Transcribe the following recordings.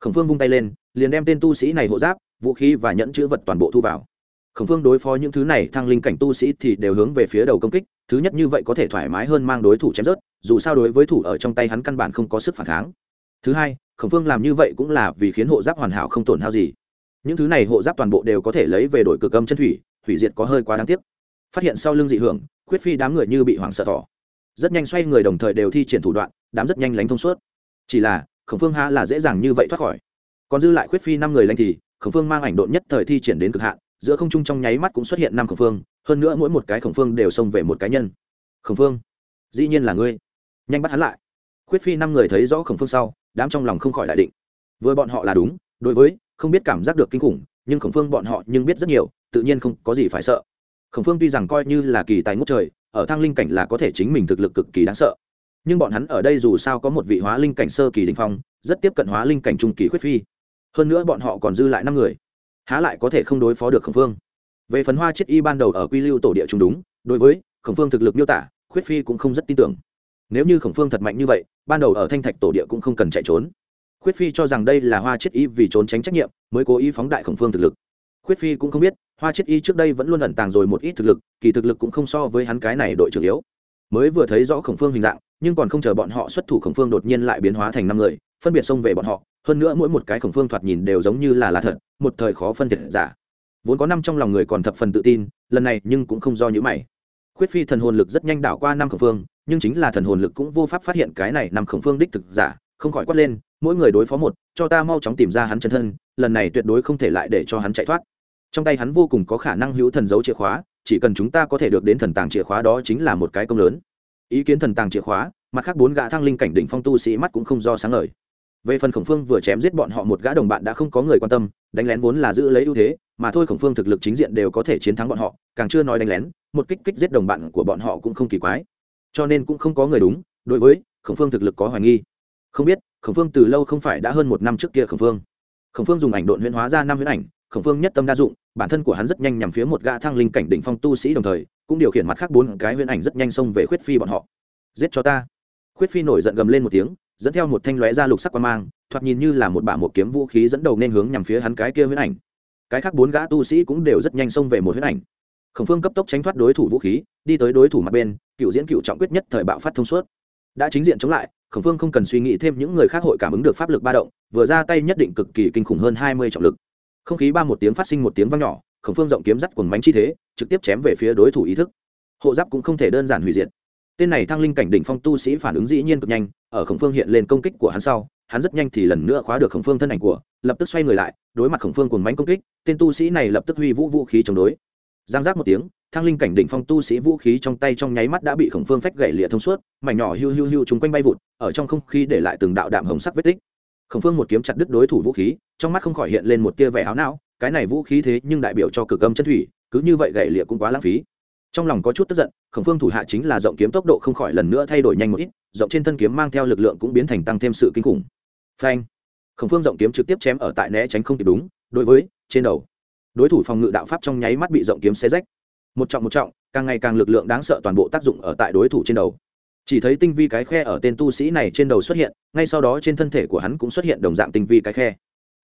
khổng phương vung tay lên, liền đem tên tu sĩ này hộ giáp, vũ khí và nhẫn chữ vật toàn bộ thu vào. Khổng phương đối phó những thứ này, thăng linh cảnh tu sĩ thì đều hướng về phía đầu công kích, thứ nhất như vậy có thể thoải mái hơn mang đối thủ chém rớt dù sao đối với thủ ở trong tay hắn căn bản không có sức phản kháng. Thứ hai, khổng phương làm như vậy cũng là vì khiến hộ giáp hoàn hảo không tổn hao gì. Những thứ này hộ giáp toàn bộ đều có thể lấy về đổi cực âm chân thủy, hủy diệt có hơi quá đáng tiếc. Phát hiện sau lưng dị hưởng, khuyết phi đám người như bị hoảng sợ tỏ rất nhanh xoay người đồng thời đều thi triển thủ đoạn, đám rất nhanh lánh thông suốt. Chỉ là khổng phương ha là dễ dàng như vậy thoát khỏi. Còn dư lại khuyết phi năm người lanh thì, khổng phương mang ảnh độn nhất thời thi triển đến cực hạn, giữa không trung trong nháy mắt cũng xuất hiện năm khổng phương, hơn nữa mỗi một cái khổng phương đều xông về một cá nhân. Khổng phương, dĩ nhiên là ngươi. Nhanh bắt hắn lại. Khuyết phi năm người thấy rõ khổng phương sau, đám trong lòng không khỏi đại định. Với bọn họ là đúng, đối với, không biết cảm giác được kinh khủng, nhưng khổng phương bọn họ nhưng biết rất nhiều, tự nhiên không có gì phải sợ. Khổng phương tuy rằng coi như là kỳ tài ngút trời, ở thang linh cảnh là có thể chính mình thực lực cực kỳ đáng sợ nhưng bọn hắn ở đây dù sao có một vị hóa linh cảnh sơ kỳ đình phong, rất tiếp cận hóa linh cảnh trung kỳ khuyết phi. Hơn nữa bọn họ còn dư lại năm người, há lại có thể không đối phó được khổng phương. Về phần hoa chiết y ban đầu ở quy lưu tổ địa trung đúng, đối với khổng phương thực lực miêu tả, khuyết phi cũng không rất tin tưởng. Nếu như khổng phương thật mạnh như vậy, ban đầu ở thanh thạch tổ địa cũng không cần chạy trốn. Khuyết phi cho rằng đây là hoa chiết y vì trốn tránh trách nhiệm, mới cố ý phóng đại khổng phương thực lực. Khuyết phi cũng không biết, hoa chiết y trước đây vẫn luôn ẩn tàng rồi một ít thực lực, kỳ thực lực cũng không so với hắn cái này đội trưởng yếu mới vừa thấy rõ khổng phương hình dạng, nhưng còn không chờ bọn họ xuất thủ khổng phương đột nhiên lại biến hóa thành năm người, phân biệt xông về bọn họ. Hơn nữa mỗi một cái khổng phương thoạt nhìn đều giống như là là thật, một thời khó phân thiệt giả. Vốn có năm trong lòng người còn thập phần tự tin, lần này nhưng cũng không do những mày. Khuyết phi thần hồn lực rất nhanh đảo qua năm khổng phương, nhưng chính là thần hồn lực cũng vô pháp phát hiện cái này năm khổng phương đích thực giả, không khỏi quát lên, mỗi người đối phó một, cho ta mau chóng tìm ra hắn chân thân, lần này tuyệt đối không thể lại để cho hắn chạy thoát. Trong tay hắn vô cùng có khả năng hữu thần dấu chìa khóa chỉ cần chúng ta có thể được đến thần tàng chìa khóa đó chính là một cái công lớn. Ý kiến thần tàng chìa khóa, mặt khác bốn gã thăng linh cảnh đỉnh phong tu sĩ mắt cũng không do sáng ngời. Về phần khổng phương vừa chém giết bọn họ một gã đồng bạn đã không có người quan tâm, đánh lén vốn là giữ lấy ưu thế, mà thôi khổng phương thực lực chính diện đều có thể chiến thắng bọn họ, càng chưa nói đánh lén, một kích kích giết đồng bạn của bọn họ cũng không kỳ quái. Cho nên cũng không có người đúng, đối với khổng phương thực lực có hoài nghi. Không biết, khổng phương từ lâu không phải đã hơn một năm trước kia khổng phương. Khổng phương dùng ảnh độn huyễn hóa ra năm huyễn ảnh khổng phương nhất tâm đa dụng, bản thân của hắn rất nhanh nhằm phía một gã thăng linh cảnh đỉnh phong tu sĩ đồng thời, cũng điều khiển mặt khác bốn cái huyễn ảnh rất nhanh xông về khuyết phi bọn họ. Giết cho ta. Khuyết phi nổi giận gầm lên một tiếng, dẫn theo một thanh lóe ra lục sắc quan mang, thoạt nhìn như là một bả một kiếm vũ khí dẫn đầu nên hướng nhằm phía hắn cái kia huyễn ảnh. Cái khác bốn gã tu sĩ cũng đều rất nhanh xông về một huyễn ảnh. Khổng phương cấp tốc tránh thoát đối thủ vũ khí, đi tới đối thủ mặt bên, cựu diễn cựu trọng quyết nhất thời bạo phát thông suốt. Đã chính diện chống lại, khổng phương không cần suy nghĩ thêm những người khác hội cảm ứng được pháp lực ba động, vừa ra tay nhất định cực kỳ kinh khủng hơn hai mươi trọng lực không khí ba một tiếng phát sinh một tiếng vang nhỏ, khổng phương rộng kiếm dắt quần bánh chi thế, trực tiếp chém về phía đối thủ ý thức. Hộ giáp cũng không thể đơn giản hủy diệt. Tên này thăng linh cảnh đỉnh phong tu sĩ phản ứng dĩ nhiên cực nhanh, ở khổng phương hiện lên công kích của hắn sau, hắn rất nhanh thì lần nữa khóa được khổng phương thân ảnh của, lập tức xoay người lại, đối mặt khổng phương cùng bánh công kích, tên tu sĩ này lập tức huy vũ vũ khí chống đối. Giang giác một tiếng, thăng linh cảnh đỉnh phong tu sĩ vũ khí trong tay trong nháy mắt đã bị khổng phương phách gậy lịa thông suốt, mảnh nhỏ hiu hiu hiu chúng quanh bay vụt, ở trong không khí để lại từng đạo đạm hồng sắc vết tích khổng phương một kiếm chặt đứt đối thủ vũ khí, trong mắt không khỏi hiện lên một tia vẻ áo não, cái này vũ khí thế nhưng đại biểu cho cực âm chân thủy, cứ như vậy gậy lịa cũng quá lãng phí. Trong lòng có chút tức giận, khổng phương thủ hạ chính là rộng kiếm tốc độ không khỏi lần nữa thay đổi nhanh một ít, rộng trên thân kiếm mang theo lực lượng cũng biến thành tăng thêm sự kinh khủng. Phanh! Khổng phương rộng kiếm trực tiếp chém ở tại né tránh không kịp đúng, đối với, trên đầu. Đối thủ phòng ngự đạo pháp trong nháy mắt bị rộng kiếm xé rách. Một trọng một trọng, càng ngày càng lực lượng đáng sợ toàn bộ tác dụng ở tại đối thủ trên đầu chỉ thấy tinh vi cái khe ở tên tu sĩ này trên đầu xuất hiện, ngay sau đó trên thân thể của hắn cũng xuất hiện đồng dạng tinh vi cái khe.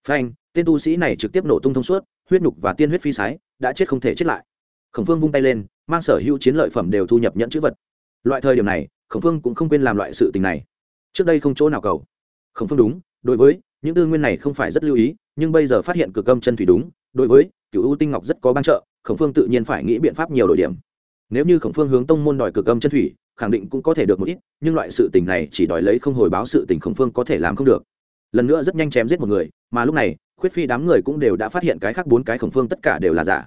Phanh, tên tu sĩ này trực tiếp nổ tung thông suốt, huyết nhục và tiên huyết phi sái, đã chết không thể chết lại. Khổng phương vung tay lên, mang sở hữu chiến lợi phẩm đều thu nhập nhận chữ vật. Loại thời điểm này, khổng phương cũng không quên làm loại sự tình này. Trước đây không chỗ nào cầu. Khổng phương đúng, đối với, những tư nguyên này không phải rất lưu ý, nhưng bây giờ phát hiện cực âm chân thủy đúng, đối với cựu ưu tinh ngọc rất có ban trợ, khổng phương tự nhiên phải nghĩ biện pháp nhiều đổi điểm. Nếu như khổng phương hướng tông môn đòi cực âm chân thủy khẳng định cũng có thể được một ít, nhưng loại sự tình này chỉ đòi lấy không hồi báo sự tình khổng phương có thể làm không được. Lần nữa rất nhanh chém giết một người, mà lúc này, khuyết phi đám người cũng đều đã phát hiện cái khác bốn cái khổng phương tất cả đều là giả.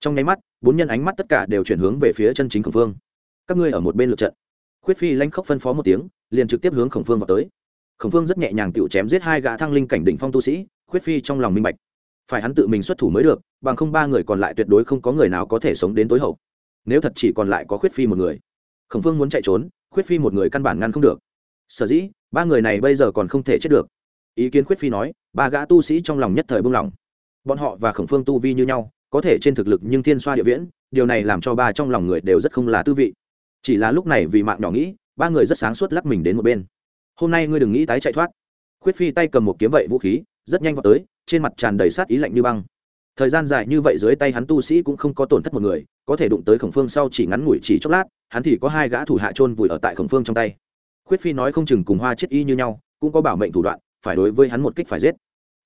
Trong nháy mắt, bốn nhân ánh mắt tất cả đều chuyển hướng về phía chân chính khổng phương. Các ngươi ở một bên lượt trận. Khuyết phi lanh khóc phân phó một tiếng, liền trực tiếp hướng khổng phương vào tới. Khổng phương rất nhẹ nhàng tự chém giết hai gã thăng linh cảnh đỉnh phong tu sĩ, khuyết phi trong lòng minh bạch. Phải hắn tự mình xuất thủ mới được, bằng không ba người còn lại tuyệt đối không có người nào có thể sống đến tối hậu. Nếu thật chỉ còn lại có khuyết phi một người khổng phương muốn chạy trốn, khuyết phi một người căn bản ngăn không được. Sở dĩ, ba người này bây giờ còn không thể chết được. Ý kiến khuyết phi nói, ba gã tu sĩ trong lòng nhất thời buông lỏng bọn họ và khổng phương tu vi như nhau, có thể trên thực lực nhưng thiên xoa địa viễn, điều này làm cho ba trong lòng người đều rất không là tư vị. Chỉ là lúc này vì mạng nhỏ nghĩ, ba người rất sáng suốt lắc mình đến một bên. Hôm nay ngươi đừng nghĩ tái chạy thoát. Khuyết phi tay cầm một kiếm vậy vũ khí, rất nhanh vào tới, trên mặt tràn đầy sát ý lạnh như băng thời gian dài như vậy dưới tay hắn tu sĩ cũng không có tổn thất một người, có thể đụng tới khổng phương sau chỉ ngắn ngủi chỉ chốc lát, hắn thì có hai gã thủ hạ trôn vùi ở tại khổng phương trong tay. Khuyết phi nói không chừng cùng hoa chết y như nhau, cũng có bảo mệnh thủ đoạn, phải đối với hắn một kích phải giết.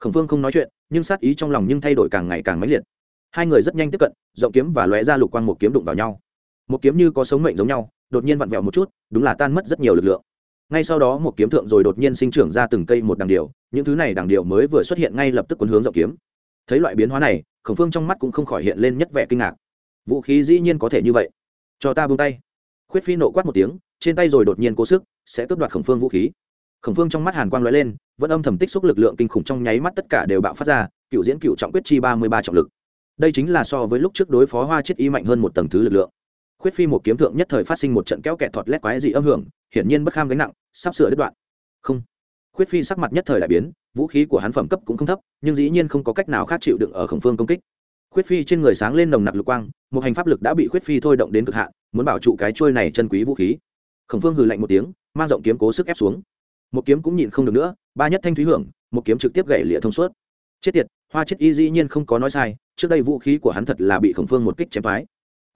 Khổng phương không nói chuyện, nhưng sát ý trong lòng nhưng thay đổi càng ngày càng mãnh liệt. Hai người rất nhanh tiếp cận, rộng kiếm và lóe ra lục quang một kiếm đụng vào nhau. Một kiếm như có sống mệnh giống nhau, đột nhiên vặn vẹo một chút, đúng là tan mất rất nhiều lực lượng. Ngay sau đó một kiếm thượng rồi đột nhiên sinh trưởng ra từng cây một đằng điều những thứ này đằng điều mới vừa xuất hiện ngay lập tức cuốn hướng rộng kiếm thấy loại biến hóa này, khổng phương trong mắt cũng không khỏi hiện lên nhất vẻ kinh ngạc. Vũ khí dĩ nhiên có thể như vậy. Cho ta bung tay. Khuyết phi nộ quát một tiếng, trên tay rồi đột nhiên cố sức, sẽ cướp đoạt khổng phương vũ khí. Khổng phương trong mắt hàn quang lóe lên, vẫn âm thầm tích xúc lực lượng kinh khủng trong nháy mắt tất cả đều bạo phát ra, cựu diễn cựu trọng quyết chi ba mươi ba trọng lực. Đây chính là so với lúc trước đối phó hoa chết y mạnh hơn một tầng thứ lực lượng. Khuyết phi một kiếm thượng nhất thời phát sinh một trận kéo kẹt thọt lét quái dị âm hưởng, hiển nhiên bất kham gánh nặng, sắp sửa đứt đoạn. Không khuyết phi sắc mặt nhất thời đại biến, vũ khí của hắn phẩm cấp cũng không thấp, nhưng dĩ nhiên không có cách nào khác chịu đựng ở khổng phương công kích. Khuyết phi trên người sáng lên nồng nặc lục quang, một hành pháp lực đã bị khuyết phi thôi động đến cực hạn, muốn bảo trụ cái trôi này chân quý vũ khí. Khổng phương hừ lạnh một tiếng, mang rộng kiếm cố sức ép xuống. Một kiếm cũng nhịn không được nữa, ba nhất thanh thúy hưởng, một kiếm trực tiếp gậy lịa thông suốt. Chết tiệt, hoa chết y dĩ nhiên không có nói sai, trước đây vũ khí của hắn thật là bị khổng phương một kích chém phái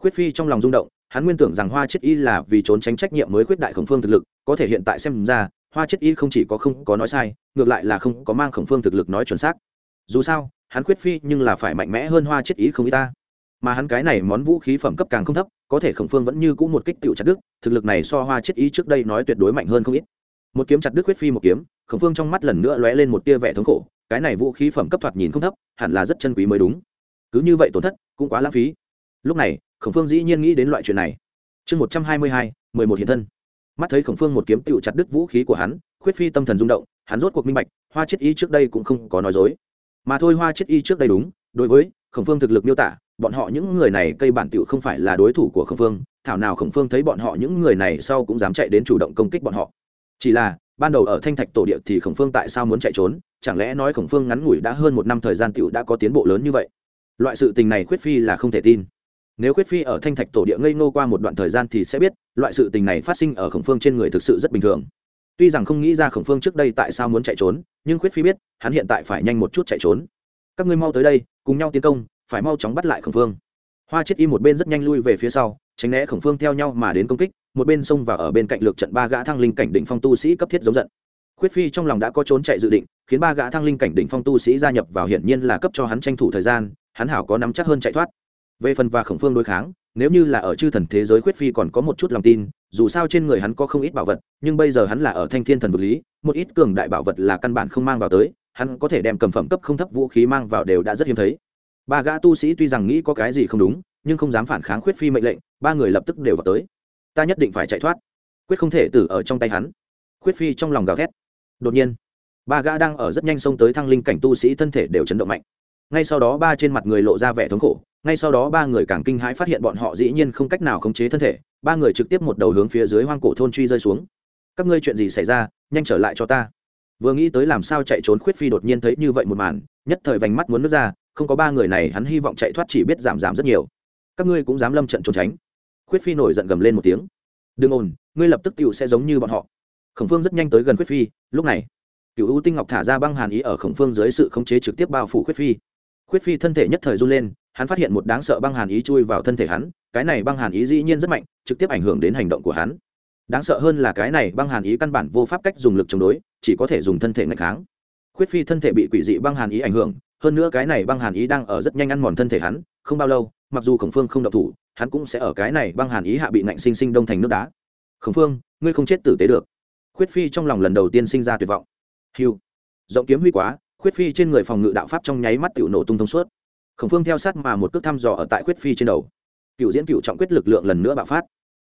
khuyết phi trong lòng rung động, hắn nguyên tưởng rằng hoa chết y là vì trốn tránh trách nhiệm mới khuyết đại khổng phương thực lực, có thể hiện tại xem ra hoa chết y không chỉ có không có nói sai, ngược lại là không có mang khổng phương thực lực nói chuẩn xác. Dù sao, hắn khuyết phi nhưng là phải mạnh mẽ hơn hoa chết y không y ta. Mà hắn cái này món vũ khí phẩm cấp càng không thấp, có thể khổng phương vẫn như cũ một kích tựu chặt đức thực lực này so hoa chết y trước đây nói tuyệt đối mạnh hơn không ít. Một kiếm chặt đức khuyết phi một kiếm, khổng phương trong mắt lần nữa lóe lên một tia vẻ thống khổ, cái này vũ khí phẩm cấp thoạt nhìn không thấp, hẳn là rất chân quý mới đúng. Cứ như vậy tổn thất, cũng quá lãng phí. Lúc này, khổng phương dĩ nhiên nghĩ đến loại chuyện này. Chương một trăm hai mươi hai, mười một hiện thân mắt thấy khổng phương một kiếm tựu chặt đứt vũ khí của hắn, khuyết phi tâm thần rung động, hắn rốt cuộc minh bạch, hoa chết y trước đây cũng không có nói dối. Mà thôi hoa chết y trước đây đúng, đối với khổng phương thực lực miêu tả, bọn họ những người này cây bản tựu không phải là đối thủ của khổng phương, thảo nào khổng phương thấy bọn họ những người này sau cũng dám chạy đến chủ động công kích bọn họ. Chỉ là, ban đầu ở thanh thạch tổ địa thì khổng phương tại sao muốn chạy trốn, chẳng lẽ nói khổng phương ngắn ngủi đã hơn một năm thời gian tựu đã có tiến bộ lớn như vậy? Loại sự tình này khuyết phi là không thể tin nếu khuyết phi ở thanh thạch tổ địa ngây ngô qua một đoạn thời gian thì sẽ biết, loại sự tình này phát sinh ở khổng phương trên người thực sự rất bình thường. Tuy rằng không nghĩ ra khổng phương trước đây tại sao muốn chạy trốn, nhưng khuyết phi biết, hắn hiện tại phải nhanh một chút chạy trốn. Các ngươi mau tới đây, cùng nhau tiến công, phải mau chóng bắt lại khổng phương. Hoa chết y một bên rất nhanh lui về phía sau, tránh né khổng phương theo nhau mà đến công kích, một bên xông vào ở bên cạnh lược trận ba gã thăng linh cảnh đỉnh phong tu sĩ cấp thiết giống giận. Khuyết phi trong lòng đã có trốn chạy dự định, khiến ba gã thăng linh cảnh đỉnh phong tu sĩ gia nhập vào hiển nhiên là cấp cho hắn tranh thủ thời gian, hắn hảo có nắm chắc hơn chạy thoát về phần và khổng phương đối kháng, nếu như là ở chư thần thế giới khuyết phi còn có một chút lòng tin, dù sao trên người hắn có không ít bảo vật, nhưng bây giờ hắn là ở thanh thiên thần vực lý, một ít cường đại bảo vật là căn bản không mang vào tới, hắn có thể đem cầm phẩm cấp không thấp vũ khí mang vào đều đã rất hiếm thấy. Ba gã tu sĩ tuy rằng nghĩ có cái gì không đúng, nhưng không dám phản kháng khuyết phi mệnh lệnh, ba người lập tức đều vào tới. Ta nhất định phải chạy thoát. Quyết không thể tử ở trong tay hắn. Khuyết phi trong lòng gào thét. Đột nhiên, ba gã đang ở rất nhanh xông tới thăng linh cảnh tu sĩ thân thể đều chấn động mạnh ngay sau đó ba trên mặt người lộ ra vẻ thống khổ, ngay sau đó ba người càng kinh hãi phát hiện bọn họ dĩ nhiên không cách nào khống chế thân thể, ba người trực tiếp một đầu hướng phía dưới hoang cổ thôn truy rơi xuống. Các ngươi chuyện gì xảy ra? Nhanh trở lại cho ta. Vừa nghĩ tới làm sao chạy trốn khuyết phi đột nhiên thấy như vậy một màn, nhất thời vành mắt muốn nước ra, không có ba người này hắn hy vọng chạy thoát chỉ biết giảm giảm rất nhiều. Các ngươi cũng dám lâm trận trốn tránh. Khuyết phi nổi giận gầm lên một tiếng. Đừng ồn, ngươi lập tức tựu sẽ giống như bọn họ. Khổng phương rất nhanh tới gần khuyết phi, lúc này cựu ưu tinh ngọc thả ra băng hàn ý ở khổng phương dưới sự khống chế trực tiếp bao phủ khuyết phi khuyết phi thân thể nhất thời run lên, hắn phát hiện một đáng sợ băng hàn ý chui vào thân thể hắn, cái này băng hàn ý dĩ nhiên rất mạnh, trực tiếp ảnh hưởng đến hành động của hắn. Đáng sợ hơn là cái này băng hàn ý căn bản vô pháp cách dùng lực chống đối, chỉ có thể dùng thân thể ngạch kháng. Khuyết phi thân thể bị quỷ dị băng hàn ý ảnh hưởng, hơn nữa cái này băng hàn ý đang ở rất nhanh ăn mòn thân thể hắn, không bao lâu, mặc dù khổng phương không độc thủ, hắn cũng sẽ ở cái này băng hàn ý hạ bị nạnh sinh sinh đông thành nước đá. Khổng phương, ngươi không chết tử tế được. Khuyết phi trong lòng lần đầu tiên sinh ra tuyệt vọng. Hiu rộng kiếm huy quá khuyết phi trên người phòng ngự đạo pháp trong nháy mắt tiểu nổ tung thông suốt. Khổng phương theo sát mà một cước thăm dò ở tại khuyết phi trên đầu. Cựu diễn cựu trọng quyết lực lượng lần nữa bạo phát.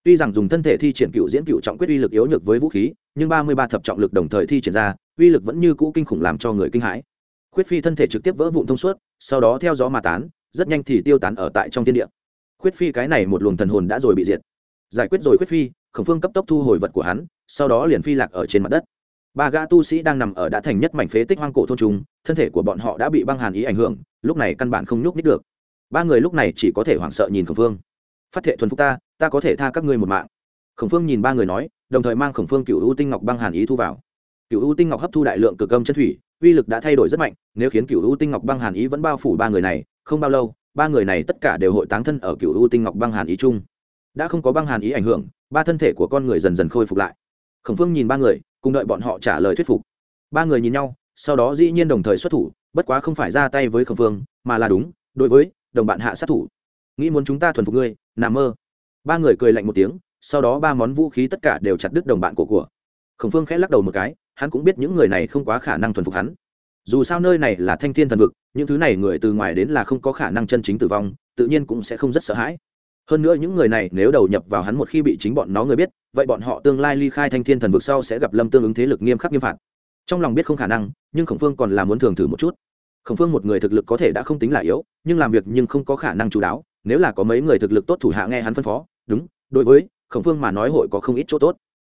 Tuy rằng dùng thân thể thi triển cựu diễn cựu trọng quyết uy lực yếu nhược với vũ khí, nhưng ba mươi ba thập trọng lực đồng thời thi triển ra, uy lực vẫn như cũ kinh khủng làm cho người kinh hãi. Khuyết phi thân thể trực tiếp vỡ vụn thông suốt, sau đó theo gió mà tán, rất nhanh thì tiêu tán ở tại trong thiên địa. Khuyết phi cái này một luồng thần hồn đã rồi bị diệt. Giải quyết rồi khuyết phi, khổng phương cấp tốc thu hồi vật của hắn, sau đó liền phi lạc ở trên mặt đất ba gã tu sĩ đang nằm ở đã thành nhất mảnh phế tích hoang cổ thôn trùng, thân thể của bọn họ đã bị băng hàn ý ảnh hưởng, lúc này căn bản không nhúc nít được. Ba người lúc này chỉ có thể hoảng sợ nhìn khổng phương. Phát thệ thuần phúc ta ta có thể tha các ngươi một mạng. Khổng phương nhìn ba người nói, đồng thời mang khổng phương cựu ưu tinh ngọc băng hàn ý thu vào. Cựu ưu tinh ngọc hấp thu đại lượng cực âm chân thủy, uy lực đã thay đổi rất mạnh, nếu khiến cựu u tinh ngọc băng hàn ý vẫn bao phủ ba người này, không bao lâu, ba người này tất cả đều hội táng thân ở cựu u tinh ngọc băng hàn ý chung. Đã không có băng hàn ý ảnh hưởng, ba thân thể của con người dần dần khôi phục lại. Khổng phương nhìn ba người cùng đợi bọn họ trả lời thuyết phục. Ba người nhìn nhau, sau đó dĩ nhiên đồng thời xuất thủ, bất quá không phải ra tay với khổng phương mà là đúng, đối với đồng bạn hạ sát thủ. Nghĩ muốn chúng ta thuần phục ngươi, nằm mơ. Ba người cười lạnh một tiếng, sau đó ba món vũ khí tất cả đều chặt đứt đồng bạn của của. Khổng phương khẽ lắc đầu một cái, hắn cũng biết những người này không quá khả năng thuần phục hắn. Dù sao nơi này là thanh thiên thần vực, những thứ này người từ ngoài đến là không có khả năng chân chính tử vong, tự nhiên cũng sẽ không rất sợ hãi hơn nữa những người này nếu đầu nhập vào hắn một khi bị chính bọn nó người biết, vậy bọn họ tương lai ly khai thanh thiên thần vực sau sẽ gặp lâm tương ứng thế lực nghiêm khắc nghiêm phạt. Trong lòng biết không khả năng, nhưng khổng phương còn là muốn thường thử một chút. Khổng phương một người thực lực có thể đã không tính là yếu, nhưng làm việc nhưng không có khả năng chú đáo, nếu là có mấy người thực lực tốt thủ hạ nghe hắn phân phó, đúng, đối với khổng phương mà nói hội có không ít chỗ tốt.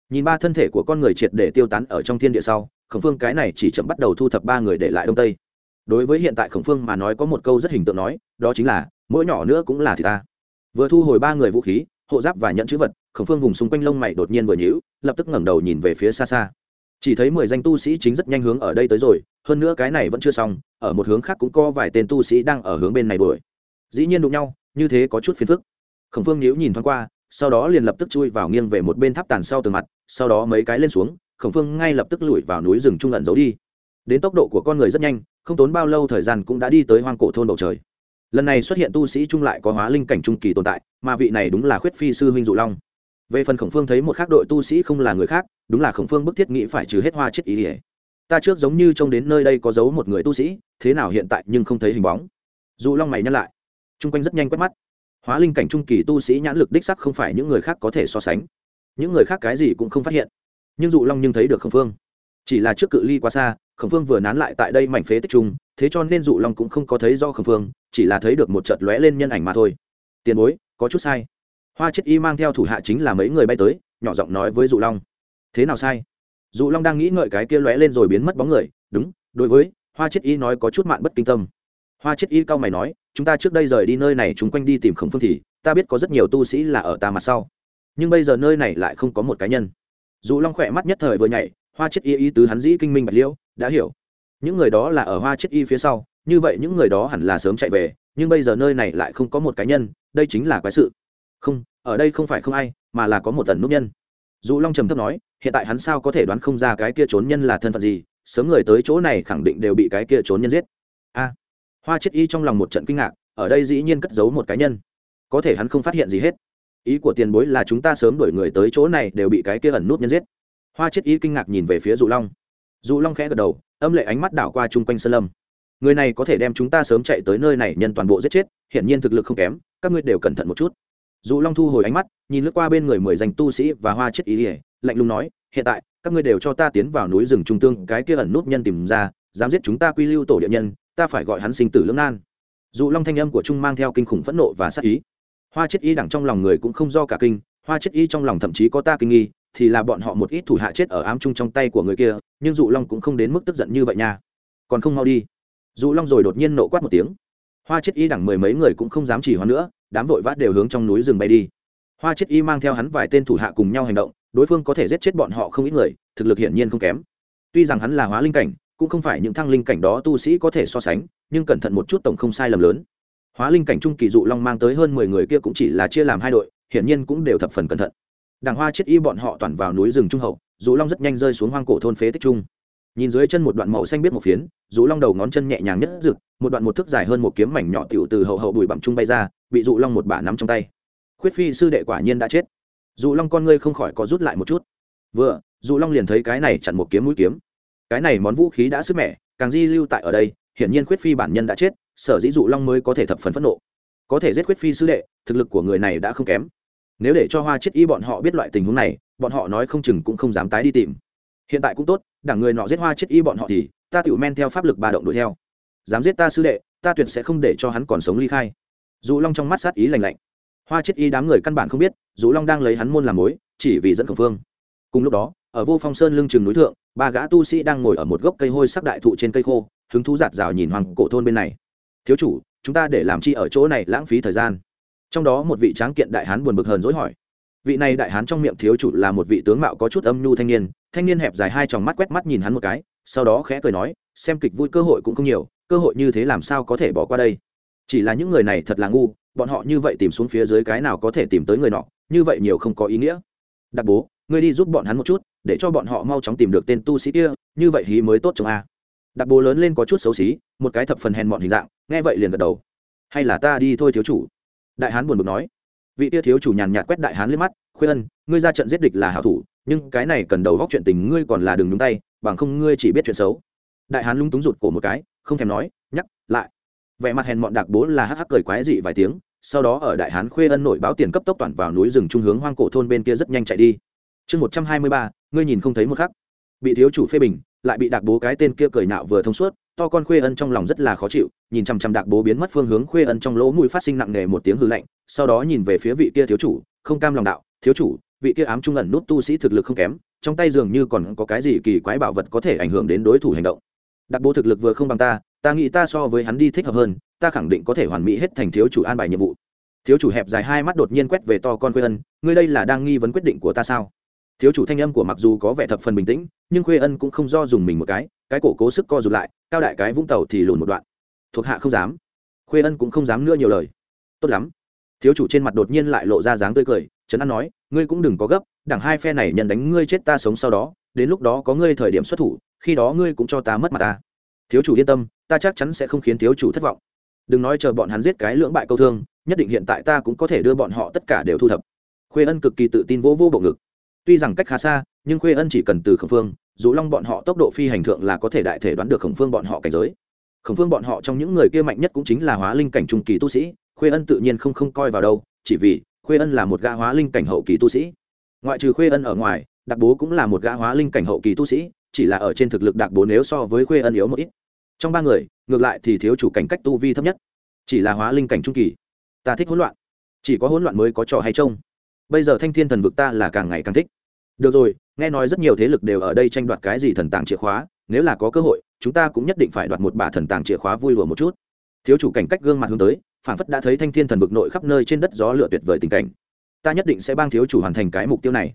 Nhìn ba thân thể của con người triệt để tiêu tán ở trong thiên địa sau, khổng phương cái này chỉ chậm bắt đầu thu thập ba người để lại đông tây. Đối với hiện tại khổng phương mà nói có một câu rất hình tượng nói, đó chính là, mỗi nhỏ nữa cũng là thì ta vừa thu hồi ba người vũ khí, hộ giáp và nhận chữ vật, khổng phương vùng xung quanh lông mày đột nhiên vừa nhíu, lập tức ngẩng đầu nhìn về phía xa xa. Chỉ thấy mười danh tu sĩ chính rất nhanh hướng ở đây tới rồi, hơn nữa cái này vẫn chưa xong, ở một hướng khác cũng có vài tên tu sĩ đang ở hướng bên này đuổi. Dĩ nhiên đụng nhau, như thế có chút phiền phức. Khổng phương nhíu nhìn thoáng qua, sau đó liền lập tức chui vào nghiêng về một bên tháp tàn sau tường mặt, sau đó mấy cái lên xuống, khổng phương ngay lập tức lùi vào núi rừng trung ẩn giấu đi. Đến tốc độ của con người rất nhanh, không tốn bao lâu thời gian cũng đã đi tới hoang cổ thôn bầu trời lần này xuất hiện tu sĩ trung lại có hóa linh cảnh trung kỳ tồn tại, mà vị này đúng là khuyết phi sư huynh dụ long. Về phần khổng phương thấy một khác đội tu sĩ không là người khác, đúng là khổng phương bức thiết nghĩ phải trừ hết hoa chết ý ỉa ta trước giống như trông đến nơi đây có giấu một người tu sĩ, thế nào hiện tại nhưng không thấy hình bóng. Dù long mày nhắc lại. Chung quanh rất nhanh quét mắt. Hóa linh cảnh trung kỳ tu sĩ nhãn lực đích sắc không phải những người khác có thể so sánh. Những người khác cái gì cũng không phát hiện. Nhưng dụ long nhưng thấy được khổng phương. Chỉ là trước cự ly quá xa, khổng phương vừa nán lại tại đây mảnh phế tích trung, thế cho nên dụ long cũng không có thấy do khổng phương chỉ là thấy được một chợt lóe lên nhân ảnh mà thôi. Tiền bối, có chút sai. Hoa chết y mang theo thủ hạ chính là mấy người bay tới, nhỏ giọng nói với dụ long. Thế nào sai? Dụ long đang nghĩ ngợi cái kia lóe lên rồi biến mất bóng người. Đúng, đối với, hoa chết y nói có chút mạn bất kinh tâm. Hoa chết y cao mày nói, chúng ta trước đây rời đi nơi này chúng quanh đi tìm khổng phương thì, ta biết có rất nhiều tu sĩ là ở ta mặt sau. Nhưng bây giờ nơi này lại không có một cá nhân. Dù long khỏe mắt nhất thời vừa nhảy, hoa chết y ý tứ hắn dĩ kinh minh bạch liễu, đã hiểu. Những người đó là ở hoa chết y phía sau như vậy những người đó hẳn là sớm chạy về, nhưng bây giờ nơi này lại không có một cá nhân, đây chính là quái sự. Không, ở đây không phải không ai, mà là có một tần nút nhân. Dù long trầm thấp nói, hiện tại hắn sao có thể đoán không ra cái kia trốn nhân là thân phận gì, sớm người tới chỗ này khẳng định đều bị cái kia trốn nhân giết. A, hoa chết y trong lòng một trận kinh ngạc, ở đây dĩ nhiên cất giấu một cá nhân. Có thể hắn không phát hiện gì hết. Ý của tiền bối là chúng ta sớm đuổi người tới chỗ này đều bị cái kia ẩn nút nhân giết. Hoa chết y kinh ngạc nhìn về phía dụ long. Dụ long khẽ gật đầu, âm lệ ánh mắt đảo qua chung quanh sơn lâm người này có thể đem chúng ta sớm chạy tới nơi này nhân toàn bộ giết chết, hiển nhiên thực lực không kém, các ngươi đều cẩn thận một chút. Dụ long thu hồi ánh mắt, nhìn lướt qua bên người mười danh tu sĩ và hoa chết ý ỉa lạnh lùng nói, hiện tại, các ngươi đều cho ta tiến vào núi rừng trung tương, cái kia ẩn nút nhân tìm ra, dám giết chúng ta quy lưu tổ địa nhân, ta phải gọi hắn sinh tử lưỡng nan. Dụ long thanh âm của trung mang theo kinh khủng phẫn nộ và sát ý. Hoa chết y đẳng trong lòng người cũng không do cả kinh, hoa chết y trong lòng thậm chí có ta kinh nghi, thì là bọn họ một ít thủ hạ chết ở ám trung trong tay của người kia, nhưng dụ long cũng không đến mức tức giận như vậy nha. Còn không mau đi. Dù long rồi đột nhiên nộ quát một tiếng. Hoa chết y đẳng mười mấy người cũng không dám chỉ hoãn nữa, đám vội vã đều hướng trong núi rừng bay đi. Hoa chết y mang theo hắn vài tên thủ hạ cùng nhau hành động, đối phương có thể giết chết bọn họ không ít người, thực lực hiển nhiên không kém. Tuy rằng hắn là hóa linh cảnh, cũng không phải những thăng linh cảnh đó tu sĩ có thể so sánh, nhưng cẩn thận một chút tổng không sai lầm lớn. Hóa linh cảnh trung kỳ dụ long mang tới hơn mười người kia cũng chỉ là chia làm hai đội, hiển nhiên cũng đều thập phần cẩn thận. Đảng hoa chết y bọn họ toàn vào núi rừng trung hậu, dụ long rất nhanh rơi xuống hoang cổ thôn phế tích trung nhìn dưới chân một đoạn màu xanh biết một phiến dụ long đầu ngón chân nhẹ nhàng nhất rực, một đoạn một thước dài hơn một kiếm mảnh nhỏ tiểu từ hậu hậu bụi bặm trung bay ra, bị dụ long một bả nắm trong tay. Khuyết phi sư đệ quả nhiên đã chết. Dụ long con ngươi không khỏi có rút lại một chút. Vừa dụ long liền thấy cái này chặn một kiếm mũi kiếm. Cái này món vũ khí đã sức mẻ, càng di lưu tại ở đây, hiển nhiên khuyết phi bản nhân đã chết, sở dĩ dụ long mới có thể thập phần phẫn nộ. Có thể giết khuyết phi sư đệ, thực lực của người này đã không kém. Nếu để cho hoa chết y bọn họ biết loại tình huống này, bọn họ nói không chừng cũng không dám tái đi tìm hiện tại cũng tốt, đảng người nọ giết hoa chết y bọn họ thì, ta tự men theo pháp lực ba động đuổi theo. Dám giết ta sư đệ, ta tuyệt sẽ không để cho hắn còn sống ly khai. Dù long trong mắt sát ý lành lạnh. Hoa chết y đám người căn bản không biết dù long đang lấy hắn môn làm mối, chỉ vì dẫn khổng phương. Cùng lúc đó, ở vô phong sơn lưng chừng núi thượng, ba gã tu sĩ đang ngồi ở một gốc cây hôi sắc đại thụ trên cây khô, hứng thú giạt rào nhìn hoàng cổ thôn bên này. Thiếu chủ, chúng ta để làm chi ở chỗ này lãng phí thời gian? Trong đó một vị tráng kiện đại hán buồn bực hờn dỗi hỏi vị này đại hán trong miệng thiếu chủ là một vị tướng mạo có chút âm nhu thanh niên thanh niên hẹp dài hai tròng mắt quét mắt nhìn hắn một cái, sau đó khẽ cười nói, xem kịch vui cơ hội cũng không nhiều, cơ hội như thế làm sao có thể bỏ qua đây? Chỉ là những người này thật là ngu, bọn họ như vậy tìm xuống phía dưới cái nào có thể tìm tới người nọ, như vậy nhiều không có ý nghĩa. Đặc bố, ngươi đi giúp bọn hắn một chút, để cho bọn họ mau chóng tìm được tên tu sĩ kia, như vậy hí mới tốt chồng a. Đặc bố lớn lên có chút xấu xí, một cái thập phần hèn mọn hình dạng, nghe vậy liền gật đầu. Hay là ta đi thôi thiếu chủ? Đại hán buồn bực nói vị tia thiếu chủ nhàn nhạt quét đại hán lên mắt, khuyên ân, ngươi ra trận giết địch là hảo thủ, nhưng cái này cần đầu góc chuyện tình ngươi còn là đừng nhúng tay, bằng không ngươi chỉ biết chuyện xấu. Đại hán lung túng rụt cổ một cái, không thèm nói, nhắc lại. Vẻ mặt hèn mọn đặc bố là hắc hắc cười quái dị vài tiếng, sau đó ở đại hán khuê ân nổi báo tiền cấp tốc toàn vào núi rừng trung hướng hoang cổ thôn bên kia rất nhanh chạy đi. Chương một trăm hai mươi ba, ngươi nhìn không thấy một khắc. Bị thiếu chủ phê bình lại bị đặc bố cái tên kia cười nạo vừa thông suốt, to con khuê ân trong lòng rất là khó chịu, nhìn chằm chằm đặc bố biến mất phương hướng khuê ân trong lỗ mũi phát sinh nặng nề một tiếng hư lạnh, sau đó nhìn về phía vị kia thiếu chủ, không cam lòng đạo, thiếu chủ, vị kia ám trung ẩn nút tu sĩ thực lực không kém, trong tay dường như còn có cái gì kỳ quái bảo vật có thể ảnh hưởng đến đối thủ hành động. Đặc bố thực lực vừa không bằng ta ta nghĩ ta so với hắn đi thích hợp hơn, ta khẳng định có thể hoàn mỹ hết thành thiếu chủ an bài nhiệm vụ. Thiếu chủ hẹp dài hai mắt đột nhiên quét về to con khuê ân, ngươi đây là đang nghi vấn quyết định của ta sao? Thiếu chủ thanh âm của mặc dù có vẻ thập phần bình tĩnh nhưng khuê ân cũng không do dùng mình một cái cái cổ cố sức co rụt lại, cao đại cái vũng tàu thì lùn một đoạn. Thuộc hạ không dám. Khuê ân cũng không dám nữa nhiều lời. Tốt lắm. Thiếu chủ trên mặt đột nhiên lại lộ ra dáng tươi cười, trấn an nói, ngươi cũng đừng có gấp đảng hai phe này nhận đánh ngươi chết ta sống sau đó, đến lúc đó có ngươi thời điểm xuất thủ, khi đó ngươi cũng cho ta mất mặt ta. Thiếu chủ yên tâm, ta chắc chắn sẽ không khiến thiếu chủ thất vọng. Đừng nói chờ bọn hắn giết cái lưỡng bại câu thương, nhất định hiện tại ta cũng có thể đưa bọn họ tất cả đều thu thập. Khuê ân cực kỳ tự tin vỗ vô bộ ngực. Tuy rằng cách khá xa, nhưng khuê ân chỉ cần từ khẩn phương dù long bọn họ tốc độ phi hành thượng là có thể đại thể đoán được khổng phương bọn họ cảnh giới. Khổng phương bọn họ trong những người kia mạnh nhất cũng chính là hóa linh cảnh trung kỳ tu sĩ, khuê ân tự nhiên không không coi vào đâu, chỉ vì khuê ân là một gã hóa linh cảnh hậu kỳ tu sĩ. Ngoại trừ khuê ân ở ngoài đặc bố cũng là một gã hóa linh cảnh hậu kỳ tu sĩ, chỉ là ở trên thực lực đặc bố nếu so với khuê ân yếu một ít. Trong ba người, ngược lại thì thiếu chủ cảnh cách tu vi thấp nhất, chỉ là hóa linh cảnh trung kỳ. Ta thích hỗn loạn, chỉ có hỗn loạn mới có trò hay trông. Bây giờ thanh thiên thần vực ta là càng ngày càng thích. Được rồi nghe nói rất nhiều thế lực đều ở đây tranh đoạt cái gì thần tàng chìa khóa, nếu là có cơ hội, chúng ta cũng nhất định phải đoạt một bả thần tàng chìa khóa vui lùa một chút. Thiếu chủ cảnh cách gương mặt hướng tới phản phất đã thấy thanh thiên thần vực nội khắp nơi trên đất gió lửa tuyệt vời tình cảnh. Ta nhất định sẽ bang thiếu chủ hoàn thành cái mục tiêu này.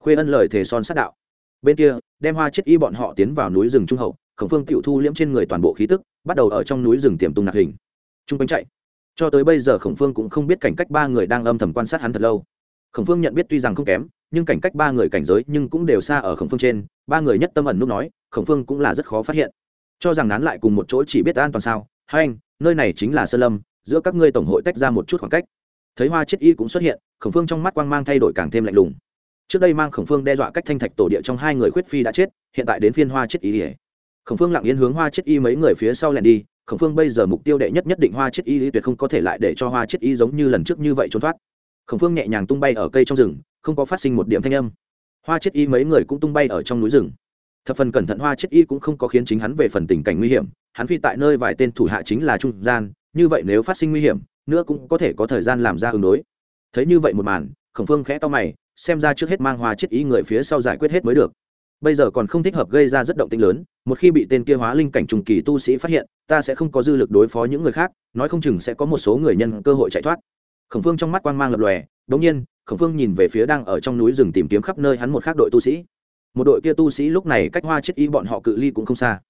Khuê ân lời thề son sát đạo. Bên kia, đem hoa chết y bọn họ tiến vào núi rừng trung hậu, khổng phương tiểu thu liễm trên người toàn bộ khí tức, bắt đầu ở trong núi rừng tiềm tung nạc hình. Trung quanh chạy. Cho tới bây giờ khổng phương cũng không biết cảnh cách ba người đang âm thầm quan sát hắn thật lâu khổng phương nhận biết tuy rằng không kém, nhưng cảnh cách ba người cảnh giới nhưng cũng đều xa ở khổng phương trên. Ba người nhất tâm ẩn núp nói, khổng phương cũng là rất khó phát hiện. Cho rằng nán lại cùng một chỗ chỉ biết an toàn sao? Hai anh, nơi này chính là sơn lâm, giữa các ngươi tổng hội tách ra một chút khoảng cách. Thấy hoa chết y cũng xuất hiện, khổng phương trong mắt quang mang thay đổi càng thêm lạnh lùng. Trước đây mang khổng phương đe dọa cách thanh thạch tổ địa trong hai người khuyết phi đã chết, hiện tại đến phiên hoa chết y ỉa khổng phương lặng yên hướng hoa chết y mấy người phía sau lẻn đi. Khổng phương bây giờ mục tiêu đệ nhất nhất định hoa chết y tuyệt không có thể lại để cho hoa chết y giống như lần trước như vậy trốn thoát khổng phương nhẹ nhàng tung bay ở cây trong rừng, không có phát sinh một điểm thanh âm. Hoa chết y mấy người cũng tung bay ở trong núi rừng. Thập phần cẩn thận hoa chết y cũng không có khiến chính hắn về phần tình cảnh nguy hiểm, hắn phi tại nơi vài tên thủ hạ chính là trung gian, như vậy nếu phát sinh nguy hiểm, nữa cũng có thể có thời gian làm ra ứng đối. Thấy như vậy một màn, khổng phương khẽ to mày, xem ra trước hết mang hoa chết Y người phía sau giải quyết hết mới được. Bây giờ còn không thích hợp gây ra rất động tĩnh lớn, một khi bị tên kia hóa linh cảnh trùng kỳ tu sĩ phát hiện, ta sẽ không có dư lực đối phó những người khác, nói không chừng sẽ có một số người nhân cơ hội chạy thoát khổng phương trong mắt quang mang lập lòe, đống nhiên, khổng phương nhìn về phía đang ở trong núi rừng tìm kiếm khắp nơi hắn một khác đội tu sĩ. Một đội kia tu sĩ lúc này cách hoa chết y bọn họ cự ly cũng không xa.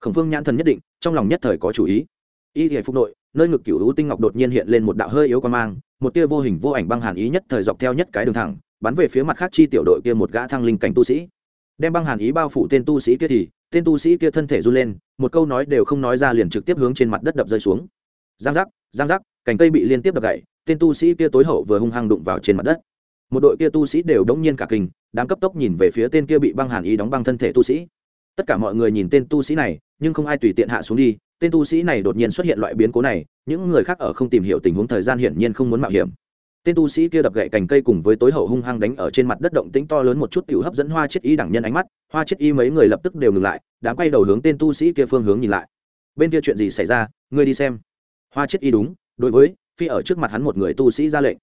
Khổng phương nhãn thần nhất định, trong lòng nhất thời có chủ ý. Y hệ phục nội, nơi ngực cựu hữu tinh ngọc đột nhiên hiện lên một đạo hơi yếu quan mang, một tia vô hình vô ảnh băng hàn ý nhất thời dọc theo nhất cái đường thẳng, bắn về phía mặt khác chi tiểu đội kia một gã thăng linh cảnh tu sĩ. Đem băng hàn ý bao phủ tên tu sĩ kia thì, tên tu sĩ kia thân thể run lên, một câu nói đều không nói ra liền trực tiếp hướng trên mặt đất đập rơi xuống. Giang giác giang giác, cành cây bị liên tiếp đập gậy tên tu sĩ kia tối hậu vừa hung hăng đụng vào trên mặt đất. Một đội kia tu sĩ đều đống nhiên cả kinh, đám cấp tốc nhìn về phía tên kia bị băng hàn ý đóng băng thân thể tu sĩ. Tất cả mọi người nhìn tên tu sĩ này, nhưng không ai tùy tiện hạ xuống đi. Tên tu sĩ này đột nhiên xuất hiện loại biến cố này, những người khác ở không tìm hiểu tình huống thời gian hiển nhiên không muốn mạo hiểm. Tên tu sĩ kia đập gậy cành cây cùng với tối hậu hung hăng đánh ở trên mặt đất động tĩnh to lớn một chút tiểu hấp dẫn hoa chết y đẳng nhân ánh mắt, hoa chết y mấy người lập tức đều ngừng lại, đám quay đầu hướng tên tu sĩ kia phương hướng nhìn lại. Bên kia chuyện gì xảy ra? Ngươi đi xem. Hoa chết y đúng, đối với phi ở trước mặt hắn một người tu sĩ ra lệnh.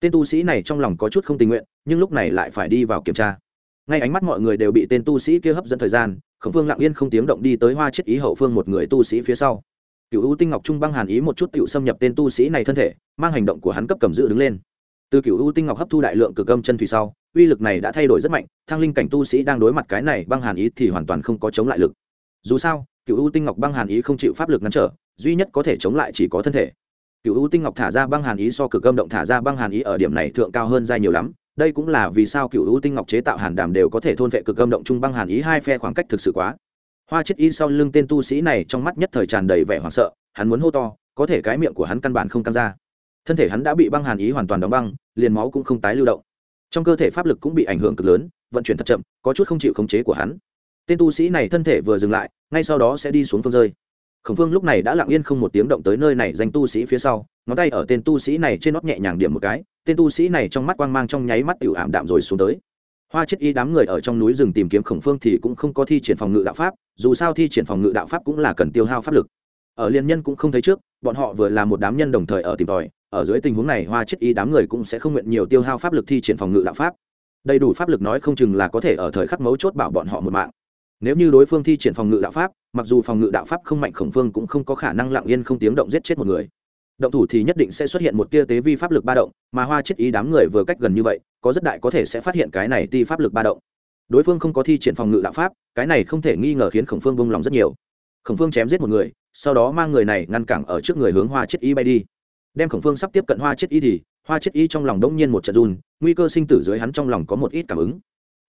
Tên tu sĩ này trong lòng có chút không tình nguyện, nhưng lúc này lại phải đi vào kiểm tra. Ngay ánh mắt mọi người đều bị tên tu sĩ kia hấp dẫn thời gian, khổng phương lặng yên không tiếng động đi tới hoa chết ý hậu phương một người tu sĩ phía sau. Cựu ưu tinh ngọc trung băng hàn ý một chút tự xâm nhập tên tu sĩ này thân thể, mang hành động của hắn cấp cầm giữ đứng lên. Từ cựu ưu tinh ngọc hấp thu đại lượng cực âm chân thủy sau, uy lực này đã thay đổi rất mạnh thang linh cảnh tu sĩ đang đối mặt cái này băng hàn ý thì hoàn toàn không có chống lại lực. Dù sao cựu u tinh ngọc băng hàn ý không chịu pháp lực ngăn trở, duy nhất có thể chống lại chỉ có thân thể cựu u tinh ngọc thả ra băng hàn ý so cực âm động thả ra băng hàn ý ở điểm này thượng cao hơn dai nhiều lắm. Đây cũng là vì sao cựu u tinh ngọc chế tạo hàn đàm đều có thể thôn vệ cực âm động trung băng hàn ý hai phe khoảng cách thực sự quá. Hoa chết y sau lưng tên tu sĩ này trong mắt nhất thời tràn đầy vẻ hoảng sợ, hắn muốn hô to, có thể cái miệng của hắn căn bản không căng ra. Thân thể hắn đã bị băng hàn ý hoàn toàn đóng băng, liền máu cũng không tái lưu động. Trong cơ thể pháp lực cũng bị ảnh hưởng cực lớn, vận chuyển thật chậm, có chút không chịu khống chế của hắn. Tên tu sĩ này thân thể vừa dừng lại, ngay sau đó sẽ đi xuống phương rơi khổng phương lúc này đã lặng yên không một tiếng động tới nơi này danh tu sĩ phía sau, ngón tay ở tên tu sĩ này trên nót nhẹ nhàng điểm một cái, tên tu sĩ này trong mắt quang mang trong nháy mắt tiểu ảm đạm rồi xuống tới. Hoa chết y đám người ở trong núi rừng tìm kiếm khổng phương thì cũng không có thi triển phòng ngự đạo pháp, dù sao thi triển phòng ngự đạo pháp cũng là cần tiêu hao pháp lực. Ở liên nhân cũng không thấy trước, bọn họ vừa là một đám nhân đồng thời ở tìm tòi, ở dưới tình huống này hoa chết y đám người cũng sẽ không nguyện nhiều tiêu hao pháp lực thi triển phòng ngự đạo pháp. Đầy đủ pháp lực nói không chừng là có thể ở thời khắc mấu chốt bảo bọn họ một mạng nếu như đối phương thi triển phòng ngự đạo pháp, mặc dù phòng ngự đạo pháp không mạnh khổng phương cũng không có khả năng lặng yên không tiếng động giết chết một người. Động thủ thì nhất định sẽ xuất hiện một tia tế vi pháp lực ba động, mà hoa chết ý đám người vừa cách gần như vậy, có rất đại có thể sẽ phát hiện cái này ti pháp lực ba động. Đối phương không có thi triển phòng ngự đạo pháp, cái này không thể nghi ngờ khiến khổng phương vung lòng rất nhiều. Khổng phương chém giết một người, sau đó mang người này ngăn cản ở trước người hướng hoa chết y bay đi. Đem khổng phương sắp tiếp cận hoa chết y thì, hoa chết y trong lòng đông nhiên một trận run, nguy cơ sinh tử dưới hắn trong lòng có một ít cảm ứng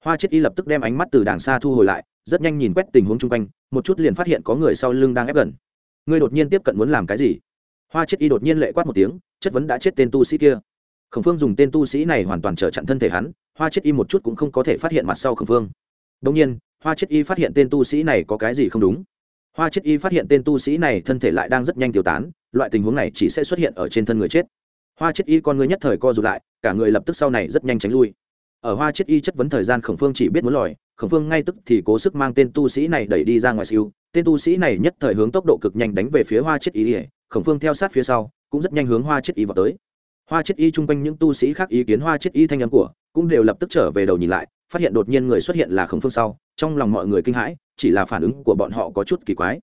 hoa chết y lập tức đem ánh mắt từ đàng xa thu hồi lại, rất nhanh nhìn quét tình huống chung quanh, một chút liền phát hiện có người sau lưng đang ép gần. Ngươi đột nhiên tiếp cận muốn làm cái gì? Hoa chết y đột nhiên lệ quát một tiếng, chất vấn đã chết tên tu sĩ kia. Khổng phương dùng tên tu sĩ này hoàn toàn trở chặn thân thể hắn, hoa chết y một chút cũng không có thể phát hiện mặt sau khổng phương. Đông nhiên, hoa chết y phát hiện tên tu sĩ này có cái gì không đúng. Hoa chết y phát hiện tên tu sĩ này thân thể lại đang rất nhanh tiêu tán, loại tình huống này chỉ sẽ xuất hiện ở trên thân người chết. Hoa chết y con người nhất thời co rụt lại, cả người lập tức sau này rất nhanh tránh lui ở hoa chết y chất vấn thời gian khổng phương chỉ biết muốn lòi, khổng phương ngay tức thì cố sức mang tên tu sĩ này đẩy đi ra ngoài siêu. Tên tu sĩ này nhất thời hướng tốc độ cực nhanh đánh về phía hoa chết y ỉa khổng phương theo sát phía sau, cũng rất nhanh hướng hoa chết y vào tới. Hoa chết y chung quanh những tu sĩ khác ý kiến hoa chết y thanh âm của, cũng đều lập tức trở về đầu nhìn lại, phát hiện đột nhiên người xuất hiện là khổng phương sau. Trong lòng mọi người kinh hãi, chỉ là phản ứng của bọn họ có chút kỳ quái.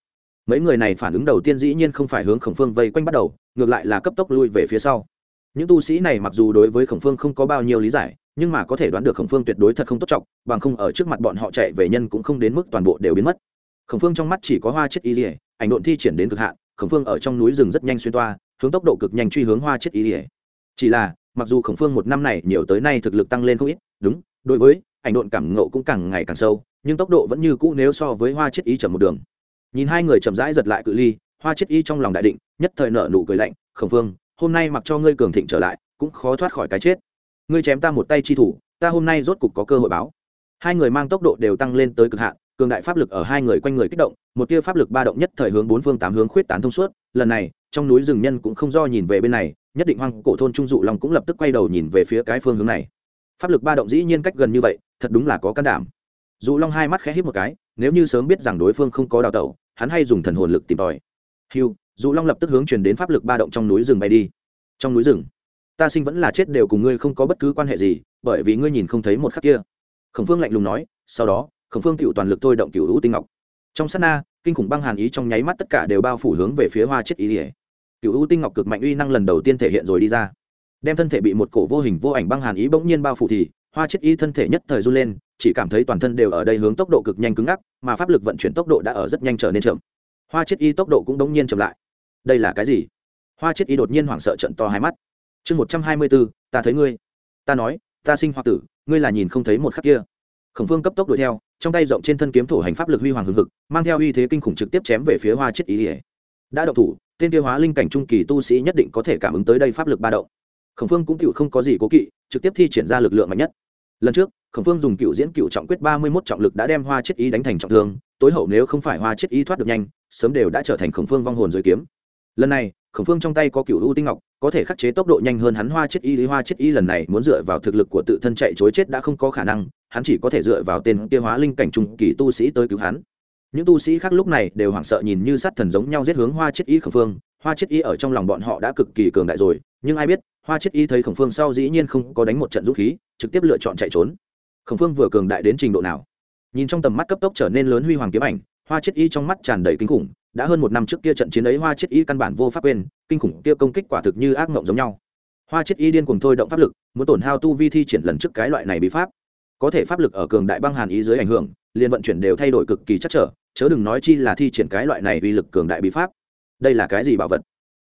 Mấy người này phản ứng đầu tiên dĩ nhiên không phải hướng khổng phương vây quanh bắt đầu, ngược lại là cấp tốc lui về phía sau. Những tu sĩ này mặc dù đối với khổng phương không có bao nhiêu lý giải nhưng mà có thể đoán được khổng phương tuyệt đối thật không tốt trọng, bằng không ở trước mặt bọn họ chạy về nhân cũng không đến mức toàn bộ đều biến mất. Khổng phương trong mắt chỉ có hoa chết y rỉa ảnh độn thi triển đến cực hạn, khổng phương ở trong núi rừng rất nhanh xuyên toa, hướng tốc độ cực nhanh truy hướng hoa chết y rỉa chỉ là, mặc dù khổng phương một năm này nhiều tới nay thực lực tăng lên không ít, đúng, đối với, ảnh độn cảm ngộ cũng càng ngày càng sâu, nhưng tốc độ vẫn như cũ nếu so với hoa chết y chậm một đường. Nhìn hai người chậm rãi giật lại cự ly, hoa chết y trong lòng đại định, nhất thời nợ nụ cười lạnh, khổng phương, hôm nay mặc cho ngươi cường thịnh trở lại, cũng khó thoát khỏi cái chết ngươi chém ta một tay chi thủ, ta hôm nay rốt cục có cơ hội báo. Hai người mang tốc độ đều tăng lên tới cực hạn, cường đại pháp lực ở hai người quanh người kích động, một tia pháp lực ba động nhất thời hướng bốn phương tám hướng khuyết tán thông suốt. Lần này, trong núi rừng nhân cũng không do nhìn về bên này, nhất định hoang cổ thôn trung dụ long cũng lập tức quay đầu nhìn về phía cái phương hướng này. Pháp lực ba động dĩ nhiên cách gần như vậy, thật đúng là có can đảm. Dụ long hai mắt khẽ hít một cái, nếu như sớm biết rằng đối phương không có đào tẩu, hắn hay dùng thần hồn lực tìm tòi. Hiu dụ long lập tức hướng truyền đến pháp lực ba động trong núi rừng bay đi. Trong núi rừng ta sinh vẫn là chết đều cùng ngươi không có bất cứ quan hệ gì, bởi vì ngươi nhìn không thấy một khắc kia. Khổng phương lạnh lùng nói, sau đó, khổng phương tựu toàn lực thôi động cựu hữu tinh ngọc. Trong s á t na, kinh khủng băng hàn ý trong nháy mắt tất cả đều bao phủ hướng về phía hoa chết ý ỉa. Cựu hữu tinh ngọc cực mạnh uy năng lần đầu tiên thể hiện rồi đi ra. Đem thân thể bị một cổ vô hình vô ảnh băng hàn ý bỗng nhiên bao phủ thì, hoa chết ý thân thể nhất thời run lên, chỉ cảm thấy toàn thân đều ở đây hướng tốc độ cực nhanh cứng ngắc, mà pháp lực vận chuyển tốc độ đã ở rất nhanh trở nên chậm. Hoa chết y tốc độ cũng đống nhiên chậm lại. Đây là cái gì? Hoa chết y đột nhiên hoảng sợ trận to hai mắt chương một trăm hai mươi bốn, ta thấy ngươi. Ta nói, ta sinh hoặc tử, ngươi là nhìn không thấy một khắc kia. Khổng phương cấp tốc đuổi theo, trong tay rộng trên thân kiếm thổ hành pháp lực huy hoàng hưng hực, mang theo uy thế kinh khủng trực tiếp chém về phía hoa chết ý ỉa. Đã động thủ, tên tiêu hóa linh cảnh trung kỳ tu sĩ nhất định có thể cảm ứng tới đây pháp lực ba động. Khổng phương cũng cựu không có gì cố kỵ, trực tiếp thi triển ra lực lượng mạnh nhất. Lần trước, khổng phương dùng cựu diễn cựu trọng quyết ba mươi mốt trọng lực đã đem hoa chết ý đánh thành trọng thương, tối hậu nếu không phải hoa chết ý thoát được nhanh, sớm đều đã trở thành khổng phương vong hồn dưới kiếm. Lần này, khổng phương trong tay có cựu u tinh ngọc có thể khắc chế tốc độ nhanh hơn hắn hoa chết y lý hoa chết y lần này muốn dựa vào thực lực của tự thân chạy chối chết đã không có khả năng, hắn chỉ có thể dựa vào tên kia hóa linh cảnh trung kỳ tu sĩ tới cứu hắn. Những tu sĩ khác lúc này đều hoảng sợ nhìn như sát thần giống nhau giết hướng hoa chết y khổng phương, hoa chết y ở trong lòng bọn họ đã cực kỳ cường đại rồi, nhưng ai biết, hoa chết y thấy khổng phương sau dĩ nhiên không có đánh một trận dũng khí, trực tiếp lựa chọn chạy trốn. Khổng phương vừa cường đại đến trình độ nào? Nhìn trong tầm mắt cấp tốc trở nên lớn huy hoàng kiếm ảnh, hoa chết y trong mắt tràn đầy kinh khủng đã hơn một năm trước kia trận chiến ấy, hoa chết y căn bản vô pháp quên, kinh khủng kia công kích quả thực như ác mộng giống nhau. Hoa chết y điên cùng thôi động pháp lực, muốn tổn hao tu vi thi triển lần trước cái loại này bị pháp. Có thể pháp lực ở cường đại băng hàn ý dưới ảnh hưởng, liền vận chuyển đều thay đổi cực kỳ chắc trở, chớ đừng nói chi là thi triển cái loại này uy lực cường đại bí pháp. Đây là cái gì bảo vật?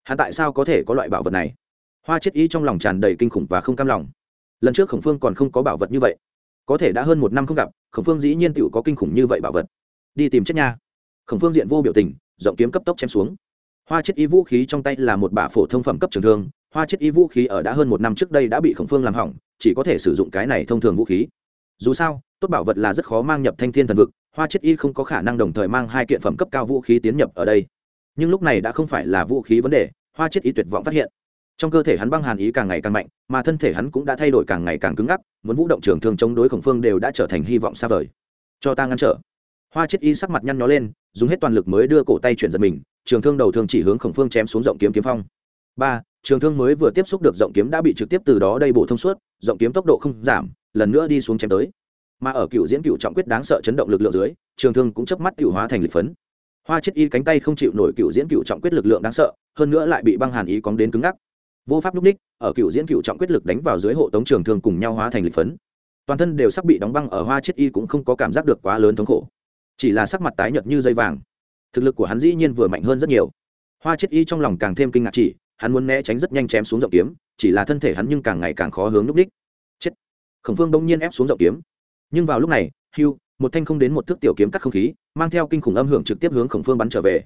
Hắn tại sao có thể có loại bảo vật này? Hoa chết Y trong lòng tràn đầy kinh khủng và không cam lòng. Lần trước khổng phương còn không có bảo vật như vậy. Có thể đã hơn một năm không gặp, khổng phương dĩ nhiên tựu có kinh khủng như vậy bảo vật. Đi tìm chết nha. Khổng phương diện vô biểu tình Rộng kiếm cấp tốc chém xuống. Hoa chết y vũ khí trong tay là một bả phổ thông phẩm cấp trường thương, hoa chết y vũ khí ở đã hơn một năm trước đây đã bị khổng phương làm hỏng, chỉ có thể sử dụng cái này thông thường vũ khí. Dù sao, tốt bảo vật là rất khó mang nhập thanh thiên thần vực, hoa chết y không có khả năng đồng thời mang hai kiện phẩm cấp cao vũ khí tiến nhập ở đây. Nhưng lúc này đã không phải là vũ khí vấn đề, hoa chết y tuyệt vọng phát hiện. Trong cơ thể hắn băng hàn ý càng ngày càng mạnh, mà thân thể hắn cũng đã thay đổi càng ngày càng cứng ngắc, muốn vũ động trường thương chống đối khổng phương đều đã trở thành hy vọng xa vời. Cho ta ngăn trở hoa chết y sắc mặt nhăn nhó lên, dùng hết toàn lực mới đưa cổ tay chuyển giật mình, trường thương đầu thương chỉ hướng khổng phương chém xuống rộng kiếm kiếm phong. Ba, trường thương mới vừa tiếp xúc được rộng kiếm đã bị trực tiếp từ đó đây bổ thông suốt, rộng kiếm tốc độ không giảm, lần nữa đi xuống chém tới. Mà ở cựu diễn cựu trọng quyết đáng sợ chấn động lực lượng dưới, trường thương cũng chớp mắt cựu hóa thành lịch phấn. Hoa chết y cánh tay không chịu nổi cựu diễn cựu trọng quyết lực lượng đáng sợ, hơn nữa lại bị băng hàn ý cóng đến cứng ngắc. Vô pháp núp ních, ở cựu diễn cựu trọng quyết lực đánh vào dưới hộ tống trường thương cùng nhau hóa thành lịch phấn. Toàn thân đều sắp bị đóng băng ở hoa chết y cũng không có cảm giác được quá lớn thống khổ chỉ là sắc mặt tái nhợt như dây vàng. Thực lực của hắn dĩ nhiên vừa mạnh hơn rất nhiều. Hoa chết y trong lòng càng thêm kinh ngạc chỉ, hắn muốn né tránh rất nhanh chém xuống rộng kiếm, chỉ là thân thể hắn nhưng càng ngày càng khó hướng núp đích. Chết. Khổng phương đông nhiên ép xuống rộng kiếm. Nhưng vào lúc này hưu một thanh không đến một thước tiểu kiếm cắt không khí, mang theo kinh khủng âm hưởng trực tiếp hướng khổng phương bắn trở về.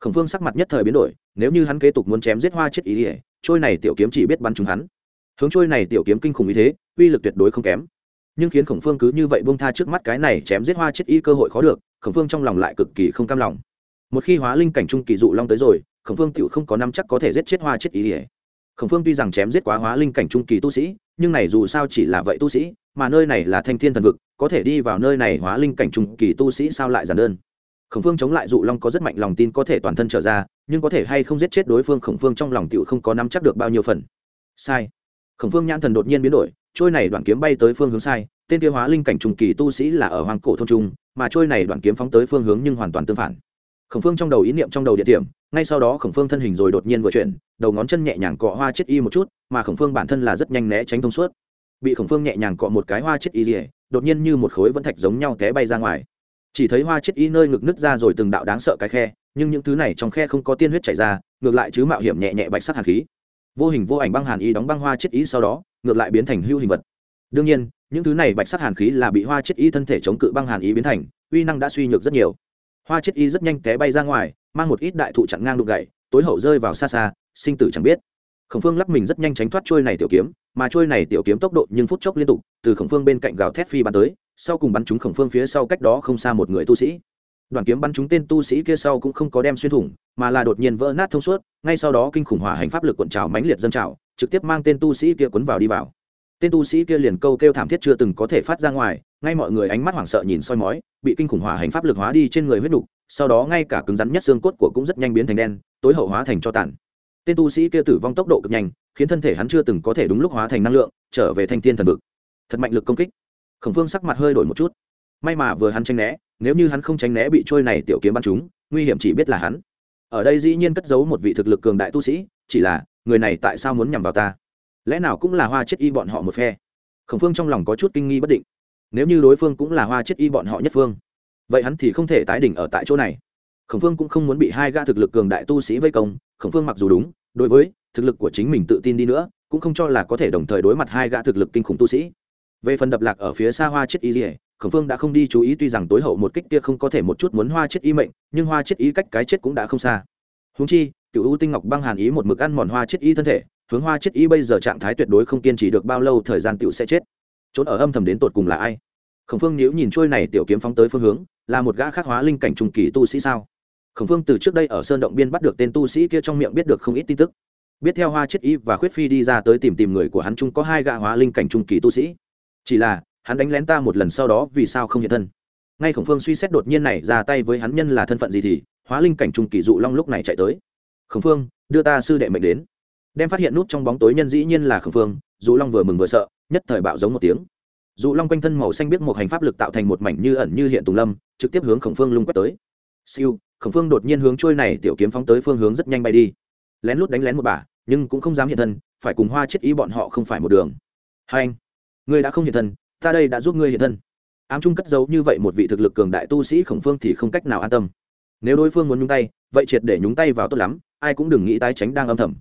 Khổng phương sắc mặt nhất thời biến đổi, nếu như hắn kế tục muốn chém giết hoa chết ý ỉa trôi này tiểu kiếm chỉ biết bắn trúng hắn. Hướng trôi này tiểu kiếm kinh khủng như thế, uy lực tuyệt đối không kém nhưng khiến khổng phương cứ như vậy bông tha trước mắt cái này chém giết hoa chết y cơ hội khó được, khổng phương trong lòng lại cực kỳ không cam lòng. Một khi hóa linh cảnh trung kỳ dụ long tới rồi, khổng phương tựu không có năm chắc có thể giết chết hoa chết ý ỉa khổng phương tuy rằng chém giết quá hóa linh cảnh trung kỳ tu sĩ, nhưng này dù sao chỉ là vậy tu sĩ, mà nơi này là thanh thiên thần vực, có thể đi vào nơi này hóa linh cảnh trung kỳ tu sĩ sao lại giản đơn? Khổng phương chống lại dụ long có rất mạnh lòng tin có thể toàn thân trở ra, nhưng có thể hay không giết chết đối phương khổng phương trong lòng tựu không có nắm chắc được bao nhiêu phần. Sai. Khổng phương nhãn thần đột nhiên biến đổi trôi này đoạn kiếm bay tới phương hướng sai, tên tiêu hóa linh cảnh trùng kỳ tu sĩ là ở hoàng cổ thôn trung, mà trôi này đoạn kiếm phóng tới phương hướng nhưng hoàn toàn tương phản. Khổng phương trong đầu ý niệm trong đầu địa điểm, ngay sau đó khổng phương thân hình rồi đột nhiên vừa chuyển, đầu ngón chân nhẹ nhàng cọ hoa chết y một chút, mà khổng phương bản thân là rất nhanh né tránh thông suốt. Bị khổng phương nhẹ nhàng cọ một cái hoa chết y rỉa đột nhiên như một khối vẫn thạch giống nhau té bay ra ngoài. Chỉ thấy hoa chết y nơi ngực nứt ra rồi từng đạo đáng sợ cái khe, nhưng những thứ này trong khe không có tiên huyết chảy ra, ngược lại chứ mạo hiểm nhẹ nhẹ bạch sắc hàn khí. Vô hình vô ảnh băng hàn y đóng băng hoa chết y sau đó ngược lại biến thành hưu hình vật. Đương nhiên, những thứ này bạch sắc hàn khí là bị hoa chết y thân thể chống cự băng hàn ý biến thành, uy năng đã suy nhược rất nhiều. Hoa chết y rất nhanh té bay ra ngoài, mang một ít đại thụ chặn ngang đục gậy, tối hậu rơi vào xa xa, sinh tử chẳng biết. Khổng phương lắc mình rất nhanh tránh thoát trôi này tiểu kiếm, mà trôi này tiểu kiếm tốc độ nhưng phút chốc liên tục, từ khổng phương bên cạnh gào thét phi bắn tới, sau cùng bắn trúng khổng phương phía sau cách đó không xa một người tu sĩ. Đoàn kiếm bắn trúng tên tu sĩ kia sau cũng không có đem xuyên thủng, mà là đột nhiên vỡ nát thông suốt, ngay sau đó kinh khủng hỏa hành pháp lực cuộn trào mãnh liệt dân trào trực tiếp mang tên tu sĩ kia cuốn vào đi vào. Tên tu sĩ kia liền câu kêu thảm thiết chưa từng có thể phát ra ngoài, ngay mọi người ánh mắt hoảng sợ nhìn soi mói, bị kinh khủng hỏa hành pháp lực hóa đi trên người huyết đục sau đó ngay cả cứng rắn nhất xương cốt của cũng rất nhanh biến thành đen, tối hậu hóa thành cho tàn. Tên tu sĩ kia tử vong tốc độ cực nhanh, khiến thân thể hắn chưa từng có thể đúng lúc hóa thành năng lượng, trở về thanh thiên thần vực. Thật mạnh lực công kích. Khổng phương sắc mặt hơi đổi một chút. May mà vừa hắn tranh né, nếu như hắn không tránh né bị trôi này tiểu kiếm bắn chúng nguy hiểm chỉ biết là hắn. Ở đây dĩ nhiên cất giấu một vị thực lực cường đại tu sĩ, chỉ là người này tại sao muốn nhằm vào ta? Lẽ nào cũng là hoa chết y bọn họ một phe? Khổng phương trong lòng có chút kinh nghi bất định. Nếu như đối phương cũng là hoa chết y bọn họ nhất phương, vậy hắn thì không thể tái đỉnh ở tại chỗ này. Khổng phương cũng không muốn bị hai gã thực lực cường đại tu sĩ vây công. Khổng phương mặc dù đúng, đối với thực lực của chính mình tự tin đi nữa, cũng không cho là có thể đồng thời đối mặt hai gã thực lực kinh khủng tu sĩ. Về phần đập lạc ở phía xa hoa chết y dỉa khổng phương đã không đi chú ý tuy rằng tối hậu một kích kia không có thể một chút muốn hoa chết y mệnh, nhưng hoa chết y cách cái chết cũng đã không xa. Húng chi cựu ưu tinh ngọc băng hàn ý một mực ăn mòn hoa chết y thân thể, hướng hoa chết y bây giờ trạng thái tuyệt đối không kiên trì được bao lâu, thời gian tựu sẽ chết. Trốn ở âm thầm đến tột cùng là ai? Khổng phương nhíu nhìn trôi này tiểu kiếm phóng tới phương hướng, là một gã khắc hóa linh cảnh trung kỳ tu sĩ sao? Khổng phương từ trước đây ở sơn động biên bắt được tên tu sĩ kia trong miệng biết được không ít tin tức. Biết theo hoa chết y và khuyết phi đi ra tới tìm tìm người của hắn chung có hai gã hóa linh cảnh trung kỳ tu sĩ. Chỉ là, hắn đánh lén ta một lần sau đó vì sao không hiện thân? Ngay khổng phương suy xét đột nhiên này ra tay với hắn nhân là thân phận gì thì, hóa linh cảnh trung kỳ dụ long lúc này chạy tới khổng phương, đưa ta sư đệ mệnh đến. Đem phát hiện nút trong bóng tối nhân dĩ nhiên là khổng phương, dụ long vừa mừng vừa sợ, nhất thời bạo giống một tiếng. Dụ long quanh thân màu xanh biết một hành pháp lực tạo thành một mảnh như ẩn như hiện tùng lâm, trực tiếp hướng khổng phương lung quét tới. Siêu, khổng phương đột nhiên hướng trôi này tiểu kiếm phóng tới phương hướng rất nhanh bay đi. Lén lút đánh lén một bà, nhưng cũng không dám hiện thân, phải cùng hoa chết ý bọn họ không phải một đường. Hai anh, ngươi đã không hiện thân, ta đây đã giúp ngươi hiện thân. Ám trung cất giấu như vậy một vị thực lực cường đại tu sĩ khổng phương thì không cách nào an tâm. Nếu đối phương muốn nhúng tay, vậy triệt để nhúng tay vào tốt lắm ai cũng đừng nghĩ tái tránh đang âm thầm.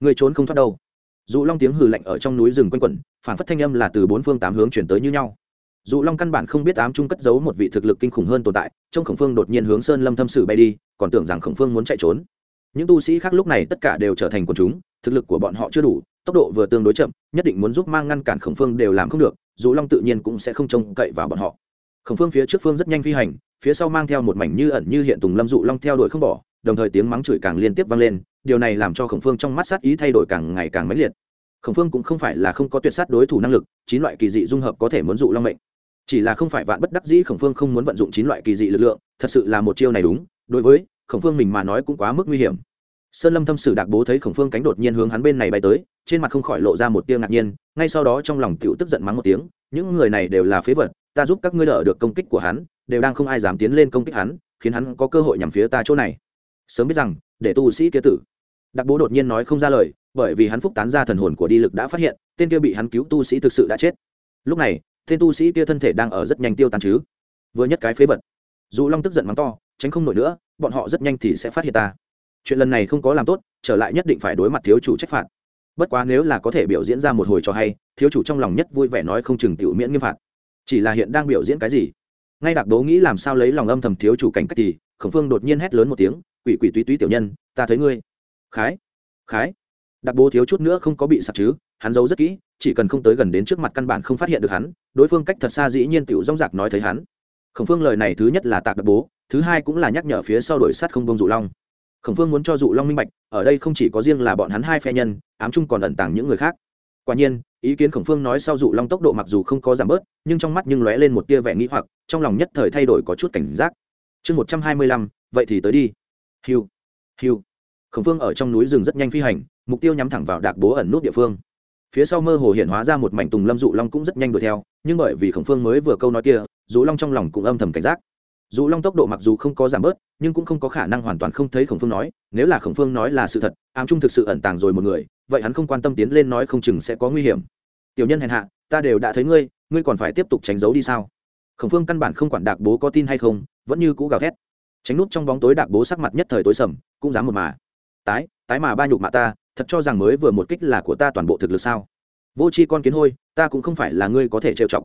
Người trốn không thoát đâu. Dù long tiếng hừ lạnh ở trong núi rừng quanh quẩn phản phất thanh âm là từ bốn phương tám hướng chuyển tới như nhau. Dù long căn bản không biết ám trung cất giấu một vị thực lực kinh khủng hơn tồn tại trong khổng phương đột nhiên hướng sơn lâm thâm sử bay đi, còn tưởng rằng khổng phương muốn chạy trốn. Những tu sĩ khác lúc này tất cả đều trở thành quần chúng, thực lực của bọn họ chưa đủ, tốc độ vừa tương đối chậm, nhất định muốn giúp mang ngăn cản khổng phương đều làm không được dù long tự nhiên cũng sẽ không trông cậy vào bọn họ. Khổng phương phía trước phương rất nhanh phi hành, phía sau mang theo một mảnh như ẩn như hiện tùng lâm dụ long theo đuổi không bỏ đồng thời tiếng mắng chửi càng liên tiếp vang lên, điều này làm cho khổng phương trong mắt sát ý thay đổi càng ngày càng mãnh liệt. Khổng phương cũng không phải là không có tuyệt sát đối thủ năng lực, chín loại kỳ dị dung hợp có thể muốn dụ long mệnh. Chỉ là không phải vạn bất đắc dĩ khổng phương không muốn vận dụng chín loại kỳ dị lực lượng, thật sự là một chiêu này đúng, đối với khổng phương mình mà nói cũng quá mức nguy hiểm. Sơn lâm thâm sử đạc bố thấy khổng phương cánh đột nhiên hướng hắn bên này bay tới, trên mặt không khỏi lộ ra một tia ngạc nhiên, ngay sau đó trong lòng tựu tức giận mắng một tiếng, những người này đều là phế vật, ta giúp các ngươi đỡ được công kích của hắn, đều đang không ai dám tiến lên công kích hắn, khiến hắn có cơ hội nhằm phía ta chỗ này sớm biết rằng, để tu sĩ kia tử. Đặc bố đột nhiên nói không ra lời, bởi vì hắn phúc tán ra thần hồn của đi lực đã phát hiện, tên kia bị hắn cứu tu sĩ thực sự đã chết. Lúc này, tên tu sĩ kia thân thể đang ở rất nhanh tiêu tan chứ. Vừa nhất cái phế vật. Dù long tức giận mắng to, tránh không nổi nữa, bọn họ rất nhanh thì sẽ phát hiện ta. Chuyện lần này không có làm tốt, trở lại nhất định phải đối mặt thiếu chủ trách phạt. Bất quá nếu là có thể biểu diễn ra một hồi cho hay, thiếu chủ trong lòng nhất vui vẻ nói không chừng tiểu miễn nghiêm phạt. Chỉ là hiện đang biểu diễn cái gì? Ngay đặc đố nghĩ làm sao lấy lòng âm thầm thiếu chủ cảnh cách thì, khổng phương đột nhiên hét lớn một tiếng quỷ quỷ túy túy tiểu nhân, ta thấy ngươi. Khái khái. Đặc bố thiếu chút nữa không có bị sặc chứ, hắn giấu rất kỹ, chỉ cần không tới gần đến trước mặt căn bản không phát hiện được hắn, đối phương cách thật xa dĩ nhiên tiểu rong rạc nói thấy hắn. Khổng phương lời này thứ nhất là tạc đặc bố, thứ hai cũng là nhắc nhở phía sau đổi sát không bông dụ long. Khổng phương muốn cho dụ long minh bạch, ở đây không chỉ có riêng là bọn hắn hai phe nhân, ám chung còn ẩn tàng những người khác. Quả nhiên, ý kiến khổng phương nói sau dụ long tốc độ mặc dù không có giảm bớt, nhưng trong mắt nhưng lóe lên một tia vẻ nghĩ hoặc, trong lòng nhất thời thay đổi có chút cảnh giác. Chương một trăm hai mươi lăm, vậy thì tới đi hiu hiu. Khổng phương ở trong núi rừng rất nhanh phi hành, mục tiêu nhắm thẳng vào đạc bố ẩn nút địa phương. Phía sau mơ hồ hiện hóa ra một mảnh tùng lâm dụ long cũng rất nhanh đuổi theo, nhưng bởi vì khổng phương mới vừa câu nói kia, dụ long trong lòng cũng âm thầm cảnh giác. Dụ long tốc độ mặc dù không có giảm bớt, nhưng cũng không có khả năng hoàn toàn không thấy khổng phương nói, nếu là khổng phương nói là sự thật, ám trung thực sự ẩn tàng rồi một người, vậy hắn không quan tâm tiến lên nói không chừng sẽ có nguy hiểm. Tiểu nhân hèn hạ, ta đều đã thấy ngươi ngươi còn phải tiếp tục tránh giấu đi sao? Khổng phương căn bản không quản đạc bố có tin hay không, vẫn như cũ gào thét tránh nút trong bóng tối đạc bố sắc mặt nhất thời tối sầm, cũng dám một mà. Tái tái mà ba nhục mạ ta, thật cho rằng mới vừa một kích là của ta toàn bộ thực lực sao? Vô c h i con kiến hôi, ta cũng không phải là ngươi có thể trêu chọc.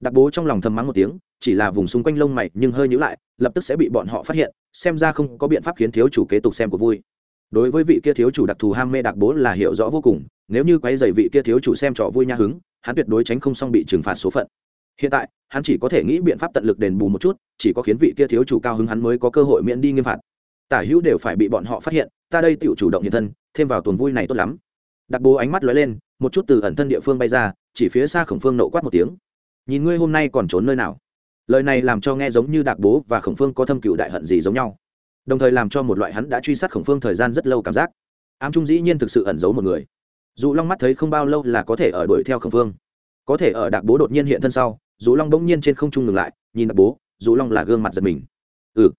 Đặc bố trong lòng thầm mắng một tiếng, chỉ là vùng xung quanh lông mày nhưng hơi nhữ lại, lập tức sẽ bị bọn họ phát hiện, xem ra không có biện pháp khiến thiếu chủ kế tục xem của vui. Đối với vị kia thiếu chủ đặc thù ham mê đặc bố là hiểu rõ vô cùng, nếu như quay dày vị kia thiếu chủ xem trò vui nha hứng, hắn tuyệt đối tránh không xong bị trừng phạt số phận hiện tại, hắn chỉ có thể nghĩ biện pháp tận lực đền bù một chút, chỉ có khiến vị kia thiếu chủ cao hứng hắn mới có cơ hội miễn đi nghiêm phạt. Tả hữu đều phải bị bọn họ phát hiện, ta đây tự chủ động hiện thân, thêm vào tuần vui này tốt lắm. Đặc bố ánh mắt lóe lên, một chút từ ẩn thân địa phương bay ra, chỉ phía xa khổng phương nộ quát một tiếng. Nhìn ngươi hôm nay còn trốn nơi nào? Lời này làm cho nghe giống như đặc bố và khổng phương có thâm cựu đại hận gì giống nhau. Đồng thời làm cho một loại hắn đã truy sát khổng phương thời gian rất lâu cảm giác. Ám trung dĩ nhiên thực sự ẩn giấu một người. Dù long mắt thấy không bao lâu là có thể ở đuổi theo khổng phương. Có thể ở đặc bố đột nhiên hiện thân sau dù long bỗng nhiên trên không trung ngừng lại, nhìn đặc bố, dù long là gương mặt giật mình. Ừ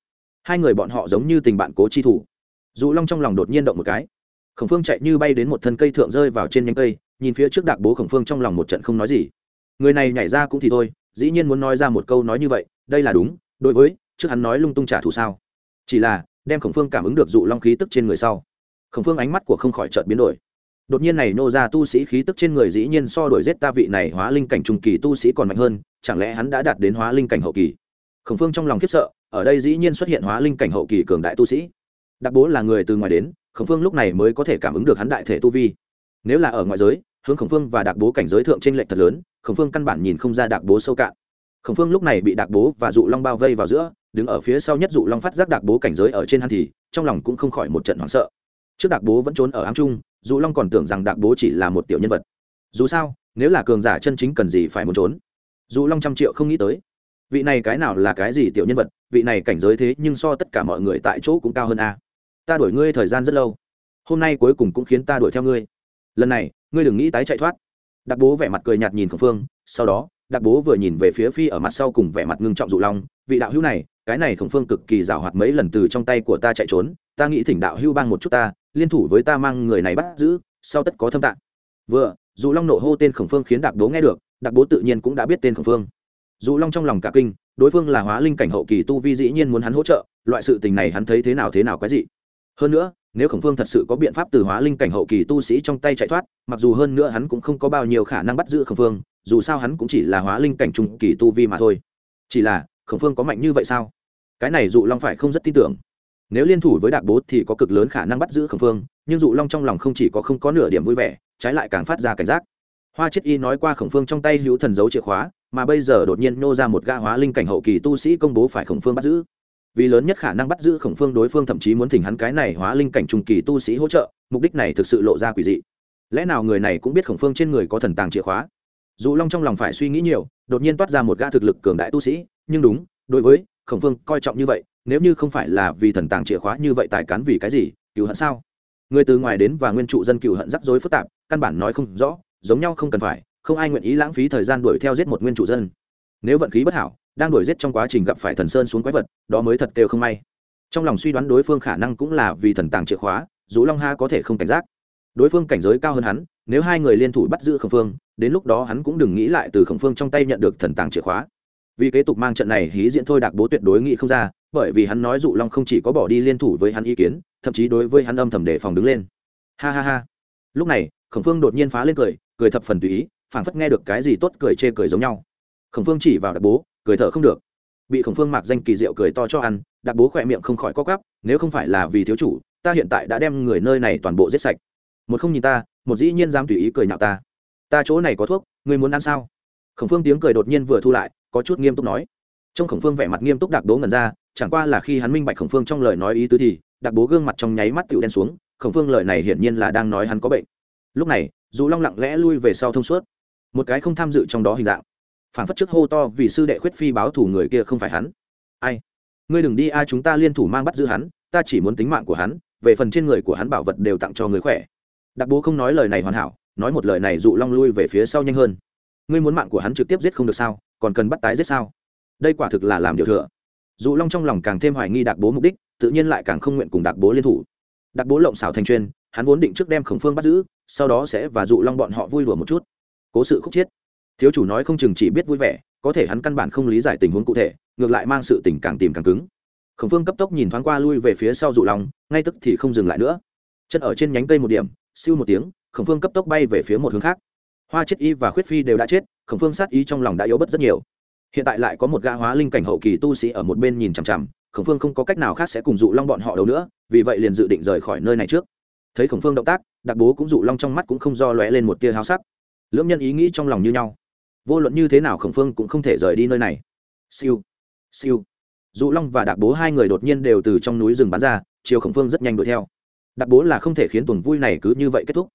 hai người bọn họ giống như tình bạn cố chi thủ. Dù long trong lòng đột nhiên động một cái. Khổng phương chạy như bay đến một thân cây thượng rơi vào trên nhánh cây, nhìn phía trước đạc bố khổng phương trong lòng một trận không nói gì. Người này nhảy ra cũng thì thôi, dĩ nhiên muốn nói ra một câu nói như vậy, đây là đúng, đối với, trước hắn nói lung tung trả thù sao. Chỉ là, đem khổng phương cảm ứng được dụ long khí tức trên người sau. Khổng phương ánh mắt của không khỏi chợt biến đổi đột nhiên này nô ra tu sĩ khí tức trên người dĩ nhiên so đổi giết ta vị này hóa linh cảnh trung kỳ tu sĩ còn mạnh hơn, chẳng lẽ hắn đã đạt đến hóa linh cảnh hậu kỳ? Khổng phương trong lòng khiếp sợ, ở đây dĩ nhiên xuất hiện hóa linh cảnh hậu kỳ cường đại tu sĩ. Đặc bố là người từ ngoài đến, khổng phương lúc này mới có thể cảm ứng được hắn đại thể tu vi. Nếu là ở ngoại giới, hướng khổng phương và đặc bố cảnh giới thượng trên lệch thật lớn, khổng phương căn bản nhìn không ra đặc bố sâu cạn. Khổng phương lúc này bị đặc bố và dụ long bao vây vào giữa, đứng ở phía sau nhất dụ long phát giác đặc bố cảnh giới ở trên hắn thì, trong lòng cũng không khỏi một trận hoảng sợ trước đặc bố vẫn trốn ở ám trung dụ long còn tưởng rằng đặc bố chỉ là một tiểu nhân vật. Dù sao, nếu là cường giả chân chính cần gì phải muốn trốn? Dụ long trăm triệu không nghĩ tới. Vị này cái nào là cái gì tiểu nhân vật, vị này cảnh giới thế nhưng so tất cả mọi người tại chỗ cũng cao hơn a. Ta đuổi ngươi thời gian rất lâu. Hôm nay cuối cùng cũng khiến ta đuổi theo ngươi. Lần này, ngươi đừng nghĩ tái chạy thoát. Đặc bố vẻ mặt cười nhạt nhìn khổng phương, sau đó đặc bố vừa nhìn về phía phi ở mặt sau cùng vẻ mặt ngưng trọng dụ long, vị đạo hữu này cái này khổng phương cực kỳ rào hoạt mấy lần từ trong tay của ta chạy trốn, ta nghĩ thỉnh đạo hưu bang một chút ta, liên thủ với ta mang người này bắt giữ, sau tất có thâm tạng. Vừa, dù long nộ hô tên khổng phương khiến đặc bố nghe được đặc bố tự nhiên cũng đã biết tên khổng phương. Dù long trong lòng cả kinh, đối phương là hóa linh cảnh hậu kỳ tu vi dĩ nhiên muốn hắn hỗ trợ, loại sự tình này hắn thấy thế nào thế nào quái dị. Hơn nữa, nếu khổng phương thật sự có biện pháp từ hóa linh cảnh hậu kỳ tu sĩ trong tay chạy thoát, mặc dù hơn nữa hắn cũng không có bao nhiêu khả năng bắt giữ khổng phương, dù sao hắn cũng chỉ là hóa linh cảnh trung kỳ tu vi mà thôi. Chỉ là, khổng phương có mạnh như vậy sao? Cái này dụ long phải không rất tin tưởng. Nếu liên thủ với đạc bố thì có cực lớn khả năng bắt giữ khổng phương, nhưng dụ long trong lòng không chỉ có không có nửa điểm vui vẻ, trái lại càng phát ra cảnh giác. Hoa chết y nói qua khổng phương trong tay hữu thần dấu chìa khóa, mà bây giờ đột nhiên nô ra một ga hóa linh cảnh hậu kỳ tu sĩ công bố phải khổng phương bắt giữ. Vì lớn nhất khả năng bắt giữ khổng phương, đối phương thậm chí muốn thỉnh hắn cái này hóa linh cảnh trung kỳ tu sĩ hỗ trợ, mục đích này thực sự lộ ra quỷ dị. Lẽ nào người này cũng biết khổng phương trên người có thần tàng chìa khóa? Dù long trong lòng phải suy nghĩ nhiều, đột nhiên toát ra một gã thực lực cường đại tu sĩ, nhưng đúng, đối với khổng phương coi trọng như vậy, nếu như không phải là vì thần tàng chìa khóa như vậy tài cán vì cái gì cựu hận sao? Người từ ngoài đến và nguyên trụ dân cựu hận rắc rối phức tạp, căn bản nói không rõ, giống nhau không cần phải, không ai nguyện ý lãng phí thời gian đuổi theo giết một nguyên trụ dân. Nếu vận khí bất hảo, đang đuổi giết trong quá trình gặp phải thần sơn xuống quái vật, đó mới thật kêu không may. Trong lòng suy đoán đối phương khả năng cũng là vì thần tàng chìa khóa, dù long ha có thể không cảnh giác. Đối phương cảnh giới cao hơn hắn, nếu hai người liên thủ bắt giữ khổng phương đến lúc đó hắn cũng đừng nghĩ lại từ khổng phương trong tay nhận được thần tàng chìa khóa vì kế tục mang trận này hí diễn thôi đạc bố tuyệt đối nghĩ không ra, bởi vì hắn nói dụ long không chỉ có bỏ đi liên thủ với hắn ý kiến, thậm chí đối với hắn âm thầm đề phòng đứng lên. Ha ha ha. Lúc này, khổng phương đột nhiên phá lên cười cười thập phần tùy ý, phảng phất nghe được cái gì tốt cười chê cười giống nhau. Khổng phương chỉ vào đặc bố, cười thở không được. Bị khổng phương mặc danh kỳ diệu cười to cho ăn đặc bố khỏe miệng không khỏi co cắp nếu không phải là vì thiếu chủ, ta hiện tại đã đem người nơi này toàn bộ giết sạch. Một không nhìn ta, một dĩ nhiên dám tùy ý cười nhạo ta. Ta chỗ này có thuốc người muốn ăn sao? Khổng phương tiếng cười đột nhiên vừa thu lại có chút nghiêm túc nói. Trong khổng phương vẻ mặt nghiêm túc đặc bố ngần ra, chẳng qua là khi hắn minh bạch khổng phương trong lời nói ý tứ thì đặc bố gương mặt trong nháy mắt tựu đen xuống, khổng phương lời này hiển nhiên là đang nói hắn có bệnh. Lúc này, dù long lặng lẽ lui về sau thông suốt, một cái không tham dự trong đó hình dạng. Phản phất trước hô to vì sư đệ khuyết phi báo thủ người kia không phải hắn. Ai? Ngươi đừng đi, ai chúng ta liên thủ mang bắt giữ hắn, ta chỉ muốn tính mạng của hắn, về phần trên người của hắn bảo vật đều tặng cho người khỏe. Đặc bố không nói lời này hoàn hảo, nói một lời này dụ long lui về phía sau nhanh hơn. Ngươi muốn mạng của hắn trực tiếp giết không được sao? Còn cần bắt tái giết sao? Đây quả thực là làm điều thừa. Dù long trong lòng càng thêm hoài nghi đặc bố mục đích, tự nhiên lại càng không nguyện cùng đặc bố liên thủ. Đặc bố lộng xảo thành chuyên, hắn vốn định trước đem khổng phương bắt giữ, sau đó sẽ và dụ long bọn họ vui đùa một chút. Cố sự khúc chiết. Thiếu chủ nói không chừng chỉ biết vui vẻ, có thể hắn căn bản không lý giải tình huống cụ thể, ngược lại mang sự tình càng tìm càng cứng. Khổng phương cấp tốc nhìn thoáng qua lui về phía sau dụ long, ngay tức thì không dừng lại nữa. Chân ở trên nhánh cây một điểm, siêu một tiếng, khổng phương cấp tốc bay về phía một hướng khác hoa chết y và khuyết phi đều đã chết, khổng phương sát ý trong lòng đã yếu bất rất nhiều. Hiện tại lại có một gã hóa linh cảnh hậu kỳ tu sĩ ở một bên nhìn chằm chằm, khổng phương không có cách nào khác sẽ cùng dụ long bọn họ đâu nữa, vì vậy liền dự định rời khỏi nơi này trước. Thấy khổng phương động tác, đặc bố cũng dụ long trong mắt cũng không do lóe lên một tia háo sắc. Lưỡng nhân ý nghĩ trong lòng như nhau. Vô luận như thế nào khổng phương cũng không thể rời đi nơi này. Siêu siêu. Dụ long và đặc bố hai người đột nhiên đều từ trong núi rừng bắn ra, chiều khổng phương rất nhanh đuổi theo. Đặc bố là không thể khiến tuần vui này cứ như vậy kết thúc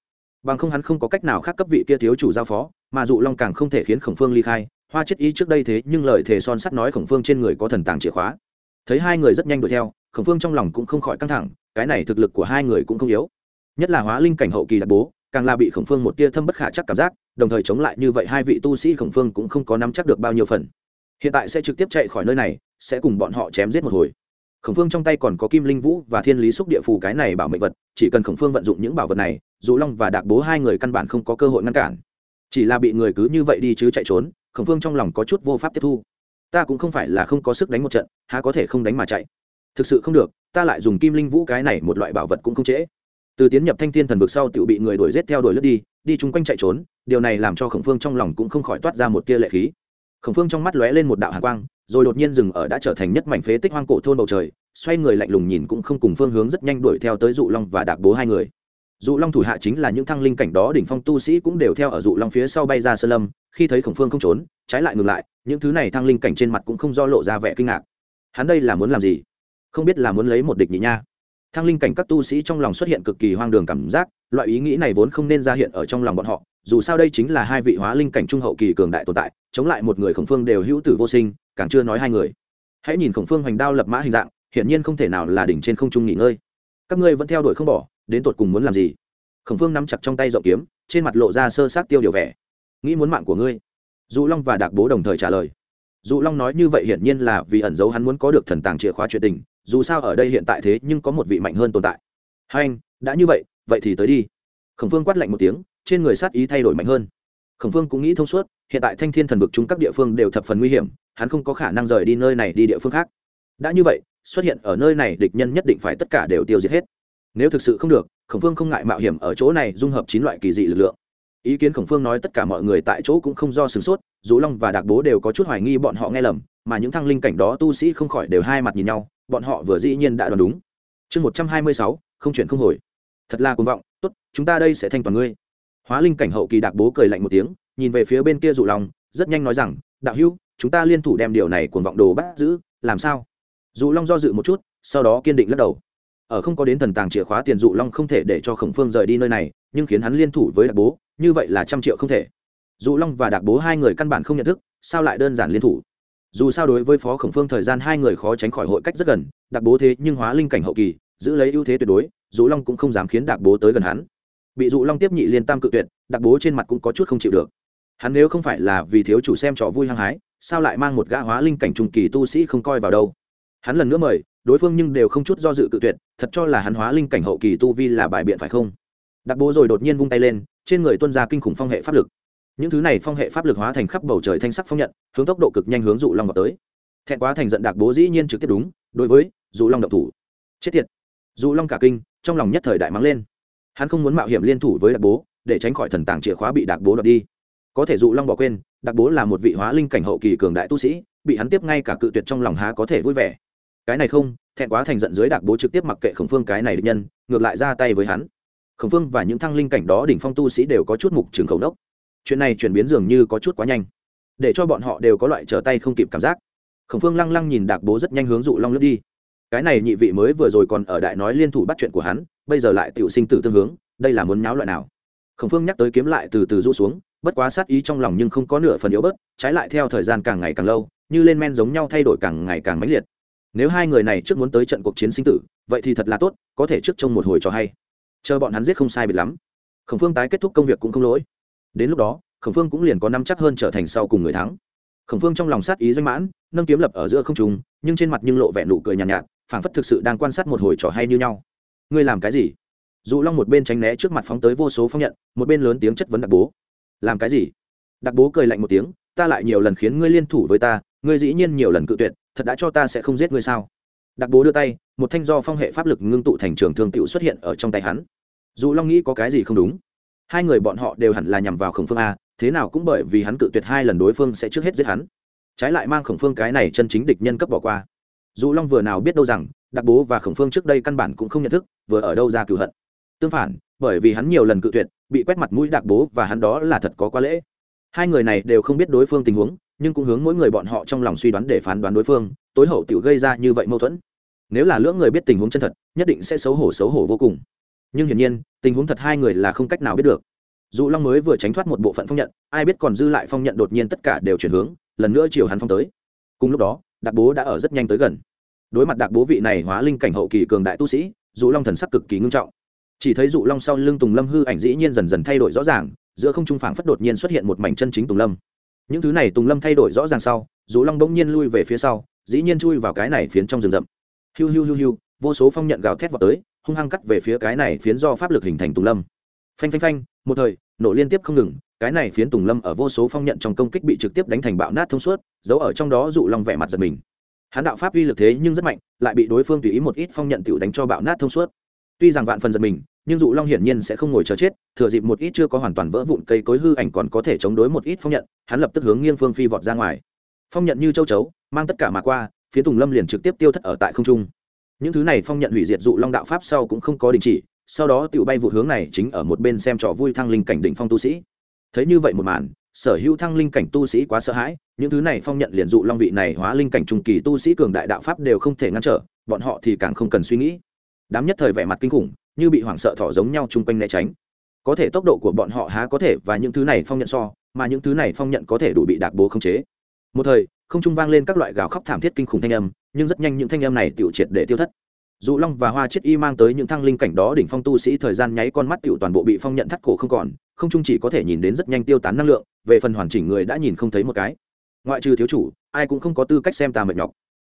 bằng không hắn không có cách nào khác cấp vị kia thiếu chủ giao phó, mà dụ long càng không thể khiến khổng phương ly khai. Hoa chết ý trước đây thế nhưng lời thề son sắt nói khổng phương trên người có thần tàng chìa khóa. Thấy hai người rất nhanh đuổi theo, khổng phương trong lòng cũng không khỏi căng thẳng, cái này thực lực của hai người cũng không yếu. Nhất là hóa linh cảnh hậu kỳ đặc bố, càng là bị khổng phương một tia thâm bất khả chắc cảm giác, đồng thời chống lại như vậy hai vị tu sĩ khổng phương cũng không có nắm chắc được bao nhiêu phần. Hiện tại sẽ trực tiếp chạy khỏi nơi này, sẽ cùng bọn họ chém giết một hồi khổng phương trong tay còn có kim linh vũ và thiên lý xúc địa phù cái này bảo mệnh vật, chỉ cần khổng phương vận dụng những bảo vật này, dù long và đạc bố hai người căn bản không có cơ hội ngăn cản. Chỉ là bị người cứ như vậy đi chứ chạy trốn, khổng phương trong lòng có chút vô pháp tiếp thu. Ta cũng không phải là không có sức đánh một trận, há có thể không đánh mà chạy. Thực sự không được, ta lại dùng kim linh vũ cái này một loại bảo vật cũng không trễ. Từ tiến nhập thanh thiên thần vực sau tự bị người đuổi g i ế t theo đuổi lướt đi đi chung quanh chạy trốn, điều này làm cho khổng phương trong lòng cũng không khỏi toát ra một tia lệ khí khổng phương trong mắt lóe lên một đạo hạ quang, rồi đột nhiên dừng ở đã trở thành nhất mảnh phế tích hoang cổ thôn bầu trời, xoay người lạnh lùng nhìn cũng không cùng phương hướng rất nhanh đuổi theo tới dụ long và đạc bố hai người. Dụ long thủ hạ chính là những thăng linh cảnh đó, đỉnh phong tu sĩ cũng đều theo ở dụ long phía sau bay ra sơn lâm, khi thấy khổng phương không trốn, trái lại ngừng lại, những thứ này thăng linh cảnh trên mặt cũng không do lộ ra vẻ kinh ngạc. Hắn đây là muốn làm gì? Không biết là muốn lấy một địch nhị nha. Thang linh cảnh các tu sĩ trong lòng xuất hiện cực kỳ hoang đường cảm giác, loại ý nghĩ này vốn không nên ra hiện ở trong lòng bọn họ, dù sao đây chính là hai vị hóa linh cảnh trung hậu kỳ cường đại tồn tại, chống lại một người khổng phương đều hữu tử vô sinh, càng chưa nói hai người. Hãy nhìn khổng phương hoành đao lập mã hình dạng, hiển nhiên không thể nào là đỉnh trên không trung nghỉ ngơi. Các ngươi vẫn theo đuổi không bỏ, đến tột cùng muốn làm gì? Khổng phương nắm chặt trong tay rộng kiếm, trên mặt lộ ra sơ sát tiêu điều vẻ. Nghĩ muốn mạng của ngươi. Du long và đạc bố đồng thời trả lời dù long nói như vậy hiển nhiên là vì ẩn giấu hắn muốn có được thần tàng chìa khóa chuyện tình, dù sao ở đây hiện tại thế nhưng có một vị mạnh hơn tồn tại. Hai anh, đã như vậy vậy thì tới đi. Khổng phương quát lạnh một tiếng, trên người sát ý thay đổi mạnh hơn. Khổng phương cũng nghĩ thông suốt, hiện tại thanh thiên thần vực chúng các địa phương đều thập phần nguy hiểm, hắn không có khả năng rời đi nơi này đi địa phương khác. Đã như vậy, xuất hiện ở nơi này địch nhân nhất định phải tất cả đều tiêu diệt hết. Nếu thực sự không được, khổng phương không ngại mạo hiểm ở chỗ này dung hợp chín loại kỳ dị lực lượng ý kiến khổng phương nói tất cả mọi người tại chỗ cũng không do sửng sốt dù long và đạc bố đều có chút hoài nghi bọn họ nghe lầm, mà những thăng linh cảnh đó tu sĩ không khỏi đều hai mặt nhìn nhau, bọn họ vừa dĩ nhiên đã đoán đúng. Chương một trăm hai mươi sáu, không chuyển không hồi. Thật là cuồng vọng, tốt, chúng ta đây sẽ thanh toàn ngươi. Hóa linh cảnh hậu kỳ đạc bố cười lạnh một tiếng, nhìn về phía bên kia dụ lòng rất nhanh nói rằng, đạo hữu, chúng ta liên thủ đem điều này cuồng vọng đồ bắt giữ, làm sao? Dụ long do dự một chút, sau đó kiên định lắc đầu. Ở không có đến thần tàng chìa khóa tiền dụ long không thể để cho khổng phương rời đi nơi này nhưng khiến hắn liên thủ với đặc bố, như vậy là trăm triệu không thể. Dụ long và đặc bố hai người căn bản không nhận thức, sao lại đơn giản liên thủ? Dù sao đối với phó khổng phương thời gian hai người khó tránh khỏi hội cách rất gần đặc bố thế nhưng hóa linh cảnh hậu kỳ, giữ lấy ưu thế tuyệt đối dụ long cũng không dám khiến đặc bố tới gần hắn. Bị dụ long tiếp nhị liên tam cự tuyệt đặc bố trên mặt cũng có chút không chịu được. Hắn nếu không phải là vì thiếu chủ xem trò vui hăng hái, sao lại mang một gã hóa linh cảnh trung kỳ tu sĩ không coi vào đâu? Hắn lần nữa mời, đối phương nhưng đều không chút do dự cự tuyệt, thật cho là hắn hóa linh cảnh hậu kỳ tu vi là bài biện phải không? Đặc bố rồi đột nhiên vung tay lên, trên người tuân ra kinh khủng phong hệ pháp lực. Những thứ này phong hệ pháp lực hóa thành khắp bầu trời thanh sắc phong nhận, hướng tốc độ cực nhanh hướng dụ long vào tới. Thẹn quá thành giận đặc bố dĩ nhiên trực tiếp đúng, đối với dụ long độc thủ. Chết tiệt. Dụ long cả kinh, trong lòng nhất thời đại mắng lên. Hắn không muốn mạo hiểm liên thủ với đặc bố, để tránh khỏi thần tàng chìa khóa bị đặc bố đoạt đi. Có thể dụ long bỏ quên, đặc bố là một vị hóa linh cảnh hậu kỳ cường đại tu sĩ, bị hắn tiếp ngay cả cự tuyệt trong lòng há có thể vui vẻ. Cái này không, thẹn quá thành giận dưới đặc bố trực tiếp mặc kệ khổng phương cái này định nhân, ngược lại ra tay với hắn khổng phương và những thăng linh cảnh đó đỉnh phong tu sĩ đều có chút mục trường khẩu đốc chuyện này chuyển biến dường như có chút quá nhanh, để cho bọn họ đều có loại trở tay không kịp cảm giác. Khổng phương lăng lăng nhìn đạc bố rất nhanh hướng dụ long lướt đi. Cái này nhị vị mới vừa rồi còn ở đại nói liên thủ bắt chuyện của hắn, bây giờ lại tự sinh tử tương hướng, đây là muốn nháo loại nào? Khổng phương nhắc tới kiếm lại từ từ rũ xuống, bất quá sát ý trong lòng nhưng không có nửa phần yếu bớt, trái lại theo thời gian càng ngày càng lâu, như lên men giống nhau thay đổi càng ngày càng mãnh liệt. Nếu hai người này trước muốn tới trận cuộc chiến sinh tử, vậy thì thật là tốt, có thể trước trông một hồi cho hay chờ bọn hắn giết không sai biệt lắm. Khổng phương tái kết thúc công việc cũng không lỗi. Đến lúc đó khổng phương cũng liền có năm chắc hơn trở thành sau cùng người thắng. Khổng phương trong lòng sát ý doanh mãn nâng kiếm lập ở giữa không trùng nhưng trên mặt nhưng lộ vẻ nụ cười nhàn nhạt, nhạt phảng phất thực sự đang quan sát một hồi trò hay như nhau. Ngươi làm cái gì? Dù long một bên tránh né trước mặt phóng tới vô số phong nhận một bên lớn tiếng chất vấn đặc bố. Làm cái gì? Đặc bố cười lạnh một tiếng ta lại nhiều lần khiến ngươi liên thủ với ta ngươi dĩ nhiên nhiều lần cự tuyệt thật đã cho ta sẽ không giết ngươi sao? Đặc bố đưa tay, một thanh do phong hệ pháp lực ngưng tụ thành trường thương tựu xuất hiện ở trong tay hắn. Dù long nghĩ có cái gì không đúng, hai người bọn họ đều hẳn là nhằm vào khổng phương a, thế nào cũng bởi vì hắn cự tuyệt hai lần đối phương sẽ trước hết giết hắn. Trái lại mang khổng phương cái này chân chính địch nhân cấp bỏ qua. Dù long vừa nào biết đâu rằng, đặc bố và khổng phương trước đây căn bản cũng không nhận thức, vừa ở đâu ra cựu hận. Tương phản, bởi vì hắn nhiều lần cự tuyệt, bị quét mặt mũi đặc bố và hắn đó là thật có quá lễ. Hai người này đều không biết đối phương tình huống nhưng cũng hướng mỗi người bọn họ trong lòng suy đoán để phán đoán đối phương, tối hậu tự gây ra như vậy mâu thuẫn. Nếu là lưỡng người biết tình huống chân thật, nhất định sẽ xấu hổ xấu hổ vô cùng. Nhưng hiển nhiên, tình huống thật hai người là không cách nào biết được. Dù long mới vừa tránh thoát một bộ phận phong nhận, ai biết còn dư lại phong nhận đột nhiên tất cả đều chuyển hướng, lần nữa chiều hắn phong tới. Cùng lúc đó đặc bố đã ở rất nhanh tới gần. Đối mặt đặc bố vị này hóa linh cảnh hậu kỳ cường đại tu sĩ dù long thần sắc cực kỳ ngưng trọng. Chỉ thấy dụ long sau lưng tùng lâm hư ảnh dĩ nhiên dần dần thay đổi rõ ràng, giữa không trung phảng phất đột nhiên xuất hiện một mảnh chân chính tùng lâm những thứ này tùng lâm thay đổi rõ ràng sau, dù long bỗng nhiên lui về phía sau, dĩ nhiên chui vào cái này phiến trong rừng rậm. Hiu hiu hiu hiu, vô số phong nhận gào thét vào tới, hung hăng cắt về phía cái này phiến do pháp lực hình thành tùng lâm. Phanh phanh phanh, một thời, nổ liên tiếp không ngừng, cái này phiến tùng lâm ở vô số phong nhận trong công kích bị trực tiếp đánh thành bạo nát thông suốt, giấu ở trong đó dụ long vẻ mặt giật mình. Hắn đạo pháp uy lực thế nhưng rất mạnh, lại bị đối phương tùy ý một ít phong nhận tựu đánh cho bạo nát thông suốt. Tuy rằng vạn phần giật mình nhưng dụ long hiển nhiên sẽ không ngồi chờ chết, thừa dịp một ít chưa có hoàn toàn vỡ vụn cây cối hư ảnh còn có thể chống đối một ít phong nhận, hắn lập tức hướng nghiêng phương phi vọt ra ngoài. Phong nhận như châu chấu, mang tất cả mà qua, phía tùng lâm liền trực tiếp tiêu thất ở tại không trung. Những thứ này phong nhận hủy diệt dụ long đạo pháp sau cũng không có đình chỉ, sau đó tự bay vụ hướng này chính ở một bên xem trò vui thăng linh cảnh đỉnh phong tu sĩ. Thấy như vậy một màn, sở hữu thăng linh cảnh tu sĩ quá sợ hãi, những thứ này phong nhận liền dụ long vị này hóa linh cảnh trung kỳ tu sĩ cường đại đạo pháp đều không thể ngăn trở, bọn họ thì càng không cần suy nghĩ. Đám nhất thời vẻ mặt kinh khủng như bị hoảng sợ thỏ giống nhau chung quanh né tránh. Có thể tốc độ của bọn họ há có thể và những thứ này phong nhận so, mà những thứ này phong nhận có thể đủ bị đạc bố khống chế. Một thời, không trung vang lên các loại gào khóc thảm thiết kinh khủng thanh âm, nhưng rất nhanh những thanh âm này tiểu triệt để tiêu thất. Dụ long và hoa chiết y mang tới những thăng linh cảnh đó đỉnh phong tu sĩ thời gian nháy con mắt tiểu toàn bộ bị phong nhận thắt cổ không còn, không trung chỉ có thể nhìn đến rất nhanh tiêu tán năng lượng, về phần hoàn chỉnh người đã nhìn không thấy một cái. Ngoại trừ thiếu chủ, ai cũng không có tư cách xem ta mệt nhọc.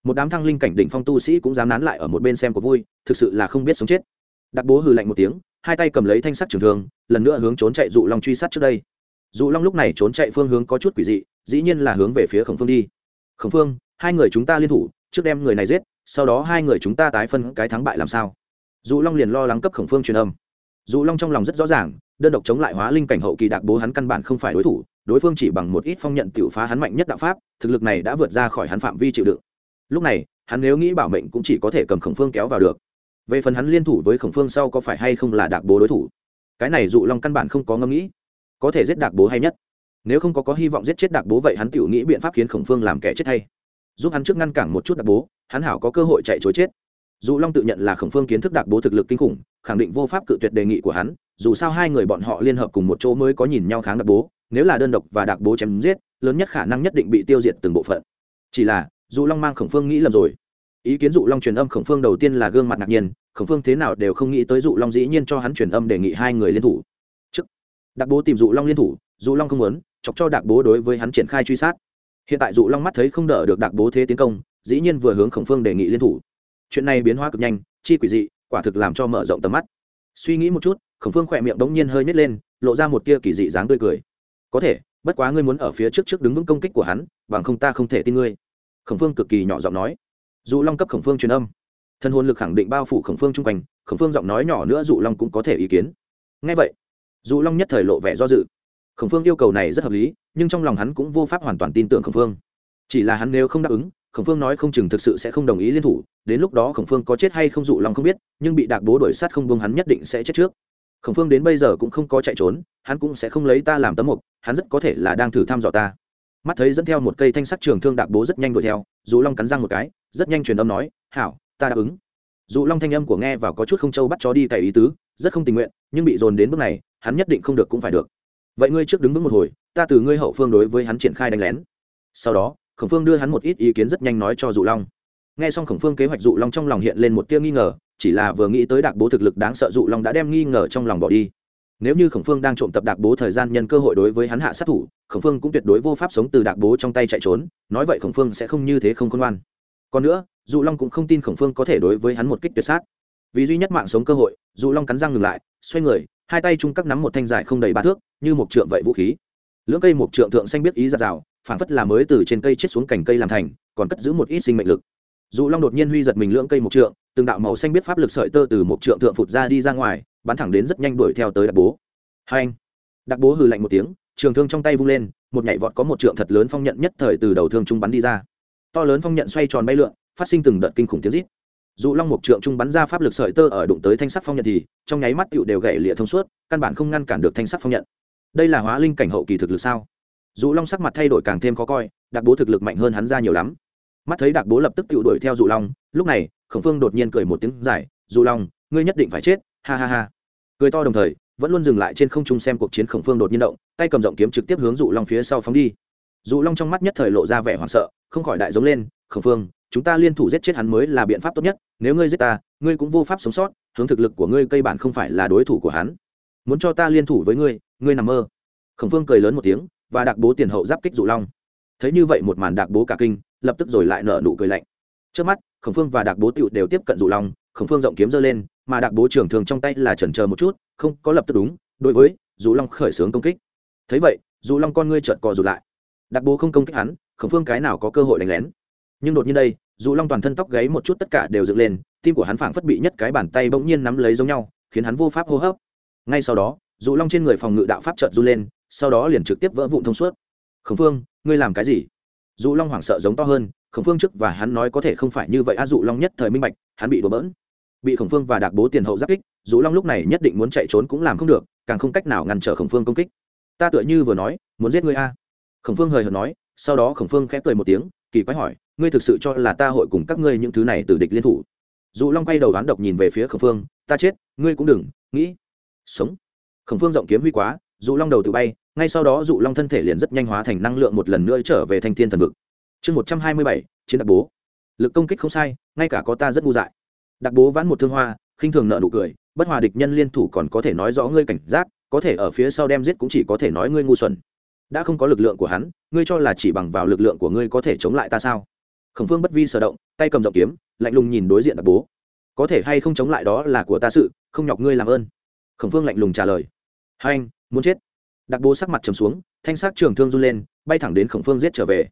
Một đám thăng linh cảnh đỉnh phong tu sĩ cũng dám nán lại ở một bên xem có vui, thực sự là không biết sống chết đặc bố hừ lạnh một tiếng, hai tay cầm lấy thanh sắt trường thương, lần nữa hướng trốn chạy dụ long truy sát trước đây. Dụ long lúc này trốn chạy phương hướng có chút quỷ dị, dĩ nhiên là hướng về phía khổng phương đi. Khổng phương, hai người chúng ta liên thủ, trước đem người này giết, sau đó hai người chúng ta tái phân cái thắng bại làm sao? Dù long liền lo lắng cấp khổng phương truyền âm. Dù long trong lòng rất rõ ràng, đơn độc chống lại hóa linh cảnh hậu kỳ đặc bố hắn căn bản không phải đối thủ, đối phương chỉ bằng một ít phong nhận t i ể u phá hắn mạnh nhất đạo pháp, thực lực này đã vượt ra khỏi hắn phạm vi chịu đựng. Lúc này, hắn nếu nghĩ bảo mệnh cũng chỉ có thể cầm khổng phương kéo vào được về phần hắn liên thủ với khổng phương sau có phải hay không là đạc bố đối thủ? Cái này dụ long căn bản không có ngẫm nghĩ. Có thể giết đạc bố hay nhất. Nếu không có có hy vọng giết chết đạc bố vậy hắn tự nghĩ biện pháp khiến khổng phương làm kẻ chết hay. Giúp hắn trước ngăn cản một chút đạc bố, hắn hảo có cơ hội chạy chối chết. Dù long tự nhận là khổng phương kiến thức đạc bố thực lực kinh khủng, khẳng định vô pháp cự tuyệt đề nghị của hắn. Dù sao hai người bọn họ liên hợp cùng một chỗ mới có nhìn nhau kháng đạc bố. Nếu là đơn độc và đạc bố chém giết, lớn nhất khả năng nhất định bị tiêu diệt từng bộ phận. Chỉ là dù long mang khổng phương nghĩ lầm rồi ý kiến dụ long truyền âm khổng phương đầu tiên là gương mặt ngạc nhiên, khổng phương thế nào đều không nghĩ tới dụ long dĩ nhiên cho hắn truyền âm đề nghị hai người liên thủ. Chức đặc bố tìm dụ long liên thủ, dụ long không muốn, chọc cho đặc bố đối với hắn triển khai truy sát. Hiện tại dụ long mắt thấy không đỡ được đặc bố thế tiến công, dĩ nhiên vừa hướng khổng phương đề nghị liên thủ. Chuyện này biến hóa cực nhanh, chi quỷ dị, quả thực làm cho mở rộng tầm mắt. Suy nghĩ một chút, khổng phương khỏe miệng đống nhiên hơi nhét lên, lộ ra một tia kỳ dị dáng tươi cười. Có thể, bất quá ngươi muốn ở phía trước trước đứng vững công kích của hắn, bằng không ta không thể tin ngươi. Khổng phương cực kỳ nhỏ giọng nói dụ long cấp khổng phương truyền âm. Thân hồn lực khẳng định bao phủ khổng phương chung quanh, khổng phương giọng nói nhỏ nữa dụ long cũng có thể ý kiến. Ngay vậy, dụ long nhất thời lộ vẻ do dự. Khổng phương yêu cầu này rất hợp lý, nhưng trong lòng hắn cũng vô pháp hoàn toàn tin tưởng khổng phương. Chỉ là hắn nếu không đáp ứng, khổng phương nói không chừng thực sự sẽ không đồng ý liên thủ, đến lúc đó khổng phương có chết hay không dụ long không biết, nhưng bị đạc bố đổi sát không buông hắn nhất định sẽ chết trước. Khổng phương đến bây giờ cũng không có chạy trốn, hắn cũng sẽ không lấy ta làm tấm mục, hắn rất có thể là đang thử thăm dò ta. Mắt thấy dẫn theo một cây thanh sắt trường thương đạc bố rất nhanh đuổi theo dù long cắn răng một cái rất nhanh truyền âm nói, hảo, ta đáp ứng. Dù long thanh âm của nghe vào có chút không châu bắt chó đi cày ý tứ, rất không tình nguyện, nhưng bị dồn đến bước này, hắn nhất định không được cũng phải được. Vậy ngươi trước đứng vững một hồi, ta từ ngươi hậu phương đối với hắn triển khai đánh lén. Sau đó, khổng phương đưa hắn một ít ý kiến rất nhanh nói cho dụ long. Nghe xong khổng phương kế hoạch, dụ long trong lòng hiện lên một tia nghi ngờ, chỉ là vừa nghĩ tới đạc bố thực lực đáng sợ, dụ long đã đem nghi ngờ trong lòng bỏ đi. Nếu như khổng phương đang trộm tập đạc bố thời gian nhân cơ hội đối với hắn hạ sát thủ, khổng phương cũng tuyệt đối vô pháp sống từ đạc bố trong tay chạy trốn, nói vậy khổng phương sẽ không như thế không khôn ngoan còn nữa dù long cũng không tin khổng phương có thể đối với hắn một kích tuyệt sát. Vì duy nhất mạng sống cơ hội dù long cắn răng ngừng lại, xoay người, hai tay chung các nắm một thanh dài không đầy ba thước, như một trượng vậy vũ khí. Lưỡng cây một trượng thượng xanh biết ý giạt rào phản phất là mới từ trên cây chết xuống cành cây làm thành, còn cất giữ một ít sinh mệnh lực. Dù long đột nhiên huy giật mình lưỡng cây một trượng, từng đạo màu xanh biết pháp lực sợi tơ từ một trượng thượng phụt ra đi ra ngoài, bắn thẳng đến rất nhanh đuổi theo tới đặc bố. Hai anh. Đặc bố hừ lạnh một tiếng, trường thương trong tay vung lên, một nhảy vọt có một trượng thật lớn phong nhận nhất thời từ đầu thương trung bắn đi ra to lớn phong nhận xoay tròn bay lượn, phát sinh từng đợt kinh khủng tiếng rít. Dù long mục trượng trung bắn ra pháp lực sợi tơ ở đụng tới thanh sắc phong nhận thì, trong nháy mắt tựu đều gãy lịa thông suốt, căn bản không ngăn cản được thanh sắc phong nhận. Đây là hóa linh cảnh hậu kỳ thực lực sao? Dù long sắc mặt thay đổi càng thêm khó coi, đặc bố thực lực mạnh hơn hắn ra nhiều lắm. Mắt thấy đặc bố lập tức tựu đuổi theo dù long, lúc này, khổng phương đột nhiên cười một tiếng dài dù long, ngươi nhất định phải chết, ha ha ha. Cười to đồng thời, vẫn luôn dừng lại trên không trung xem cuộc chiến khổng phương đột nhiên động, tay cầm rộng kiếm trực tiếp hướng dụ long phía sau phóng đi dụ long trong mắt nhất thời lộ ra vẻ hoảng sợ, không khỏi đại giống lên, khổng phương, chúng ta liên thủ giết chết hắn mới là biện pháp tốt nhất, nếu ngươi giết ta, ngươi cũng vô pháp sống sót, hướng thực lực của ngươi cây bản không phải là đối thủ của hắn. Muốn cho ta liên thủ với ngươi ngươi nằm mơ. Khổng phương cười lớn một tiếng và đặc bố tiền hậu giáp kích dụ long. Thấy như vậy một màn đặc bố cả kinh, lập tức rồi lại nở nụ cười lạnh. Trước mắt, khổng phương và đặc bố tựu đều tiếp cận dụ long, khổng phương rộng kiếm giơ lên, mà đặc bố trưởng thường trong tay là chần chờ một chút, không có lập tức đúng, đối với dụ long khởi xướng công kích. Thấy vậy, dụ long con ngươi chợt cò rụt lại đặc bố không công kích hắn khổng phương cái nào có cơ hội đánh lén. Nhưng đột nhiên đây, dù long toàn thân tóc gáy một chút tất cả đều dựng lên, tim của hắn phảng phất bị nhất cái bàn tay bỗng nhiên nắm lấy giống nhau, khiến hắn vô pháp hô hấp. Ngay sau đó, dù long trên người phòng ngự đạo pháp trợt r u lên, sau đó liền trực tiếp vỡ vụn thông suốt. Khổng phương, ngươi làm cái gì? Dù long hoảng sợ giống to hơn, khổng phương trước và hắn nói có thể không phải như vậy a dụ long nhất thời minh bạch, hắn bị đổ bỡn. Bị khổng phương và đạc bố tiền hậu giáp kích, dù long lúc này nhất định muốn chạy trốn cũng làm không được, càng không cách nào ngăn trở khổng phương công kích. Ta tựa như vừa nói, muốn giết ngươi a khổng phương hời hợt nói, sau đó khổng phương khẽ cười một tiếng, kỳ quái hỏi, ngươi thực sự cho là ta hội cùng các ngươi những thứ này từ địch liên thủ? Dù long quay đầu đoán độc nhìn về phía khổng phương, ta chết, ngươi cũng đừng, nghĩ, sống. Khổng phương rộng kiếm huy quá dù long đầu tự bay, ngay sau đó dụ long thân thể liền rất nhanh hóa thành năng lượng một lần nữa trở về thanh thiên thần vực. Chương một trăm hai mươi bảy, chiến đặc bố. Lực công kích không sai, ngay cả có ta rất ngu dại. Đặc bố vãn một thương hoa, khinh thường nợ nụ cười, bất hòa địch nhân liên thủ còn có thể nói rõ ngươi cảnh giác, có thể ở phía sau đem giết cũng chỉ có thể nói ngươi ngu xuẩn đã không có lực lượng của hắn, ngươi cho là chỉ bằng vào lực lượng của ngươi có thể chống lại ta sao? Khổng phương bất vi sở động, tay cầm rộng kiếm, lạnh lùng nhìn đối diện đặc bố. Có thể hay không chống lại đó là của ta sự, không nhọc ngươi làm ơn. Khổng phương lạnh lùng trả lời. Hai anh muốn chết. Đặc bố sắc mặt trầm xuống, thanh sắc trường thương run lên, bay thẳng đến khổng phương giết trở về.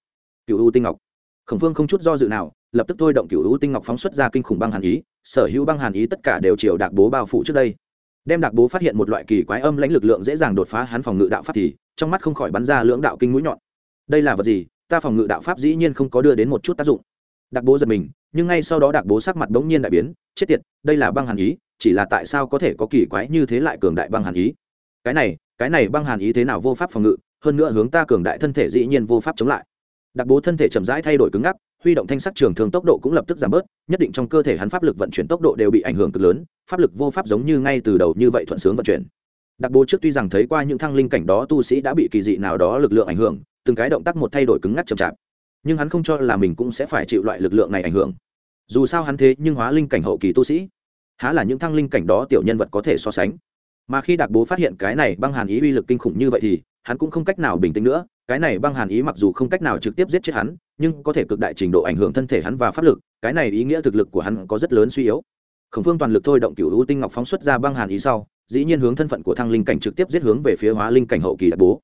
Cựu u tinh ngọc. Khổng phương không chút do dự nào, lập tức thôi động cựu u tinh ngọc phóng xuất ra kinh khủng băng hàn ý, sở hữu băng hàn ý tất cả đều chiều đặc bố bao phủ trước đây. Đem đặc bố phát hiện một loại kỳ quái âm lãnh lực lượng dễ dàng đột phá hắn phòng ngự đạo pháp thì trong mắt không khỏi bắn ra lưỡng đạo kinh mũi nhọn. Đây là vật gì? Ta phòng ngự đạo pháp dĩ nhiên không có đưa đến một chút tác dụng. Đặc bố giật mình, nhưng ngay sau đó đặc bố sắc mặt bỗng nhiên đại biến, chết tiệt, đây là băng hàn ý, chỉ là tại sao có thể có kỳ quái như thế lại cường đại băng hàn ý? Cái này cái này băng hàn ý thế nào vô pháp phòng ngự, hơn nữa hướng ta cường đại thân thể dĩ nhiên vô pháp chống lại. Đặc bố thân thể chậm rãi thay đổi cứng ngắc, huy động thanh sắc trường thường tốc độ cũng lập tức giảm bớt, nhất định trong cơ thể hắn pháp lực vận chuyển tốc độ đều bị ảnh hưởng cực lớn, pháp lực vô pháp giống như ngay từ đầu như vậy thuận sướng vận chuyển đặc bố trước tuy rằng thấy qua những thăng linh cảnh đó tu sĩ đã bị kỳ dị nào đó lực lượng ảnh hưởng, từng cái động tác một thay đổi cứng ngắc chậm chạp. Nhưng hắn không cho là mình cũng sẽ phải chịu loại lực lượng này ảnh hưởng. Dù sao hắn thế nhưng hóa linh cảnh hậu kỳ tu sĩ. Há là những thăng linh cảnh đó tiểu nhân vật có thể so sánh. Mà khi đặc bố phát hiện cái này băng hàn ý uy lực kinh khủng như vậy thì, hắn cũng không cách nào bình tĩnh nữa. Cái này băng hàn ý mặc dù không cách nào trực tiếp giết chết hắn, nhưng có thể cực đại trình độ ảnh hưởng thân thể hắn và pháp lực. Cái này ý nghĩa thực lực của hắn có rất lớn suy yếu. Khổng phương toàn lực thôi động cựu u tinh ngọc phóng xuất ra băng hàn ý sau dĩ nhiên hướng thân phận của thăng linh cảnh trực tiếp giết hướng về phía hóa linh cảnh hậu kỳ đặc bố.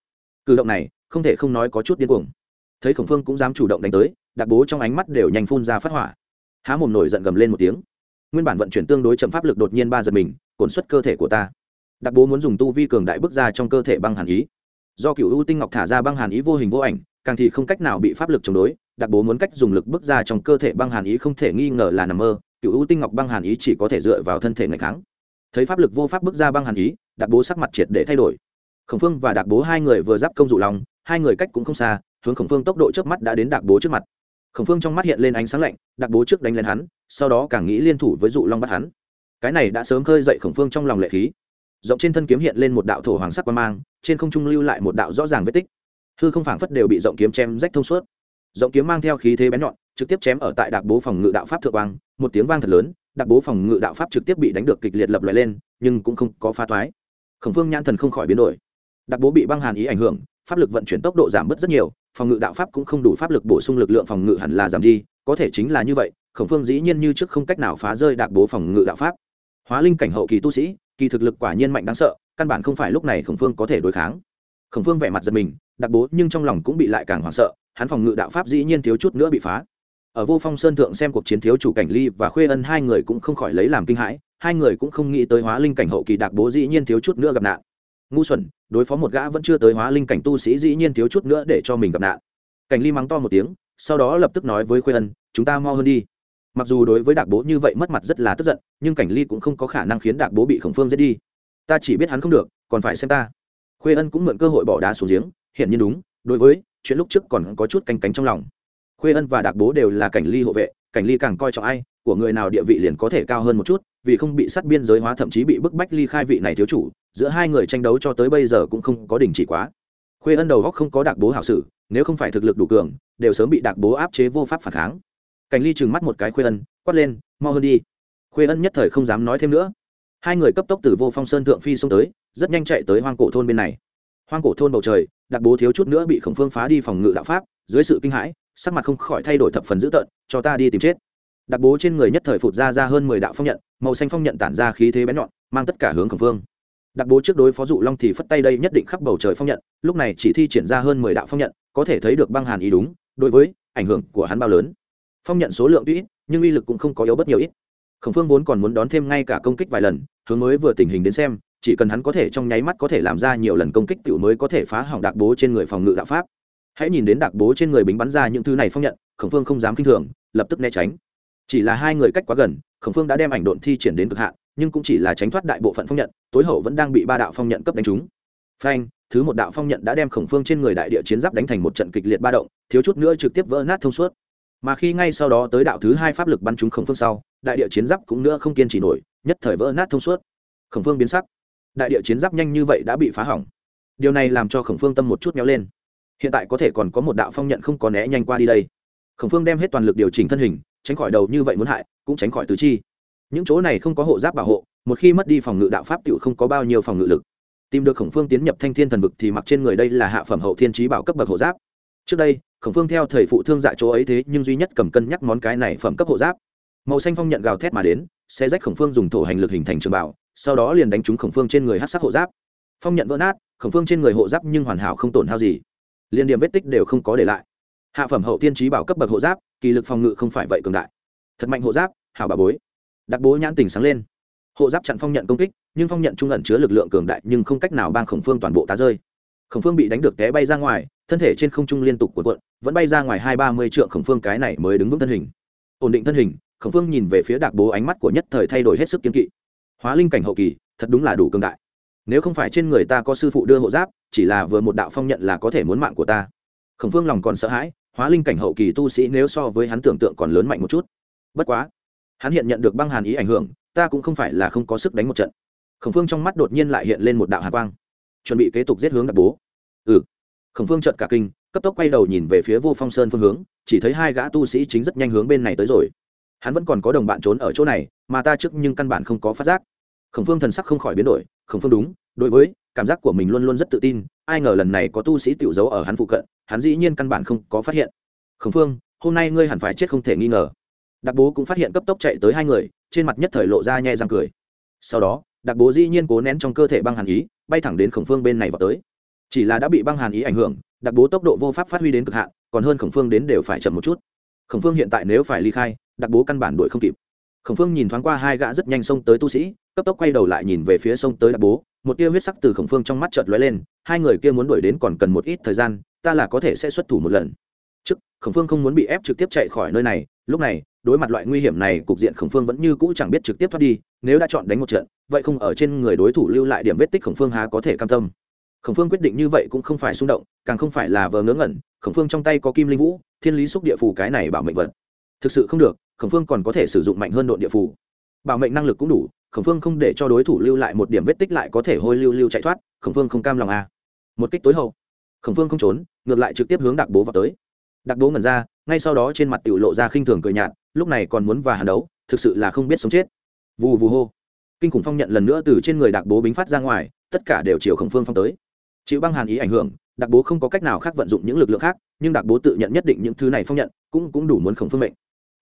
Cử động này, không thể không nói có chút điên cuồng. Thấy khổng phương cũng dám chủ động đánh tới, đặc bố trong ánh mắt đều nhanh phun ra phát hỏa. Há mồm nổi giận gầm lên một tiếng. Nguyên bản vận chuyển tương đối chậm pháp lực đột nhiên ba giật mình cồn xuất cơ thể của ta. Đặc bố muốn dùng tu vi cường đại bước ra trong cơ thể băng hàn ý. Do cựu ưu tinh ngọc thả ra băng hàn ý vô hình vô ảnh, càng thì không cách nào bị pháp lực chống đối, đặc bố muốn cách dùng lực bước ra trong cơ thể băng hàn ý không thể nghi ngờ là nằm mơ, cựu ưu tinh ngọc băng hàn ý chỉ có thể dựa vào thân thể ngày kháng thấy pháp lực vô pháp bước ra băng hàn ý đặc bố sắc mặt triệt để thay đổi. Khổng phương và đặc bố hai người vừa giáp công dụ lòng, hai người cách cũng không xa, hướng khổng phương tốc độ trước mắt đã đến đặc bố trước mặt. Khổng phương trong mắt hiện lên ánh sáng lạnh đặc bố trước đánh lên hắn, sau đó càng nghĩ liên thủ với dụ long bắt hắn. Cái này đã sớm khơi dậy khổng phương trong lòng lệ khí. Rộng trên thân kiếm hiện lên một đạo thổ hoàng sắc qua mang, trên không trung lưu lại một đạo rõ ràng vết tích. Hư không phảng phất đều bị rộng kiếm chém rách thông suốt. Rộng kiếm mang theo khí thế bén nhọn, trực tiếp chém ở tại đặc bố phòng ngự đạo pháp thượng quang, một tiếng vang thật lớn đặc bố phòng ngự đạo pháp trực tiếp bị đánh được kịch liệt lập lại lên, nhưng cũng không có phá thoái. Khổng phương nhãn thần không khỏi biến đổi. Đặc bố bị băng hàn ý ảnh hưởng, pháp lực vận chuyển tốc độ giảm bớt rất nhiều, phòng ngự đạo pháp cũng không đủ pháp lực bổ sung lực lượng phòng ngự hẳn là giảm đi, có thể chính là như vậy, khổng phương dĩ nhiên như trước không cách nào phá rơi đặc bố phòng ngự đạo pháp. Hóa linh cảnh hậu kỳ tu sĩ, kỳ thực lực quả nhiên mạnh đáng sợ, căn bản không phải lúc này khổng phương có thể đối kháng. Khổng phương vẻ mặt giật mình, đặc bố nhưng trong lòng cũng bị lại càng hoảng sợ, hắn phòng ngự đạo pháp dĩ nhiên thiếu chút nữa bị phá ở vô phong sơn thượng xem cuộc chiến thiếu chủ cảnh ly và khuê ân, hai người cũng không khỏi lấy làm kinh hãi, hai người cũng không nghĩ tới hóa linh cảnh hậu kỳ đặc bố dĩ nhiên thiếu chút nữa gặp nạn. Ngu xuẩn, đối phó một gã vẫn chưa tới hóa linh cảnh tu sĩ dĩ nhiên thiếu chút nữa để cho mình gặp nạn. Cảnh ly mắng to một tiếng, sau đó lập tức nói với khuê ân, chúng ta mau hơn đi. Mặc dù đối với đạc bố như vậy mất mặt rất là tức giận, nhưng cảnh ly cũng không có khả năng khiến đạc bố bị khổng phương giết đi. Ta chỉ biết hắn không được, còn phải xem ta. Khuê ân cũng mượn cơ hội bỏ đá xuống giếng hiện nhiên đúng, đối với chuyện lúc trước còn có chút canh cánh trong lòng khuê ân và đặc bố đều là cảnh ly hộ vệ, cảnh ly càng coi trọng ai, của người nào địa vị liền có thể cao hơn một chút, vì không bị sát biên giới hóa thậm chí bị bức bách ly khai vị này thiếu chủ, giữa hai người tranh đấu cho tới bây giờ cũng không có đình chỉ quá. Khuê ân đầu góc không có đặc bố hảo sử nếu không phải thực lực đủ cường, đều sớm bị đặc bố áp chế vô pháp phản kháng. Cảnh ly trừng mắt một cái khuê ân, quát lên, mau hơn đi. Khuê ân nhất thời không dám nói thêm nữa. Hai người cấp tốc từ vô phong sơn thượng phi xông tới, rất nhanh chạy tới hoang cổ thôn bên này. Hoang cổ thôn bầu trời đặc bố thiếu chút nữa bị khổng phương phá đi phòng ngự đạo pháp, dưới sự kinh hãi sắc mặt không khỏi thay đổi thập phần dữ tợn, cho ta đi tìm chết. Đặc bố trên người nhất thời phụt ra ra hơn mười đạo phong nhận, màu xanh phong nhận tản ra khí thế bén nhọn, mang tất cả hướng khổng phương đặc bố trước đối phó dụ long thì phất tay đây nhất định khắp bầu trời phong nhận, lúc này chỉ thi triển ra hơn mười đạo phong nhận, có thể thấy được băng hàn ý đúng, đối với ảnh hưởng của hắn bao lớn. Phong nhận số lượng tuy ít, nhưng uy lực cũng không có yếu bất nhiều ít. Khổng phương vốn còn muốn đón thêm ngay cả công kích vài lần, hướng mới vừa tình hình đến xem, chỉ cần hắn có thể trong nháy mắt có thể làm ra nhiều lần công kích tiểu mới có thể phá hỏng đặc bố trên người phòng ngự đạo pháp hãy nhìn đến đặc bố trên người bính bắn ra những thứ này phong nhận, khổng phương không dám kinh thường, lập tức né tránh. Chỉ là hai người cách quá gần, khổng phương đã đem ảnh độn thi triển đến cực hạn, nhưng cũng chỉ là tránh thoát đại bộ phận phong nhận, tối hậu vẫn đang bị ba đạo phong nhận cấp đánh trúng. Phanh, thứ một đạo phong nhận đã đem khổng phương trên người đại địa chiến giáp đánh thành một trận kịch liệt ba động, thiếu chút nữa trực tiếp vỡ nát thông suốt. Mà khi ngay sau đó tới đạo thứ hai pháp lực bắn trúng khổng phương sau, đại địa chiến giáp cũng nữa không kiên trì nổi, nhất thời vỡ nát thông suốt. Khổng phương biến sắc. Đại địa chiến giáp nhanh như vậy đã bị phá hỏng. Điều này làm cho khổng phương tâm một chút méo lên hiện tại có thể còn có một đạo phong nhận không có né nhanh qua đi đây. Khổng phương đem hết toàn lực điều chỉnh thân hình, tránh khỏi đầu như vậy muốn hại, cũng tránh khỏi tứ chi. Những chỗ này không có hộ giáp bảo hộ, một khi mất đi phòng ngự đạo pháp t không có bao nhiêu phòng ngự lực. Tìm được khổng phương tiến nhập thanh thiên thần vực thì mặc trên người đây là hạ phẩm hậu thiên trí bảo cấp bậc hộ giáp. Trước đây, khổng phương theo thầy phụ thương dạ chỗ ấy thế, nhưng duy nhất cầm cân nhắc món cái này phẩm cấp hộ giáp. Màu xanh phong nhận gào thét mà đến xe rách khổng phương dùng thổ hành lực hình thành trường bảo, sau đó liền đánh trúng khổng phương trên người hát sắc hộ giáp. Phong nhận vỡ nát, khổng phương trên người hộ giáp nhưng hoàn hảo không tổn hao gì liên điểm vết tích đều không có để lại. Hạ phẩm hậu tiên trí bảo cấp bậc hộ giáp, kỳ lực phòng ngự không phải vậy cường đại. Thật mạnh hộ giáp, hảo bà bối. Đặc bố nhãn tình sáng lên. Hộ giáp chặn phong nhận công kích, nhưng phong nhận trung ẩn chứa lực lượng cường đại nhưng không cách nào bang khổng phương toàn bộ tá rơi. Khổng phương bị đánh được té bay ra ngoài, thân thể trên không trung liên tục cuộn cuộn, vẫn bay ra ngoài hai ba mươi trượng khổng phương cái này mới đứng vững thân hình. Ổn định thân hình, khổng phương nhìn về phía đặc bố ánh mắt của nhất thời thay đổi hết sức kiên kỵ. Hóa linh cảnh hậu kỳ, thật đúng là đủ cường đại. Nếu không phải trên người ta có sư phụ đưa hộ giáp chỉ là vừa một đạo phong nhận là có thể muốn mạng của ta. Khổng phương lòng còn sợ hãi, hóa linh cảnh hậu kỳ tu sĩ nếu so với hắn tưởng tượng còn lớn mạnh một chút. Bất quá, hắn hiện nhận được băng hàn ý ảnh hưởng, ta cũng không phải là không có sức đánh một trận. Khổng phương trong mắt đột nhiên lại hiện lên một đạo hàn quang. Chuẩn bị kế tục giết hướng đặc bố. Ừ. Khổng phương trợt cả kinh, cấp tốc quay đầu nhìn về phía vô phong sơn phương hướng, chỉ thấy hai gã tu sĩ chính rất nhanh hướng bên này tới rồi. Hắn vẫn còn có đồng bạn trốn ở chỗ này, mà ta trước nhưng căn bản không có phát giác. Khổng phương thần sắc không khỏi biến đổi, khổng phương đúng, đối với cảm giác của mình luôn luôn rất tự tin, ai ngờ lần này có tu sĩ tiểu giấu ở hắn phụ cận, hắn dĩ nhiên căn bản không có phát hiện. Khổng phương, hôm nay ngươi hẳn phải chết không thể nghi ngờ. Đặc bố cũng phát hiện cấp tốc chạy tới hai người, trên mặt nhất thời lộ ra nhẹ răng cười. Sau đó đặc bố dĩ nhiên cố nén trong cơ thể băng hàn ý, bay thẳng đến khổng phương bên này vào tới. Chỉ là đã bị băng hàn ý ảnh hưởng đặc bố tốc độ vô pháp phát huy đến cực hạn, còn hơn khổng phương đến đều phải chậm một chút. Khổng phương hiện tại nếu phải ly khai đặc bố căn bản đuổi không kịp. Khổng phương nhìn thoáng qua hai gã rất nhanh xông tới tu sĩ, cấp tốc quay đầu lại nhìn về phía sông tới đặc bố một tia huyết sắc từ khổng phương trong mắt chợt lóe lên, hai người kia muốn đuổi đến còn cần một ít thời gian, ta là có thể sẽ xuất thủ một lần. Trước, khổng phương không muốn bị ép trực tiếp chạy khỏi nơi này, lúc này, đối mặt loại nguy hiểm này, cục diện khổng phương vẫn như cũ chẳng biết trực tiếp thoát đi, nếu đã chọn đánh một trận, vậy không ở trên người đối thủ lưu lại điểm vết tích khổng phương há có thể cam tâm. Khổng phương quyết định như vậy cũng không phải xung động, càng không phải là vờ ngớ ngẩn, khổng phương trong tay có kim linh vũ, thiên lý xúc địa phù cái này bảo mệnh vật. Thực sự không được, khổng phương còn có thể sử dụng mạnh hơn đội địa phù bảo mệnh năng lực cũng đủ, khổng phương không để cho đối thủ lưu lại một điểm vết tích lại có thể hôi lưu lưu chạy thoát, khổng phương không cam lòng à. một kích tối hậu, khổng phương không trốn, ngược lại trực tiếp hướng đặc bố vào tới. Đặc bố ngẩn ra, ngay sau đó trên mặt tiểu lộ ra khinh thường cười nhạt, lúc này còn muốn và hàn đấu, thực sự là không biết sống chết. Vù vù hô. Kinh khủng phong nhận lần nữa từ trên người đặc bố bính phát ra ngoài, tất cả đều chiều khổng phương phong tới. Chịu băng hàn ý ảnh hưởng đặc bố không có cách nào khác vận dụng những lực lượng khác, nhưng đặc bố tự nhận nhất định những thứ này phong nhận, cũng cũng đủ muốn khổng phương mệnh.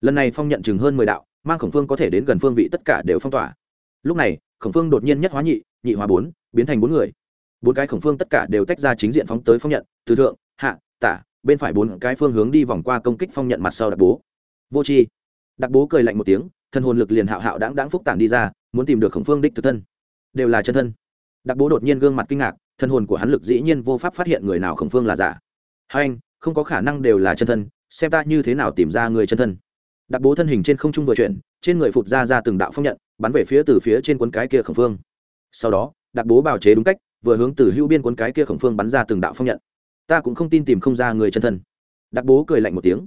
Lần này phong nhận chừng hơn mười đạo mang khổng phương có thể đến gần phương vị tất cả đều phong tỏa. Lúc này, khổng phương đột nhiên nhất hóa nhị nhị hóa bốn, biến thành bốn người. Bốn cái khổng phương tất cả đều tách ra chính diện phóng tới phong nhận, từ thượng, hạ, tả, bên phải bốn cái phương hướng đi vòng qua công kích phong nhận mặt sau đặc bố. Vô c h i đặc bố cười lạnh một tiếng, thân hồn lực liền hạo hạo đáng đáng phúc tản đi ra, muốn tìm được khổng phương đích thực thân. Đều là chân thân. Đặc bố đột nhiên gương mặt kinh ngạc, thân hồn của hắn lực dĩ nhiên vô pháp phát hiện người nào khổng phương là giả. Hai anh, không có khả năng đều là chân thân, xem ta như thế nào tìm ra người chân thân đặc bố thân hình trên không trung vừa chuyển, trên người phụt ra ra từng đạo phong nhận, bắn về phía từ phía trên cuốn cái kia khổng phương. Sau đó, đặc bố bào chế đúng cách, vừa hướng từ hưu biên cuốn cái kia khổng phương bắn ra từng đạo phong nhận. Ta cũng không tin tìm không ra người chân thân. Đặc bố cười lạnh một tiếng.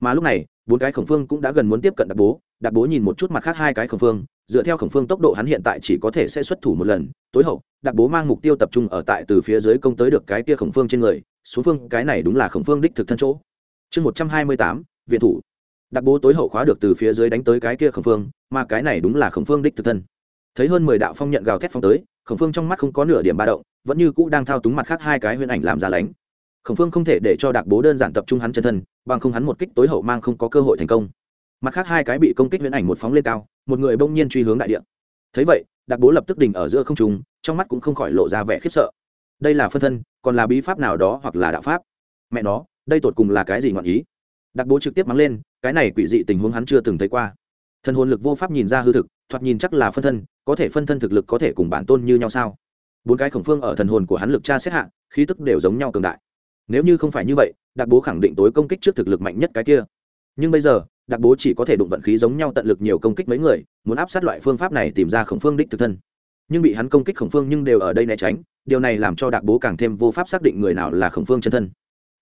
Mà lúc này, bốn cái khổng phương cũng đã gần muốn tiếp cận đặc bố đặc bố nhìn một chút mặt khác hai cái khổng phương, dựa theo khổng phương tốc độ hắn hiện tại chỉ có thể sẽ xuất thủ một lần, tối hậu, đặc bố mang mục tiêu tập trung ở tại từ phía dưới công tới được cái kia khổng phương trên người, xuống phương, cái này đúng là khổng phương đích thực thân chỗ. Chương một trăm hai mươi tám, viện thủ đặc bố tối hậu khóa được từ phía dưới đánh tới cái kia khổng phương, mà cái này đúng là khổng phương đích thực thân. Thấy hơn mười đạo phong nhận gào thét phong tới, khổng phương trong mắt không có nửa điểm ba động, vẫn như cũ đang thao túng mặt khác hai cái huyễn ảnh làm ra lánh. Khổng phương không thể để cho đặc bố đơn giản tập trung hắn chân thân, bằng không hắn một kích tối hậu mang không có cơ hội thành công. Mặt khác hai cái bị công kích huyễn ảnh một phóng lên cao, một người bỗng nhiên truy hướng đại địa. Thấy vậy đặc bố lập tức đình ở giữa không trùng trong mắt cũng không khỏi lộ ra vẻ khiếp sợ. Đây là phân thân, còn là bí pháp nào đó hoặc là đạo pháp? Mẹ nó, đây tột cùng là cái gì ngọn ý? Đặc bố trực tiếp mắng lên, cái này quỷ dị tình huống hắn chưa từng thấy qua. Thân hồn lực vô pháp nhìn ra hư thực, thoạt nhìn chắc là phân thân, có thể phân thân thực lực có thể cùng bản tôn như nhau sao? Bốn cái khổng phương ở thần hồn của hắn lực cha xét hạ, khí tức đều giống nhau cường đại. Nếu như không phải như vậy, đặc bố khẳng định tối công kích trước thực lực mạnh nhất cái kia. Nhưng bây giờ, đặc bố chỉ có thể đụng vận khí giống nhau tận lực nhiều công kích mấy người, muốn áp sát loại phương pháp này tìm ra khổng phương đích thực thân. Nhưng bị hắn công kích khổng phương nhưng đều ở đây né tránh, điều này làm cho đặc bố càng thêm vô pháp xác định người nào là khổng phương chân thân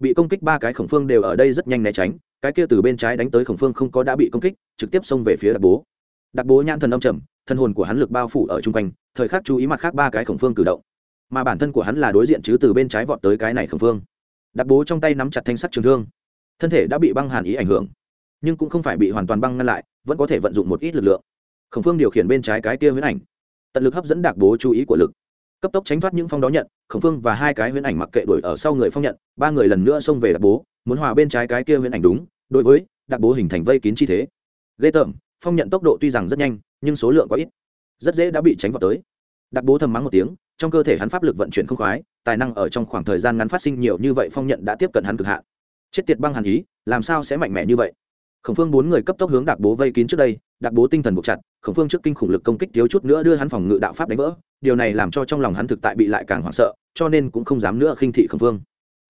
bị công kích ba cái khổng phương đều ở đây rất nhanh né tránh, cái kia từ bên trái đánh tới khổng phương không có đã bị công kích, trực tiếp xông về phía đặc bố. Đặc bố nhãn thần âm trầm thân hồn của hắn lực bao phủ ở chung quanh, thời khắc chú ý mặt khác ba cái khổng phương cử động. Mà bản thân của hắn là đối diện chứ từ bên trái vọt tới cái này khổng phương. Đặc bố trong tay nắm chặt thanh sắt trường thương. Thân thể đã bị băng hàn ý ảnh hưởng, nhưng cũng không phải bị hoàn toàn băng ngăn lại, vẫn có thể vận dụng một ít lực lượng. Khổng phương điều khiển bên trái cái kia huyễn ảnh. Tận lực hấp dẫn đặc bố chú ý của lực cấp tốc tránh thoát những phong đó nhận, khổng phương và hai cái huyễn ảnh mặc kệ đuổi ở sau người phong nhận, ba người lần nữa xông về đặc bố, muốn hòa bên trái cái kia huyễn ảnh đúng, đối với đặc bố hình thành vây kín chi thế. Ghê tởm, phong nhận tốc độ tuy rằng rất nhanh, nhưng số lượng có ít, rất dễ đã bị tránh vào tới. Đặc bố thầm mắng một tiếng, trong cơ thể hắn pháp lực vận chuyển không khoái, tài năng ở trong khoảng thời gian ngắn phát sinh nhiều như vậy phong nhận đã tiếp cận hắn cực hạn. Chết tiệt băng hàn ý, làm sao sẽ mạnh mẽ như vậy? Khổng phương bốn người cấp tốc hướng đặc bố vây kín trước đây đặc bố tinh thần buộc chặt, khổng phương trước kinh khủng lực công kích thiếu chút nữa đưa hắn phòng ngự đạo pháp đánh vỡ điều này làm cho trong lòng hắn thực tại bị lại càng hoảng sợ, cho nên cũng không dám nữa khinh thị khổng phương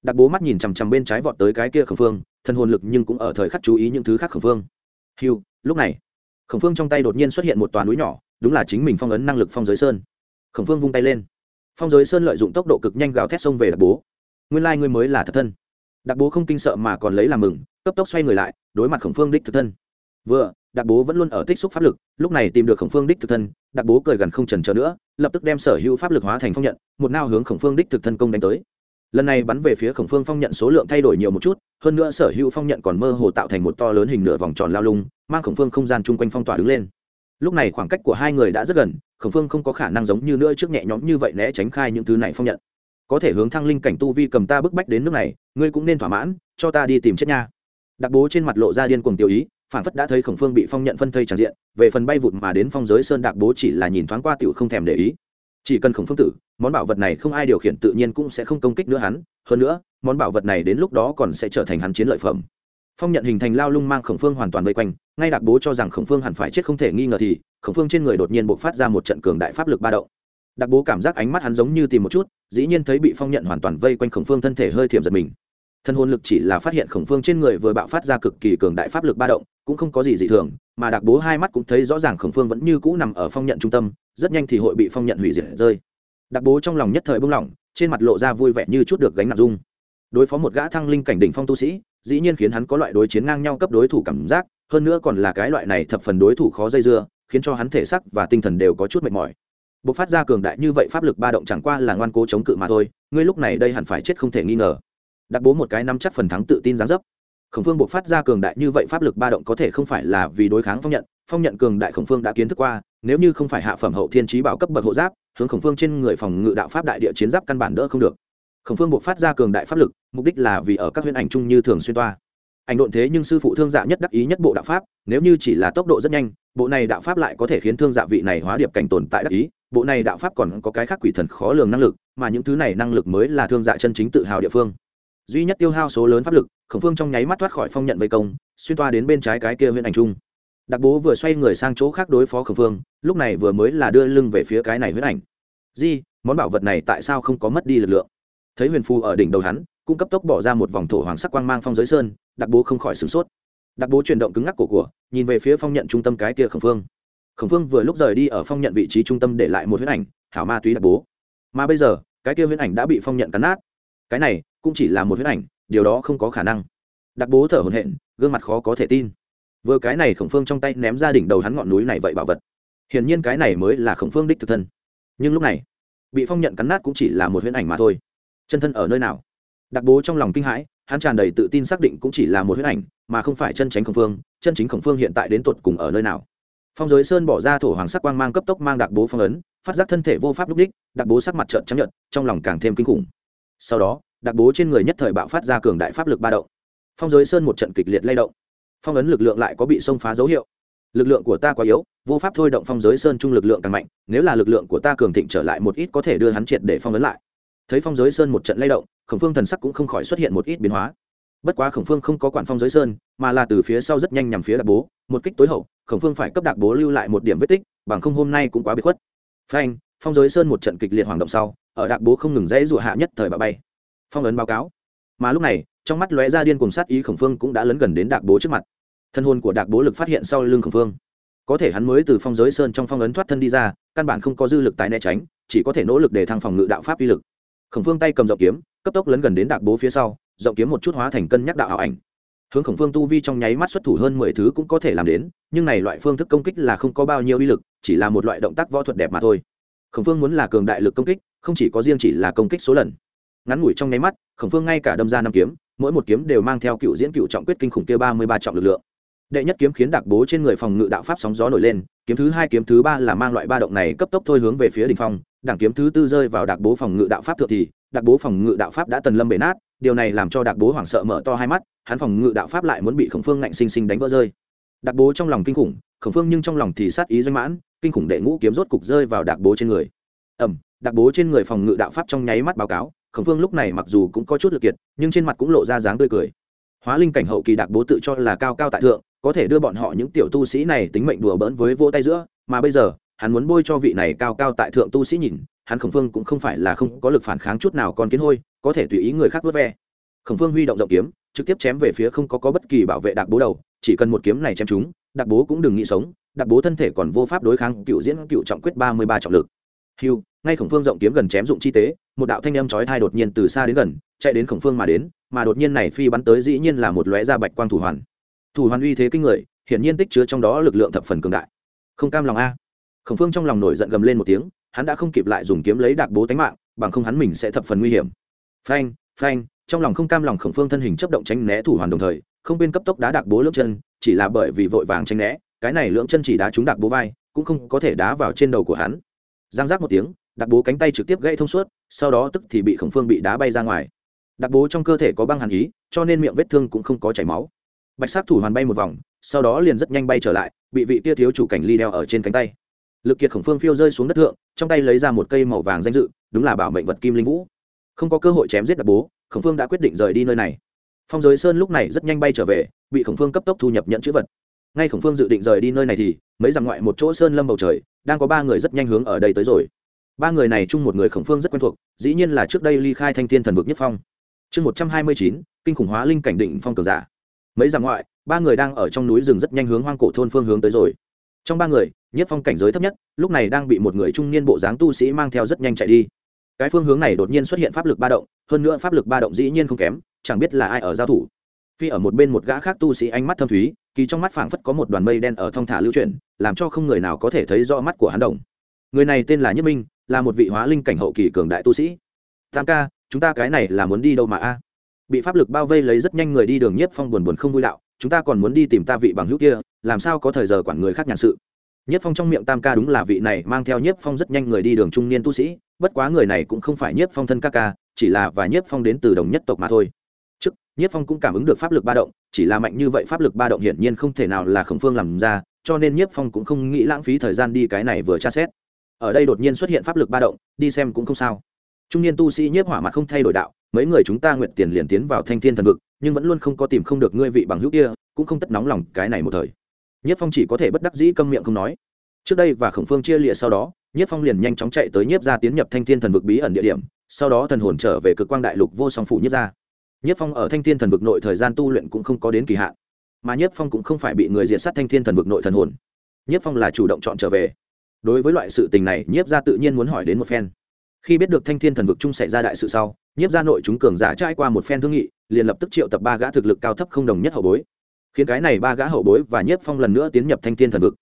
Đặc bố mắt nhìn chằm chằm bên trái vọt tới cái kia khổng phương thân hồn lực nhưng cũng ở thời khắc chú ý những thứ khác khổng phương hiu lúc này, khổng phương trong tay đột nhiên xuất hiện một toàn núi nhỏ, đúng là chính mình phong ấn năng lực phong giới sơn. Khổng phương vung tay lên. Phong giới sơn lợi dụng tốc độ cực nhanh gào thét xông về đặc bố. Nguyên lai、like、ngươi mới là thật thân. Đặc bố không kinh sợ mà còn lấy làm mừng, cấp tốc xoay người lại, đối mặt khổng phương đích thực thân. Vừa, đặc bố vẫn luôn ở tích xúc pháp lực, lúc này tìm được khổng phương đích thực thân đặc bố cười gần không trần chờ nữa, lập tức đem sở hữu pháp lực hóa thành phong nhận, một nao hướng khổng phương đích thực thân công đánh tới. Lần này bắn về phía khổng phương phong nhận số lượng thay đổi nhiều một chút, hơn nữa sở hữu phong nhận còn mơ hồ tạo thành một to lớn hình nửa vòng tròn lao lung, mang khổng phương không gian chung quanh phong tỏa đứng lên. Lúc này khoảng cách của hai người đã rất gần, khổng phương không có khả năng giống như nữa trước nhẹ nhõm như vậy né tránh khai những thứ này phong nhận. Có thể hướng thăng linh cảnh tu vi cầm ta bức bách đến nước này, ngươi cũng nên thỏa mãn, cho ta đi tìm chết nha. Đặc bố trên mặt lộ ra điên cuồng tiêu ý phản phất đã thấy khổng phương bị phong nhận phân thây tràn diện, về phần bay vụt mà đến phong giới sơn đặc bố chỉ là nhìn thoáng qua tiểu không thèm để ý. Chỉ cần khổng phương tử, món bảo vật này không ai điều khiển tự nhiên cũng sẽ không công kích nữa hắn, hơn nữa, món bảo vật này đến lúc đó còn sẽ trở thành hắn chiến lợi phẩm. Phong nhận hình thành lao lung mang khổng phương hoàn toàn vây quanh, ngay đặc bố cho rằng khổng phương hẳn phải chết không thể nghi ngờ thì, khổng phương trên người đột nhiên bộc phát ra một trận cường đại pháp lực ba động. Đặc bố cảm giác ánh mắt hắn giống như tìm một chút, dĩ nhiên thấy bị phong nhận hoàn toàn vây quanh khổng phương thân thể hơi thiểm giật mình. Thân hồn lực chỉ là phát hiện khổng phương trên người vừa bạo phát ra cực kỳ cường đại pháp lực ba động cũng không có gì dị thường, mà đặc bố hai mắt cũng thấy rõ ràng khổng phương vẫn như cũ nằm ở phong nhận trung tâm, rất nhanh thì hội bị phong nhận hủy diệt rơi. Đặc bố trong lòng nhất thời bung lỏng, trên mặt lộ ra vui vẻ như chút được gánh nặng dung. Đối phó một gã thăng linh cảnh đỉnh phong tu sĩ, dĩ nhiên khiến hắn có loại đối chiến ngang nhau cấp đối thủ cảm giác, hơn nữa còn là cái loại này thập phần đối thủ khó dây dưa, khiến cho hắn thể sắc và tinh thần đều có chút mệt mỏi. Bộc phát ra cường đại như vậy pháp lực ba động chẳng qua là ngoan cố chống cự mà thôi, ngươi lúc này đây hẳn phải chết không thể nghi ngờ. Đặc bố một cái nắm chắc phần thắng tự tin giáng dấp khổng phương buộc phát ra cường đại như vậy pháp lực ba động có thể không phải là vì đối kháng phong nhận phong nhận cường đại khổng phương đã kiến thức qua, nếu như không phải hạ phẩm hậu thiên trí bảo cấp bậc hộ giáp, hướng khổng phương trên người phòng ngự đạo pháp đại địa chiến giáp căn bản đỡ không được. Khổng phương buộc phát ra cường đại pháp lực, mục đích là vì ở các huyễn ảnh chung như thường xuyên toa. Ảnh độn thế nhưng sư phụ thương dạ nhất đắc ý nhất bộ đạo pháp, nếu như chỉ là tốc độ rất nhanh, bộ này đạo pháp lại có thể khiến thương dạ vị này hóa điệp cảnh tồn tại đắc ý, bộ này đạo pháp còn có cái khác quỷ thần khó lường năng lực, mà những thứ này năng lực mới là thương dạ chân chính tự hào địa phương. Duy nhất tiêu hao số lớn pháp lực khổng phương trong nháy mắt thoát khỏi phong nhận vây công, xuyên toa đến bên trái cái kia huyện ảnh trung. đặc bố vừa xoay người sang chỗ khác đối phó khổng phương, lúc này vừa mới là đưa lưng về phía cái này huyết ảnh. Di, món bảo vật này tại sao không có mất đi lực lượng? Thấy huyền phù ở đỉnh đầu hắn, cũng cấp tốc bỏ ra một vòng thổ hoàng sắc quang mang phong giới sơn, đặc bố không khỏi sửng sốt. Đặc bố chuyển động cứng ngắc cổ của, nhìn về phía phong nhận trung tâm cái kia khổng phương. Khổng phương vừa lúc rời đi ở phong nhận vị trí trung tâm để lại một huyết ảnh, hảo ma túy đặc bố. Mà bây giờ, cái kia huyết ảnh đã bị phong nhận cắn nát. Cái này cũng chỉ là một huyết ảnh điều đó không có khả năng. Đặc bố thở hồn hện gương mặt khó có thể tin. Vừa cái này khổng phương trong tay ném ra đỉnh đầu hắn ngọn núi này vậy bảo vật. Hiển nhiên cái này mới là khổng phương đích thực thân. Nhưng lúc này, bị phong nhận cắn nát cũng chỉ là một huyễn ảnh mà thôi. Chân thân ở nơi nào? Đặc bố trong lòng kinh hãi, hắn tràn đầy tự tin xác định cũng chỉ là một huyết ảnh, mà không phải chân tránh khổng phương, chân chính khổng phương hiện tại đến tột cùng ở nơi nào. Phong giới sơn bỏ ra thổ hoàng sắc quang mang cấp tốc mang đặc bố phong ấn, phát giác thân thể vô pháp lúc đích, đặc bố sắc mặt trợn trắng nhợt, trong lòng càng thêm kinh khủng. Sau đó đặc bố trên người nhất thời bạo phát ra cường đại pháp lực ba động. Phong giới sơn một trận kịch liệt lay động. Phong ấn lực lượng lại có bị xông phá dấu hiệu. Lực lượng của ta quá yếu, vô pháp thôi động phong giới sơn chung lực lượng càng mạnh, nếu là lực lượng của ta cường thịnh trở lại một ít có thể đưa hắn triệt để phong ấn lại. Thấy phong giới sơn một trận lay động, khổng phương thần sắc cũng không khỏi xuất hiện một ít biến hóa. Bất quá khổng phương không có quản phong giới sơn, mà là từ phía sau rất nhanh nhằm phía đặc bố, một kích tối hậu, khổng phương phải cấp đặc bố lưu lại một điểm vết tích, bằng không hôm nay cũng quá bị khuất. Phanh, phong giới sơn một trận kịch liệt hoàng động sau, ở đặc bố không ngừng dãy rụa hạ nhất thời bà bay phong ấn báo cáo. Mà lúc này, trong mắt lóe ra điên cùng sát ý khổng phương cũng đã lấn gần đến đặc bố trước mặt. Thân hồn của đặc bố lực phát hiện sau lưng khổng phương. Có thể hắn mới từ phong giới sơn trong phong ấn thoát thân đi ra, căn bản không có dư lực tài né tránh, chỉ có thể nỗ lực để thăng phòng ngự đạo pháp uy lực. Khổng phương tay cầm rộng kiếm, cấp tốc lấn gần đến đạc bố phía sau rộng kiếm một chút hóa thành cân nhắc đạo ảo ảnh. Hướng khổng phương tu vi trong nháy mắt xuất thủ hơn mười thứ cũng có thể làm đến, nhưng này loại phương thức công kích là không có bao nhiêu uy lực, chỉ là một loại động tác võ thuật đẹp mà thôi. Khổng phương muốn là cường đại lực công kích, không chỉ có riêng chỉ là công kích số lần ngắn ngủi trong nháy mắt, khổng phương ngay cả đâm ra năm kiếm, mỗi một kiếm đều mang theo cựu diễn cựu trọng quyết kinh khủng kia ba mươi ba trọng lực lượng. Đệ nhất kiếm khiến đặc bố trên người phòng ngự đạo pháp sóng gió nổi lên, kiếm thứ hai, kiếm thứ ba là mang loại ba động này cấp tốc thôi hướng về phía đ ỉ n h phong, đảng kiếm thứ tư rơi vào đặc bố phòng ngự đạo pháp thượng thì đặc bố phòng ngự đạo pháp đã tần lâm bể nát, điều này làm cho đặc bố hoảng sợ mở to hai mắt, hắn phòng ngự đạo pháp lại muốn bị khổng phương ngạnh sinh sinh đánh vỡ rơi. Đặc bố trong lòng kinh khủng, khổng phương nhưng trong lòng thì sát ý doanh mãn, kinh khủng đệ ngũ kiếm rốt cục rơi vào đặc bố trên người. Ẩm đặc bố trên người phòng ngự đạo pháp trong nháy mắt báo cáo khổng phương lúc này mặc dù cũng có chút lực kiệt nhưng trên mặt cũng lộ ra dáng tươi cười. Hóa linh cảnh hậu kỳ đặc bố tự cho là cao cao tại thượng có thể đưa bọn họ những tiểu tu sĩ này tính mệnh đùa bỡn với vỗ tay giữa mà bây giờ hắn muốn bôi cho vị này cao cao tại thượng tu sĩ nhìn hắn khổng phương cũng không phải là không có lực phản kháng chút nào còn kiến hôi có thể tùy ý người khác vớt ve. Khổng phương huy động rộng kiếm trực tiếp chém về phía không có, có bất kỳ bảo vệ đặc bố đầu chỉ cần một kiếm này chém chúng đặc bố cũng đừng nghĩ sống đặc bố thân thể còn vô pháp đối kháng cựu diễn cựu trọng quyết ba mươi ba trọng lực hiu ngay khổng phương rộng kiếm gần chém dụng chi tế, một đạo thanh âm chói thai đột nhiên từ xa đến gần, chạy đến khổng phương mà đến, mà đột nhiên này phi bắn tới dĩ nhiên là một lóe ra bạch quang thủ hoàn. Thủ hoàn uy thế kinh người, hiển nhiên tích chứa trong đó lực lượng thập phần cường đại. Không cam lòng a. Khổng phương trong lòng nổi giận gầm lên một tiếng, hắn đã không kịp lại dùng kiếm lấy đạc bố tánh mạng, bằng không hắn mình sẽ thập phần nguy hiểm. Phanh phanh, trong lòng không cam lòng khổng phương thân hình chấp động tránh né thủ hoàn đồng thời, không bên cấp tốc đá đạc bố lưỡng chân, chỉ là bởi vì vội vàng tránh né, cái này lưỡng chân chỉ đá trúng đạc bố vai, cũng không có thể đá vào trên đầu của hắn giang giác một tiếng, đặc bố cánh tay trực tiếp gãy thông suốt, sau đó tức thì bị khổng phương bị đá bay ra ngoài. Đặc bố trong cơ thể có băng hàn ý, cho nên miệng vết thương cũng không có chảy máu. Bạch sắc thủ hoàn bay một vòng, sau đó liền rất nhanh bay trở lại, bị vị tia thiếu chủ cảnh ly đeo ở trên cánh tay. Lực kiệt khổng phương phiêu rơi xuống đất thượng, trong tay lấy ra một cây màu vàng danh dự, đúng là bảo mệnh vật kim linh vũ. Không có cơ hội chém giết đặc bố, khổng phương đã quyết định rời đi nơi này. Phong giới sơn lúc này rất nhanh bay trở về, bị khổng phương cấp tốc thu nhập nhận chữ vật. Ngay khổng phương dự định rời đi nơi này thì mấy dặm ngoại một chỗ sơn lâm bầu trời, đang có ba người rất nhanh hướng ở đây tới rồi. Ba người này chung một người khổng phương rất quen thuộc, dĩ nhiên là trước đây ly khai thanh thiên thần vực nhất phong. Chương một trăm hai mươi chín, kinh khủng hóa linh cảnh định phong cường giả. Mấy dặm ngoại, ba người đang ở trong núi rừng rất nhanh hướng hoang cổ thôn phương hướng tới rồi. Trong ba người, nhất phong cảnh giới thấp nhất, lúc này đang bị một người trung niên bộ dáng tu sĩ mang theo rất nhanh chạy đi. Cái phương hướng này đột nhiên xuất hiện pháp lực ba động, hơn nữa pháp lực ba động dĩ nhiên không kém, chẳng biết là ai ở giao thủ. Phi ở một bên một gã khác tu sĩ ánh mắt thâm thúy kỳ trong mắt phảng phất có một đoàn mây đen ở thong thả lưu chuyển, làm cho không người nào có thể thấy rõ mắt của hắn đồng. Người này tên là nhất minh, là một vị hóa linh cảnh hậu kỳ cường đại tu sĩ. Tam ca, chúng ta cái này là muốn đi đâu mà a? Bị pháp lực bao vây lấy rất nhanh người đi đường nhiếp phong buồn buồn không vui đạo, chúng ta còn muốn đi tìm ta vị bằng hữu kia, làm sao có thời giờ quản người khác nhàn sự? Nhiếp phong trong miệng tam ca đúng là vị này mang theo nhiếp phong rất nhanh người đi đường trung niên tu sĩ, bất quá người này cũng không phải nhiếp phong thân ca ca, chỉ là và nhiếp phong đến từ đồng nhất tộc mà thôi. Trước nhiếp phong cũng cảm ứng được pháp lực ba động chỉ là mạnh như vậy pháp lực ba động hiển nhiên không thể nào là khổng phương làm ra, cho nên nhiếp phong cũng không nghĩ lãng phí thời gian đi cái này vừa tra xét. Ở đây đột nhiên xuất hiện pháp lực ba động, đi xem cũng không sao. Trung niên tu sĩ nhiếp hỏa mặt không thay đổi đạo, mấy người chúng ta nguyện tiền liền tiến vào thanh thiên thần vực, nhưng vẫn luôn không có tìm không được ngươi vị bằng hữu kia, cũng không tất nóng lòng cái này một thời. Nhiếp phong chỉ có thể bất đắc dĩ câm miệng không nói. Trước đây và khổng phương chia lịa sau đó, nhiếp phong liền nhanh chóng chạy tới nhiếp ra tiến nhập thanh thiên thần vực bí ẩn địa điểm, sau đó thần hồn trở về cực quang đại lục vô song phủ nhiếp ra nhất phong ở thanh thiên thần vực nội thời gian tu luyện cũng không có đến kỳ hạn, mà nhất phong cũng không phải bị người diệt sát thanh thiên thần vực nội thần hồn. Nhất phong là chủ động chọn trở về. Đối với loại sự tình này, nhiếp ra tự nhiên muốn hỏi đến một phen. Khi biết được thanh thiên thần vực chung xảy ra đại sự sau, nhiếp ra nội chúng cường giả trải qua một phen thương nghị, liền lập tức triệu tập ba gã thực lực cao thấp không đồng nhất hậu bối. Khiến cái này ba gã hậu bối và nhiếp phong lần nữa tiến nhập thanh thiên thần vực.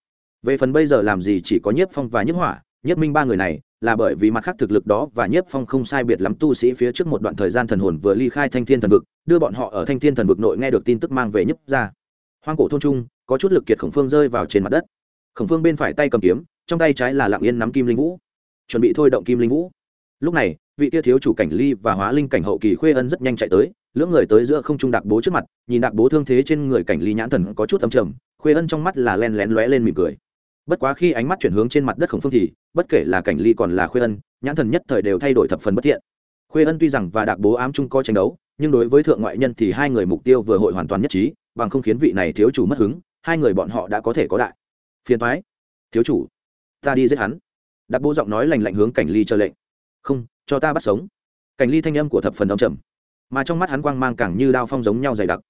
Về phần bây giờ làm gì chỉ có nhiếp phong và nhiếp hỏa, nhiếp minh ba người này là bởi vì mặt khác thực lực đó và nhiếp phong không sai biệt lắm tu sĩ phía trước một đoạn thời gian thần hồn vừa ly khai thanh thiên thần vực, đưa bọn họ ở thanh thiên thần vực nội nghe được tin tức mang về nhiếp ra. Hoang cổ thôn trung, có chút lực kiệt khổng phương rơi vào trên mặt đất. Khổng phương bên phải tay cầm kiếm, trong tay trái là lạng yên nắm kim linh vũ. Chuẩn bị thôi động kim linh vũ. Lúc này, vị tia thiếu chủ cảnh ly và hóa linh cảnh hậu kỳ khuê ân rất nhanh chạy tới, lưỡng người tới giữa không trung đạc bố trước mặt, nhìn đạc bố thương thế trên người cảnh ly nhãn thần có chút âm trầm, khuê ân trong mắt là len lén lóe lên mỉm cười bất quá khi ánh mắt chuyển hướng trên mặt đất khổng phương thì, bất kể là cảnh ly còn là khuê ân, nhãn thần nhất thời đều thay đổi thập phần bất thiện. Khuê ân tuy rằng và đạc bố ám chung co tranh đấu, nhưng đối với thượng ngoại nhân thì hai người mục tiêu vừa hội hoàn toàn nhất trí, bằng không khiến vị này thiếu chủ mất hứng, hai người bọn họ đã có thể có đại. Phiền thoái thiếu chủ, ta đi giết hắn. Đạc bố giọng nói lành lạnh hướng cảnh ly cho lệnh. Không, cho ta bắt sống. Cảnh ly thanh âm của thập phần đông trầm, mà trong mắt hắn quang mang càng như đao phong giống nhau dày đặc.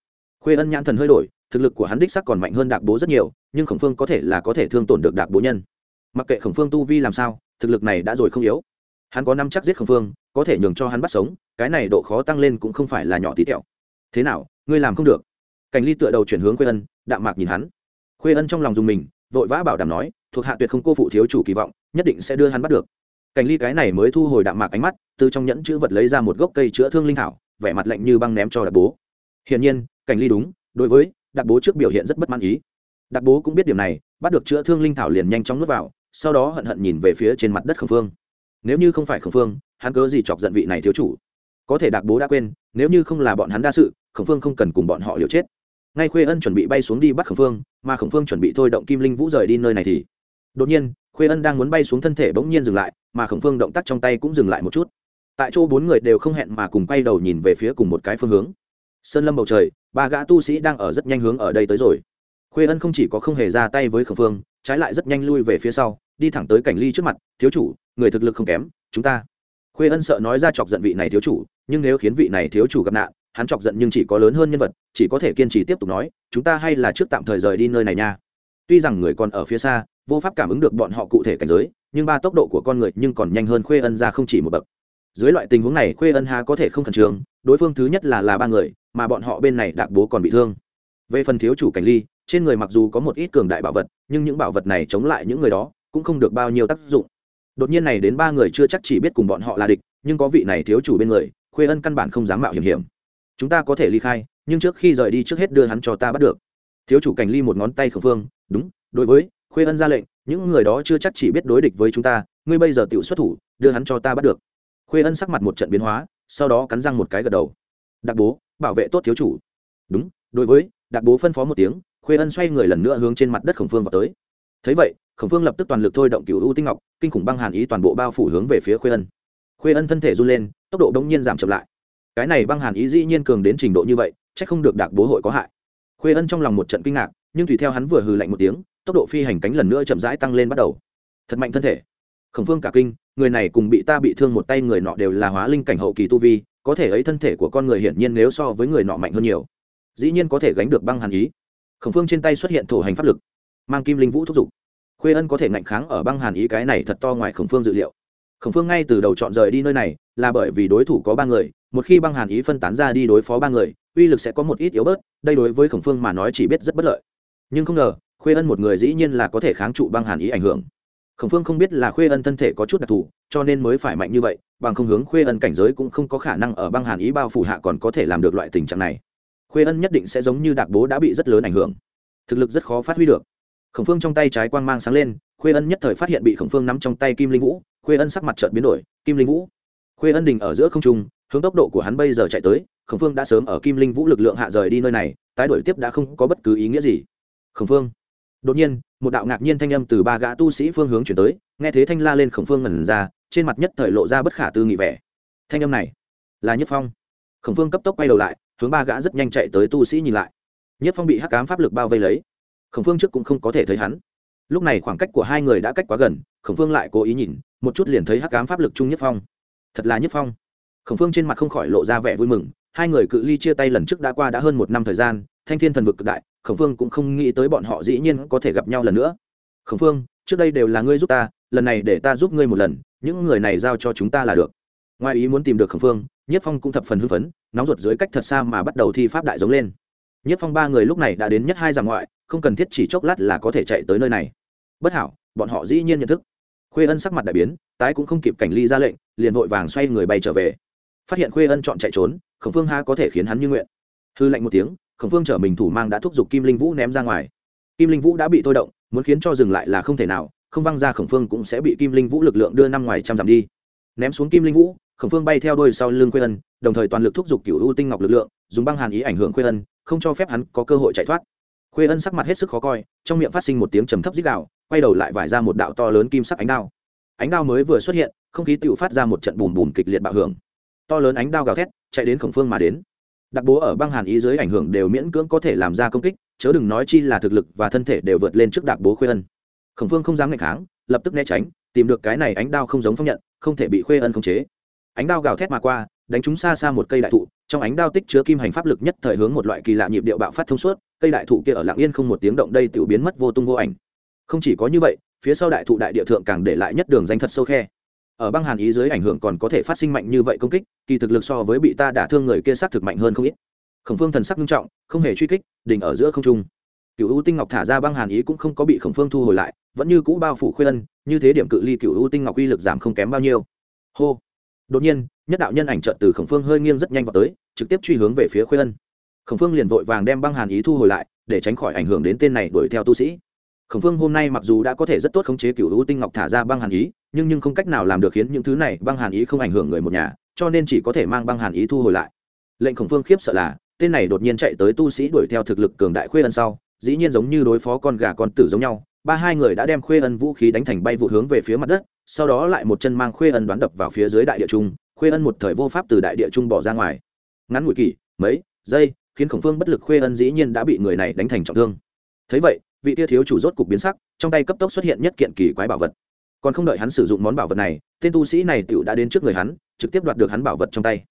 Khuê ân nhãn thần hơi đổi thực lực của hắn đích sắc còn mạnh hơn đạc bố rất nhiều, nhưng khổng phương có thể là có thể thương tổn được đạc bố nhân. Mặc kệ khổng phương tu vi làm sao, thực lực này đã rồi không yếu. Hắn có năm chắc giết khổng phương, có thể nhường cho hắn bắt sống, cái này độ khó tăng lên cũng không phải là nhỏ tí tẹo. Thế nào, ngươi làm không được? Cảnh ly tựa đầu chuyển hướng khuê ân, đạm mạc nhìn hắn. Khuê ân trong lòng dùng mình, vội vã bảo đảm nói, thuộc hạ tuyệt không cô phụ thiếu chủ kỳ vọng, nhất định sẽ đưa hắn bắt được. Cảnh ly cái này mới thu hồi đạm mạc ánh mắt, từ trong nhẫn chữ vật lấy ra một gốc cây chữa thương linh thảo, vẻ mặt lạnh như băng ném cho đặc bố. Hiển nhiên, cảnh ly đúng, đối với đặc bố trước biểu hiện rất bất mãn ý. Đặc bố cũng biết điểm này, bắt được chữa thương linh thảo liền nhanh chóng nuốt vào, sau đó hận hận nhìn về phía trên mặt đất khẩn phương. Nếu như không phải khẩn phương, hắn cớ gì chọc giận vị này thiếu chủ? Có thể đặc bố đã quên, nếu như không là bọn hắn đa sự khẩn phương không cần cùng bọn họ liều chết. Ngay khuê ân chuẩn bị bay xuống đi bắt khẩn phương, mà khẩn phương chuẩn bị thôi động kim linh vũ rời đi nơi này thì đột nhiên, khuê ân đang muốn bay xuống thân thể bỗng nhiên dừng lại, mà khổng phương động tác trong tay cũng dừng lại một chút. Tại chỗ bốn người đều không hẹn mà cùng quay đầu nhìn về phía cùng một cái phương hướng. Sơn lâm bầu trời ba gã tu sĩ đang ở rất nhanh hướng ở đây tới rồi. Khuê ân không chỉ có không hề ra tay với khổng phương, trái lại rất nhanh lui về phía sau, đi thẳng tới cảnh ly trước mặt, thiếu chủ, người thực lực không kém, chúng ta. Khuê ân sợ nói ra chọc giận vị này thiếu chủ, nhưng nếu khiến vị này thiếu chủ gặp nạn, hắn chọc giận nhưng chỉ có lớn hơn nhân vật, chỉ có thể kiên trì tiếp tục nói, chúng ta hay là trước tạm thời rời đi nơi này nha. Tuy rằng người còn ở phía xa, vô pháp cảm ứng được bọn họ cụ thể cảnh giới, nhưng ba tốc độ của con người nhưng còn nhanh hơn khuê ân ra không chỉ một bậc dưới loại tình huống này, khuê ân há có thể không khẩn trương, đối phương thứ nhất là là ba người, mà bọn họ bên này đạc bố còn bị thương. Về phần thiếu chủ cảnh ly, trên người mặc dù có một ít cường đại bảo vật, nhưng những bảo vật này chống lại những người đó cũng không được bao nhiêu tác dụng. Đột nhiên này đến ba người chưa chắc chỉ biết cùng bọn họ là địch, nhưng có vị này thiếu chủ bên người, khuê ân căn bản không dám mạo hiểm hiểm. Chúng ta có thể ly khai, nhưng trước khi rời đi trước hết đưa hắn cho ta bắt được. Thiếu chủ cảnh ly một ngón tay khẩu phương, đúng, đối với, khuê ân ra lệnh, những người đó chưa chắc chỉ biết đối địch với chúng ta, ngươi bây giờ tự xuất thủ, đưa hắn cho ta bắt được khuê ân sắc mặt một trận biến hóa sau đó cắn răng một cái gật đầu đặc bố bảo vệ tốt thiếu chủ đúng đối với đặc bố phân phó một tiếng khuê ân xoay người lần nữa hướng trên mặt đất khổng phương vào tới thấy vậy khổng phương lập tức toàn lực thôi động cựu u tinh ngọc kinh khủng băng hàn ý toàn bộ bao phủ hướng về phía khuê ân khuê ân thân thể run lên tốc độ đống nhiên giảm chậm lại cái này băng hàn ý dĩ nhiên cường đến trình độ như vậy c h ắ c không được đặc bố hội có hại khuê ân trong lòng một trận kinh ngạc nhưng tùy theo hắn vừa hừ lạnh một tiếng tốc độ phi hành cánh lần nữa chậm rãi tăng lên bắt đầu thật mạnh thân thể khổng phương cả kinh, người này cùng bị ta bị thương một tay người nọ đều là hóa linh cảnh hậu kỳ tu vi, có thể ấy thân thể của con người hiển nhiên nếu so với người nọ mạnh hơn nhiều. Dĩ nhiên có thể gánh được băng hàn ý. Khổng phương trên tay xuất hiện thổ hành pháp lực, mang kim linh vũ thúc giục khuê ân có thể ngạnh kháng ở băng hàn ý cái này thật to ngoài khổng phương dự liệu. Khổng phương ngay từ đầu chọn rời đi nơi này, là bởi vì đối thủ có ba người, một khi băng hàn ý phân tán ra đi đối phó ba người, uy lực sẽ có một ít yếu bớt, đây đối với khổng phương mà nói chỉ biết rất bất lợi. Nhưng không ngờ, khuê ân một người dĩ nhiên là có thể kháng trụ băng hàn ý ảnh hưởng khổng phương không biết là khuê ân thân thể có chút đặc thù, cho nên mới phải mạnh như vậy, bằng không hướng khuê ân cảnh giới cũng không có khả năng ở băng hàn ý bao phủ hạ còn có thể làm được loại tình trạng này. Khuê ân nhất định sẽ giống như đạc bố đã bị rất lớn ảnh hưởng. Thực lực rất khó phát huy được. Khổng phương trong tay trái quang mang sáng lên, khuê ân nhất thời phát hiện bị khổng phương nắm trong tay kim linh vũ, khuê ân sắc mặt trợt biến đổi, kim linh vũ. Khuê ân đình ở giữa không trung, hướng tốc độ của hắn bây giờ chạy tới, khổng phương đã sớm ở kim linh vũ lực lượng hạ rời đi nơi này, tái đổi tiếp đã không có bất cứ ý nghĩa gì. Khổng phương. Đột nhiên một đạo ngạc nhiên thanh âm từ ba gã tu sĩ phương hướng chuyển tới, nghe thế thanh la lên khổng phương ngẩn ra, trên mặt nhất thời lộ ra bất khả tư nghị vẻ. Thanh âm này là nhất phong. Khổng phương cấp tốc quay đầu lại, hướng ba gã rất nhanh chạy tới tu sĩ nhìn lại. Nhất phong bị hắc cám pháp lực bao vây lấy. Khổng phương trước cũng không có thể thấy hắn. Lúc này khoảng cách của hai người đã cách quá gần, khổng phương lại cố ý nhìn, một chút liền thấy hắc cám pháp lực chung nhất phong. Thật là nhất phong. Khổng phương trên mặt không khỏi lộ ra vẻ vui mừng hai người cự ly chia tay lần trước đã qua đã hơn một năm thời gian, thanh thiên thần vực cực đại, khổng phương cũng không nghĩ tới bọn họ dĩ nhiên có thể gặp nhau lần nữa. Khổng phương trước đây đều là ngươi giúp ta, lần này để ta giúp ngươi một lần, những người này giao cho chúng ta là được. Ngoài ý muốn tìm được khổng phương nhất phong cũng thập phần hưng phấn, nóng ruột dưới cách thật xa mà bắt đầu thi pháp đại giống lên. Nhất phong ba người lúc này đã đến nhất hai dặm ngoại, không cần thiết chỉ chốc lát là có thể chạy tới nơi này. Bất hảo, bọn họ dĩ nhiên nhận thức. Khuê ân sắc mặt đại biến, tái cũng không kịp cảnh ly ra lệnh, liền vội vàng xoay người bay trở về. Phát hiện khuê ân chọn chạy trốn khổng phương ha có thể khiến hắn như nguyện. Hư lệnh một tiếng, khổng phương chở mình thủ mang đã thúc giục kim linh vũ ném ra ngoài. Kim linh vũ đã bị thôi động, muốn khiến cho dừng lại là không thể nào, không văng ra khổng phương cũng sẽ bị kim linh vũ lực lượng đưa năm ngoài trăm dặm đi. Ném xuống kim linh vũ, khổng phương bay theo đôi sau lưng khuê ân, đồng thời toàn lực thúc giục cựu u tinh ngọc lực lượng, dùng băng hàn ý ảnh hưởng khuê ân, không cho phép hắn có cơ hội chạy thoát. Khuê ân sắc mặt hết sức khó coi, trong miệng phát sinh một tiếng trầm thấp dích đạo quay đầu lại vải ra một đạo to lớn kim sắc ánh đao. Ánh đao mới vừa xuất hiện, không khí tự phát ra một trận bùm bùm kịch liệt bạo hưởng to lớn ánh đao gào thét, chạy đến khổng phương mà đến. Đặc bố ở băng hàn ý dưới ảnh hưởng đều miễn cưỡng có thể làm ra công kích, chớ đừng nói chi là thực lực và thân thể đều vượt lên trước đặc bố khuê ân. Khổng phương không dám ngạch kháng, lập tức né tránh, tìm được cái này ánh đao không giống phong nhận, không thể bị khuê ân khống chế. Ánh đao gào thét mà qua, đánh chúng xa xa một cây đại thụ, trong ánh đao tích chứa kim hành pháp lực nhất thời hướng một loại kỳ lạ nhịp điệu bạo phát thông suốt, cây đại thụ kia ở lạng yên không một tiếng động đây tự biến mất vô tung vô ảnh. Không chỉ có như vậy, phía sau đại thụ đại địa thượng càng để lại nhất đường danh thật sâu khe ở băng hàn ý dưới ảnh hưởng còn có thể phát sinh mạnh như vậy công kích, kỳ thực lực so với bị ta đả thương người kia xác thực mạnh hơn không ít. Khổng phương thần sắc nghiêm trọng, không hề truy kích đỉnh ở giữa không trung. Cựu ưu tinh ngọc thả ra băng hàn ý cũng không có bị khổng phương thu hồi lại, vẫn như cũ bao phủ khuê ân, như thế điểm cự ly cựu ưu tinh ngọc uy lực giảm không kém bao nhiêu. Hô. Đột nhiên, nhất đạo nhân ảnh trợt từ khổng phương hơi nghiêng rất nhanh vào tới, trực tiếp truy hướng về phía khuê ân. Khổng phương liền vội vàng đem băng hàn ý thu hồi lại, để tránh khỏi ảnh hưởng đến tên này đuổi theo tu sĩ khổng phương hôm nay mặc dù đã có thể rất tốt khống chế cựu u tinh ngọc thả ra băng hàn ý, nhưng nhưng không cách nào làm được khiến những thứ này băng hàn ý không ảnh hưởng người một nhà, cho nên chỉ có thể mang băng hàn ý thu hồi lại. Lệnh khổng phương khiếp sợ là, tên này đột nhiên chạy tới tu sĩ đuổi theo thực lực cường đại khuê ân sau, dĩ nhiên giống như đối phó con gà con tử giống nhau, ba hai người đã đem khuê ân vũ khí đánh thành bay vụ hướng về phía mặt đất, sau đó lại một chân mang khuê ân đoán đập vào phía dưới đại địa trung, khuê ân một thời vô pháp từ đại địa trung bỏ ra ngoài. Ngắn ngụy kỷ, mấy giây, khiến khổng phương bất lực khuê ân dĩ nhiên đã bị người này đánh thành trọng thương. Thấy vậy vị tia thiếu chủ rốt cục biến sắc, trong tay cấp tốc xuất hiện nhất kiện kỳ quái bảo vật. Còn không đợi hắn sử dụng món bảo vật này, tên tu sĩ này tựu đã đến trước người hắn, trực tiếp đoạt được hắn bảo vật trong tay.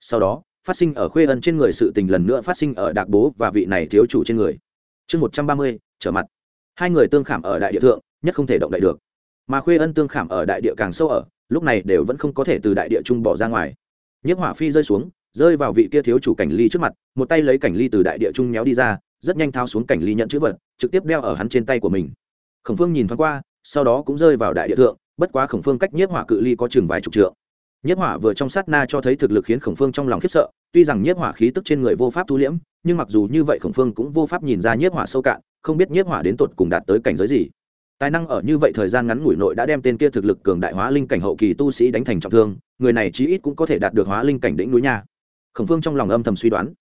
Sau đó, phát sinh ở khuê ân trên người sự tình lần nữa phát sinh ở đạc bố và vị này thiếu chủ trên người. Chương một trăm ba mươi, trở mặt. Hai người tương khảm ở đại địa thượng, nhất không thể động đại được. Mà khuê ân tương khảm ở đại địa càng sâu ở, lúc này đều vẫn không có thể từ đại địa trung bỏ ra ngoài. Nhiếp hỏa phi rơi xuống, rơi vào vị kia thiếu chủ cảnh ly trước mặt, một tay lấy cảnh ly từ đại địa trung méo đi ra rất nhanh thao xuống cảnh ly nhận chữ vật, trực tiếp đeo ở hắn trên tay của mình. Khổng phương nhìn thoáng qua, sau đó cũng rơi vào đại địa thượng, bất quá khổng phương cách nhiếp hỏa cự ly có chừng vài chục trượng. Nhiếp hỏa vừa trong sát na cho thấy thực lực khiến khổng phương trong lòng khiếp sợ, tuy rằng nhiếp hỏa khí tức trên người vô pháp thu liễm, nhưng mặc dù như vậy khổng phương cũng vô pháp nhìn ra nhiếp hỏa sâu cạn, không biết nhiếp hỏa đến tột cùng đạt tới cảnh giới gì. Tài năng ở như vậy thời gian ngắn ngủi nội đã đem tên kia thực lực cường đại hóa linh cảnh hậu kỳ tu sĩ đánh thành trọng thương, người này chí ít cũng có thể đạt được hóa linh cảnh đỉnh núi nha. Khổng phương trong lòng âm thầm suy đoán.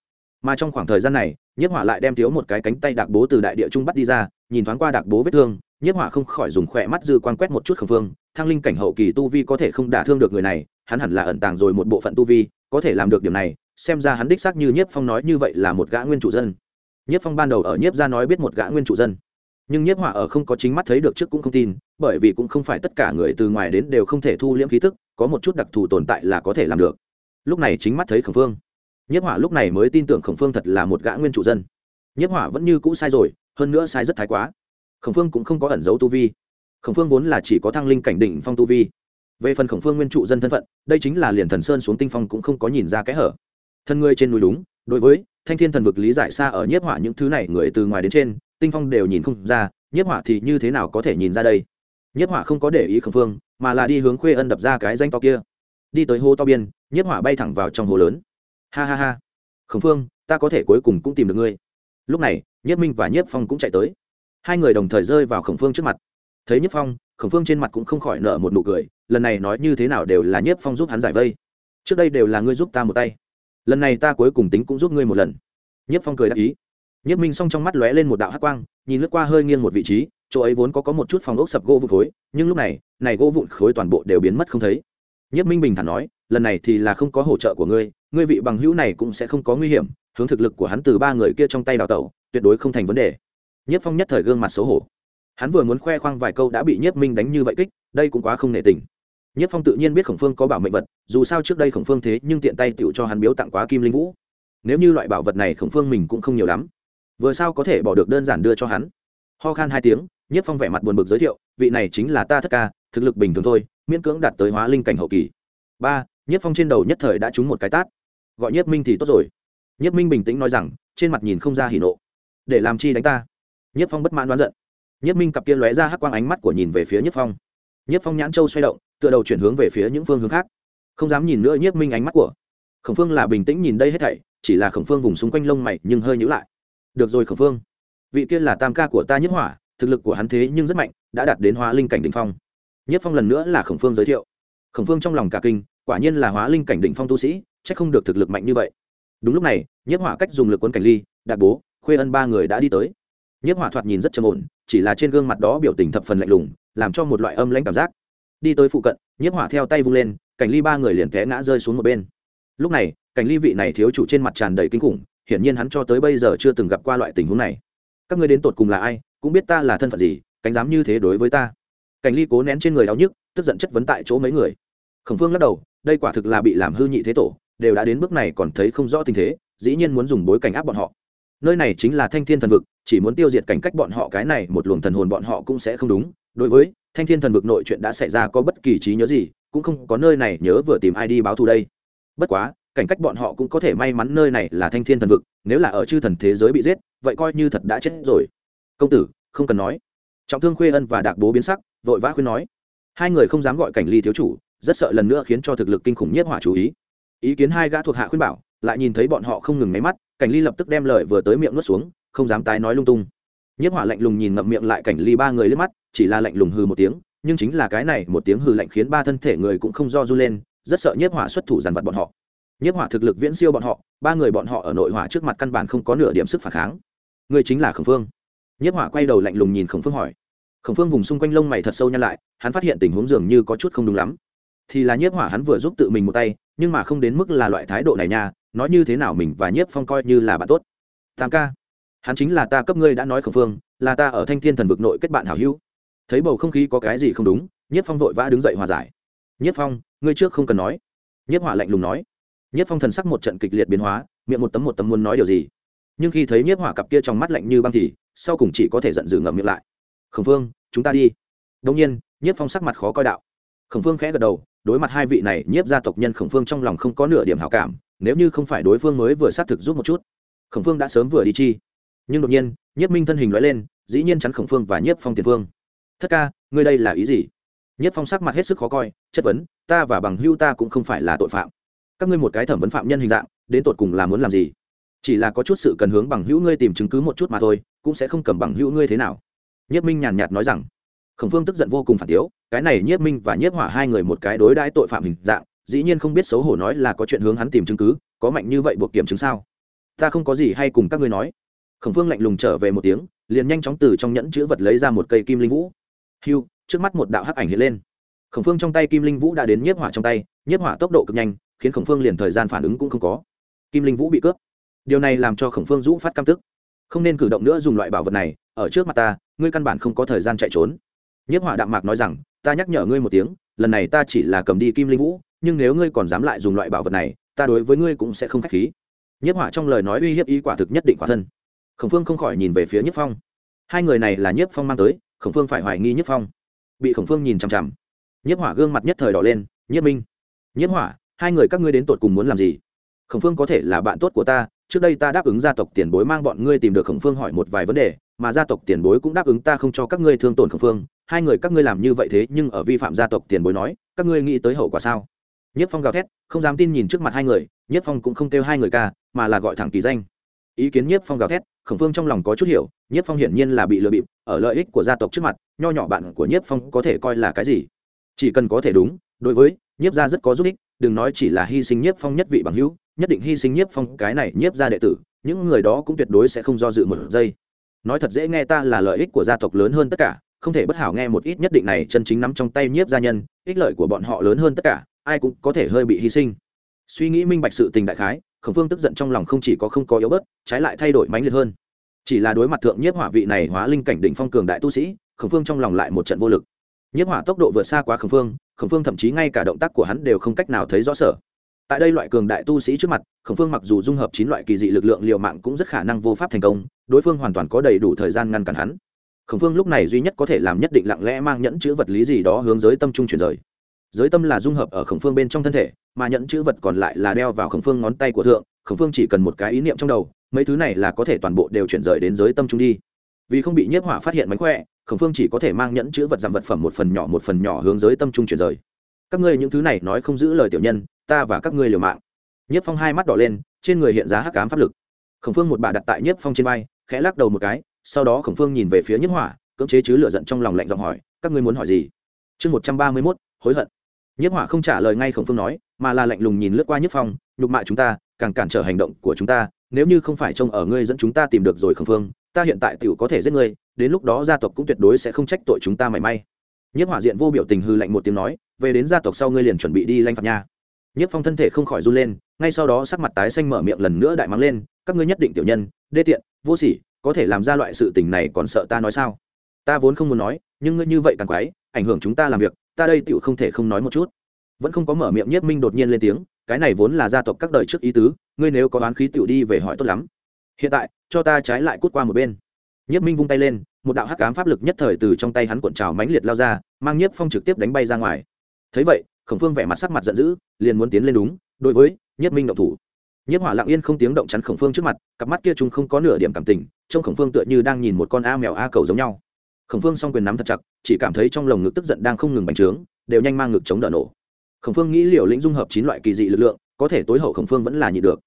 Mà trong khoảng thời gian này nhiếp hỏa lại đem thiếu một cái cánh tay đạc bố từ đại địa trung bắt đi ra, nhìn thoáng qua đạc bố vết thương, nhiếp hỏa không khỏi dùng khỏe mắt dư quan quét một chút khổng phương thăng linh cảnh hậu kỳ tu vi có thể không đả thương được người này, hắn hẳn là ẩn tàng rồi một bộ phận tu vi, có thể làm được điều này, xem ra hắn đích xác như nhiếp phong nói như vậy là một gã nguyên chủ dân. Nhiếp phong ban đầu ở nhiếp ra nói biết một gã nguyên chủ dân. Nhưng nhiếp hỏa ở không có chính mắt thấy được trước cũng không tin, bởi vì cũng không phải tất cả người từ ngoài đến đều không thể thu liễm khí tức, có một chút đặc thù tồn tại là có thể làm được. Lúc này chính mắt thấy khổng phương nhiếp hỏa lúc này mới tin tưởng khổng phương thật là một gã nguyên chủ dân. Nhiếp hỏa vẫn như cũ sai rồi, hơn nữa sai rất thái quá. Khổng phương cũng không có ẩn giấu tu vi. Khổng phương vốn là chỉ có thăng linh cảnh đỉnh phong tu vi. Về phần khổng phương nguyên trụ dân thân phận, đây chính là liền thần sơn xuống tinh phong cũng không có nhìn ra kẽ hở. Thân ngươi trên núi đúng, đối với thanh thiên thần vực lý giải xa ở nhiếp hỏa những thứ này người từ ngoài đến trên, tinh phong đều nhìn không ra nhiếp hỏa thì như thế nào có thể nhìn ra đây? Nhiếp hỏa không có để ý khổng phương, mà là đi hướng khuê ân đập ra cái danh to kia. Đi tới hô to biên nhiếp hỏa bay thẳng vào trong hồ lớn ha ha ha. Khổng phương, ta có thể cuối cùng cũng tìm được ngươi. Lúc này, Nhất minh và Nhất phong cũng chạy tới. Hai người đồng thời rơi vào khổng phương trước mặt. Thấy Nhất phong, khổng phương trên mặt cũng không khỏi nở một nụ cười, lần này nói như thế nào đều là Nhất phong giúp hắn giải vây. Trước đây đều là ngươi giúp ta một tay. Lần này ta cuối cùng tính cũng giúp ngươi một lần. Nhất phong cười đáp ý. Nhất minh s trong mắt lóe lên một đạo hát quang, nhìn lướt qua hơi nghiêng một vị trí, chỗ ấy vốn có có một chút phòng ốc sập gỗ vụn khối, nhưng lúc này này gỗ vụn khối toàn bộ đều biến mất không thấy. Nhất minh bình thản nói, lần này thì là không có hỗ trợ của ngươi ngươi vị bằng hữu này cũng sẽ không có nguy hiểm, hướng thực lực của hắn từ ba người kia trong tay đào tẩu, tuyệt đối không thành vấn đề. Nhất phong nhất thời gương mặt xấu hổ. Hắn vừa muốn khoe khoang vài câu đã bị Nhất minh đánh như vậy kích, đây cũng quá không nệ tình. Nhất phong tự nhiên biết khổng phương có bảo mệnh vật, dù sao trước đây khổng phương thế nhưng tiện tay tựu cho hắn biếu tặng quá kim linh vũ. Nếu như loại bảo vật này khổng phương mình cũng không nhiều lắm, vừa sao có thể bỏ được đơn giản đưa cho hắn? Ho khan hai tiếng, Nhất phong vẻ mặt buồn bực giới thiệu, vị này chính là ta thất ca, thực lực bình thường thôi, miễn cưỡng đạt tới hóa linh cảnh hậu kỳ. Ba, Nhất phong trên đầu nhất thời đã trúng một cái tát gọi nhất minh thì tốt rồi. Nhất minh bình tĩnh nói rằng, trên mặt nhìn không ra hỉ nộ. Để làm chi đánh ta? Nhất phong bất mãn đoán giận. Nhất minh cặp kia lóe ra hắc quang ánh mắt của nhìn về phía nhất phong. Nhất phong nhãn châu xoay động, tựa đầu chuyển hướng về phía những phương hướng khác. Không dám nhìn nữa nhất minh ánh mắt của. Khổng phương là bình tĩnh nhìn đây hết thảy, chỉ là khổng phương vùng xung quanh lông mày nhưng hơi nhữ lại. Được rồi khổng phương. Vị kia là tam ca của ta nhất hỏa, thực lực của hắn thế nhưng rất mạnh, đã đạt đến hóa linh cảnh đ ỉ n h phong. Nhất phong lần nữa là khổng phương giới thiệu. Khổng phương trong lòng cả kinh, quả nhiên là hóa linh cảnh đ ỉ n h phong tu sĩ chắc không được thực lực mạnh như vậy. Đúng lúc này, nhiếp hỏa cách dùng lực quấn cảnh ly đạt bố, khuê ân ba người đã đi tới. Nhiếp hỏa thoạt nhìn rất trầm ổn, chỉ là trên gương mặt đó biểu tình thập phần lạnh lùng, làm cho một loại âm lãnh cảm giác. Đi tới phụ cận, nhiếp hỏa theo tay vung lên, cảnh ly ba người liền té ngã rơi xuống một bên. Lúc này, cảnh ly vị này thiếu chủ trên mặt tràn đầy kinh khủng, hiển nhiên hắn cho tới bây giờ chưa từng gặp qua loại tình huống này. Các ngươi đến tột cùng là ai, cũng biết ta là thân phận gì, cánh dám như thế đối với ta? Cảnh ly cố nén trên người đau nhức, tức giận chất vấn tại chỗ mấy người. Khẩn phương lắc đầu, đây quả thực là bị làm hư nhị thế tổ đều đã đến bước này còn thấy không rõ tình thế, dĩ nhiên muốn dùng bối cảnh áp bọn họ. Nơi này chính là thanh thiên thần vực, chỉ muốn tiêu diệt cảnh cách bọn họ cái này một luồng thần hồn bọn họ cũng sẽ không đúng. Đối với thanh thiên thần vực nội chuyện đã xảy ra có bất kỳ trí nhớ gì, cũng không có nơi này nhớ vừa tìm ai đi báo thù đây. Bất quá, cảnh cách bọn họ cũng có thể may mắn nơi này là thanh thiên thần vực, nếu là ở chư thần thế giới bị giết, vậy coi như thật đã chết rồi. Công tử, không cần nói. Trọng thương khuê ân và đạc bố biến sắc, vội vã khuyên nói. Hai người không dám gọi cảnh ly thiếu chủ, rất sợ lần nữa khiến cho thực lực kinh khủng nhất hỏa chú ý ý kiến hai gã thuộc hạ khuyên bảo, lại nhìn thấy bọn họ không ngừng máy mắt, cảnh ly lập tức đem lời vừa tới miệng nuốt xuống, không dám tái nói lung tung. Nhất hỏa lạnh lùng nhìn ngậm miệng lại cảnh ly ba người lên mắt, chỉ là lạnh lùng hư một tiếng, nhưng chính là cái này một tiếng hư lạnh khiến ba thân thể người cũng không do du lên, rất sợ nhất hỏa xuất thủ dàn vật bọn họ. Nhất hỏa thực lực viễn siêu bọn họ, ba người bọn họ ở nội hỏa trước mặt căn bản không có nửa điểm sức phản kháng. Người chính là khổng phương. Nhất hỏa quay đầu lạnh lùng nhìn khổng phương hỏi. Khổng phương vùng xung quanh lông mày thật sâu nhăn lại, hắn phát hiện tình huống dường như có chút không đúng lắm thì là nhiếp hỏa hắn vừa giúp tự mình một tay, nhưng mà không đến mức là loại thái độ này nha, nói như thế nào mình và nhiếp phong coi như là bạn tốt. Tam ca, hắn chính là ta cấp ngươi đã nói khổng phương, là ta ở thanh thiên thần vực nội kết bạn hảo hữu. Thấy bầu không khí có cái gì không đúng, nhiếp phong vội vã đứng dậy hòa giải. Nhiếp phong, ngươi trước không cần nói. Nhiếp hỏa lạnh lùng nói. Nhiếp phong thần sắc một trận kịch liệt biến hóa, miệng một tấm một tấm muốn nói điều gì. Nhưng khi thấy nhiếp hỏa cặp kia trong mắt lạnh như băng thì, sau cùng chỉ có thể giận dữ ngậm miệng lại. Khổng phương, chúng ta đi. Đông nhiên, nhiếp phong sắc mặt khó coi đạo khổng phương khẽ gật đầu, đối mặt hai vị này, nhiếp gia tộc nhân khổng phương trong lòng không có nửa điểm hảo cảm, nếu như không phải đối phương mới vừa xác thực giúp một chút, khổng phương đã sớm vừa đi chi. Nhưng đột nhiên, nhiếp minh thân hình nói lên, dĩ nhiên chắn khổng phương và nhiếp phong tiền phương thất ca, ngươi đây là ý gì? Nhiếp phong sắc mặt hết sức khó coi, chất vấn, ta và bằng hưu ta cũng không phải là tội phạm. Các ngươi một cái thẩm vấn phạm nhân hình dạng, đến tột cùng là muốn làm gì? Chỉ là có chút sự cần hướng bằng hữu ngươi tìm chứng cứ một chút mà thôi, cũng sẽ không cầm bằng hữu ngươi thế nào. Nhiếp minh nhàn nhạt nói rằng. Khổng phương tức giận vô cùng phản tiếu cái này nhiếp minh và nhiếp hỏa hai người một cái đối đãi tội phạm hình dạng, dĩ nhiên không biết xấu hổ nói là có chuyện hướng hắn tìm chứng cứ, có mạnh như vậy buộc kiểm chứng sao? Ta không có gì hay cùng các ngươi nói. Khổng phương lạnh lùng trở về một tiếng, liền nhanh chóng từ trong nhẫn chữ vật lấy ra một cây kim linh vũ. Hiu trước mắt một đạo hắc ảnh hiện lên. Khổng phương trong tay kim linh vũ đã đến nhiếp hỏa trong tay, nhiếp hỏa tốc độ cực nhanh, khiến khổng phương liền thời gian phản ứng cũng không có. Kim linh vũ bị cướp. Điều này làm cho khổng phương dũ phát căm tức. Không nên cử động nữa dùng loại bảo vật này, ở trước mặt ta, ngươi căn bản không có thời gian chạy trốn. Nhiếp hỏa đạm mạc nói rằng ta nhắc nhở ngươi một tiếng, lần này ta chỉ là cầm đi kim linh vũ, nhưng nếu ngươi còn dám lại dùng loại bảo vật này, ta đối với ngươi cũng sẽ không k h á c h khí. Nhất hỏa trong lời nói uy hiếp ý quả thực nhất định quả thân. Khổng phương không khỏi nhìn về phía Nhất phong. Hai người này là Nhất phong mang tới, khổng phương phải hoài nghi Nhất phong. Bị khổng phương nhìn chằm chằm. Nhất hỏa gương mặt nhất thời đỏ lên Nhất minh Nhất hỏa, hai người các ngươi đến tột cùng muốn làm gì? Khổng phương có thể là bạn tốt của ta, trước đây ta đáp ứng gia tộc tiền bối mang bọn ngươi tìm được khổng phương hỏi một vài vấn đề, mà gia tộc tiền bối cũng đáp ứng ta không cho các ngươi thương tổn khổng phương hai người các ngươi làm như vậy thế nhưng ở vi phạm gia tộc tiền bối nói, các ngươi nghĩ tới hậu quả sao? Nhất phong gào thét, không dám tin nhìn trước mặt hai người, nhất phong cũng không kêu hai người ca, mà là gọi thẳng kỳ danh. Ý kiến nhất phong gào thét, khổng phương trong lòng có chút hiểu, nhất phong hiển nhiên là bị lừa bịp, ở lợi ích của gia tộc trước mặt, nho nhỏ bạn của nhất phong có thể coi là cái gì? Chỉ cần có thể đúng, đối với nhiếp gia rất có giúp ích, đừng nói chỉ là hy sinh nhiếp phong nhất vị bằng hữu, nhất định hy sinh nhiếp phong cái này nhiếp gia đệ tử, những người đó cũng tuyệt đối sẽ không do dự một giây. Nói thật dễ nghe ta là lợi ích của gia tộc lớn hơn tất cả không thể bất hảo nghe một ít nhất định này chân chính nắm trong tay nhiếp gia nhân, ích lợi của bọn họ lớn hơn tất cả, ai cũng có thể hơi bị hy sinh. Suy nghĩ minh bạch sự tình đại khái, khổng phương tức giận trong lòng không chỉ có không có yếu bớt, trái lại thay đổi mãnh liệt hơn. Chỉ là đối mặt thượng nhiếp hỏa vị này hóa linh cảnh đỉnh phong cường đại tu sĩ, khổng phương trong lòng lại một trận vô lực. Nhiếp hỏa tốc độ vượt xa quá khổng phương khổng phương thậm chí ngay cả động tác của hắn đều không cách nào thấy rõ sở. Tại đây loại cường đại tu sĩ trước mặt, khổng phương mặc dù dung hợp chín loại kỳ dị lực lượng liều mạng cũng rất khả năng vô pháp thành công, đối phương hoàn toàn có đầy đủ thời gian ngăn cản hắn khổng phương lúc này duy nhất có thể làm nhất định lặng lẽ mang nhẫn chữ vật lý gì đó hướng giới tâm trung chuyển rời. Giới tâm là dung hợp ở khổng phương bên trong thân thể, mà nhẫn chữ vật còn lại là đeo vào khổng phương ngón tay của thượng, khổng phương chỉ cần một cái ý niệm trong đầu, mấy thứ này là có thể toàn bộ đều chuyển rời đến giới tâm trung đi. Vì không bị nhiếp hỏa phát hiện mánh khỏe, khổng phương chỉ có thể mang nhẫn chữ vật giảm vật phẩm một phần nhỏ một phần nhỏ hướng giới tâm trung chuyển rời. Các ngươi những thứ này nói không giữ lời tiểu nhân, ta và các ngươi liều mạng. Nhiếp phong hai mắt đỏ lên, trên người hiện giá hắc cám pháp lực. Khổng phương một bà đặt tại nhiếp phong trên vai, khẽ lắc đầu một cái sau đó khổng phương nhìn về phía nhiếp hỏa, cưỡng chế chứ lửa giận trong lòng lạnh giọng hỏi, các ngươi muốn hỏi gì? Chương một trăm ba mươi mốt, hối hận. Nhiếp hỏa không trả lời ngay khổng phương nói, mà là lạnh lùng nhìn lướt qua nhiếp phong, nhục mạ chúng ta, càng cản trở hành động của chúng ta, nếu như không phải trông ở ngươi dẫn chúng ta tìm được rồi khổng phương, ta hiện tại tiểu có thể giết ngươi, đến lúc đó gia tộc cũng tuyệt đối sẽ không trách tội chúng ta mảy may. Nhiếp hỏa diện vô biểu tình hư lạnh một tiếng nói, về đến gia tộc sau ngươi liền chuẩn bị đi lanh phạt nha. Nhiếp phong thân thể không khỏi run lên, ngay sau đó sắc mặt tái xanh mở miệng lần nữa đại mắng lên, các ngươi nhất định tiểu nhân, đê tiện, vô sỉ có thể làm ra loại sự tình này còn sợ ta nói sao? Ta vốn không muốn nói, nhưng ngươi như vậy càng quái, ảnh hưởng chúng ta làm việc, ta đây tựu không thể không nói một chút. Vẫn không có mở miệng nhiếp minh đột nhiên lên tiếng, cái này vốn là gia tộc các đời trước ý tứ, ngươi nếu có đoán khí tựu đi về hỏi tốt lắm. Hiện tại, cho ta trái lại cút qua một bên. Nhiếp minh vung tay lên, một đạo hắc cám pháp lực nhất thời từ trong tay hắn cuộn trào mãnh liệt lao ra, mang nhiếp phong trực tiếp đánh bay ra ngoài. Thấy vậy, khổng phương vẻ mặt sắc mặt giận dữ, liền muốn tiến lên đúng, đối với nhiếp minh động thủ nhiếp hỏa lặng yên không tiếng động chắn khổng phương trước mặt, cặp mắt kia chúng không có nửa điểm cảm tình, trông khổng phương tựa như đang nhìn một con a mèo a cầu giống nhau. Khổng phương s o n g quyền nắm thật chặt, chỉ cảm thấy trong lồng ngực tức giận đang không ngừng bành trướng, đều nhanh mang ngực chống đỡ nổ. Khổng phương nghĩ liệu lĩnh dung hợp chín loại kỳ dị lực lượng, có thể tối hậu khổng phương vẫn là nhị được.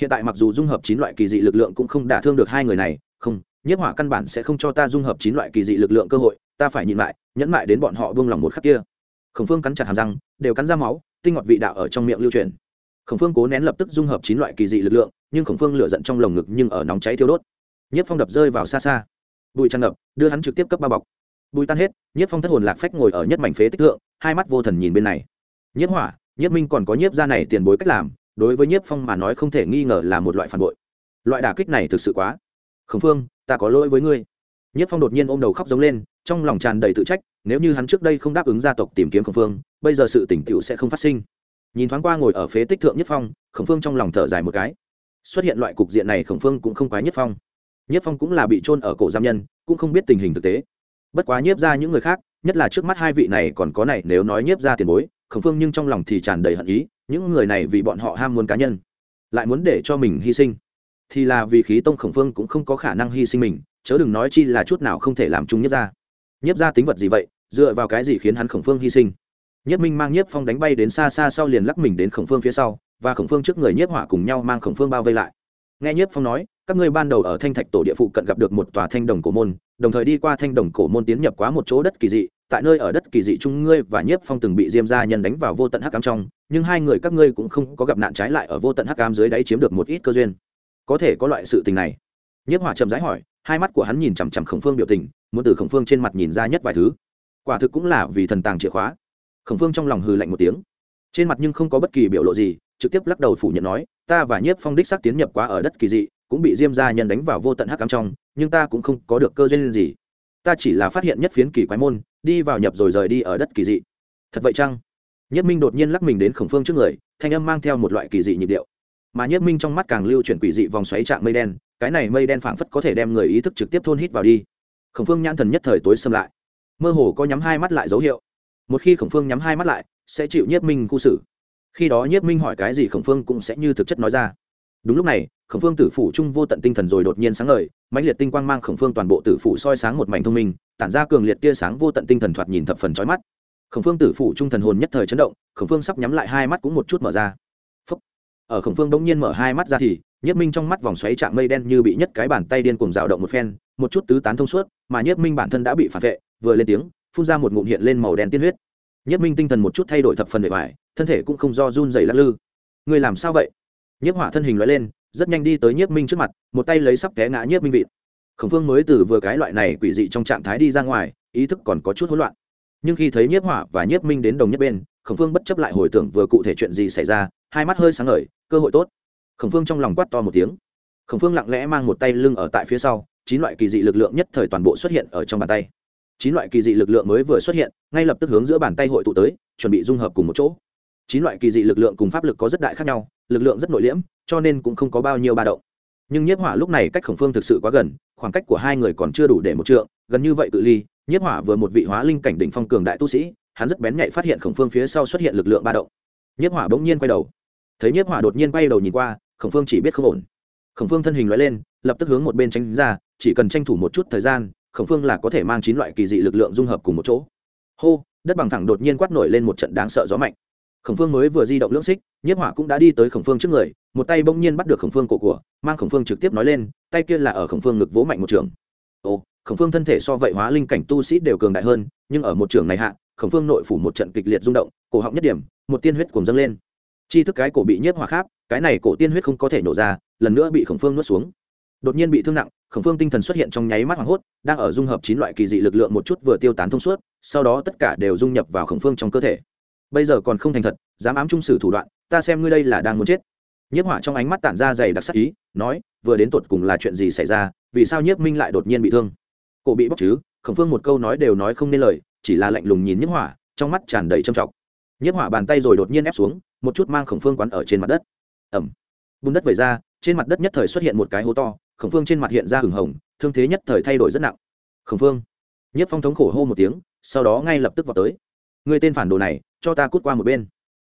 Hiện tại mặc dù dung hợp chín loại kỳ dị lực lượng cũng không đả thương được hai người này, không, nhiếp hỏa căn bản sẽ không cho ta dung hợp chín loại kỳ dị lực lượng cơ hội, ta phải nhìn lại, nhẫn mại đến bọn họ buông lòng một khắc kia. Khổng phương cắn chặt hàm răng, đều cắn ra máu, tinh ngọt vị đạo ở trong miệng lưu truyền khổng phương cố nén lập tức dung hợp chín loại kỳ dị lực lượng, nhưng khổng phương lửa giận trong lồng ngực nhưng ở nóng cháy thiêu đốt. Nhất phong đập rơi vào xa xa. Bụi tràn ngập đưa hắn trực tiếp cấp ba bọc. Bụi tan hết nhiếp phong thất hồn lạc phách ngồi ở nhất mảnh phế tích thượng, hai mắt vô thần nhìn bên này. Nhiếp hỏa nhiếp minh còn có nhiếp ra này tiền bối cách làm, đối với nhiếp phong mà nói không thể nghi ngờ là một loại phản bội. Loại đả kích này thực sự quá. Khổng phương, ta có lỗi với ngươi. Nhiếp phong đột nhiên ôm đầu khóc giống lên, trong lòng tràn đầy tự trách, nếu như hắn trước đây không đáp ứng gia tộc tìm kiếm khổng phương, bây giờ sự tỉnh tựu sẽ không phát sinh nhìn thoáng qua ngồi ở phế tích thượng nhất phong, khổng phương trong lòng thở dài một cái. Xuất hiện loại cục diện này khổng phương cũng không quái nhất phong. Nhất phong cũng là bị trôn ở cổ giam nhân, cũng không biết tình hình thực tế. Bất quá nhiếp ra những người khác, nhất là trước mắt hai vị này còn có này, nếu nói nhiếp ra tiền bối, khổng phương nhưng trong lòng thì tràn đầy hận ý, những người này vì bọn họ ham muốn cá nhân, lại muốn để cho mình hy sinh. Thì là vì khí tông khổng phương cũng không có khả năng hy sinh mình, chớ đừng nói chi là chút nào không thể làm chung nhiếp ra. Nhiếp ra tính vật gì vậy, dựa vào cái gì khiến hắn khổng phương hy sinh? Nhiếp minh mang nhiếp phong đánh bay đến xa xa sau liền lắc mình đến khổng phương phía sau, và khổng phương trước người nhiếp hỏa cùng nhau mang khổng phương bao vây lại. Nghe nhiếp phong nói, các ngươi ban đầu ở thanh thạch tổ địa phụ cận gặp được một tòa thanh đồng cổ môn, đồng thời đi qua thanh đồng cổ môn tiến nhập quá một chỗ đất kỳ dị. Tại nơi ở đất kỳ dị chung ngươi và nhiếp phong từng bị diêm gia nhân đánh vào vô tận hắc cam trong, nhưng hai người các ngươi cũng không có gặp nạn trái lại ở vô tận hắc cam dưới đáy chiếm được một ít cơ duyên. Có thể có loại sự tình này? Nhiếp hỏa chậm rãi hỏi, hai mắt của hắn nhìn chằm chằm khổng phương biểu tình, muốn từ khổng phương trên mặt nhìn ra nhất vài thứ. Quả thực cũng là vì thần tàng chìa khóa khổng phương trong lòng hừ lạnh một tiếng. Trên mặt nhưng không có bất kỳ biểu lộ gì, trực tiếp lắc đầu phủ nhận nói, ta và nhiếp phong đích sắc tiến nhập quá ở đất kỳ dị, cũng bị diêm gia nhân đánh vào vô tận hắc cắm trong, nhưng ta cũng không có được cơ duyên gì. Ta chỉ là phát hiện nhất phiến kỳ quái môn, đi vào nhập rồi rời đi ở đất kỳ dị. Thật vậy chăng? Nhất minh đột nhiên lắc mình đến khổng phương trước người, thanh âm mang theo một loại kỳ dị nhịp điệu. Mà nhất minh trong mắt càng lưu chuyển quỷ dị vòng xoáy trạng mây đen, cái này mây đen phảng phất có thể đem người ý thức trực tiếp thôn hít vào đi. Khổng phương nhãn thần nhất thời tối xâm lại. Mơ hồ có nhắm hai mắt lại dấu hiệu một khi khổng phương nhắm hai mắt lại, sẽ chịu nhiếp minh khu xử. Khi đó nhiếp minh hỏi cái gì khổng phương cũng sẽ như thực chất nói ra. Đúng lúc này, khổng phương tử phủ trung vô tận tinh thần rồi đột nhiên sáng ngời, mãnh liệt tinh quang mang khổng phương toàn bộ tử phủ soi sáng một mảnh thông minh, tản ra cường liệt tia sáng vô tận tinh thần thoạt nhìn thập phần trói mắt. Khổng phương tử phủ trung thần hồn nhất thời chấn động, khổng phương sắp nhắm lại hai mắt cũng một chút mở ra. Phúc. ở khổng phương bỗng nhiên mở hai mắt ra thì nhất minh trong mắt vòng xoáy trạng mây đen như bị nhất cái bàn tay điên cuồng dạo động một phen, một chút tứ tán thông suốt, mà nhất minh bản thân đã bị phản vệ, vừa lên tiếng phun ra một ngụm hiện lên màu đen tiên huyết. Nhất minh tinh thần một chút thay đổi thập phần bề ngoài, thân thể cũng không do run dày lắc lư. Người làm sao vậy? Nhiếp hỏa thân hình loại lên, rất nhanh đi tới nhiếp minh trước mặt, một tay lấy sắp té ngã nhiếp minh vịt khổng phương mới từ vừa cái loại này quỷ dị trong trạng thái đi ra ngoài, ý thức còn có chút hỗn loạn. Nhưng khi thấy nhiếp hỏa và nhiếp minh đến đồng nhất bên, khổng phương bất chấp lại hồi tưởng vừa cụ thể chuyện gì xảy ra, hai mắt hơi sáng ngời, cơ hội tốt. Khổng phương trong lòng quát to một tiếng. Khổng phương lặng lẽ mang một tay lưng ở tại phía sau, chín loại kỳ dị lực lượng nhất thời toàn bộ xuất hiện ở trong bàn tay chín loại kỳ dị lực lượng mới vừa xuất hiện, ngay lập tức hướng giữa bàn tay hội tụ tới, chuẩn bị dung hợp cùng một chỗ. Chín loại kỳ dị lực lượng cùng pháp lực có rất đại khác nhau, lực lượng rất nội liễm, cho nên cũng không có bao nhiêu ba động. Nhưng nhiếp hỏa lúc này cách khổng phương thực sự quá gần, khoảng cách của hai người còn chưa đủ để một trượng, gần như vậy cự ly, nhiếp hỏa vừa một vị hóa linh cảnh đỉnh phong cường đại tu sĩ, hắn rất bén nhạy phát hiện khổng phương phía sau xuất hiện lực lượng ba động. Nhiếp hỏa bỗng nhiên quay đầu. Thấy nhiếp hỏa đột nhiên quay đầu nhìn qua, khổng phương chỉ biết không ổn. Khổng phương thân hình loại lên, lập tức hướng một bên tránh ra, chỉ cần tranh thủ một chút thời gian khổng phương là có thể mang chín loại kỳ dị lực lượng dung hợp cùng một chỗ. Hô, đất bằng thẳng đột nhiên quát nổi lên một trận đáng sợ gió mạnh. Khổng phương mới vừa di động lưỡng xích, nhiếp hỏa cũng đã đi tới khổng phương trước người, một tay bỗng nhiên bắt được khổng phương cổ của, mang khổng phương trực tiếp nói lên, tay kia là ở khổng phương ngực vỗ mạnh một trường. Ồ, khổng phương thân thể so vậy hóa linh cảnh tu sĩ đều cường đại hơn, nhưng ở một trường này hạ, khổng phương nội phủ một trận kịch liệt rung động, cổ họng nhất điểm, một tiên huyết cùng dâng lên. Chi thức cái cổ bị nhiếp hỏa kháp cái này cổ tiên huyết không có thể nổ ra, lần nữa bị khổng phương nuốt xuống. Đột nhiên bị thương nặng khổng phương tinh thần xuất hiện trong nháy mắt hoảng hốt, đang ở dung hợp chín loại kỳ dị lực lượng một chút vừa tiêu tán thông suốt, sau đó tất cả đều dung nhập vào khổng phương trong cơ thể. Bây giờ còn không thành thật, dám ám trung sử thủ đoạn, ta xem ngươi đây là đang muốn chết. Nhiếp hỏa trong ánh mắt tản ra dày đặc sắc ý, nói, vừa đến tột cùng là chuyện gì xảy ra, vì sao nhiếp minh lại đột nhiên bị thương? Cổ bị bóc chứ, khổng phương một câu nói đều nói không nên lời, chỉ là lạnh lùng nhìn nhiếp hỏa, trong mắt tràn đầy trầm trọng. Nhiếp hỏa bàn tay rồi đột nhiên ép xuống, một chút mang khổng phương quắn ở trên mặt đất. Ẩm bùn đất vẩy ra, trên mặt đất nhất thời xuất hiện một cái hố to khổng phương trên mặt hiện ra hừng hồng, thương thế nhất thời thay đổi rất nặng. Khổng phương. Nhất phong thống khổ hô một tiếng, sau đó ngay lập tức vào tới. Người tên phản đồ này, cho ta cút qua một bên.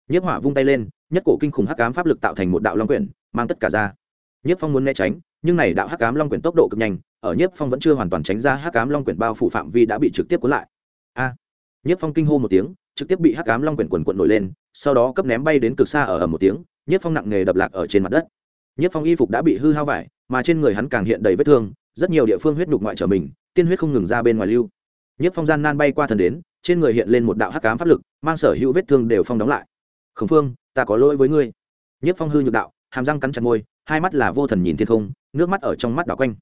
Nhất hỏa vung tay lên, nhất cổ kinh khủng hắc ám pháp lực tạo thành một đạo long quyển, mang tất cả ra. Nhất phong muốn né tránh, nhưng này đạo hắc ám long quyển tốc độ cực nhanh, ở Nhất phong vẫn chưa hoàn toàn tránh ra hắc ám long quyển bao phủ phạm vi đã bị trực tiếp cuốn lại. A. Nhất phong kinh hô một tiếng, trực tiếp bị hắc ám long quyển quần quận nổi lên, sau đó cấp ném bay đến cực xa ở ầm một tiếng, Nhất phong nặng nghề đập lạc ở trên mặt đất. Nhất phong y phục đã bị hư hao vải mà trên người hắn càng hiện đầy vết thương, rất nhiều địa phương huyết nhục ngoại trở mình, tiên huyết không ngừng ra bên ngoài lưu. Nhất phong gian nan bay qua thần đến, trên người hiện lên một đạo hắc cám pháp lực, mang sở hữu vết thương đều phong đóng lại. Khổng phương, ta có lỗi với ngươi. Nhất phong hư nhược đạo, hàm răng cắn chặt môi, hai mắt là vô thần nhìn thiên không, nước mắt ở trong mắt đảo quanh.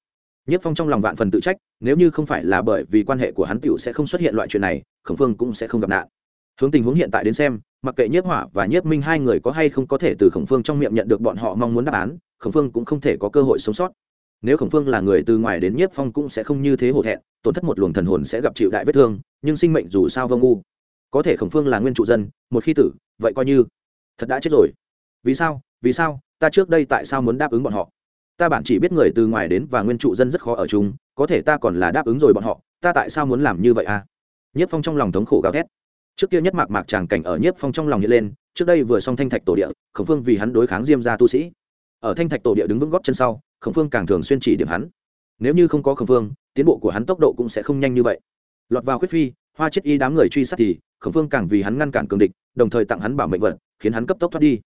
Nhất phong trong lòng vạn phần tự trách, nếu như không phải là bởi vì quan hệ của hắn tựu sẽ không xuất hiện loại chuyện này, khổng phương cũng sẽ không gặp nạn. Hướng tình huống hiện tại đến xem, mặc kệ nhiếp hỏa và nhiếp minh hai người có hay không có thể từ khổng phương trong miệng nhận được bọn họ mong muốn đáp án khổng phương cũng không thể có cơ hội sống sót. Nếu khổng phương là người từ ngoài đến nhiếp phong cũng sẽ không như thế hổ thẹn, tổn thất một luồng thần hồn sẽ gặp chịu đại vết thương, nhưng sinh mệnh dù sao vô ngu. Có thể khổng phương là nguyên trụ dân, một khi tử, vậy coi như. Thật đã chết rồi. Vì sao? Vì sao? Ta trước đây tại sao muốn đáp ứng bọn họ? Ta bản chỉ biết người từ ngoài đến và nguyên trụ dân rất khó ở chung, có thể ta còn là đáp ứng rồi bọn họ, ta tại sao muốn làm như vậy à? Nhiếp phong trong lòng thống khổ gào thét. Trước kia nhất mạc mạc tràng cảnh ở nhiếp phong trong lòng hiện lên, trước đây vừa xong thanh thạch tổ địa, khổng phương vì hắn đối kháng diêm gia tu sĩ ở thanh thạch tổ địa đứng vững góp chân sau, khổng phương càng thường xuyên chỉ điểm hắn. Nếu như không có khổng phương, tiến bộ của hắn tốc độ cũng sẽ không nhanh như vậy. Lọt vào khuyết phi, hoa chết y đám người truy sát thì, khổng phương càng vì hắn ngăn cản cường địch, đồng thời tặng hắn bảo mệnh vật, khiến hắn cấp tốc thoát đi.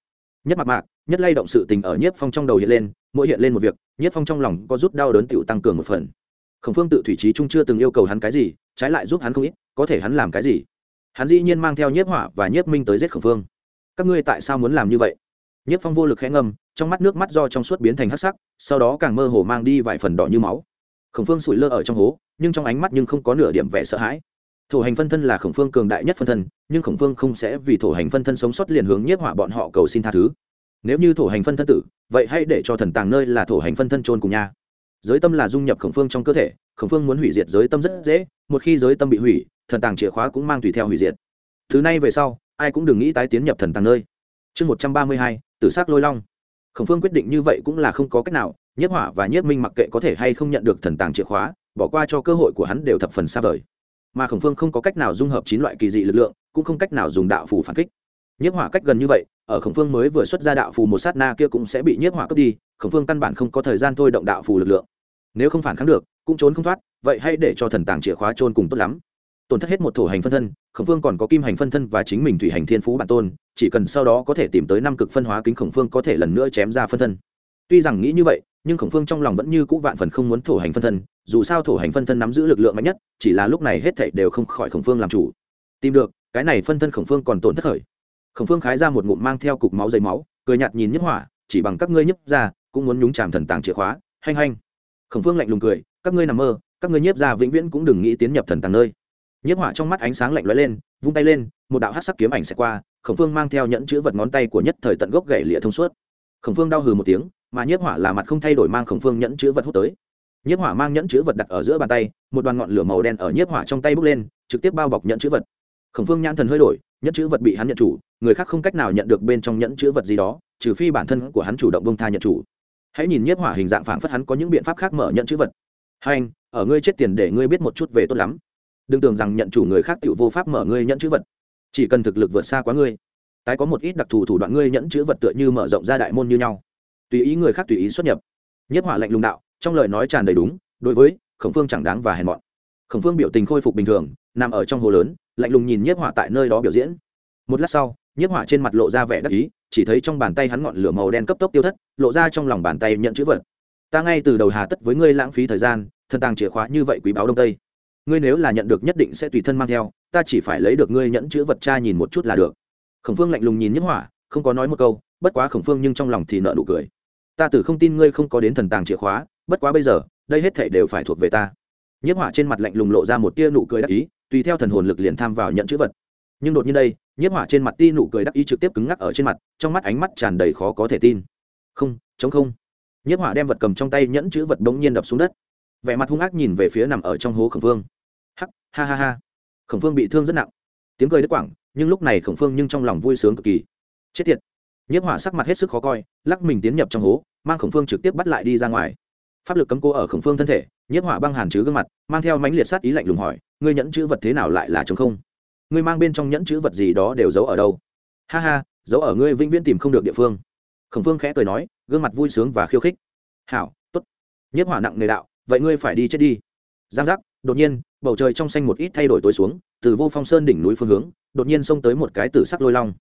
Nhất mặt mạc, nhất lay động sự tình ở nhiếp phong trong đầu hiện lên, mỗi hiện lên một việc, nhiếp phong trong lòng có rút đau đớn tựu tăng cường một phần. Khổng phương tự thủy trí trung chưa từng yêu cầu hắn cái gì, trái lại giúp hắn không ít, có thể hắn làm cái gì? Hắn dĩ nhiên mang theo nhiếp hỏa và nhiếp minh tới giết khổng phương. Các ngươi tại sao muốn làm như vậy? Nhiếp phong vô lực khẽ ngâm, trong mắt nước mắt do trong suốt biến thành hắc sắc, sau đó càng mơ hồ mang đi vài phần đỏ như máu. Khổng phương sủi lơ ở trong hố, nhưng trong ánh mắt nhưng không có nửa điểm vẻ sợ hãi. Thổ hành phân thân là khổng phương cường đại nhất phân thân, nhưng khổng phương không sẽ vì thổ hành phân thân sống sót liền hướng nhiếp hỏa bọn họ cầu xin tha thứ. Nếu như thổ hành phân thân tử, vậy hãy để cho thần tàng nơi là thổ hành phân thân trôn cùng nha. Giới tâm là dung nhập khổng phương trong cơ thể, khổng phương muốn hủy diệt giới tâm rất dễ, một khi giới tâm bị hủy, thần tàng chìa khóa cũng mang tùy theo hủy diệt. Thứ này về sau, ai cũng đừng nghĩ tái tiến nhập thần tàng nơi. Chương một trăm ba mươi hai tử s ắ c lôi long. Khổng phương quyết định như vậy cũng là không có cách nào, nhiếp hỏa và nhiếp minh mặc kệ có thể hay không nhận được thần tàng chìa khóa, bỏ qua cho cơ hội của hắn đều thập phần xa vời. Mà khổng phương không có cách nào dung hợp chín loại kỳ dị lực lượng, cũng không cách nào dùng đạo phù phản kích. Nhiếp hỏa cách gần như vậy, ở khổng phương mới vừa xuất ra đạo phù một sát na kia cũng sẽ bị nhiếp hỏa cướp đi, khổng phương căn bản không có thời gian thôi động đạo phù lực lượng. Nếu không phản kháng được, cũng trốn không thoát, vậy hãy để cho thần tàng chìa khóa trôn cùng tốt lắm tổn thất hết một thổ hành phân thân, khổng phương còn có kim hành phân thân và chính mình thủy hành thiên phú bản tôn, chỉ cần sau đó có thể tìm tới năm cực phân hóa kính khổng phương có thể lần nữa chém ra phân thân. Tuy rằng nghĩ như vậy, nhưng khổng phương trong lòng vẫn như cũ vạn phần không muốn thổ hành phân thân, dù sao thổ hành phân thân nắm giữ lực lượng mạnh nhất, chỉ là lúc này hết thảy đều không khỏi khổng phương làm chủ. Tìm được, cái này phân thân khổng phương còn tổn thất khởi. Khổng phương khái ra một ngụm mang theo cục máu dày máu, cười nhạt nhìn nhấp hỏa, chỉ bằng các ngươi nhấp ra cũng muốn nhúng chàm thần tàng chìa khóa. Hanh hanh. Khổng phương lạnh lùng cười, các ngươi nằm mơ, các ngươi nhiếp ra vĩnh viễn cũng đừng nghĩ tiến nhập thần tàng nơi nhiếp hỏa trong mắt ánh sáng lạnh lóe lên, vung tay lên, một đạo hát sắc kiếm ảnh sẽ qua, khổng phương mang theo nhẫn chữ vật ngón tay của nhất thời tận gốc gậy lịa thông suốt. Khổng phương đau hừ một tiếng, mà nhiếp hỏa là mặt không thay đổi mang khổng phương nhẫn chữ vật hút tới. Nhiếp hỏa mang nhẫn chữ vật đặt ở giữa bàn tay, một đoàn ngọn lửa màu đen ở nhiếp hỏa trong tay bốc lên, trực tiếp bao bọc nhẫn chữ vật. Khổng phương nhãn thần hơi đổi, nhẫn chữ vật bị hắn nhận chủ, người khác không cách nào nhận được bên trong nhẫn chữ vật gì đó, trừ phi bản thân của hắn chủ động bông tha nhận chủ. Hãy nhìn nhiếp hỏa hình dạng phảng phất hắn có những biện pháp khác mở nhận chữ vật. Hai anh, ở ngươi chết tiền để ngươi biết một chút về tốt lắm đừng tưởng rằng nhận chủ người khác tự vô pháp mở ngươi nhận chữ vật. Chỉ cần thực lực vượt xa quá ngươi, tái có một ít đặc thù thủ đoạn ngươi nhẫn chữ vật tựa như mở rộng ra đại môn như nhau. Tùy ý người khác tùy ý xuất nhập. Nhất hỏa lạnh lùng đạo, trong lời nói tràn đầy đúng, đối với khổng phương chẳng đáng và hèn mọn. Khổng phương biểu tình khôi phục bình thường, nằm ở trong hồ lớn, lạnh lùng nhìn nhiếp hỏa tại nơi đó biểu diễn. Một lát sau nhiếp hỏa trên mặt lộ ra vẻ đắc ý, chỉ thấy trong bàn tay hắn ngọn lửa màu đen cấp tốc tiêu thất, lộ ra trong lòng bàn tay nhận chữ vật. Ta ngay từ đầu hà tất với ngươi lãng phí thời gian thân tàng chìa khóa như vậy quý báo đông tây ngươi nếu là nhận được nhất định sẽ tùy thân mang theo, ta chỉ phải lấy được ngươi nhẫn chữ vật cha nhìn một chút là được. Khổng phương lạnh lùng nhìn nhiếp hỏa, không có nói một câu, bất quá khổng phương nhưng trong lòng thì nợ nụ cười. Ta tử không tin ngươi không có đến thần tàng chìa khóa, bất quá bây giờ, đây hết thể đều phải thuộc về ta. Nhiếp hỏa trên mặt lạnh lùng lộ ra một tia nụ cười đắc ý, tùy theo thần hồn lực liền tham vào nhận chữ vật. Nhưng đột nhiên đây, nhiếp hỏa trên mặt ti nụ cười đắc ý trực tiếp cứng ngắc ở trên mặt, trong mắt ánh mắt tràn đầy khó có thể tin. Không chống không. Nhiếp hỏa đem vật cầm trong tay nhẫn chữ vật bỗng nhiên đập xuống đất vẻ mặt hung ác nhìn về phía nằm ở trong hố khổng phương hắc, ha ha ha. Khổng phương bị thương rất nặng. Tiếng cười đứt quảng nhưng lúc này khổng phương nhưng trong lòng vui sướng cực kỳ. Chết tiệt. Nhiếp hỏa sắc mặt hết sức khó coi, lắc mình tiến nhập trong hố, mang khổng phương trực tiếp bắt lại đi ra ngoài. Pháp lực cấm cố ở khổng phương thân thể, nhiếp hỏa băng hàn chứ gương mặt, mang theo mãnh liệt sát ý lạnh lùng hỏi, ngươi nhẫn chữ vật thế nào lại là chống không? Ngươi mang bên trong nhẫn chữ vật gì đó đều giấu ở đâu? Ha ha, giấu ở ngươi vĩnh viễn tìm không được địa phương. Khổng phương khẽ cười nói, gương mặt vui sướng và khiêu khích. Hảo t ố t nhiếp hỏa nặng nề đạo vậy ngươi phải đi chết đi. Giang giác, đột nhiên, bầu trời trong xanh một ít thay đổi tối xuống, từ vô phong sơn đỉnh núi phương hướng, đột nhiên xông tới một cái tử sắc lôi long.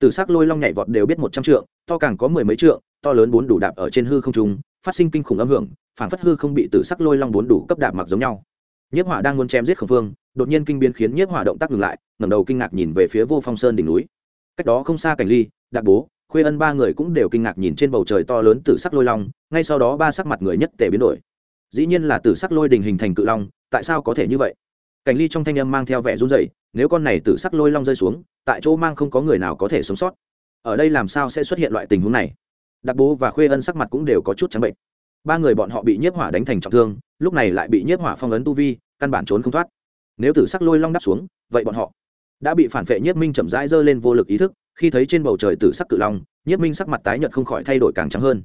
Tử sắc lôi long nhảy vọt đều biết một trăm trượng, to càng có mười mấy trượng, to lớn bốn đủ đạp ở trên hư không trung, phát sinh kinh khủng âm hưởng phản phất hư không bị tử sắc lôi long bốn đủ cấp đạp mặc giống nhau. Nhiếp hỏa đang muốn chém giết khẩn phương đột nhiên kinh biến khiến nhiếp hỏa động tác ngừng lại, ngẩng đầu kinh ngạc nhìn về phía vô phong sơn đỉnh núi. Cách đó không xa cảnh ly đặc bố, khuê ân ba người cũng đều kinh ngạc nhìn trên bầu trời to lớn tử sắc lôi long, ngay sau đó ba sắc mặt người nhất tề biến đổi dĩ nhiên là tử sắc lôi đình hình thành cự long, tại sao có thể như vậy? Cảnh ly trong thanh âm mang theo vẻ run rẩy, nếu con này tử sắc lôi long rơi xuống, tại chỗ mang không có người nào có thể sống sót. Ở đây làm sao sẽ xuất hiện loại tình huống này? Đặc bố và khuê ân sắc mặt cũng đều có chút trắng bệnh. Ba người bọn họ bị nhiếp hỏa đánh thành trọng thương, lúc này lại bị nhiếp hỏa phong ấn tu vi, căn bản trốn không thoát. Nếu tử sắc lôi long đắp xuống, vậy bọn họ đã bị phản vệ nhiếp minh chậm rãi giơ lên vô lực ý thức, khi thấy trên bầu trời tử sắc cự long, nhiếp minh sắc mặt tái nhợt không khỏi thay đổi càng trắng hơn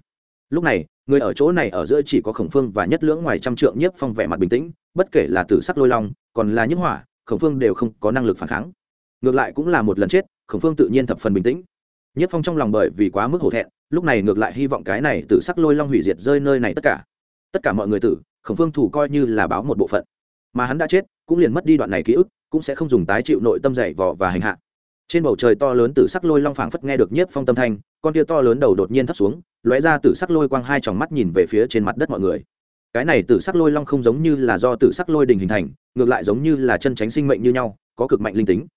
lúc này, người ở chỗ này ở giữa chỉ có khổng phương và nhất lưỡng ngoài trăm trượng nhiếp phong vẻ mặt bình tĩnh, bất kể là tử sắc lôi long, còn là nhiếp hỏa, khổng phương đều không có năng lực phản kháng. Ngược lại cũng là một lần chết, khổng phương tự nhiên thập phần bình tĩnh. Nhiếp phong trong lòng bởi vì quá mức hổ thẹn, lúc này ngược lại hy vọng cái này tử sắc lôi long hủy diệt rơi nơi này tất cả. Tất cả mọi người tử, khổng phương thủ coi như là báo một bộ phận. Mà hắn đã chết, cũng liền mất đi đoạn này ký ức, cũng sẽ không dùng tái chịu nội tâm dày vò và hành hạ trên bầu trời to lớn tử sắc lôi long phảng phất nghe được nhiếp phong tâm thanh, con tia to lớn đầu đột nhiên thấp xuống, lóe ra tử sắc lôi quang hai tròng mắt nhìn về phía trên mặt đất mọi người. Cái này tử sắc lôi long không giống như là do tử sắc lôi đình hình thành, ngược lại giống như là chân tránh sinh mệnh như nhau, có cực mạnh linh tính.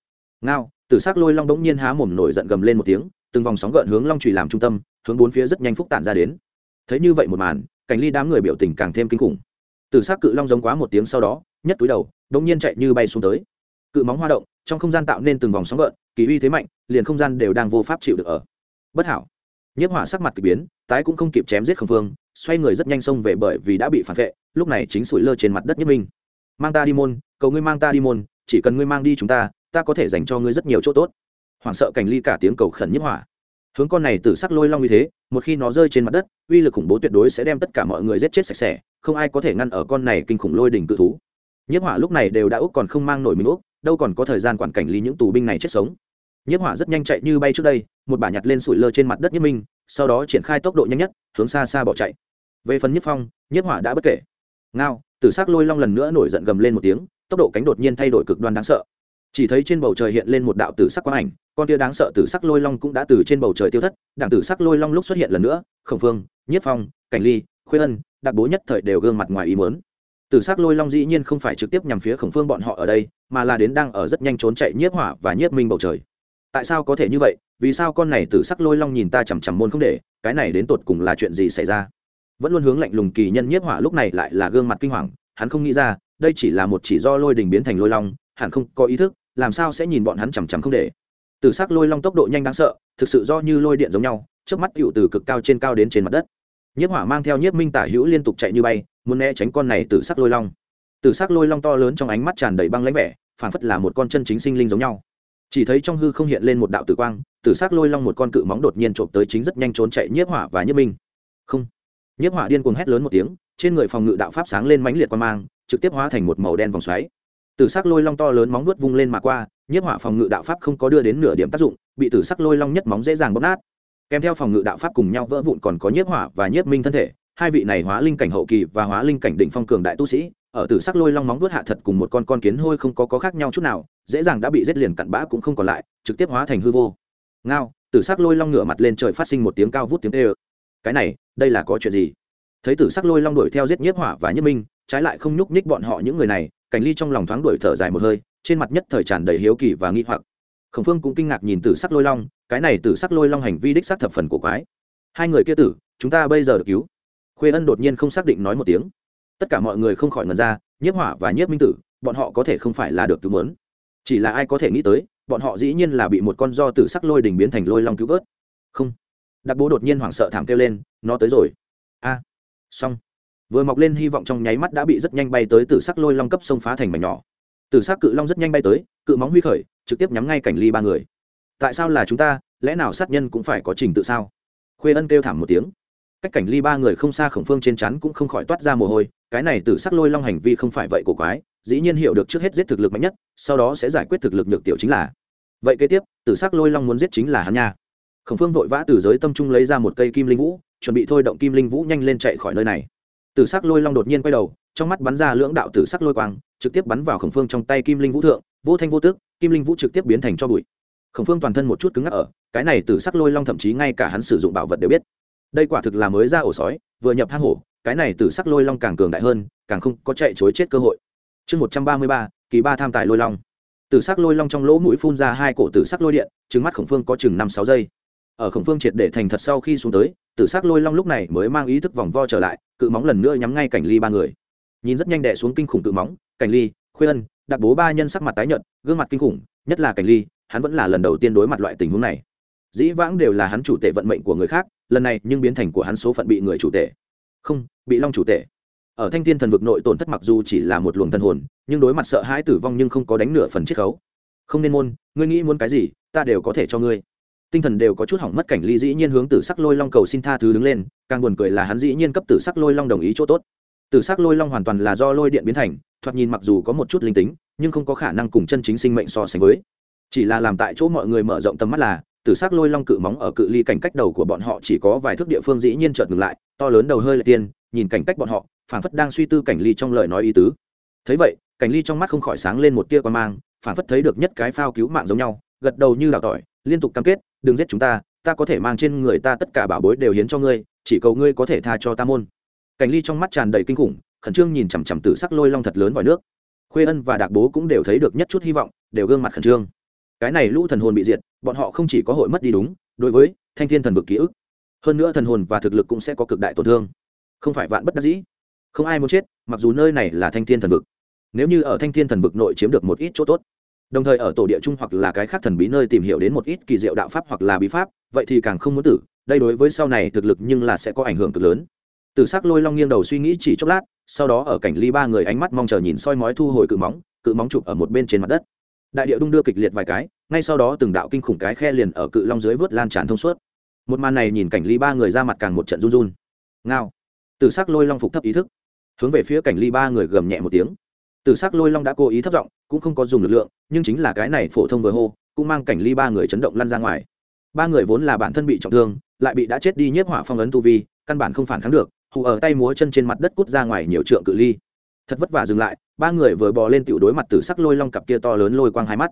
Ngao, tử sắc lôi long đống nhiên há mồm nổi giận gầm lên một tiếng, từng vòng sóng gợn hướng long trùy làm trung tâm, hướng bốn phía rất nhanh phúc tản ra đến. Thấy như vậy một màn, cảnh ly đám người biểu tình càng thêm kinh khủng. Tử sắc cự long giống quá một tiếng sau đó, nhất túi đầu đống nhiên chạy như bay xuống tới. Cự móng hoa động, trong không gian tạo nên từng vòng sóng gợn kỳ uy thế mạnh, liền không gian đều đang vô pháp chịu được ở. Bất hảo. Nhiếp hỏa sắc mặt k ỳ biến, tái cũng không kịp chém giết khẩn phương xoay người rất nhanh xông về bởi vì đã bị phản vệ, lúc này chính sủi lơ trên mặt đất nhất minh. Mang ta đi môn, cầu ngươi mang ta đi môn, chỉ cần ngươi mang đi chúng ta ta có thể dành cho ngươi rất nhiều chỗ tốt. Hoảng sợ cảnh ly cả tiếng cầu khẩn nhiếp hỏa. Hướng con này tử sắc lôi long như thế, một khi nó rơi trên mặt đất, uy lực khủng bố tuyệt đối sẽ đem tất cả mọi người giết chết sạch sẽ, không ai có thể ngăn ở con này kinh khủng lôi đỉnh cự thú. Nhiếp hỏa lúc này đều đã úc còn không mang nổi mình úc đâu còn có thời gian quản cảnh ly những tù binh này chết sống nhiếp hỏa rất nhanh chạy như bay trước đây, một bà nhặt lên sủi lơ trên mặt đất nhiếp minh, sau đó triển khai tốc độ nhanh nhất, hướng xa xa bỏ chạy. Về phần nhiếp phong, nhiếp hỏa đã bất kể. Ngao, tử s ắ c lôi long lần nữa nổi giận gầm lên một tiếng, tốc độ cánh đột nhiên thay đổi cực đoan đáng sợ. Chỉ thấy trên bầu trời hiện lên một đạo tử sắc quang ảnh, con tia đáng sợ tử sắc lôi long cũng đã từ trên bầu trời tiêu thất, đảng tử sắc lôi long lúc xuất hiện lần nữa, khổng phương nhiếp phong, cảnh ly, khuê ân, đặc bố nhất thời đều gương mặt ngoài ý mớn tử sắc lôi long dĩ nhiên không phải trực tiếp nhằm phía khổng phương bọn họ ở đây, mà là đến đang ở rất nhanh trốn chạy nhiếp hỏa và nhiếp minh bầu trời tại sao có thể như vậy? Vì sao con này tử sắc lôi long nhìn ta chằm chằm môn không để? Cái này đến tột cùng là chuyện gì xảy ra? Vẫn luôn hướng lạnh lùng kỳ nhân nhiếp hỏa lúc này lại là gương mặt kinh hoàng, hắn không nghĩ ra, đây chỉ là một chỉ do lôi đình biến thành lôi long, hẳn không có ý thức, làm sao sẽ nhìn bọn hắn chằm chằm không để? Tử sắc lôi long tốc độ nhanh đáng sợ, thực sự do như lôi điện giống nhau trước mắt tựu từ cực cao trên cao đến trên mặt đất. Nhiếp hỏa mang theo nhiếp minh tả hữu liên tục chạy như bay, muốn né tránh con này tử sắc lôi long. Tử sắc lôi long to lớn trong ánh mắt tràn đầy băng lãnh vẻ phản phất là một con chân chính sinh linh giống nhau chỉ thấy trong hư không hiện lên một đạo tử quang, tử sắc lôi long một con cự móng đột nhiên trộm tới chính rất nhanh trốn chạy nhiếp hỏa và nhiếp minh. Không. Nhiếp hỏa điên cuồng hét lớn một tiếng, trên người phòng ngự đạo pháp sáng lên mãnh liệt qua mang, trực tiếp hóa thành một màu đen vòng xoáy. Tử sắc lôi long to lớn móng vuốt vung lên mà qua, nhiếp hỏa phòng ngự đạo pháp không có đưa đến nửa điểm tác dụng, bị tử sắc lôi long nhất móng dễ dàng bóp nát. Kèm theo phòng ngự đạo pháp cùng nhau vỡ vụn còn có nhiếp hỏa và nhiếp minh thân thể, hai vị này hóa linh cảnh hậu kỳ và hóa linh cảnh đỉnh phong cường đại tu sĩ ở tử sắc lôi long móng vuốt hạ thật cùng một con con kiến hôi không có có khác nhau chút nào, dễ dàng đã bị giết liền cặn bã cũng không còn lại, trực tiếp hóa thành hư vô. Ngao tử sắc lôi long ngửa mặt lên trời phát sinh một tiếng cao vút tiếng tê ơ cái này, đây là có chuyện gì? Thấy tử sắc lôi long đuổi theo giết nhiếp hỏa và nhiếp minh, trái lại không nhúc nhích bọn họ những người này, cảnh ly trong lòng thoáng đuổi thở dài một hơi, trên mặt nhất thời tràn đầy hiếu kỳ và nghi hoặc. Khổng phương cũng kinh ngạc nhìn tử sắc lôi long, cái này tử sắc lôi long hành vi đích xác thập phần của quái. Hai người kia tử, chúng ta bây giờ được cứu. Khuê ân đột nhiên không xác định nói một tiếng tất cả mọi người không khỏi ngần ra, nhiếp hỏa và nhiếp minh tử, bọn họ có thể không phải là được cứu mớn chỉ là ai có thể nghĩ tới, bọn họ dĩ nhiên là bị một con do tử sắc lôi đình biến thành lôi long cứu vớt. Không. Đặc bố đột nhiên hoảng sợ thảm kêu lên, nó tới rồi. A. Xong. Vừa mọc lên hy vọng trong nháy mắt đã bị rất nhanh bay tới tử sắc lôi long cấp sông phá thành mảnh nhỏ. Tử sắc cự long rất nhanh bay tới, cự móng huy khởi, trực tiếp nhắm ngay cảnh ly ba người. Tại sao là chúng ta, lẽ nào sát nhân cũng phải có trình tự sao? Khuê ân kêu thảm một tiếng. Cách cảnh ly ba người không xa khổng phương trên chắn cũng không khỏi toát ra mồ hôi cái này tử sắc lôi long hành vi không phải vậy của quái, dĩ nhiên hiểu được trước hết giết thực lực mạnh nhất, sau đó sẽ giải quyết thực lực nhược tiểu chính là. Vậy kế tiếp, tử sắc lôi long muốn giết chính là hắn nha. Khổng phương vội vã từ giới tâm trung lấy ra một cây kim linh vũ, chuẩn bị thôi động kim linh vũ nhanh lên chạy khỏi nơi này. Tử sắc lôi long đột nhiên quay đầu, trong mắt bắn ra lưỡng đạo tử sắc lôi quang, trực tiếp bắn vào khổng phương trong tay kim linh vũ thượng, vô thanh vô tước kim linh vũ trực tiếp biến thành cho bụi. Khổng phương toàn thân một chút cứng ngắc ở, cái này tử sắc lôi long thậm chí ngay cả hắn sử dụng bảo vật đều biết. Đây quả thực là mới ra ổ sói, vừa nhập hang hổ cái này tử sắc lôi long càng cường đại hơn, càng không có chạy chối chết cơ hội. Chương một trăm ba mươi ba, kỳ ba tham tài lôi long. Tử sắc lôi long trong lỗ mũi phun ra hai cổ tử sắc lôi điện trứng mắt khổng phương có chừng năm sáu giây. Ở khổng phương triệt để thành thật sau khi xuống tới, tử sắc lôi long lúc này mới mang ý thức vòng vo trở lại, cự móng lần nữa nhắm ngay cảnh ly ba người. Nhìn rất nhanh đẻ xuống kinh khủng cự móng, cảnh ly, khuê ân, đặc bố ba nhân sắc mặt tái nhợt, gương mặt kinh khủng, nhất là cảnh ly, hắn vẫn là lần đầu tiên đối mặt loại tình huống này. Dĩ vãng đều là hắn chủ tể vận mệnh của người khác, lần này nhưng biến thành của hắn số phận bị người chủ tể không, bị long chủ tể. Ở thanh thiên thần vực nội tổn thất mặc dù chỉ là một luồng thần hồn, nhưng đối mặt sợ hãi tử vong nhưng không có đánh nửa phần chiết khấu. Không nên môn, ngươi nghĩ muốn cái gì, ta đều có thể cho ngươi. Tinh thần đều có chút hỏng mất cảnh ly dĩ nhiên hướng tử sắc lôi long cầu xin tha thứ đứng lên, càng buồn cười là hắn dĩ nhiên cấp tử sắc lôi long đồng ý chỗ tốt. Tử sắc lôi long hoàn toàn là do lôi điện biến thành, thoạt nhìn mặc dù có một chút linh tính, nhưng không có khả năng cùng chân chính sinh mệnh so sánh với. Chỉ là làm tại chỗ mọi người mở rộng tầm mắt là tử sắc lôi long cự móng ở cự ly cảnh cách đầu của bọn họ chỉ có vài thước địa phương dĩ nhiên chợt ngừng lại, to lớn đầu hơi lại tiên, nhìn cảnh cách bọn họ, phảng phất đang suy tư cảnh ly trong lời nói ý tứ. Thấy vậy, cảnh ly trong mắt không khỏi sáng lên một tia quan mang, phảng phất thấy được nhất cái phao cứu mạng giống nhau, gật đầu như đào tỏi, liên tục cam kết, đừng giết chúng ta ta có thể mang trên người ta tất cả bảo bối đều hiến cho ngươi, chỉ cầu ngươi có thể tha cho ta môn. Cảnh ly trong mắt tràn đầy kinh khủng, khẩn trương nhìn chằm chằm tử sắc lôi long thật lớn vòi nước. Khuê ân và đạc bố cũng đều thấy được nhất chút hy vọng, đều gương mặt khẩn trương cái này lũ thần hồn bị diệt, bọn họ không chỉ có hội mất đi đúng, đối với thanh thiên thần vực ký ức, hơn nữa thần hồn và thực lực cũng sẽ có cực đại tổn thương. Không phải vạn bất đắc dĩ, không ai muốn chết, mặc dù nơi này là thanh thiên thần vực, nếu như ở thanh thiên thần vực nội chiếm được một ít chỗ tốt, đồng thời ở tổ địa chung hoặc là cái khác thần bí nơi tìm hiểu đến một ít kỳ diệu đạo pháp hoặc là bí pháp, vậy thì càng không muốn tử, đây đối với sau này thực lực nhưng là sẽ có ảnh hưởng cực lớn. Từ s ắ c lôi long nghiêng đầu suy nghĩ chỉ chốc lát, sau đó ở cảnh ly ba người ánh mắt mong chờ nhìn soi mói thu hồi cự móng cự móng chụp ở một bên trên mặt đất đại địa đung đưa kịch liệt vài cái, ngay sau đó từng đạo kinh khủng cái khe liền ở cự long dưới vớt lan tràn thông suốt. Một màn này nhìn cảnh ly ba người ra mặt càng một trận run run. Ngao. Từ s ắ c lôi long phục thấp ý thức. Hướng về phía cảnh ly ba người gầm nhẹ một tiếng. Từ s ắ c lôi long đã cố ý thấp giọng, cũng không có dùng lực lượng, nhưng chính là cái này phổ thông vừa hô, cũng mang cảnh ly ba người chấn động lăn ra ngoài. Ba người vốn là bản thân bị trọng thương, lại bị đã chết đi nhiếp hỏa phong ấn tu vi, căn bản không phản kháng được, hù ở tay múa chân trên mặt đất cút ra ngoài nhiều trượng cự ly thật vất vả dừng lại ba người vừa bò lên tiểu đối mặt từ sắc lôi long cặp kia to lớn lôi quang hai mắt.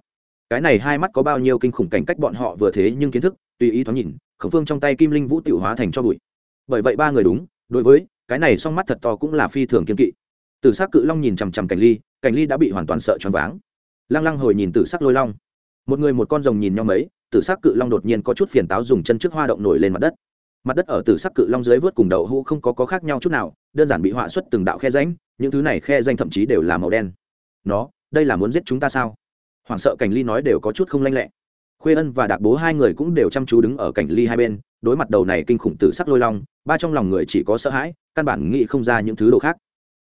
Cái này hai mắt có bao nhiêu kinh khủng cảnh cách bọn họ vừa thế nhưng kiến thức tùy ý thoáng nhìn khổng phương trong tay kim linh vũ tiểu hóa thành cho bụi. Bởi vậy ba người đúng đối với cái này song mắt thật to cũng là phi thường kiên kỵ. Từ sắc cự long nhìn chằm chằm cảnh ly cảnh ly đã bị hoàn toàn sợ choáng váng. Lăng lăng hồi nhìn từ sắc lôi long. Một người một con rồng nhìn nhau mấy tử sắc cự long đột nhiên có chút phiền táo dùng chân trước hoa động nổi lên mặt đất. Mặt đất ở tử sắc cự long dưới vớt cùng đầu hũ không có, có khác nhau chút nào đơn giản bị họa xuất từng đạo khe ránh những thứ này khe danh thậm chí đều là màu đen. Nó, đây là muốn giết chúng ta sao? Hoảng sợ cảnh ly nói đều có chút không lanh lẹ. Khuê ân và đạc bố hai người cũng đều chăm chú đứng ở cảnh ly hai bên, đối mặt đầu này kinh khủng tử sắc lôi long, ba trong lòng người chỉ có sợ hãi, căn bản nghĩ không ra những thứ đồ khác.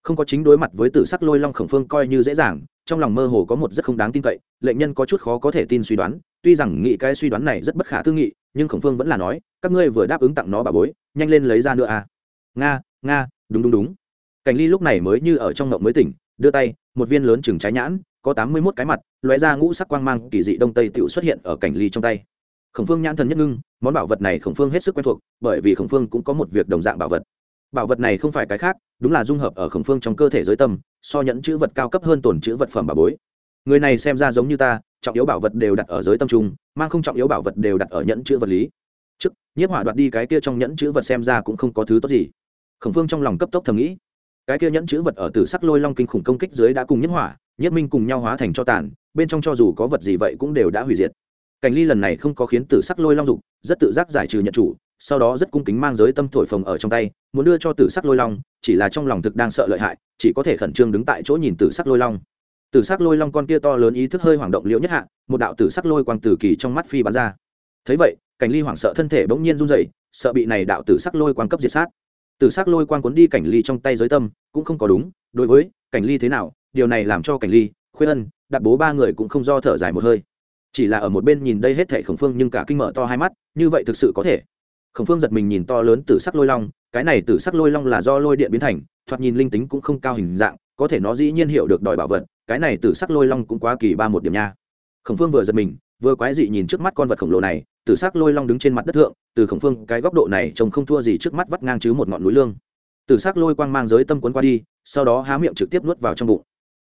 Không có chính đối mặt với tử sắc lôi long khổng phương coi như dễ dàng, trong lòng mơ hồ có một rất không đáng tin cậy, lệnh nhân có chút khó có thể tin suy đoán, tuy rằng nghĩ cái suy đoán này rất bất khả tư nghị, nhưng khổng phương vẫn là nói, các ngươi vừa đáp ứng tặng nó bà bối, nhanh lên lấy ra nữa à. Nga nga, đúng đúng đúng cảnh ly lúc này mới như ở trong ngộng mới tỉnh, đưa tay, một viên lớn chừng trái nhãn, có tám mươi mốt cái mặt, lóe ra ngũ sắc quang mang kỳ dị đông tây tựu xuất hiện ở cảnh ly trong tay. Khổng phương nhãn thần nhất ngưng, món bảo vật này khổng phương hết sức quen thuộc, bởi vì khổng phương cũng có một việc đồng dạng bảo vật. Bảo vật này không phải cái khác, đúng là dung hợp ở khổng phương trong cơ thể giới tâm, so nhẫn chữ vật cao cấp hơn tổn chữ vật phẩm bà bối. Người này xem ra giống như ta, trọng yếu bảo vật đều đặt ở giới tâm trung, mang không trọng yếu bảo vật đều đặt ở nhẫn chữ vật lý. Trước, nhiếp hỏa đoạt đi cái kia trong nhẫn chữ vật xem ra cũng không có thứ tốt gì. Khổng phương trong lòng cấp tốc thầm nghĩ cái kia nhẫn chữ vật ở từ sắc lôi long kinh khủng công kích dưới đã cùng nhất hỏa, nhất minh cùng nhau hóa thành cho tàn, bên trong cho dù có vật gì vậy cũng đều đã hủy diệt. Cảnh ly lần này không có khiến tử sắc lôi long dục, rất tự giác giải trừ nhận chủ, sau đó rất cung kính mang giới tâm thổi phồng ở trong tay, muốn đưa cho tử sắc lôi long, chỉ là trong lòng thực đang sợ lợi hại, chỉ có thể khẩn trương đứng tại chỗ nhìn tử sắc lôi long. Tử sắc lôi long con kia to lớn ý thức hơi hoảng động liễu nhất hạ, một đạo tử sắc lôi quang tử kỳ trong mắt phi bắn ra. Thấy vậy, cảnh ly hoảng sợ thân thể bỗng nhiên run rẩy, sợ bị này đạo tử sắc lôi quang cấp diệt sát tử sắc lôi quang cuốn đi cảnh ly trong tay giới tâm, cũng không có đúng, đối với cảnh ly thế nào, điều này làm cho cảnh ly, khuê ân đặt bố ba người cũng không do thở dài một hơi. Chỉ là ở một bên nhìn đây hết thảy khổng phương nhưng cả kinh mở to hai mắt, như vậy thực sự có thể? Khổng phương giật mình nhìn to lớn tử sắc lôi long, cái này tử sắc lôi long là do lôi điện biến thành, thoạt nhìn linh tính cũng không cao hình dạng, có thể nó dĩ nhiên hiểu được đòi bảo vật, cái này tử sắc lôi long cũng quá kỳ ba một điểm nha. Khổng phương vừa giật mình vừa quái dị nhìn trước mắt con vật khổng lồ này từ sắc lôi long đứng trên mặt đất thượng, từ khổng phương cái góc độ này trông không thua gì trước mắt vắt ngang chứ một ngọn núi lương. Từ sắc lôi quang mang giới tâm quấn qua đi, sau đó há miệng trực tiếp nuốt vào trong bụng.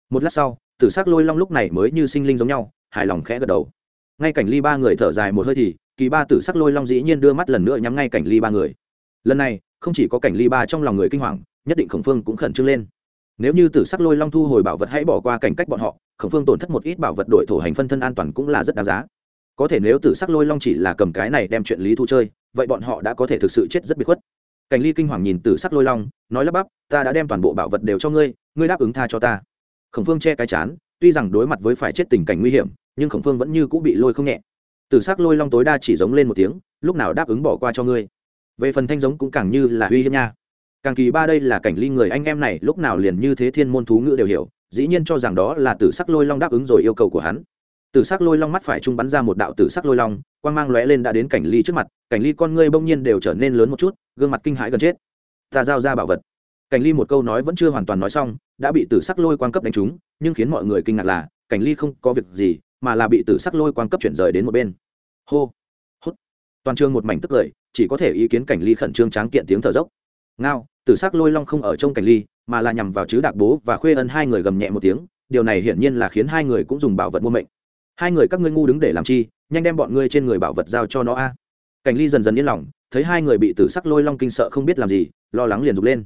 Một lát sau từ sắc lôi long lúc này mới như sinh linh giống nhau, hài lòng khẽ gật đầu. Ngay cảnh ly ba người thở dài một hơi thì, kỳ ba tử sắc lôi long dĩ nhiên đưa mắt lần nữa nhắm ngay cảnh ly ba người. Lần này, không chỉ có cảnh ly ba trong lòng người kinh hoàng, nhất định khổng phương cũng khẩn trương lên nếu như tử sắc lôi long thu hồi bảo vật hãy bỏ qua cảnh cách bọn họ, khổng phương tổn thất một ít bảo vật đổi thổ hành phân thân an toàn cũng là rất đáng giá. Có thể nếu tử sắc lôi long chỉ là cầm cái này đem chuyện lý thu chơi, vậy bọn họ đã có thể thực sự chết rất biệt khuất. Cảnh ly kinh hoàng nhìn Tử sắc lôi long, nói lắp bắp, ta đã đem toàn bộ bảo vật đều cho ngươi ngươi đáp ứng tha cho ta. Khổng phương che cái chán, tuy rằng đối mặt với phải chết tình cảnh nguy hiểm, nhưng khổng phương vẫn như cũng bị lôi không nhẹ. Tử sắc lôi long tối đa chỉ giống lên một tiếng, lúc nào đáp ứng bỏ qua cho ngươi? Về phần thanh giống cũng càng như là uy hiếp nha càng kỳ ba đây là cảnh ly người anh em này, lúc nào liền như thế thiên môn thú ngữ đều hiểu, dĩ nhiên cho rằng đó là tử sắc lôi long đáp ứng rồi yêu cầu của hắn. Tử sắc lôi long mắt phải trung bắn ra một đạo tử sắc lôi long, quang mang lóe lên đã đến cảnh ly trước mặt, cảnh ly con ngươi bỗng nhiên đều trở nên lớn một chút, gương mặt kinh hãi gần chết. Ta giao ra bảo vật. Cảnh ly một câu nói vẫn chưa hoàn toàn nói xong, đã bị tử sắc lôi quang cấp đánh trúng, nhưng khiến mọi người kinh ngạc là, cảnh ly không có việc gì, mà là bị tử sắc lôi quang cấp chuyển rời đến một bên. Hô, hút. Toàn trường một mảnh tức cười chỉ có thể ý kiến cảnh ly khẩn trương tráng kiện tiếng thở dốc. Ngao tử sắc lôi long không ở trong cảnh ly, mà là nhằm vào chứ đạc bố và khuê ân hai người gầm nhẹ một tiếng, điều này hiển nhiên là khiến hai người cũng dùng bảo vật mua mệnh. Hai người các ngươi ngu đứng để làm chi, nhanh đem bọn ngươi trên người bảo vật giao cho nó a. Cảnh ly dần dần yên lòng, thấy hai người bị tử sắc lôi long kinh sợ không biết làm gì, lo lắng liền rục lên.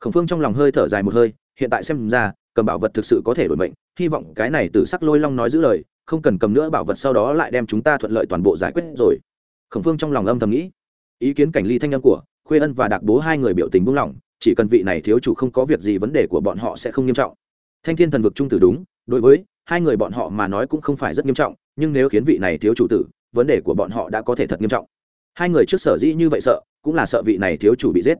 Khổng phương trong lòng hơi thở dài một hơi, hiện tại xem ra, cầm bảo vật thực sự có thể đổi mệnh, hy vọng cái này tử sắc lôi long nói giữ lời, không cần cầm nữa bảo vật sau đó lại đem chúng ta thuận lợi toàn bộ giải quyết rồi. Khổng phương trong lòng âm thầm nghĩ, ý kiến cảnh ly thanh âm của khuê ân và đặc bố hai người biểu tình buông lỏng, chỉ cần vị này thiếu chủ không có việc gì vấn đề của bọn họ sẽ không nghiêm trọng. Thanh thiên thần vực trung tử đúng, đối với hai người bọn họ mà nói cũng không phải rất nghiêm trọng, nhưng nếu khiến vị này thiếu chủ tử, vấn đề của bọn họ đã có thể thật nghiêm trọng. Hai người trước sở dĩ như vậy sợ, cũng là sợ vị này thiếu chủ bị giết.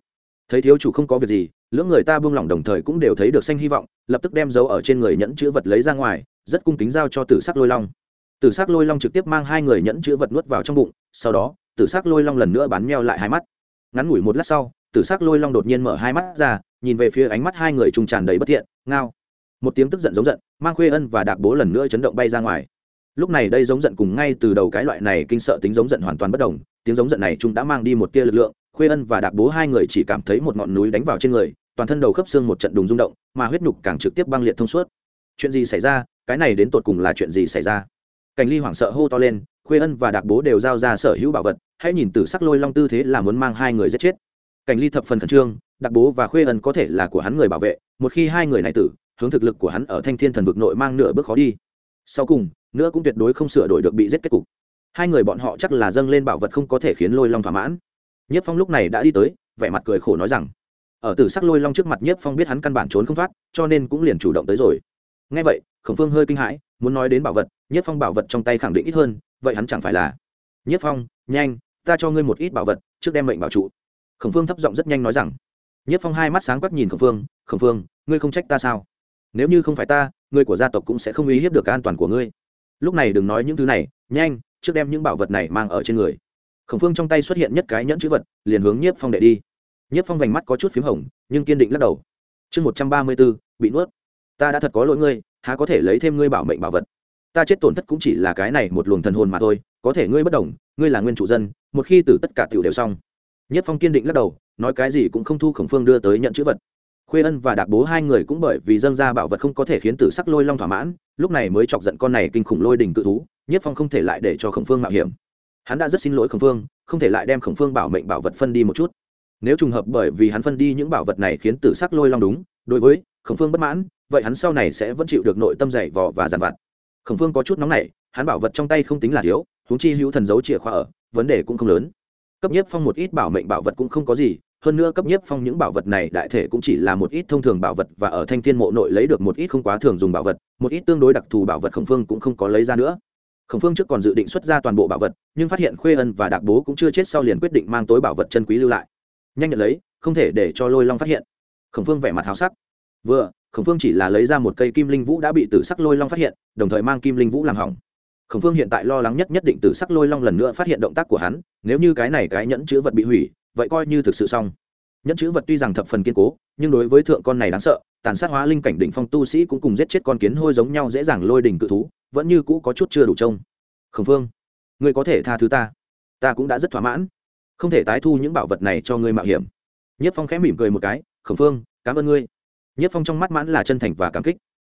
Thấy thiếu chủ không có việc gì, lưỡng người ta buông lỏng đồng thời cũng đều thấy được xanh hy vọng, lập tức đem dấu ở trên người nhẫn chữ vật lấy ra ngoài, rất cung kính giao cho tử sắc lôi long. Tử sắc lôi long trực tiếp mang hai người nhẫn chữ vật nuốt vào trong bụng, sau đó, tử sắc lôi long lần nữa bắn meo lại hai mắt ngắn ngủi một lát sau, tử sắc lôi long đột nhiên mở hai mắt ra, nhìn về phía ánh mắt hai người trùng tràn đầy bất thiện, ngao. Một tiếng tức giận giống giận, mang khuê ân và đạc bố lần nữa chấn động bay ra ngoài. Lúc này đây giống giận cùng ngay từ đầu cái loại này kinh sợ tính giống giận hoàn toàn bất đồng, tiếng giống giận này chúng đã mang đi một tia lực lượng, khuê ân và đạc bố hai người chỉ cảm thấy một ngọn núi đánh vào trên người, toàn thân đầu khớp xương một trận đùng rung động, mà huyết nhục càng trực tiếp băng liệt thông suốt. Chuyện gì xảy ra? Cái này đến tột cùng là chuyện gì xảy ra? Cảnh ly hoảng sợ hô to lên khuê ân và đặc bố đều giao ra sở hữu bảo vật, hãy nhìn từ sắc lôi long tư thế là muốn mang hai người giết chết. Cảnh ly thập phần khẩn trương đặc bố và khuê ân có thể là của hắn người bảo vệ, một khi hai người này tử, hướng thực lực của hắn ở thanh thiên thần vực nội mang nửa bước khó đi. Sau cùng, nữa cũng tuyệt đối không sửa đổi được bị giết kết cục. Hai người bọn họ chắc là dâng lên bảo vật không có thể khiến lôi long thỏa mãn. Nhất phong lúc này đã đi tới, vẻ mặt cười khổ nói rằng, ở tử sắc lôi long trước mặt nhất phong biết hắn căn bản trốn không thoát, cho nên cũng liền chủ động tới rồi. Ngay vậy, khổng phương hơi kinh hãi, muốn nói đến bảo vật nhất phong bảo vật trong tay khẳng định ít hơn, vậy hắn chẳng phải là? Nhất phong, nhanh, ta cho ngươi một ít bảo vật, trước đem mệnh bảo trụ. Khổng phương thấp giọng rất nhanh nói rằng. Nhất phong hai mắt sáng quắc nhìn khổng phương khổng phương, ngươi không trách ta sao? Nếu như không phải ta người của gia tộc cũng sẽ không uy hiếp được an toàn của ngươi. Lúc này đừng nói những thứ này, nhanh, trước đem những bảo vật này mang ở trên người. Khổng phương trong tay xuất hiện nhất cái nhẫn chữ vật, liền hướng nhiếp phong đệ đi. Nhiếp phong vành mắt có chút p h í m hồng, nhưng kiên định lắc đầu. Chương một trăm ba mươi b ố bị nuốt. Ta đã thật có lỗi ngươi, há có thể lấy thêm ngươi bảo mệnh bảo vật? Ta chết tổn thất cũng chỉ là cái này một luồng thần hồn mà thôi, có thể ngươi bất đồng, ngươi là nguyên chủ dân, một khi từ tất cả t đều xong. Nhất phong kiên định lắc đầu, nói cái gì cũng không thu khổng phương đưa tới nhận chữ vật. Khuê ân và đạc bố hai người cũng bởi vì dâng ra bảo vật không có thể khiến tử sắc lôi long thỏa mãn, lúc này mới chọc giận con này kinh khủng lôi đình cự thú, nhất phong không thể lại để cho khổng phương mạo hiểm. Hắn đã rất xin lỗi khổng phương, không thể lại đem khổng phương bảo mệnh bảo vật phân đi một chút. Nếu trùng hợp bởi vì hắn phân đi những bảo vật này khiến tử sắc lôi long đúng, đối với khổng phương bất mãn, vậy hắn sau này sẽ vẫn chịu được nội tâm dày vò và giàn vặt khổng phương có chút nóng nảy, hắn bảo vật trong tay không tính là thiếu, huống chi hữu thần giấu chìa khóa ở, vấn đề cũng không lớn. Cấp nhất phong một ít bảo mệnh bảo vật cũng không có gì, hơn nữa cấp Nhất phong những bảo vật này đại thể cũng chỉ là một ít thông thường bảo vật và ở thanh thiên mộ nội lấy được một ít không quá thường dùng bảo vật, một ít tương đối đặc thù bảo vật khổng phương cũng không có lấy ra nữa. Khổng phương trước còn dự định xuất ra toàn bộ bảo vật, nhưng phát hiện khuê ân và đặc bố cũng chưa chết sau liền quyết định mang tối bảo vật chân quý lưu lại. Nhanh nhận lấy, không thể để cho lôi long phát hiện. Khổng phương vẻ mặt hào sắc. Vừa khổng phương chỉ là lấy ra một cây kim linh vũ đã bị tử sắc lôi long phát hiện, đồng thời mang kim linh vũ làm hỏng. Khổng phương hiện tại lo lắng nhất nhất định tử sắc lôi long lần nữa phát hiện động tác của hắn, nếu như cái này cái nhẫn chữ vật bị hủy, vậy coi như thực sự xong. Nhẫn chữ vật tuy rằng thập phần kiên cố, nhưng đối với thượng con này đáng sợ, tàn sát hóa linh cảnh đỉnh phong tu sĩ cũng cùng giết chết con kiến hôi giống nhau dễ dàng lôi đỉnh cự thú, vẫn như cũ có chút chưa đủ trông. Khổng phương, ngươi có thể tha thứ ta. Ta cũng đã rất thỏa mãn. Không thể tái thu những bảo vật này cho ngươi mạo hiểm. Nhất phong khẽ mỉm cười một cái, khổng phương, cảm ơn ngươi nhất phong trong mắt mãn là chân thành và cảm kích.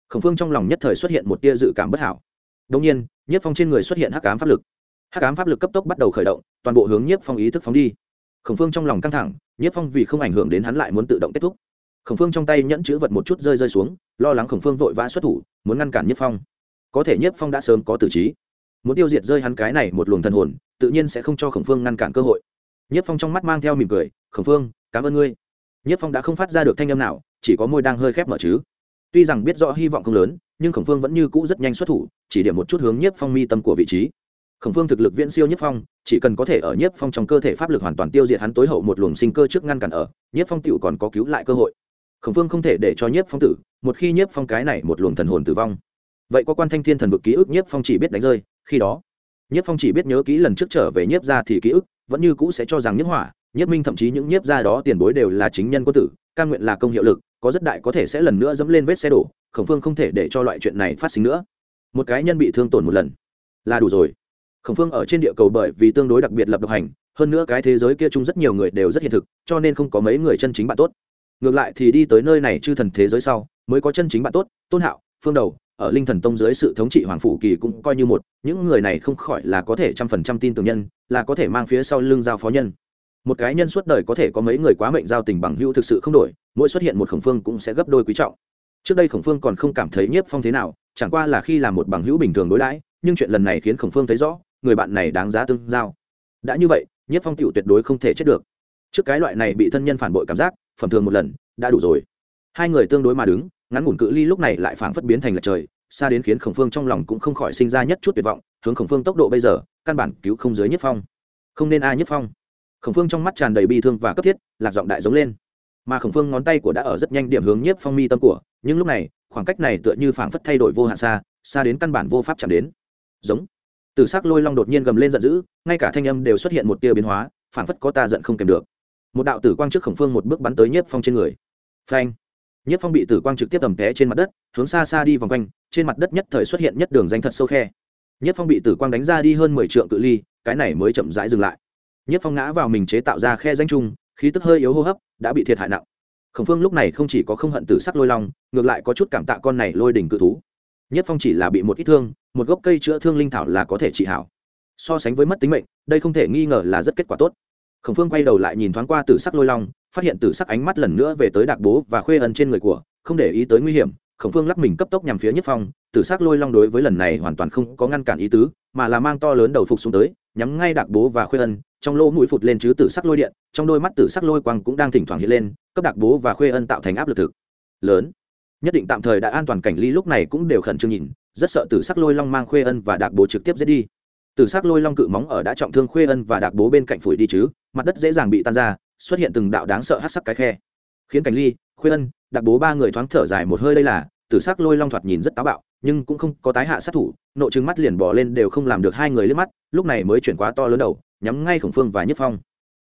Khổng phương trong lòng nhất thời xuất hiện một tia dự cảm bất hảo. Đông nhiên, nhất phong trên người xuất hiện hắc ám pháp lực. Hắc ám pháp lực cấp tốc bắt đầu khởi động, toàn bộ hướng nhất phong ý thức phóng đi. Khổng phương trong lòng căng thẳng, nhất phong vì không ảnh hưởng đến hắn lại muốn tự động kết thúc. Khổng phương trong tay nhẫn chữ vật một chút rơi rơi xuống, lo lắng khổng phương vội vã xuất thủ, muốn ngăn cản nhất phong. Có thể nhất phong đã sớm có tử trí. Muốn tiêu diệt rơi hắn cái này một luồng thần hồn, tự nhiên sẽ không cho khổng phương ngăn cản cơ hội. Nhất phong trong mắt mang theo mỉm cười, khổng phương, cảm ơn ngươi. Nhất phong đã không phát ra được thanh âm nào chỉ có môi đang hơi khép mở chứ. Tuy rằng biết rõ hy vọng không lớn, nhưng khổng phương vẫn như cũ rất nhanh xuất thủ, chỉ điểm một chút hướng nhiếp phong mi tâm của vị trí. Khổng phương thực lực viễn siêu nhiếp phong, chỉ cần có thể ở nhiếp phong trong cơ thể pháp lực hoàn toàn tiêu diệt hắn tối hậu một luồng sinh cơ trước ngăn cản ở, nhiếp phong tựu còn có cứu lại cơ hội. Khổng phương không thể để cho nhiếp phong tử, một khi nhiếp phong cái này một luồng thần hồn tử vong. Vậy có quan thanh thiên thần vực ký ức nhiếp phong chỉ biết đánh rơi, khi đó, nhiếp phong chỉ biết nhớ kỹ lần trước trở về nhiếp ra thì ký ức, vẫn như cũ sẽ cho rằng nhiếp hỏa Nhất minh thậm chí những nhiếp ra đó tiền bối đều là chính nhân quân tử căn nguyện là công hiệu lực, có rất đại có thể sẽ lần nữa dẫm lên vết xe đổ, khổng phương không thể để cho loại chuyện này phát sinh nữa. Một cái nhân bị thương tổn một lần, là đủ rồi. Khổng phương ở trên địa cầu bởi vì tương đối đặc biệt lập độc hành, hơn nữa cái thế giới kia chung rất nhiều người đều rất hiện thực, cho nên không có mấy người chân chính bạn tốt. Ngược lại thì đi tới nơi này chư thần thế giới sau, mới có chân chính bạn tốt, tôn hạo, phương đầu, ở linh thần tông dưới sự thống trị hoàng phủ kỳ cũng coi như một, những người này không khỏi là có thể trăm phần trăm tin tưởng nhân, là có thể mang phía sau lưng giao phó nhân một cái nhân suốt đời có thể có mấy người quá mệnh giao tình bằng hữu thực sự không đổi, mỗi xuất hiện một khổng phương cũng sẽ gấp đôi quý trọng. Trước đây khổng phương còn không cảm thấy nhiếp phong thế nào, chẳng qua là khi làm một bằng hữu bình thường đối đãi, nhưng chuyện lần này khiến khổng phương thấy rõ, người bạn này đáng giá tương giao. Đã như vậy, nhiếp phong tựu tuyệt đối không thể chết được. Trước cái loại này bị thân nhân phản bội cảm giác, phẩm thường một lần, đã đủ rồi. Hai người tương đối mà đứng, ngắn ngủn cự ly lúc này lại phảng phất biến thành lệch trời, xa đến khiến khổng phương trong lòng cũng không khỏi sinh ra nhất chút tuyệt vọng, hướng khổng phương tốc độ bây giờ, căn bản cứu không dưới nhất phong. Không nên ai nhất phong khổng phương trong mắt tràn đầy bi thương và cấp thiết, lạc giọng đại giống lên. Mà khổng phương ngón tay của đã ở rất nhanh điểm hướng nhiếp phong mi tâm của, nhưng lúc này, khoảng cách này tựa như phảng phất thay đổi vô hạn xa xa đến căn bản vô pháp chạm đến. Giống. Từ s ắ c lôi long đột nhiên gầm lên giận dữ, ngay cả thanh âm đều xuất hiện một tia biến hóa, phảng phất có ta giận không kèm được. Một đạo tử quang trước khổng phương một bước bắn tới nhiếp phong trên người. Phanh. Nhiếp phong bị tử quang trực tiếp tầm té trên mặt đất, hướng xa xa đi vòng quanh, trên mặt đất nhất thời xuất hiện nhất đường danh thật sâu khe. Nhiếp phong bị tử quang đánh ra đi hơn mười triệu cự ly, cái này mới chậm rãi dừng lại. Nhất phong ngã vào mình chế tạo ra khe danh chung khí tức hơi yếu hô hấp, đã bị thiệt hại nặng. Khổng phương lúc này không chỉ có không hận tử sắc lôi long, ngược lại có chút cảm tạ con này lôi đỉnh cự thú. Nhất phong chỉ là bị một ít thương, một gốc cây chữa thương linh thảo là có thể trị hảo. So sánh với mất tính mệnh, đây không thể nghi ngờ là rất kết quả tốt. Khổng phương quay đầu lại nhìn thoáng qua tử sắc lôi long, phát hiện tử sắc ánh mắt lần nữa về tới đạc bố và khuê ân trên người của, không để ý tới nguy hiểm khổng phương lắc mình cấp tốc nhằm phía nhất phong, tử sắc lôi long đối với lần này hoàn toàn không có ngăn cản ý tứ, mà là mang to lớn đầu phục xuống tới, nhắm ngay đạc bố và khuê ân, trong lỗ mũi phụt lên chứ tử sắc lôi điện, trong đôi mắt tử sắc lôi quang cũng đang thỉnh thoảng hiện lên, cấp đạc bố và khuê ân tạo thành áp lực thực lớn. Nhất định tạm thời đã an toàn cảnh ly lúc này cũng đều khẩn trương nhìn, rất sợ tử sắc lôi long mang khuê ân và đạc bố trực tiếp giết đi. Tử sắc lôi long cự móng ở đã trọng thương khuê ân và đạc bố bên cạnh phủi đi chứ, mặt đất dễ dàng bị tan ra, xuất hiện từng đạo đáng sợ hát sắc cái khe. Khiến cảnh ly, khuê ân đặc bố ba người thoáng thở dài một hơi đây là, tử sắc lôi long thoạt nhìn rất táo bạo, nhưng cũng không có tái hạ sát thủ, nộ chứng mắt liền bỏ lên đều không làm được hai người liếc mắt, lúc này mới chuyển quá to lớn đầu, nhắm ngay khổng phương và nhất phong.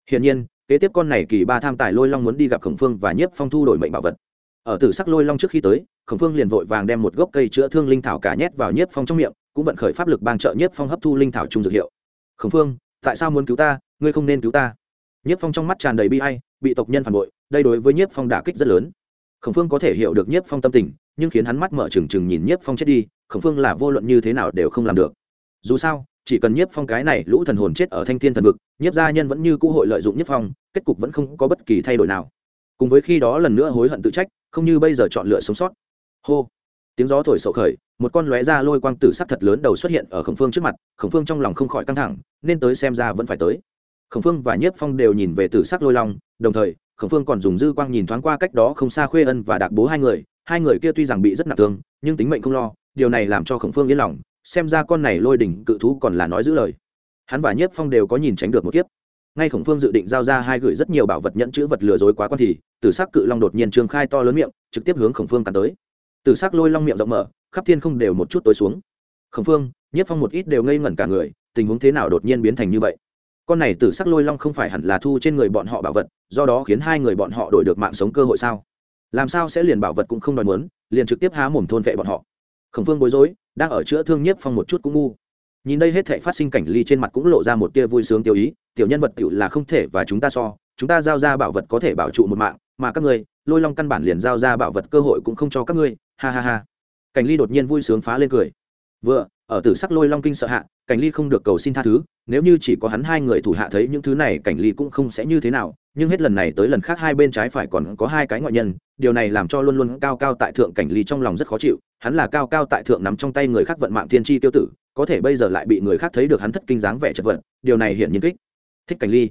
Hiển nhiên, kế tiếp con này kỳ ba tham tài lôi long muốn đi gặp khổng phương và Nhất phong thu đổi mệnh bảo vật. Ở tử sắc lôi long trước khi tới, khổng phương liền vội vàng đem một gốc cây chữa thương linh thảo cả nhét vào Nhất phong trong miệng, cũng vận khởi pháp lực bang trợ Nhất phong hấp thu linh thảo trung dược hiệu. Khổng phương, tại sao muốn cứu ta? Ngươi không nên cứu ta. Nhất phong trong mắt tràn đầy bi hay bị tộc nhân phản bội, đây đối với Nhất phong đả kích rất lớn khổng phương có thể hiểu được nhiếp phong tâm tình, nhưng khiến hắn mắt mở trừng trừng nhìn nhiếp phong chết đi, khổng phương là vô luận như thế nào đều không làm được. Dù sao, chỉ cần nhiếp phong cái này lũ thần hồn chết ở thanh thiên thần vực, nhiếp gia nhân vẫn như cũ hội lợi dụng nhiếp phong, kết cục vẫn không có bất kỳ thay đổi nào. Cùng với khi đó lần nữa hối hận tự trách, không như bây giờ chọn lựa sống sót. Hô. Tiếng gió thổi sậu khởi, một con lóe ra lôi quang tử sắc thật lớn đầu xuất hiện ở khổng phương trước mặt, khổng phương trong lòng không khỏi căng thẳng, nên tới xem ra vẫn phải tới. Khổng phương và nhiếp phong đều nhìn về tử sắc lôi long, đồng thời khổng phương còn dùng dư quang nhìn thoáng qua cách đó không xa khuê ân và đạc bố hai người hai người kia tuy rằng bị rất nặng thương, nhưng tính mệnh không lo, điều này làm cho khổng phương yên lòng, xem ra con này lôi đỉnh cự thú còn là nói giữ lời. Hắn và nhiếp phong đều có nhìn tránh được một kiếp. Ngay khổng phương dự định giao ra hai gửi rất nhiều bảo vật nhẫn chữ vật lừa dối quá quan thì, tử sắc cự long đột nhiên trương khai to lớn miệng, trực tiếp hướng khổng phương cắn tới. Tử sắc lôi long miệng rộng mở, khắp thiên không đều một chút tối xuống. Khổng phương, nhiếp phong một ít đều ngây ngẩn cả người, tình huống thế nào đột nhiên biến thành như vậy? Con này tử sắc lôi long không phải hẳn là thu trên người bọn họ bảo vật, do đó khiến hai người bọn họ đổi được mạng sống cơ hội sao? Làm sao sẽ liền bảo vật cũng không đòi muốn, liền trực tiếp há mồm thôn vệ bọn họ? Khổng phương bối rối, đang ở chữa thương nhiếp phong một chút cũng ngu. Nhìn đây hết thể phát sinh cảnh ly trên mặt cũng lộ ra một tia vui sướng tiêu ý, tiểu nhân vật tiểu là không thể và chúng ta so, chúng ta giao ra bảo vật có thể bảo trụ một mạng, mà các ngươi, lôi long căn bản liền giao ra bảo vật cơ hội cũng không cho các ngươi, ha ha ha. Cảnh ly đột nhiên vui sướng phá lên cười vừa, ở tử sắc lôi long kinh sợ hạ, cảnh ly không được cầu xin tha thứ, nếu như chỉ có hắn hai người thủ hạ thấy những thứ này, cảnh ly cũng không sẽ như thế nào, nhưng hết lần này tới lần khác hai bên trái phải còn có hai cái ngoại nhân, điều này làm cho luôn luôn cao cao tại thượng cảnh ly trong lòng rất khó chịu, hắn là cao cao tại thượng nắm trong tay người khác vận mạng thiên tri tiêu tử, có thể bây giờ lại bị người khác thấy được hắn thất kinh dáng vẻ chật vật, điều này hiển nhiên kích thích cảnh ly.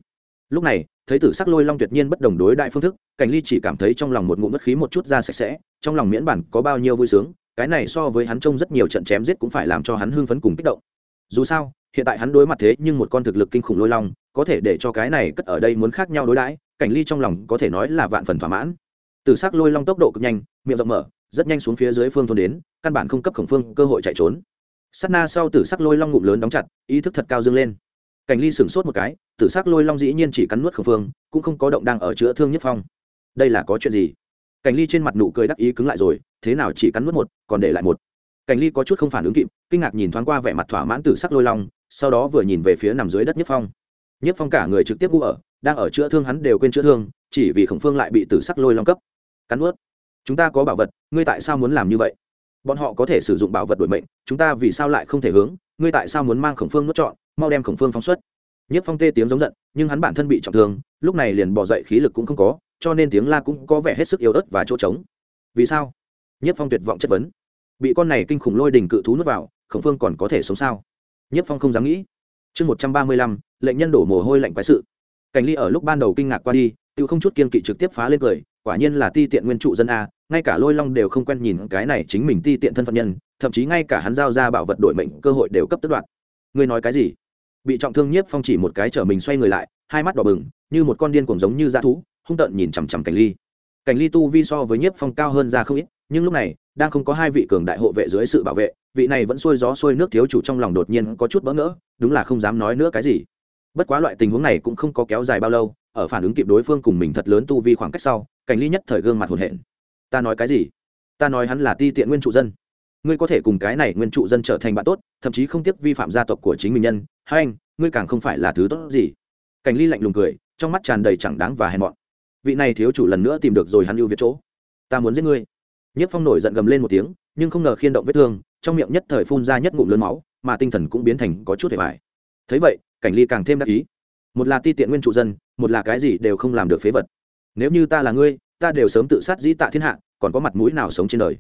Lúc này, thấy tử sắc lôi long tuyệt nhiên bất đồng đối đại phương thức, cảnh ly chỉ cảm thấy trong lòng một ngụm mất khí một chút ra sạch sẽ, trong lòng miễn bản có bao nhiêu vui sướng cái này so với hắn trông rất nhiều trận chém giết cũng phải làm cho hắn hưng phấn cùng kích động. Dù sao, hiện tại hắn đối mặt thế nhưng một con thực lực kinh khủng lôi long, có thể để cho cái này cất ở đây muốn khác nhau đối đãi, cảnh ly trong lòng có thể nói là vạn phần thỏa mãn. Từ sắc lôi long tốc độ cực nhanh, miệng rộng mở, rất nhanh xuống phía dưới phương thôn đến, căn bản không cấp khổng phương cơ hội chạy trốn. Sát na sau tử sắc lôi long ngụm lớn đóng chặt, ý thức thật cao dâng lên. Cảnh ly sửng sốt một cái, tử sắc lôi long dĩ nhiên chỉ cắn nuốt khổng phương, cũng không có động đang ở chữa thương nhất phong. Đây là có chuyện gì? Cảnh ly trên mặt nụ cười đắc ý cứng lại rồi thế nào chỉ cắn nuốt một, còn để lại một. Cảnh ly có chút không phản ứng kịp, kinh ngạc nhìn thoáng qua vẻ mặt thỏa mãn tử sắc lôi long, sau đó vừa nhìn về phía nằm dưới đất nhất phong. Nhất phong cả người trực tiếp gu ở, đang ở chữa thương hắn đều quên chữa thương, chỉ vì khổng phương lại bị tử sắc lôi long cấp. Cắn ướt chúng ta có bảo vật, ngươi tại sao muốn làm như vậy? Bọn họ có thể sử dụng bảo vật đổi mệnh, chúng ta vì sao lại không thể hướng? Ngươi tại sao muốn mang khổng phương nuốt chọn mau đem khổng phương phóng xuất? Nhất phong tê tiếng giống giận, nhưng hắn bản thân bị trọng thương, lúc này liền bỏ dậy khí lực cũng không có, cho nên tiếng la cũng có vẻ hết sức yếu ớt và chỗ trống. Vì sao? Nhất phong tuyệt vọng chất vấn. Bị con này kinh khủng lôi đình cự thú nuốt vào, khổng phương còn có thể sống sao? Nhất phong không dám nghĩ. Chương một trăm ba mươi lăm, lệnh nhân đổ mồ hôi lạnh quái sự. Cảnh ly ở lúc ban đầu kinh ngạc qua đi, tự không chút kiên kỵ trực tiếp phá lên cười, quả nhiên là ti tiện nguyên trụ dân a, ngay cả lôi long đều không quen nhìn cái này chính mình ti tiện thân phận nhân, thậm chí ngay cả hắn giao ra bảo vật đổi mệnh cơ hội đều cấp tất đoạn ngươi nói cái gì? Bị trọng thương nhiếp phong chỉ một cái chở mình xoay người lại, hai mắt đỏ bừng, như một con điên cuồng giống như dã thú, hung tợn nhìn chằm chằm cảnh ly. Cảnh ly tu vi so với nhiếp phong cao hơn ra không ít nhưng lúc này, đang không có hai vị cường đại hộ vệ dưới sự bảo vệ, vị này vẫn xuôi gió xuôi nước thiếu chủ trong lòng đột nhiên có chút bỡ ngỡ, đúng là không dám nói nữa cái gì. Bất quá loại tình huống này cũng không có kéo dài bao lâu, ở phản ứng kịp đối phương cùng mình thật lớn tu vi khoảng cách sau, cảnh ly nhất thời gương mặt hồn hển. Ta nói cái gì? Ta nói hắn là ti tiện nguyên trụ dân. Ngươi có thể cùng cái này nguyên trụ dân trở thành bạn tốt, thậm chí không tiếc vi phạm gia tộc của chính mình nhân. Hai anh, ngươi càng không phải là thứ tốt gì. Cảnh ly lạnh lùng cười, trong mắt tràn đầy chẳng đáng và hèn mọn. Vị này thiếu chủ lần nữa tìm được rồi hắn ưu việt chỗ. Ta muốn giết ngươi nhất phong nổi giận gầm lên một tiếng, nhưng không ngờ khiên động vết thương, trong miệng nhất thời phun ra nhất ngụm lớn máu, mà tinh thần cũng biến thành có chút hề bại. thấy vậy, cảnh ly càng thêm đắc ý. Một là ti tiện nguyên trụ dân, một là cái gì đều không làm được phế vật. Nếu như ta là ngươi, ta đều sớm tự sát dĩ tạ thiên hạ, còn có mặt mũi nào sống trên đời?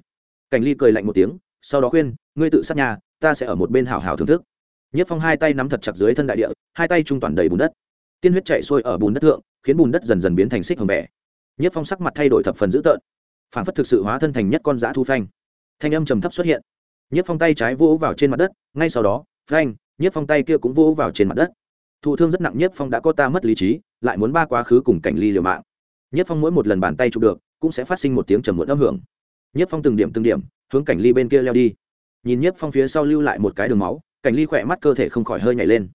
Cảnh ly cười lạnh một tiếng, sau đó khuyên, ngươi tự sát nhà, ta sẽ ở một bên hào hào thưởng thức. Nhất phong hai tay nắm thật chặt dưới thân đại địa, hai tay trung toàn đầy bùn đất. Tiên huyết chạy xuôi ở bùn đất thượng, khiến bùn đất dần dần biến thành xích hồng vẻ nhất phong sắc mặt thay đổi thập phần dữ tợn phản phất thực sự hóa thân thành nhất con dã thu phanh. Thanh âm trầm thấp xuất hiện. Nhất phong tay trái vỗ vào trên mặt đất, ngay sau đó, phanh, nhất phong tay kia cũng vỗ vào trên mặt đất. Thụ thương rất nặng nhất phong đã có ta mất lý trí, lại muốn ba quá khứ cùng cảnh ly liều mạng. Nhất phong mỗi một lần bàn tay chụp được, cũng sẽ phát sinh một tiếng trầm muộn âm hưởng. Nhất phong từng điểm từng điểm, hướng cảnh ly bên kia leo đi. Nhìn nhất phong phía sau lưu lại một cái đường máu, cảnh ly khỏe mắt cơ thể không khỏi hơi nhảy lên.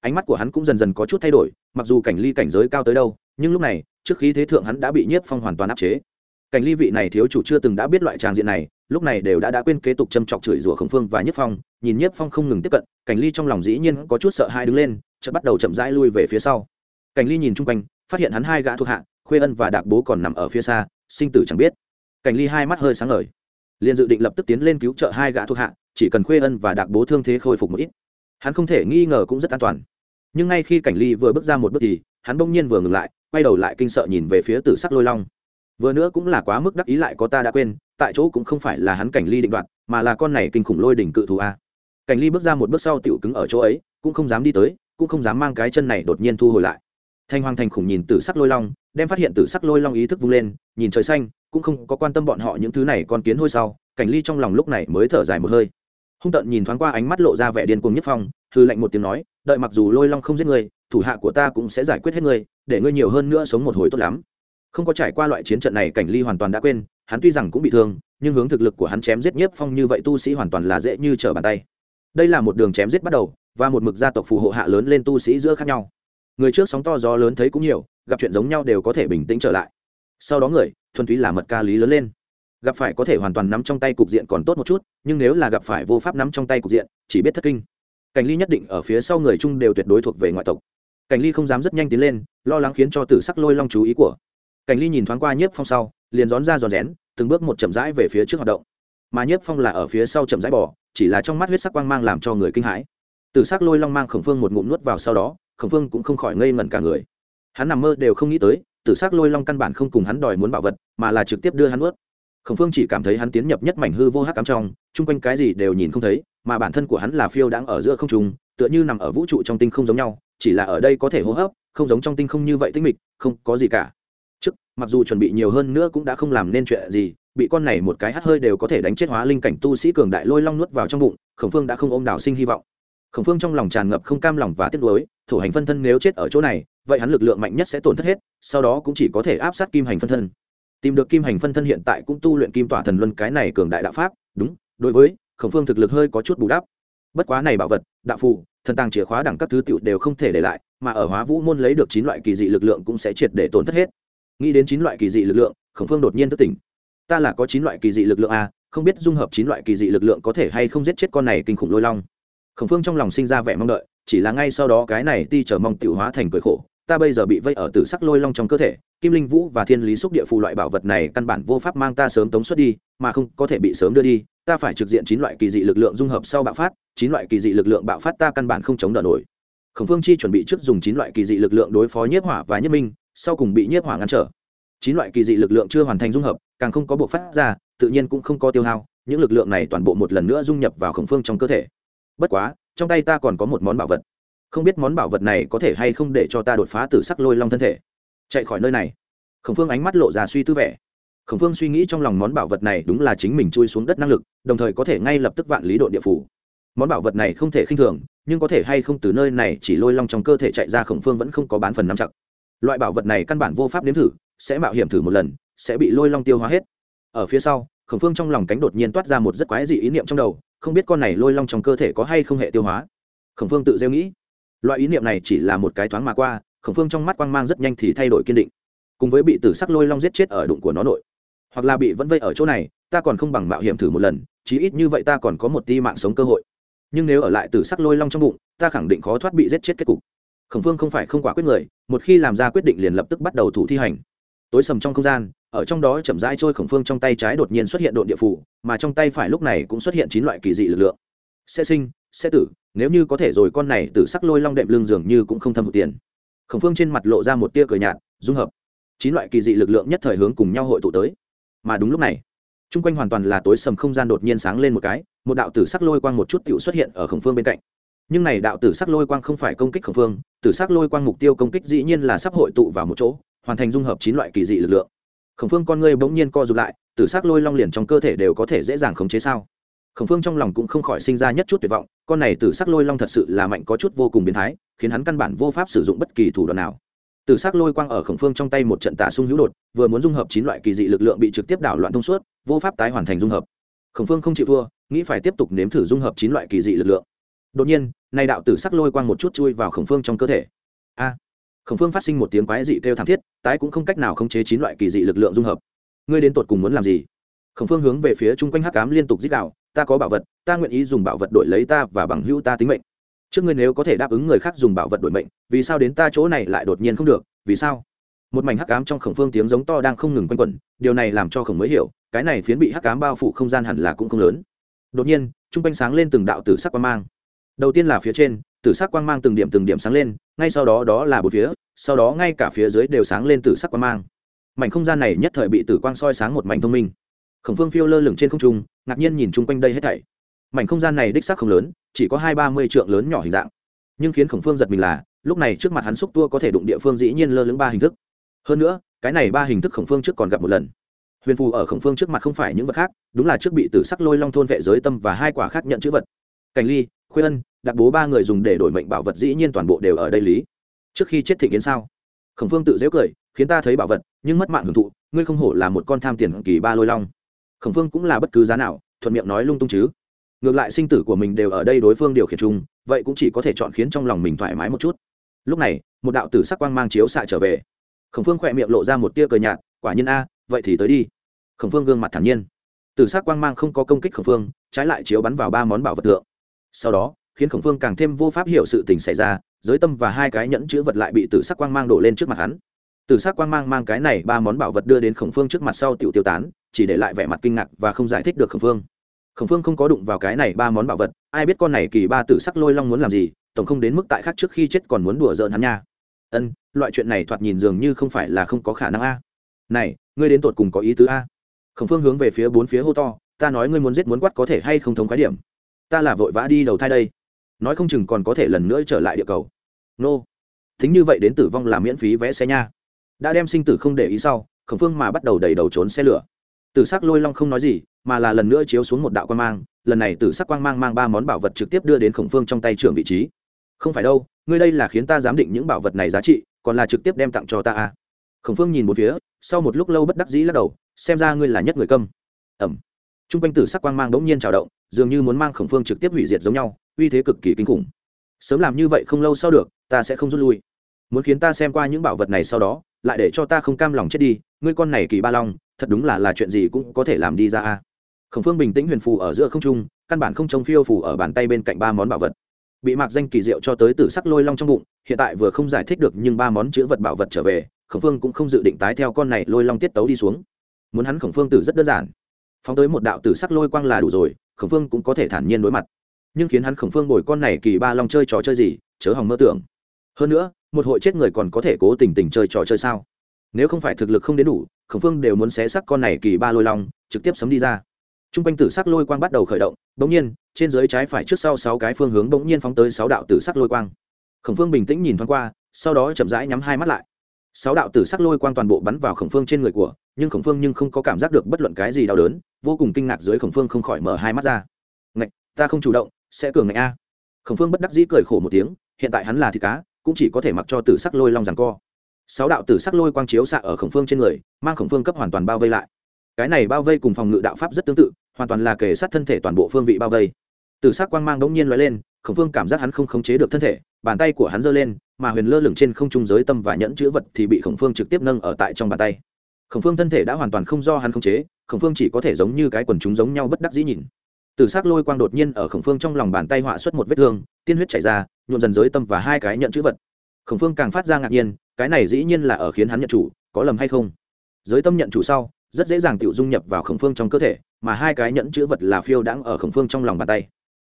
Ánh mắt của hắn cũng dần dần có chút thay đổi, mặc dù cảnh ly cảnh giới cao tới đâu, nhưng lúc này, trước khi thế thượng hắn đã bị nhất phong hoàn toàn áp chế cảnh ly vị này thiếu chủ chưa từng đã biết loại tràng diện này, lúc này đều đã đã quên kế tục châm chọc chửi rủa khổng phương và nhất phong, nhìn nhất phong không ngừng tiếp cận, cảnh ly trong lòng dĩ nhiên có chút sợ hai đứng lên, chợt bắt đầu chậm rãi lui về phía sau. Cảnh ly nhìn chung quanh, phát hiện hắn hai gã thuộc hạ, khuê ân và đạc bố còn nằm ở phía xa, sinh tử chẳng biết. Cảnh ly hai mắt hơi sáng ngời. Liền dự định lập tức tiến lên cứu trợ hai gã thuộc hạ, chỉ cần khuê ân và đạc bố thương thế khôi phục một ít. Hắn không thể nghi ngờ cũng rất an toàn. Nhưng ngay khi cảnh ly vừa bước ra một bước thì, hắn bỗng nhiên vừa ngừng lại, quay đầu lại kinh sợ nhìn về phía tử sắc lôi long vừa nữa cũng là quá mức đắc ý lại có ta đã quên, tại chỗ cũng không phải là hắn cảnh ly định đoạt, mà là con này kinh khủng lôi đỉnh cự thù a. Cảnh ly bước ra một bước sau tựu cứng ở chỗ ấy, cũng không dám đi tới, cũng không dám mang cái chân này đột nhiên thu hồi lại. Thanh hoàng thành khủng nhìn tử sắc lôi long, đem phát hiện tử sắc lôi long ý thức vung lên, nhìn trời xanh, cũng không có quan tâm bọn họ những thứ này con kiến hôi sau, cảnh ly trong lòng lúc này mới thở dài một hơi. Hung tận nhìn thoáng qua ánh mắt lộ ra vẻ điên cuồng nhất phong hư lạnh một tiếng nói, đợi mặc dù lôi long không giết người thủ hạ của ta cũng sẽ giải quyết hết ngươi, để ngươi nhiều hơn nữa sống một hồi tốt lắm không có trải qua loại chiến trận này, cảnh ly hoàn toàn đã quên, hắn tuy rằng cũng bị thương, nhưng hướng thực lực của hắn chém giết nhiếp phong như vậy tu sĩ hoàn toàn là dễ như trở bàn tay. Đây là một đường chém giết bắt đầu, và một mực gia tộc phù hộ hạ lớn lên tu sĩ giữa khác nhau. Người trước sóng to gió lớn thấy cũng nhiều, gặp chuyện giống nhau đều có thể bình tĩnh trở lại. Sau đó người, thuần túy là mật ca lý lớn lên. Gặp phải có thể hoàn toàn nắm trong tay cục diện còn tốt một chút, nhưng nếu là gặp phải vô pháp nắm trong tay cục diện, chỉ biết thất kinh. Cảnh ly nhất định ở phía sau người chung đều tuyệt đối thuộc về ngoại tộc. Cảnh ly không dám rất nhanh tiến lên, lo lắng khiến cho tử sắc lôi long chú ý của cảnh ly nhìn thoáng qua nhiếp phong sau, liền rón ra giòn rén, từng bước một chậm rãi về phía trước hoạt động. Mà nhiếp phong là ở phía sau chậm rãi bỏ chỉ là trong mắt huyết sắc quang mang làm cho người kinh hãi. Tử sắc lôi long mang khổng phương một ngụm nuốt vào sau đó, khổng phương cũng không khỏi ngây ngẩn cả người. Hắn nằm mơ đều không nghĩ tới, tử sắc lôi long căn bản không cùng hắn đòi muốn bảo vật, mà là trực tiếp đưa hắn nuốt. Khổng phương chỉ cảm thấy hắn tiến nhập nhất mảnh hư vô hắc cắm trong, chung quanh cái gì đều nhìn không thấy, mà bản thân của hắn là phiêu đang ở giữa không trung, tựa như nằm ở vũ trụ trong tinh không giống nhau, chỉ là ở đây có thể hô hấp, không giống trong tinh không như vậy tinh mịch, không có gì cả trước, mặc dù chuẩn bị nhiều hơn nữa cũng đã không làm nên chuyện gì, bị con này một cái hắt hơi đều có thể đánh chết hóa linh cảnh tu sĩ cường đại lôi long nuốt vào trong bụng, khổng phương đã không ôm đảo sinh hy vọng. Khổng phương trong lòng tràn ngập không cam lòng và tiếc nuối thủ hành phân thân nếu chết ở chỗ này, vậy hắn lực lượng mạnh nhất sẽ tổn thất hết, sau đó cũng chỉ có thể áp sát kim hành phân thân. Tìm được kim hành phân thân hiện tại cũng tu luyện kim tỏa thần luân cái này cường đại đạo pháp, đúng, đối với khổng phương thực lực hơi có chút bù đắp. Bất quá này bảo vật, đạo phù, thần tàng chìa khóa đẳng các thứ tiểu đều không thể để lại, mà ở hóa vũ môn lấy được chín loại kỳ dị lực lượng cũng sẽ triệt để tổn thất hết nghĩ đến chín loại kỳ dị lực lượng, khổng phương đột nhiên thức tỉnh. Ta là có chín loại kỳ dị lực lượng a không biết dung hợp chín loại kỳ dị lực lượng có thể hay không giết chết con này kinh khủng lôi long. Khổng phương trong lòng sinh ra vẻ mong đợi, chỉ là ngay sau đó cái này ti chờ mong tiểu hóa thành cười khổ. Ta bây giờ bị vây ở tử sắc lôi long trong cơ thể, kim linh vũ và thiên lý xúc địa phù loại bảo vật này căn bản vô pháp mang ta sớm tống xuất đi, mà không có thể bị sớm đưa đi. Ta phải trực diện chín loại kỳ dị lực lượng dung hợp sau bạo phát, chín loại kỳ dị lực lượng bạo phát ta căn bản không chống đỡ nổi. Khổng phương chi chuẩn bị trước dùng chín loại kỳ dị lực lượng đối phó nhiếp hỏa và nhiếp minh sau cùng bị nhiếp hỏa ngăn trở. Chín loại kỳ dị lực lượng chưa hoàn thành dung hợp, càng không có buộc phát ra, tự nhiên cũng không có tiêu hao, những lực lượng này toàn bộ một lần nữa dung nhập vào khổng phương trong cơ thể. Bất quá, trong tay ta còn có một món bảo vật. Không biết món bảo vật này có thể hay không để cho ta đột phá từ sắc lôi long thân thể. Chạy khỏi nơi này. Khổng phương ánh mắt lộ ra suy tư vẻ. Khổng phương suy nghĩ trong lòng món bảo vật này đúng là chính mình chui xuống đất năng lực, đồng thời có thể ngay lập tức vạn lý độ địa phủ. Món bảo vật này không thể khinh thường, nhưng có thể hay không từ nơi này chỉ lôi long trong cơ thể chạy ra khổng phương vẫn không có bán phần nắm chặt loại bảo vật này căn bản vô pháp nếm thử, sẽ mạo hiểm thử một lần, sẽ bị lôi long tiêu hóa hết. Ở phía sau, khổng phương trong lòng cánh đột nhiên toát ra một rất quái dị ý niệm trong đầu, không biết con này lôi long trong cơ thể có hay không hệ tiêu hóa. Khổng phương tự rêu nghĩ. Loại ý niệm này chỉ là một cái thoáng mà qua, khổng phương trong mắt quang mang rất nhanh thì thay đổi kiên định. Cùng với bị tử sắc lôi long giết chết ở đụng của nó nội, hoặc là bị vẫn vây ở chỗ này, ta còn không bằng mạo hiểm thử một lần, chí ít như vậy ta còn có một ti mạng sống cơ hội. Nhưng nếu ở lại tử sắc lôi long trong bụng, ta khẳng định khó thoát bị giết chết kết cục khổng phương không phải không quả quyết người, một khi làm ra quyết định liền lập tức bắt đầu thủ thi hành. Tối sầm trong không gian, ở trong đó chậm rãi trôi khổng phương trong tay trái đột nhiên xuất hiện độn địa phủ, mà trong tay phải lúc này cũng xuất hiện chín loại kỳ dị lực lượng. Sẽ sinh, sẽ tử, nếu như có thể rồi con này tử sắc lôi long đệm lưng dường như cũng không thâm hụt tiền. Khổng phương trên mặt lộ ra một tia cười nhạt, dung hợp. Chín loại kỳ dị lực lượng nhất thời hướng cùng nhau hội tụ tới. Mà đúng lúc này, chung quanh hoàn toàn là tối sầm không gian đột nhiên sáng lên một cái, một đạo tử sắc lôi quang một chút tựu xuất hiện ở khổng phương bên cạnh nhưng này đạo tử sắc lôi quang không phải công kích khổng phương, tử sắc lôi quang mục tiêu công kích dĩ nhiên là sắp hội tụ vào một chỗ, hoàn thành dung hợp chín loại kỳ dị lực lượng. Khổng phương con ngươi bỗng nhiên co rụt lại, tử sắc lôi long liền trong cơ thể đều có thể dễ dàng khống chế sao? Khổng phương trong lòng cũng không khỏi sinh ra nhất chút tuyệt vọng, con này tử sắc lôi long thật sự là mạnh có chút vô cùng biến thái, khiến hắn căn bản vô pháp sử dụng bất kỳ thủ đoạn nào. Tử sắc lôi quang ở khổng phương trong tay một trận tả sung hữu đột, vừa muốn dung hợp chín loại kỳ dị lực lượng bị trực tiếp đảo loạn thông suốt, vô pháp tái hoàn thành dung hợp. Khổng phương không chịu thua, nghĩ phải tiếp tục nếm thử dung hợp chín loại kỳ dị lực lượng đột nhiên nay đạo tử sắc lôi quang một chút chui vào khổng phương trong cơ thể. A à, khổng phương phát sinh một tiếng quái dị kêu thảm thiết, tái cũng không cách nào khống chế chín loại kỳ dị lực lượng dung hợp. Ngươi đến tột cùng muốn làm gì? Khổng phương hướng về phía chung quanh hắc cám liên tục dích đạo, ta có bảo vật, ta nguyện ý dùng bảo vật đổi lấy ta và bằng hữu ta tính mệnh. Trước ngươi nếu có thể đáp ứng người khác dùng bảo vật đổi mệnh, vì sao đến ta chỗ này lại đột nhiên không được, vì sao? Một mảnh hắc cám trong khổng phương tiếng giống to đang không ngừng quanh quẩn, điều này làm cho khổng mới hiểu, cái này phiến bị hắc cám bao phủ không gian hẳn là cũng không lớn. Đột nhiên, chung quanh sáng lên từng đạo tử sắc quan mang đầu tiên là phía trên, tử sắc quang mang từng điểm từng điểm sáng lên, ngay sau đó đó là một phía, sau đó ngay cả phía dưới đều sáng lên tử sắc quang mang. Mảnh không gian này nhất thời bị tử quang soi sáng một mảnh thông minh. Khổng phương phiêu lơ lửng trên không trung, ngạc nhiên nhìn chung quanh đây hết thảy. Mảnh không gian này đích xác không lớn, chỉ có hai ba mươi trượng lớn nhỏ hình dạng. Nhưng khiến khổng phương giật mình là, lúc này trước mặt hắn xúc tua có thể đụng địa phương dĩ nhiên lơ lửng ba hình thức. Hơn nữa, cái này ba hình thức khổng phương trước còn gặp một lần. Huyền phù ở khổng phương trước mặt không phải những vật khác, đúng là trước bị tử sắc lôi long thôn vệ giới tâm và hai quả khác nhận chữ vật. Cảnh ly khuê ân, đặc bố ba người dùng để đổi mệnh bảo vật dĩ nhiên toàn bộ đều ở đây lý. Trước khi chết thịnh kiến sao? Khổng phương tự dễu cười, khiến ta thấy bảo vật, nhưng mất mạng hưởng thụ, ngươi không hổ là một con tham tiền kỳ ba lôi long. Khổng phương cũng là bất cứ giá nào, thuận miệng nói lung tung chứ. Ngược lại sinh tử của mình đều ở đây đối phương điều khiển chung, vậy cũng chỉ có thể chọn khiến trong lòng mình thoải mái một chút. Lúc này, một đạo tử sắc quang mang chiếu xạ trở về. Khổng phương khỏe miệng lộ ra một tia cờ nhạt, quả nhiên a, vậy thì tới đi. Khổng phương gương mặt thản nhiên. Tử sắc quang mang không có công kích khổng phương, trái lại chiếu bắn vào ba món bảo vật tượng sau đó, khiến khổng phương càng thêm vô pháp hiểu sự tình xảy ra, giới tâm và hai cái nhẫn chữ vật lại bị tử sắc quang mang đổ lên trước mặt hắn. Tử sắc quang mang mang cái này ba món bảo vật đưa đến khổng phương trước mặt sau tiểu tiêu tán, chỉ để lại vẻ mặt kinh ngạc và không giải thích được khổng phương khổng phương không có đụng vào cái này ba món bảo vật, ai biết con này kỳ ba tử sắc lôi long muốn làm gì, tổng không đến mức tại khác trước khi chết còn muốn đùa giỡn hắn nha. Ân, loại chuyện này thoạt nhìn dường như không phải là không có khả năng a. Này, ngươi đến tột cùng có ý tứ a? Khổng phương hướng về phía bốn phía hô to, ta nói ngươi muốn giết muốn quát có thể hay không thống khái điểm ta là vội vã đi đầu thai đây. Nói không chừng còn có thể lần nữa trở lại địa cầu. Nô. Thính như vậy đến tử vong là miễn phí vé xe nha. Đã đem sinh tử không để ý sau, khổng phương mà bắt đầu đẩy đầu trốn xe lửa. Tử sắc lôi long không nói gì, mà là lần nữa chiếu xuống một đạo quan mang. Lần này tử sắc quang mang mang ba món bảo vật trực tiếp đưa đến khổng phương trong tay trưởng vị trí. Không phải đâu, ngươi đây là khiến ta giám định những bảo vật này giá trị, còn là trực tiếp đem tặng cho ta à? Khổng phương nhìn một phía, sau một lúc lâu bất đắc dĩ lắc đầu, xem ra ngươi là nhất người câm. Ẩm. T r u n g quanh tử sắc quang mang đ ố n g nhiên trào động dường như muốn mang khổng phương trực tiếp hủy diệt giống nhau, uy thế cực kỳ kinh khủng. Sớm làm như vậy không lâu sau được, ta sẽ không rút lui. Muốn khiến ta xem qua những bảo vật này sau đó, lại để cho ta không cam lòng chết đi, ngươi con này kỳ ba long, thật đúng là là chuyện gì cũng có thể làm đi ra a. Khổng phương bình tĩnh huyền phù ở giữa không trung, căn bản không trông phiêu phù ở bàn tay bên cạnh ba món bảo vật. Bị mạc danh kỳ diệu cho tới tử sắc lôi long trong bụng, hiện tại vừa không giải thích được nhưng ba món chữ vật bảo vật trở về, khổng phương cũng không dự định tái theo con này lôi long tiết tấu đi xuống. Muốn hắn khổng phương tử rất đơn giản. Phóng tới một đạo tử sắc lôi quang là đủ rồi khổng phương cũng có thể thản nhiên đối mặt. Nhưng khiến hắn khổng phương ngồi con này kỳ ba long chơi trò chơi gì, chớ hòng mơ tưởng. Hơn nữa, một hội chết người còn có thể cố tình tình chơi trò chơi sao? Nếu không phải thực lực không đến đủ, khổng phương đều muốn xé xác con này kỳ ba lôi long, trực tiếp sấm đi ra. T r u n g quanh tử sắc lôi quang bắt đầu khởi động, bỗng nhiên, trên dưới trái phải trước sau sáu cái phương hướng bỗng nhiên phóng tới sáu đạo tử sắc lôi quang. Khổng phương bình tĩnh nhìn thoáng qua, sau đó chậm rãi nhắm hai mắt lại sáu đạo tử sắc lôi quang toàn bộ bắn vào khổng phương trên người của, nhưng khổng phương nhưng không có cảm giác được bất luận cái gì đau đớn, vô cùng kinh ngạc dưới khổng phương không khỏi mở hai mắt ra. Ngạch, ta không chủ động, sẽ cường ngạch a. Khổng phương bất đắc dĩ cười khổ một tiếng, hiện tại hắn là thịt cá, cũng chỉ có thể mặc cho tử sắc lôi long rằng co. Sáu đạo tử sắc lôi quang chiếu xạ ở khổng phương trên người, mang khổng phương cấp hoàn toàn bao vây lại. Cái này bao vây cùng phòng ngự đạo pháp rất tương tự, hoàn toàn là kể sát thân thể toàn bộ phương vị bao vây tử sắc quang mang đống nhiên lóe lên, khổng phương cảm giác hắn không khống chế được thân thể, bàn tay của hắn giơ lên, mà huyền lơ lửng trên không trung giới tâm và nhẫn chữ vật thì bị khổng phương trực tiếp nâng ở tại trong bàn tay. Khổng phương thân thể đã hoàn toàn không do hắn khống chế, khổng phương chỉ có thể giống như cái quần chúng giống nhau bất đắc dĩ nhìn. Từ s ắ c lôi quang đột nhiên ở khổng phương trong lòng bàn tay họa xuất một vết thương, tiên huyết chảy ra, nhuộm dần giới tâm và hai cái nhận chữ vật. Khổng phương càng phát ra ngạc nhiên, cái này dĩ nhiên là ở khiến hắn nhận chủ, có lầm hay không? Giới tâm nhận chủ sau, rất dễ dàng tự dung nhập vào khổng phương trong cơ thể, mà hai cái nhẫn chữ vật là phiêu đãng ở khổng phương trong lòng bàn tay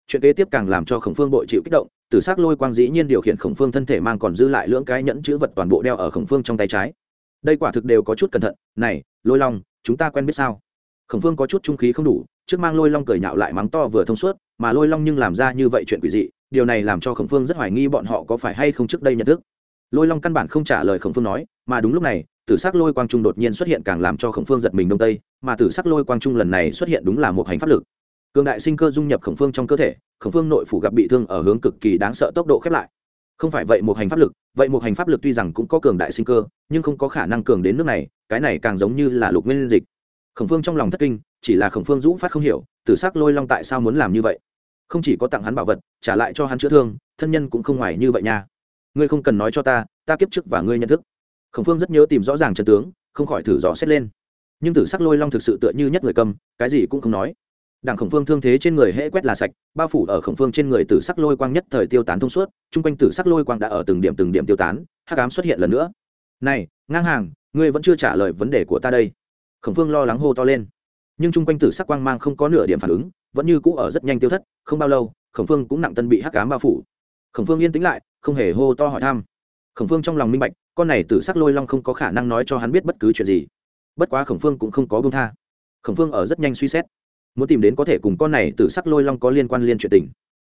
chuyện kế tiếp càng làm cho khổng phương bội chịu kích động, tử s ắ c lôi quang dĩ nhiên điều khiển khổng phương thân thể mang còn dư lại lưỡng cái nhẫn chữ vật toàn bộ đeo ở khổng phương trong tay trái. Đây quả thực đều có chút cẩn thận, này, lôi long, chúng ta quen biết sao? Khổng phương có chút trung khí không đủ, trước mang lôi long cười nhạo lại mắng to vừa thông suốt, mà lôi long nhưng làm ra như vậy chuyện quỷ dị, điều này làm cho khổng phương rất hoài nghi bọn họ có phải hay không trước đây nhận thức. Lôi long căn bản không trả lời khổng phương nói, mà đúng lúc này, tử sắc lôi quang trung đột nhiên xuất hiện càng làm cho khổng phương giật mình đông tây, mà tử sắc lôi quang trung lần này xuất hiện đúng là một hành pháp lực cường đại sinh cơ dung nhập khổng phương trong cơ thể, khổng phương nội phủ gặp bị thương ở hướng cực kỳ đáng sợ tốc độ khép lại. Không phải vậy một hành pháp lực, vậy một hành pháp lực tuy rằng cũng có cường đại sinh cơ, nhưng không có khả năng cường đến nước này, cái này càng giống như là lục nguyên dịch. Khổng phương trong lòng thất kinh, chỉ là khổng phương dũ phát không hiểu, tử s ắ c lôi long tại sao muốn làm như vậy? Không chỉ có tặng hắn bảo vật, trả lại cho hắn chữa thương, thân nhân cũng không ngoài như vậy nha. Ngươi không cần nói cho ta ta kiếp trước và ngươi nhận thức. Khổng phương rất nhớ tìm rõ ràng chân tướng, không khỏi thử dò xét lên. Nhưng tử sắc lôi long thực sự tựa như nhất người cầm, cái gì cũng không nói đảng khổng phương thương thế trên người hễ quét là sạch, bao phủ ở khổng phương trên người tử sắc lôi quang nhất thời tiêu tán thông suốt, chung quanh tử sắc lôi quang đã ở từng điểm từng điểm tiêu tán, hắc ám xuất hiện lần nữa. Này, ngang hàng, ngươi vẫn chưa trả lời vấn đề của ta đây. Khổng phương lo lắng hô to lên. Nhưng chung quanh tử sắc quang mang không có nửa điểm phản ứng, vẫn như cũ ở rất nhanh tiêu thất, không bao lâu, khổng phương cũng nặng tân bị hắc ám bao phủ. Khổng phương yên tĩnh lại, không hề hô to hỏi thăm. Khổng phương trong lòng minh bạch, con này tử sắc lôi long không có khả năng nói cho hắn biết bất cứ chuyện gì. Bất quá khổng phương cũng không có bông tha. Khổng phương ở rất nhanh suy xét muốn tìm đến có thể cùng con này từ sắc lôi long có liên quan liên chuyện tình.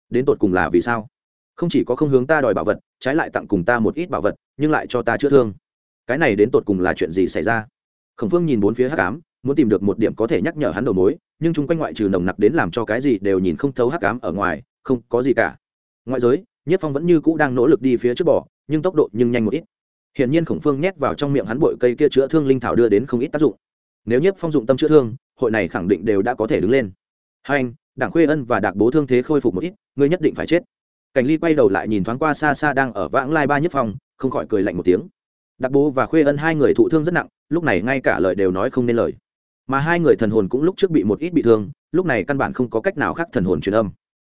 Đến tột cùng là vì sao? Không chỉ có không hướng ta đòi bảo vật, trái lại tặng cùng ta một ít bảo vật, nhưng lại cho ta chữa thương. Cái này đến tột cùng là chuyện gì xảy ra? Khổng phương nhìn bốn phía hắc ám, muốn tìm được một điểm có thể nhắc nhở hắn đầu mối, nhưng chung quanh ngoại trừ nồng nặc đến làm cho cái gì đều nhìn không thấu hắc ám ở ngoài, không có gì cả. Ngoại giới, nhất phong vẫn như cũ đang nỗ lực đi phía trước bỏ nhưng tốc độ nhưng nhanh một ít. Hiển nhiên khổng phương nhét vào trong miệng hắn bội cây kia chữa thương linh thảo đưa đến không ít tác dụng nếu nhất phong dụng tâm chữa thương hội này khẳng định đều đã có thể đứng lên. Hai anh đảng khuê ân và đạc bố thương thế khôi phục một ít ngươi nhất định phải chết. Cảnh ly quay đầu lại nhìn thoáng qua xa xa đang ở vãng lai ba nhất phong, không khỏi cười lạnh một tiếng. Đặc bố và khuê ân hai người thụ thương rất nặng lúc này ngay cả lời đều nói không nên lời. Mà hai người thần hồn cũng lúc trước bị một ít bị thương lúc này căn bản không có cách nào khác thần hồn truyền âm.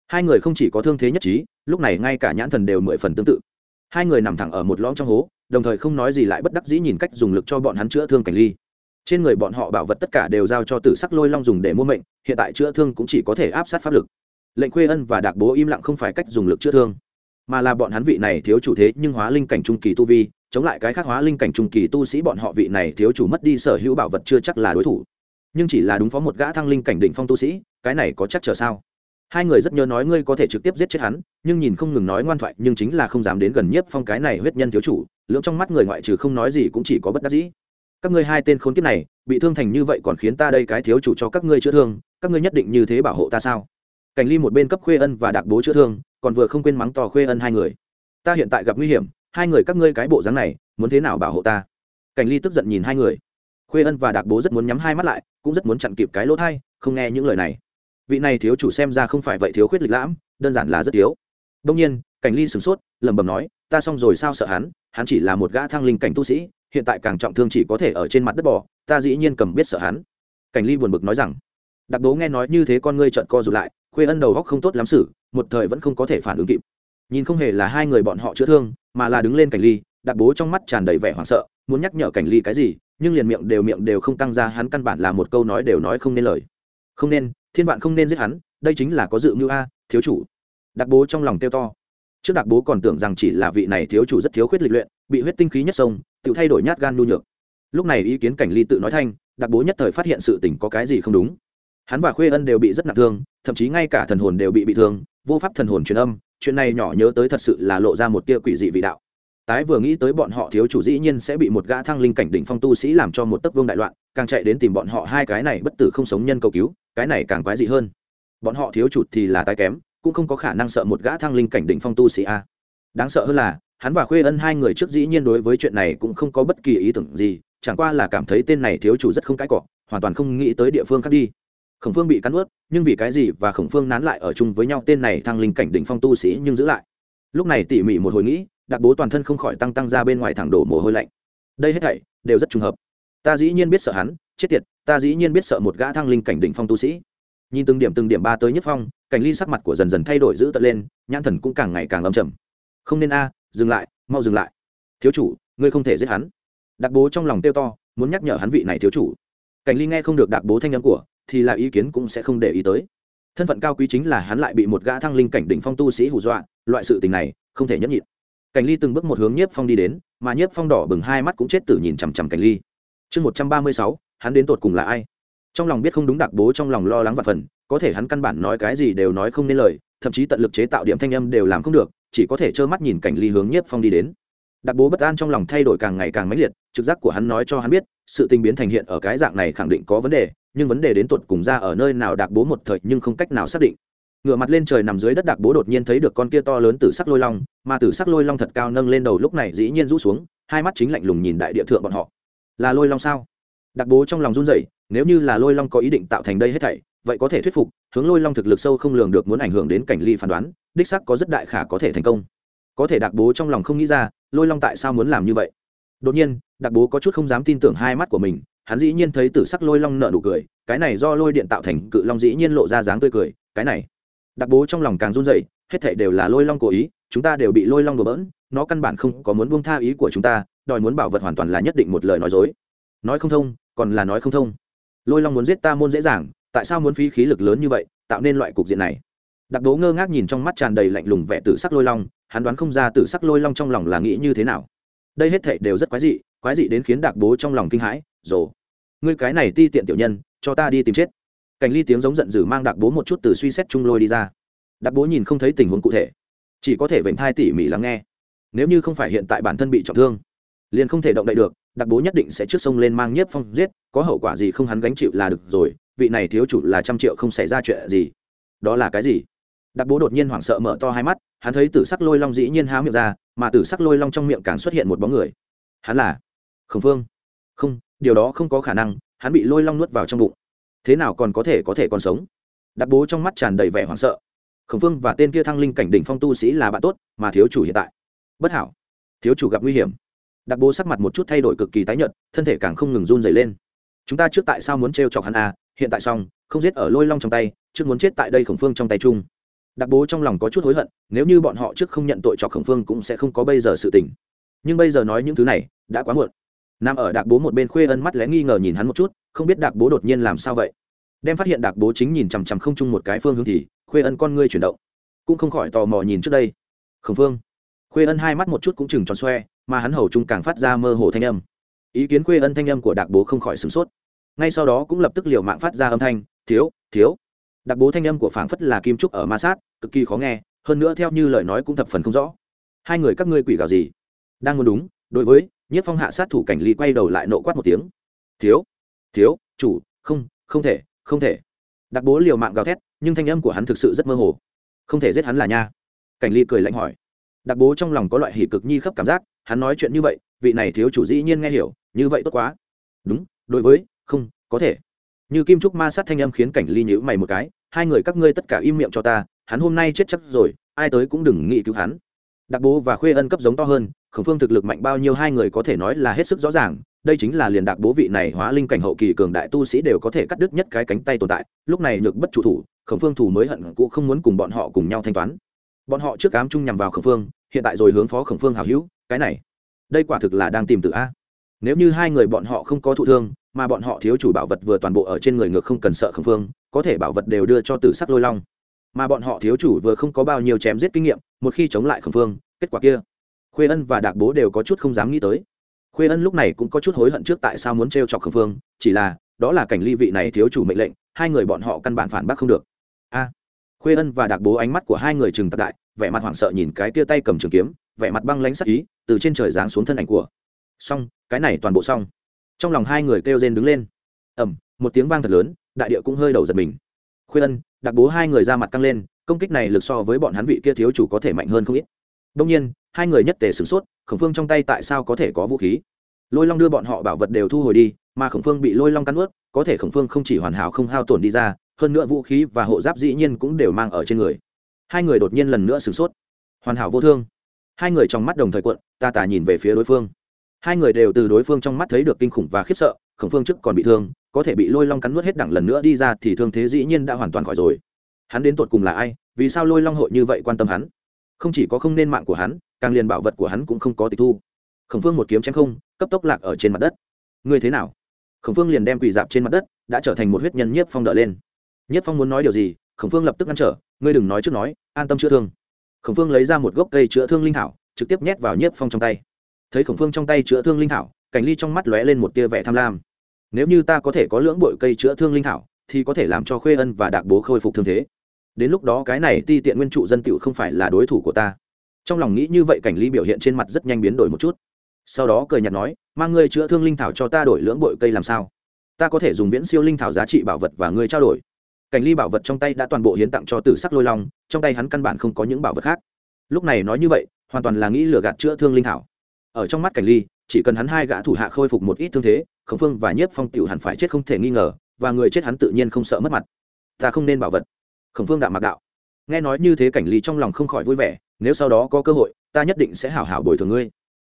Hai người không chỉ có thương thế nhất trí lúc này ngay cả nhãn thần đều mười phần tương tự. Hai người nằm thẳng ở một lõm trong hố đồng thời không nói gì lại bất đắc dĩ nhìn cách dùng lực cho bọn hắn chữa thương cảnh ly trên người bọn họ bảo vật tất cả đều giao cho tử sắc lôi long dùng để mua mệnh, hiện tại chữa thương cũng chỉ có thể áp sát pháp lực. Lệnh khuê ân và đạc bố im lặng không phải cách dùng lực chữa thương, mà là bọn hắn vị này thiếu chủ thế nhưng hóa linh cảnh trung kỳ tu vi, chống lại cái khác hóa linh cảnh trung kỳ tu sĩ bọn họ vị này thiếu chủ mất đi sở hữu bảo vật chưa chắc là đối thủ. Nhưng chỉ là đúng phó một gã thăng linh cảnh đỉnh phong tu sĩ, cái này có chắc chờ sao? Hai người rất nhớ nói ngươi có thể trực tiếp giết chết hắn, nhưng nhìn không ngừng nói ngoan thoại, nhưng chính là không dám đến gần nhiếp phong cái này huyết nhân thiếu chủ, lưỡng trong mắt người ngoại trừ không nói gì cũng chỉ có bất đắc dĩ các ngươi hai tên khốn kiếp này, bị thương thành như vậy còn khiến ta đây cái thiếu chủ cho các ngươi chữa thương, các ngươi nhất định như thế bảo hộ ta sao? Cảnh ly một bên cấp khuê ân và đặc bố chữa thương, còn vừa không quên mắng to khuê ân hai người. Ta hiện tại gặp nguy hiểm, hai người các ngươi cái bộ dáng này, muốn thế nào bảo hộ ta? Cảnh ly tức giận nhìn hai người. Khuê ân và đặc bố rất muốn nhắm hai mắt lại, cũng rất muốn chặn kịp cái lỗ thai, không nghe những lời này. Vị này thiếu chủ xem ra không phải vậy thiếu khuyết lịch lãm, đơn giản là rất thiếu đông nhiên, cảnh ly sửng sốt, lẩm bẩm nói, ta xong rồi sao sợ hắn? Hắn chỉ là một gã thăng linh cảnh tu sĩ hiện tại càng trọng thương chỉ có thể ở trên mặt đất bò, ta dĩ nhiên cầm biết sợ hắn. Cảnh ly buồn bực nói rằng, đặc đố nghe nói như thế con ngươi trợn co rụt lại, khuê ân đầu góc không tốt lắm xử, một thời vẫn không có thể phản ứng kịp. Nhìn không hề là hai người bọn họ chữa thương, mà là đứng lên cảnh ly, đặc bố trong mắt tràn đầy vẻ hoảng sợ, muốn nhắc nhở cảnh ly cái gì, nhưng liền miệng đều miệng đều không tăng ra, hắn căn bản là một câu nói đều nói không nên lời. Không nên, thiên vạn không nên giết hắn, đây chính là có dự mưu a, thiếu chủ. Đặc bố trong lòng tiêu to. Trước đặc bố còn tưởng rằng chỉ là vị này thiếu chủ rất thiếu khuyết lịch luyện, bị huyết tinh khí nhất sông tự thay đổi nhát gan nhu nhược. Lúc này ý kiến cảnh ly tự nói thanh, đặc bố nhất thời phát hiện sự tình có cái gì không đúng. Hắn và khuê ân đều bị rất nặng thương, thậm chí ngay cả thần hồn đều bị bị thương, vô pháp thần hồn truyền âm, chuyện này nhỏ nhớ tới thật sự là lộ ra một tia quỷ dị vị đạo. Tái vừa nghĩ tới bọn họ thiếu chủ dĩ nhiên sẽ bị một gã thăng linh cảnh đỉnh phong tu sĩ làm cho một tấc vương đại loạn, càng chạy đến tìm bọn họ hai cái này bất tử không sống nhân cầu cứu, cái này càng quái dị hơn. Bọn họ thiếu chủ thì là tái kém, cũng không có khả năng sợ một gã thăng linh cảnh đỉnh phong tu sĩ a. Đáng sợ hơn là hắn và khuê ân hai người trước dĩ nhiên đối với chuyện này cũng không có bất kỳ ý tưởng gì, chẳng qua là cảm thấy tên này thiếu chủ rất không cãi cọ, hoàn toàn không nghĩ tới địa phương khác đi. Khổng phương bị cắn ướt nhưng vì cái gì và khổng phương nán lại ở chung với nhau, tên này thăng linh cảnh đỉnh phong tu sĩ nhưng giữ lại. Lúc này tỉ mỉ một hồi nghĩ, đặc bố toàn thân không khỏi tăng tăng ra bên ngoài thẳng đổ mồ hôi lạnh. Đây hết thảy đều rất trùng hợp. Ta dĩ nhiên biết sợ hắn, chết tiệt, ta dĩ nhiên biết sợ một gã thăng linh cảnh đỉnh phong tu sĩ. Nhìn từng điểm từng điểm ba tới nhất phong, cảnh ly sắc mặt của dần dần thay đổi dữ tợn lên, nhãn thần cũng càng ngày càng âm trầm. Không nên a dừng lại, mau dừng lại. Thiếu chủ, ngươi không thể giết hắn. Đặc bố trong lòng tiêu to, muốn nhắc nhở hắn vị này thiếu chủ. Cảnh ly nghe không được đặc bố thanh âm của, thì là ý kiến cũng sẽ không để ý tới. Thân phận cao quý chính là hắn lại bị một gã thăng linh cảnh đỉnh phong tu sĩ hù dọa, loại sự tình này, không thể nhẫn nhịn. Cảnh ly từng bước một hướng nhiếp phong đi đến, mà nhiếp phong đỏ bừng hai mắt cũng chết tử nhìn chằm chằm cảnh ly. Chương một trăm ba mươi sáu, hắn đến tột cùng là ai? Trong lòng biết không đúng đặc bố trong lòng lo lắng và phần, có thể hắn căn bản nói cái gì đều nói không nên lời, thậm chí tận lực chế tạo điểm thanh âm đều làm không được chỉ có thể trơ mắt nhìn cảnh ly hướng nhiếp phong đi đến. Đặc bố bất an trong lòng thay đổi càng ngày càng mãnh liệt, trực giác của hắn nói cho hắn biết, sự tình biến thành hiện ở cái dạng này khẳng định có vấn đề, nhưng vấn đề đến tột cùng ra ở nơi nào đặc bố một thời nhưng không cách nào xác định. Ngửa mặt lên trời nằm dưới đất đặc bố đột nhiên thấy được con kia to lớn từ sắc lôi long, mà từ sắc lôi long thật cao nâng lên đầu lúc này dĩ nhiên rũ xuống, hai mắt chính lạnh lùng nhìn đại địa thượng bọn họ. Là lôi long sao? Đặc bố trong lòng run rẩy nếu như là lôi long có ý định tạo thành đây hết thảy vậy có thể thuyết phục hướng lôi long thực lực sâu không lường được muốn ảnh hưởng đến cảnh ly phán đoán đích sắc có rất đại khả có thể thành công. Có thể đặc bố trong lòng không nghĩ ra lôi long tại sao muốn làm như vậy? Đột nhiên đặc bố có chút không dám tin tưởng hai mắt của mình hắn dĩ nhiên thấy tử sắc lôi long nợ nụ cười cái này do lôi điện tạo thành cự long dĩ nhiên lộ ra dáng tươi cười cái này. Đặc bố trong lòng càng run rẩy, hết thảy đều là lôi long cố ý chúng ta đều bị lôi long đùa bỡn nó căn bản không có muốn buông tha ý của chúng ta đòi muốn bảo vật hoàn toàn là nhất định một lời nói dối. Nói không thông còn là nói không thông. Lôi long muốn giết ta môn dễ dàng, tại sao muốn phí khí lực lớn như vậy, tạo nên loại cục diện này? Đặc đố ngơ ngác nhìn trong mắt tràn đầy lạnh lùng vẻ tử sắc lôi long, hắn đoán không ra tử sắc lôi long trong lòng là nghĩ như thế nào. Đây hết thảy đều rất quái dị quái dị đến khiến đặc bố trong lòng kinh hãi, rồ, ngươi cái này ti tiện tiểu nhân, cho ta đi tìm chết. Cảnh ly tiếng giống giận dữ mang đặc bố một chút từ suy xét trung lôi đi ra. Đặc bố nhìn không thấy tình huống cụ thể, chỉ có thể vệnh thai tỉ mỉ lắng nghe. Nếu như không phải hiện tại bản thân bị trọng thương, liền không thể động đậy được đặc bố nhất định sẽ trước sông lên mang nhiếp phong giết, có hậu quả gì không hắn gánh chịu là được rồi, vị này thiếu chủ là trăm triệu không xảy ra chuyện gì. Đó là cái gì? Đặc bố đột nhiên hoảng sợ mở to hai mắt, hắn thấy tử sắc lôi long dĩ nhiên há miệng ra, mà tử sắc lôi long trong miệng càng xuất hiện một bóng người. Hắn là khổng phương. Không, điều đó không có khả năng, hắn bị lôi long nuốt vào trong bụng. Thế nào còn có thể có thể còn sống? Đặc bố trong mắt tràn đầy vẻ hoảng sợ. Khổng phương và tên kia thăng linh cảnh đỉnh phong tu sĩ là bạn tốt, mà thiếu chủ hiện tại. Bất hảo. Thiếu chủ gặp nguy hiểm đặc bố sắc mặt một chút thay đổi cực kỳ tái nhợt, thân thể càng không ngừng run dày lên. Chúng ta trước tại sao muốn t chọc hắn à? Hiện tại xong, không giết ở lôi long trong tay, trước muốn chết tại đây khổng phương trong tay chung. Đặc bố trong lòng có chút hối hận, nếu như bọn họ trước không nhận tội cho khổng phương cũng sẽ không có bây giờ sự tình. Nhưng bây giờ nói những thứ này, đã quá muộn. Nam ở đặc bố một bên khuê ân mắt lẽ nghi ngờ nhìn hắn một chút, không biết đặc bố đột nhiên làm sao vậy. Đem phát hiện đặc bố chính nhìn chằm chằm không chung một cái phương hướng thì, khuê ân con ngươi chuyển động. Cũng không khỏi tò mò nhìn trước đây. Khổng phương. Khuê ân hai mắt một chút cũng chừng tròn xoe mà hắn hầu trung càng phát ra mơ hồ thanh âm. Ý kiến quê ân thanh âm của đạc bố không khỏi sửng sốt. Ngay sau đó cũng lập tức liều mạng phát ra âm thanh, thiếu thiếu. Đặc bố thanh âm của phảng phất là kim trúc ở ma sát, cực kỳ khó nghe, hơn nữa theo như lời nói cũng thập phần không rõ. Hai người các ngươi quỷ gào gì? Đang muốn đúng, đối với nhiếp phong hạ sát thủ cảnh ly quay đầu lại nộ quát một tiếng. Thiếu thiếu, chủ, không không thể không thể. Đặc bố liều mạng gào thét, nhưng thanh âm của hắn thực sự rất mơ hồ. Không thể giết hắn là nha. Cảnh ly cười lạnh hỏi. Đặc bố trong lòng có loại hỉ cực nhi khắp cảm giác hắn nói chuyện như vậy, vị này thiếu chủ dĩ nhiên nghe hiểu, như vậy tốt quá. Đúng, đối với, không, có thể. Như kim trúc ma sát thanh âm khiến cảnh ly nhữ mày một cái, hai người các ngươi tất cả im miệng cho ta, hắn hôm nay chết chắc rồi, ai tới cũng đừng nghĩ cứu hắn. Đặc bố và khuê ân cấp giống to hơn, khổng phương thực lực mạnh bao nhiêu hai người có thể nói là hết sức rõ ràng, đây chính là liền đặc bố vị này hóa linh cảnh hậu kỳ cường đại tu sĩ đều có thể cắt đứt nhất cái cánh tay tồn tại, lúc này nhược bất chủ thủ, khổng phương thủ mới hận cũng không muốn cùng bọn họ cùng nhau thanh toán. Bọn họ trước cám chung nhằm vào khổng phương, hiện tại rồi hướng phó khổng phương hào hữu cái này, đây quả thực là đang tìm tự a. Nếu như hai người bọn họ không có thụ thương, mà bọn họ thiếu chủ bảo vật vừa toàn bộ ở trên người ngược không cần sợ khẩn phương, có thể bảo vật đều đưa cho tử sắc lôi long. Mà bọn họ thiếu chủ vừa không có bao nhiêu chém giết kinh nghiệm, một khi chống lại khẩn phương, kết quả kia, khuê ân và đạc bố đều có chút không dám nghĩ tới. Khuê ân lúc này cũng có chút hối hận trước tại sao muốn t r e o chọc khẩn phương, chỉ là, đó là cảnh ly vị này thiếu chủ mệnh lệnh, hai người bọn họ căn bản phản bác không được. A. Khuê ân và đạc bố ánh mắt của hai người trừng tạc đại, vẻ mặt hoảng sợ nhìn cái tia tay cầm trường kiếm, vẻ mặt băng lánh sắc ý từ trên trời giáng xuống thân ảnh của. Xong, cái này toàn bộ xong. Trong lòng hai người kêu rên đứng lên. Ẩm một tiếng vang thật lớn, đại địa cũng hơi đầu giật mình. Khuyên ân, đặc bố hai người ra mặt căng lên, công kích này lực so với bọn hắn vị kia thiếu chủ có thể mạnh hơn không ít. Đông nhiên, hai người nhất tề sửng sốt, khổng phương trong tay tại sao có thể có vũ khí? Lôi long đưa bọn họ bảo vật đều thu hồi đi, mà khổng phương bị lôi long cắn ướt có thể khổng phương không chỉ hoàn hảo không hao tổn đi ra, hơn nữa vũ khí và hộ giáp dĩ nhiên cũng đều mang ở trên người. Hai người đột nhiên lần nữa sửng sốt. Hoàn hảo vô thương hai người trong mắt đồng thời cuộn, ta tà nhìn về phía đối phương. Hai người đều từ đối phương trong mắt thấy được kinh khủng và khiếp sợ, khổng phương trước còn bị thương, có thể bị lôi long cắn nuốt hết đẳng lần nữa đi ra thì thương thế dĩ nhiên đã hoàn toàn khỏi rồi. Hắn đến tột cùng là ai, vì sao lôi long hội như vậy quan tâm hắn? Không chỉ có không nên mạng của hắn, càng liền bảo vật của hắn cũng không có tịch thu. Khổng phương một kiếm chém không, cấp tốc lạc ở trên mặt đất. Ngươi thế nào? Khổng phương liền đem quỳ dạp trên mặt đất, đã trở thành một huyết nhân nhiếp phong đỡ lên. Nhiếp phong muốn nói điều gì, khổng phương lập tức ngăn trở, ngươi đừng nói trước nói, an tâm chữa thương khổng phương lấy ra một gốc cây chữa thương linh thảo, trực tiếp nhét vào nhiếp phong trong tay. Thấy khổng phương trong tay chữa thương linh thảo, cảnh ly trong mắt lóe lên một tia vẻ tham lam. Nếu như ta có thể có lưỡng bội cây chữa thương linh thảo, thì có thể làm cho khuê ân và đạc bố khôi phục thương thế. Đến lúc đó cái này ti tiện nguyên trụ dân tựu không phải là đối thủ của ta. Trong lòng nghĩ như vậy, cảnh ly biểu hiện trên mặt rất nhanh biến đổi một chút. Sau đó cười nhạt nói, mang ngươi chữa thương linh thảo cho ta đổi lưỡng bội cây làm sao? Ta có thể dùng viễn siêu linh thảo giá trị bảo vật và ngươi trao đổi cảnh ly bảo vật trong tay đã toàn bộ hiến tặng cho tử sắc lôi long, trong tay hắn căn bản không có những bảo vật khác. Lúc này nói như vậy, hoàn toàn là nghĩ lừa gạt chữa thương linh thảo. Ở trong mắt cảnh ly, chỉ cần hắn hai gã thủ hạ khôi phục một ít thương thế, khổng phương và nhiếp phong tiểu hẳn phải chết không thể nghi ngờ, và người chết hắn tự nhiên không sợ mất mặt. Ta không nên bảo vật. Khổng phương đạm mặc đạo. Nghe nói như thế cảnh ly trong lòng không khỏi vui vẻ, nếu sau đó có cơ hội, ta nhất định sẽ hảo hảo bồi thường ngươi.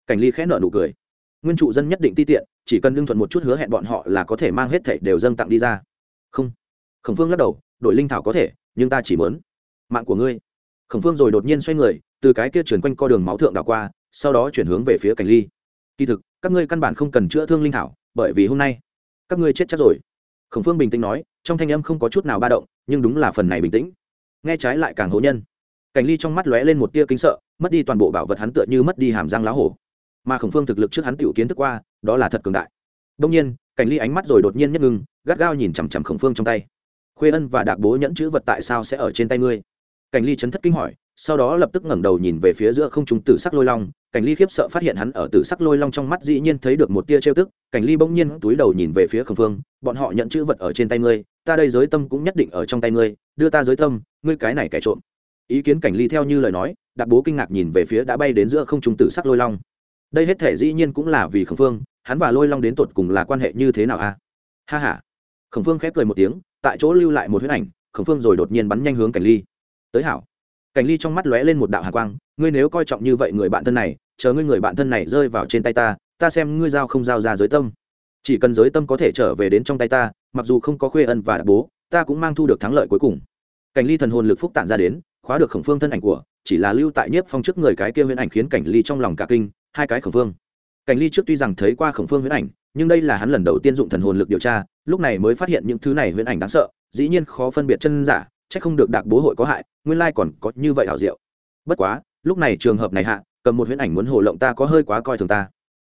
Cảnh ly khẽ nợ nụ cười. Nguyên trụ dân nhất định ti tiện, chỉ cần lương thuận một chút hứa hẹn bọn họ là có thể mang hết thảy đều dâng tặng đi ra. Không khổng phương lắc đầu đội linh thảo có thể, nhưng ta chỉ muốn mạng của ngươi. Khổng phương rồi đột nhiên xoay người, từ cái kia chuyển quanh co đường máu thượng đảo qua, sau đó chuyển hướng về phía cảnh ly. Kỳ thực, các ngươi căn bản không cần chữa thương linh thảo, bởi vì hôm nay các ngươi chết chắc rồi. Khổng phương bình tĩnh nói, trong thanh âm không có chút nào ba động, nhưng đúng là phần này bình tĩnh. Nghe trái lại càng hố nhân. Cảnh ly trong mắt lóe lên một tia kính sợ, mất đi toàn bộ bảo vật hắn tựa như mất đi hàm răng lá hổ. Mà khổng phương thực lực trước hắn tiểu kiến thức qua, đó là thật cường đại. Đông nhiên, cảnh ly ánh mắt rồi đột nhiên nhất ngưng gắt gao nhìn chằm chằm khổng phương trong tay khuê ân và đạc bố nhẫn chữ vật tại sao sẽ ở trên tay ngươi? Cảnh ly chấn thất kinh hỏi, sau đó lập tức ngẩng đầu nhìn về phía giữa không trung tử sắc lôi long. Cảnh ly khiếp sợ phát hiện hắn ở tử sắc lôi long trong mắt dĩ nhiên thấy được một tia trêu tức. Cảnh ly bỗng nhiên túi đầu nhìn về phía khẩn phương bọn họ nhận chữ vật ở trên tay ngươi, ta đây giới tâm cũng nhất định ở trong tay ngươi, đưa ta giới tâm, ngươi cái này kẻ trộm. Ý kiến cảnh ly theo như lời nói đặc bố kinh ngạc nhìn về phía đã bay đến giữa không trung tử sắc lôi long. Đây hết thể dĩ nhiên cũng là vì khẩn phương hắn và lôi long đến tột cùng là quan hệ như thế nào a? Ha ha. Khẩn phương khép cười một tiếng tại chỗ lưu lại một huyết ảnh, khổng phương rồi đột nhiên bắn nhanh hướng cảnh ly. Tới hảo. Cảnh ly trong mắt lóe lên một đạo hạ quang, ngươi nếu coi trọng như vậy người bạn thân này, chờ ngươi người bạn thân này rơi vào trên tay ta ta xem ngươi giao không giao ra giới tâm. Chỉ cần giới tâm có thể trở về đến trong tay ta, mặc dù không có khuê ân và đặc bố, ta cũng mang thu được thắng lợi cuối cùng. Cảnh ly thần hồn lực phúc tản ra đến, khóa được khổng phương thân ảnh của, chỉ là lưu tại nhiếp phong trước người cái kia huyễn ảnh khiến cảnh ly trong lòng cả kinh, hai cái khổng phương. Cảnh ly trước tuy rằng thấy qua khổng phương huyễn ảnh nhưng đây là hắn lần đầu tiên dụng thần hồn lực điều tra, lúc này mới phát hiện những thứ này huyễn ảnh đáng sợ, dĩ nhiên khó phân biệt chân giả, chắc không được đạc bố hội có hại, nguyên lai còn có như vậy hảo diệu. Bất quá, lúc này trường hợp này hạ, cầm một huyễn ảnh muốn hồ lộng ta có hơi quá coi thường ta.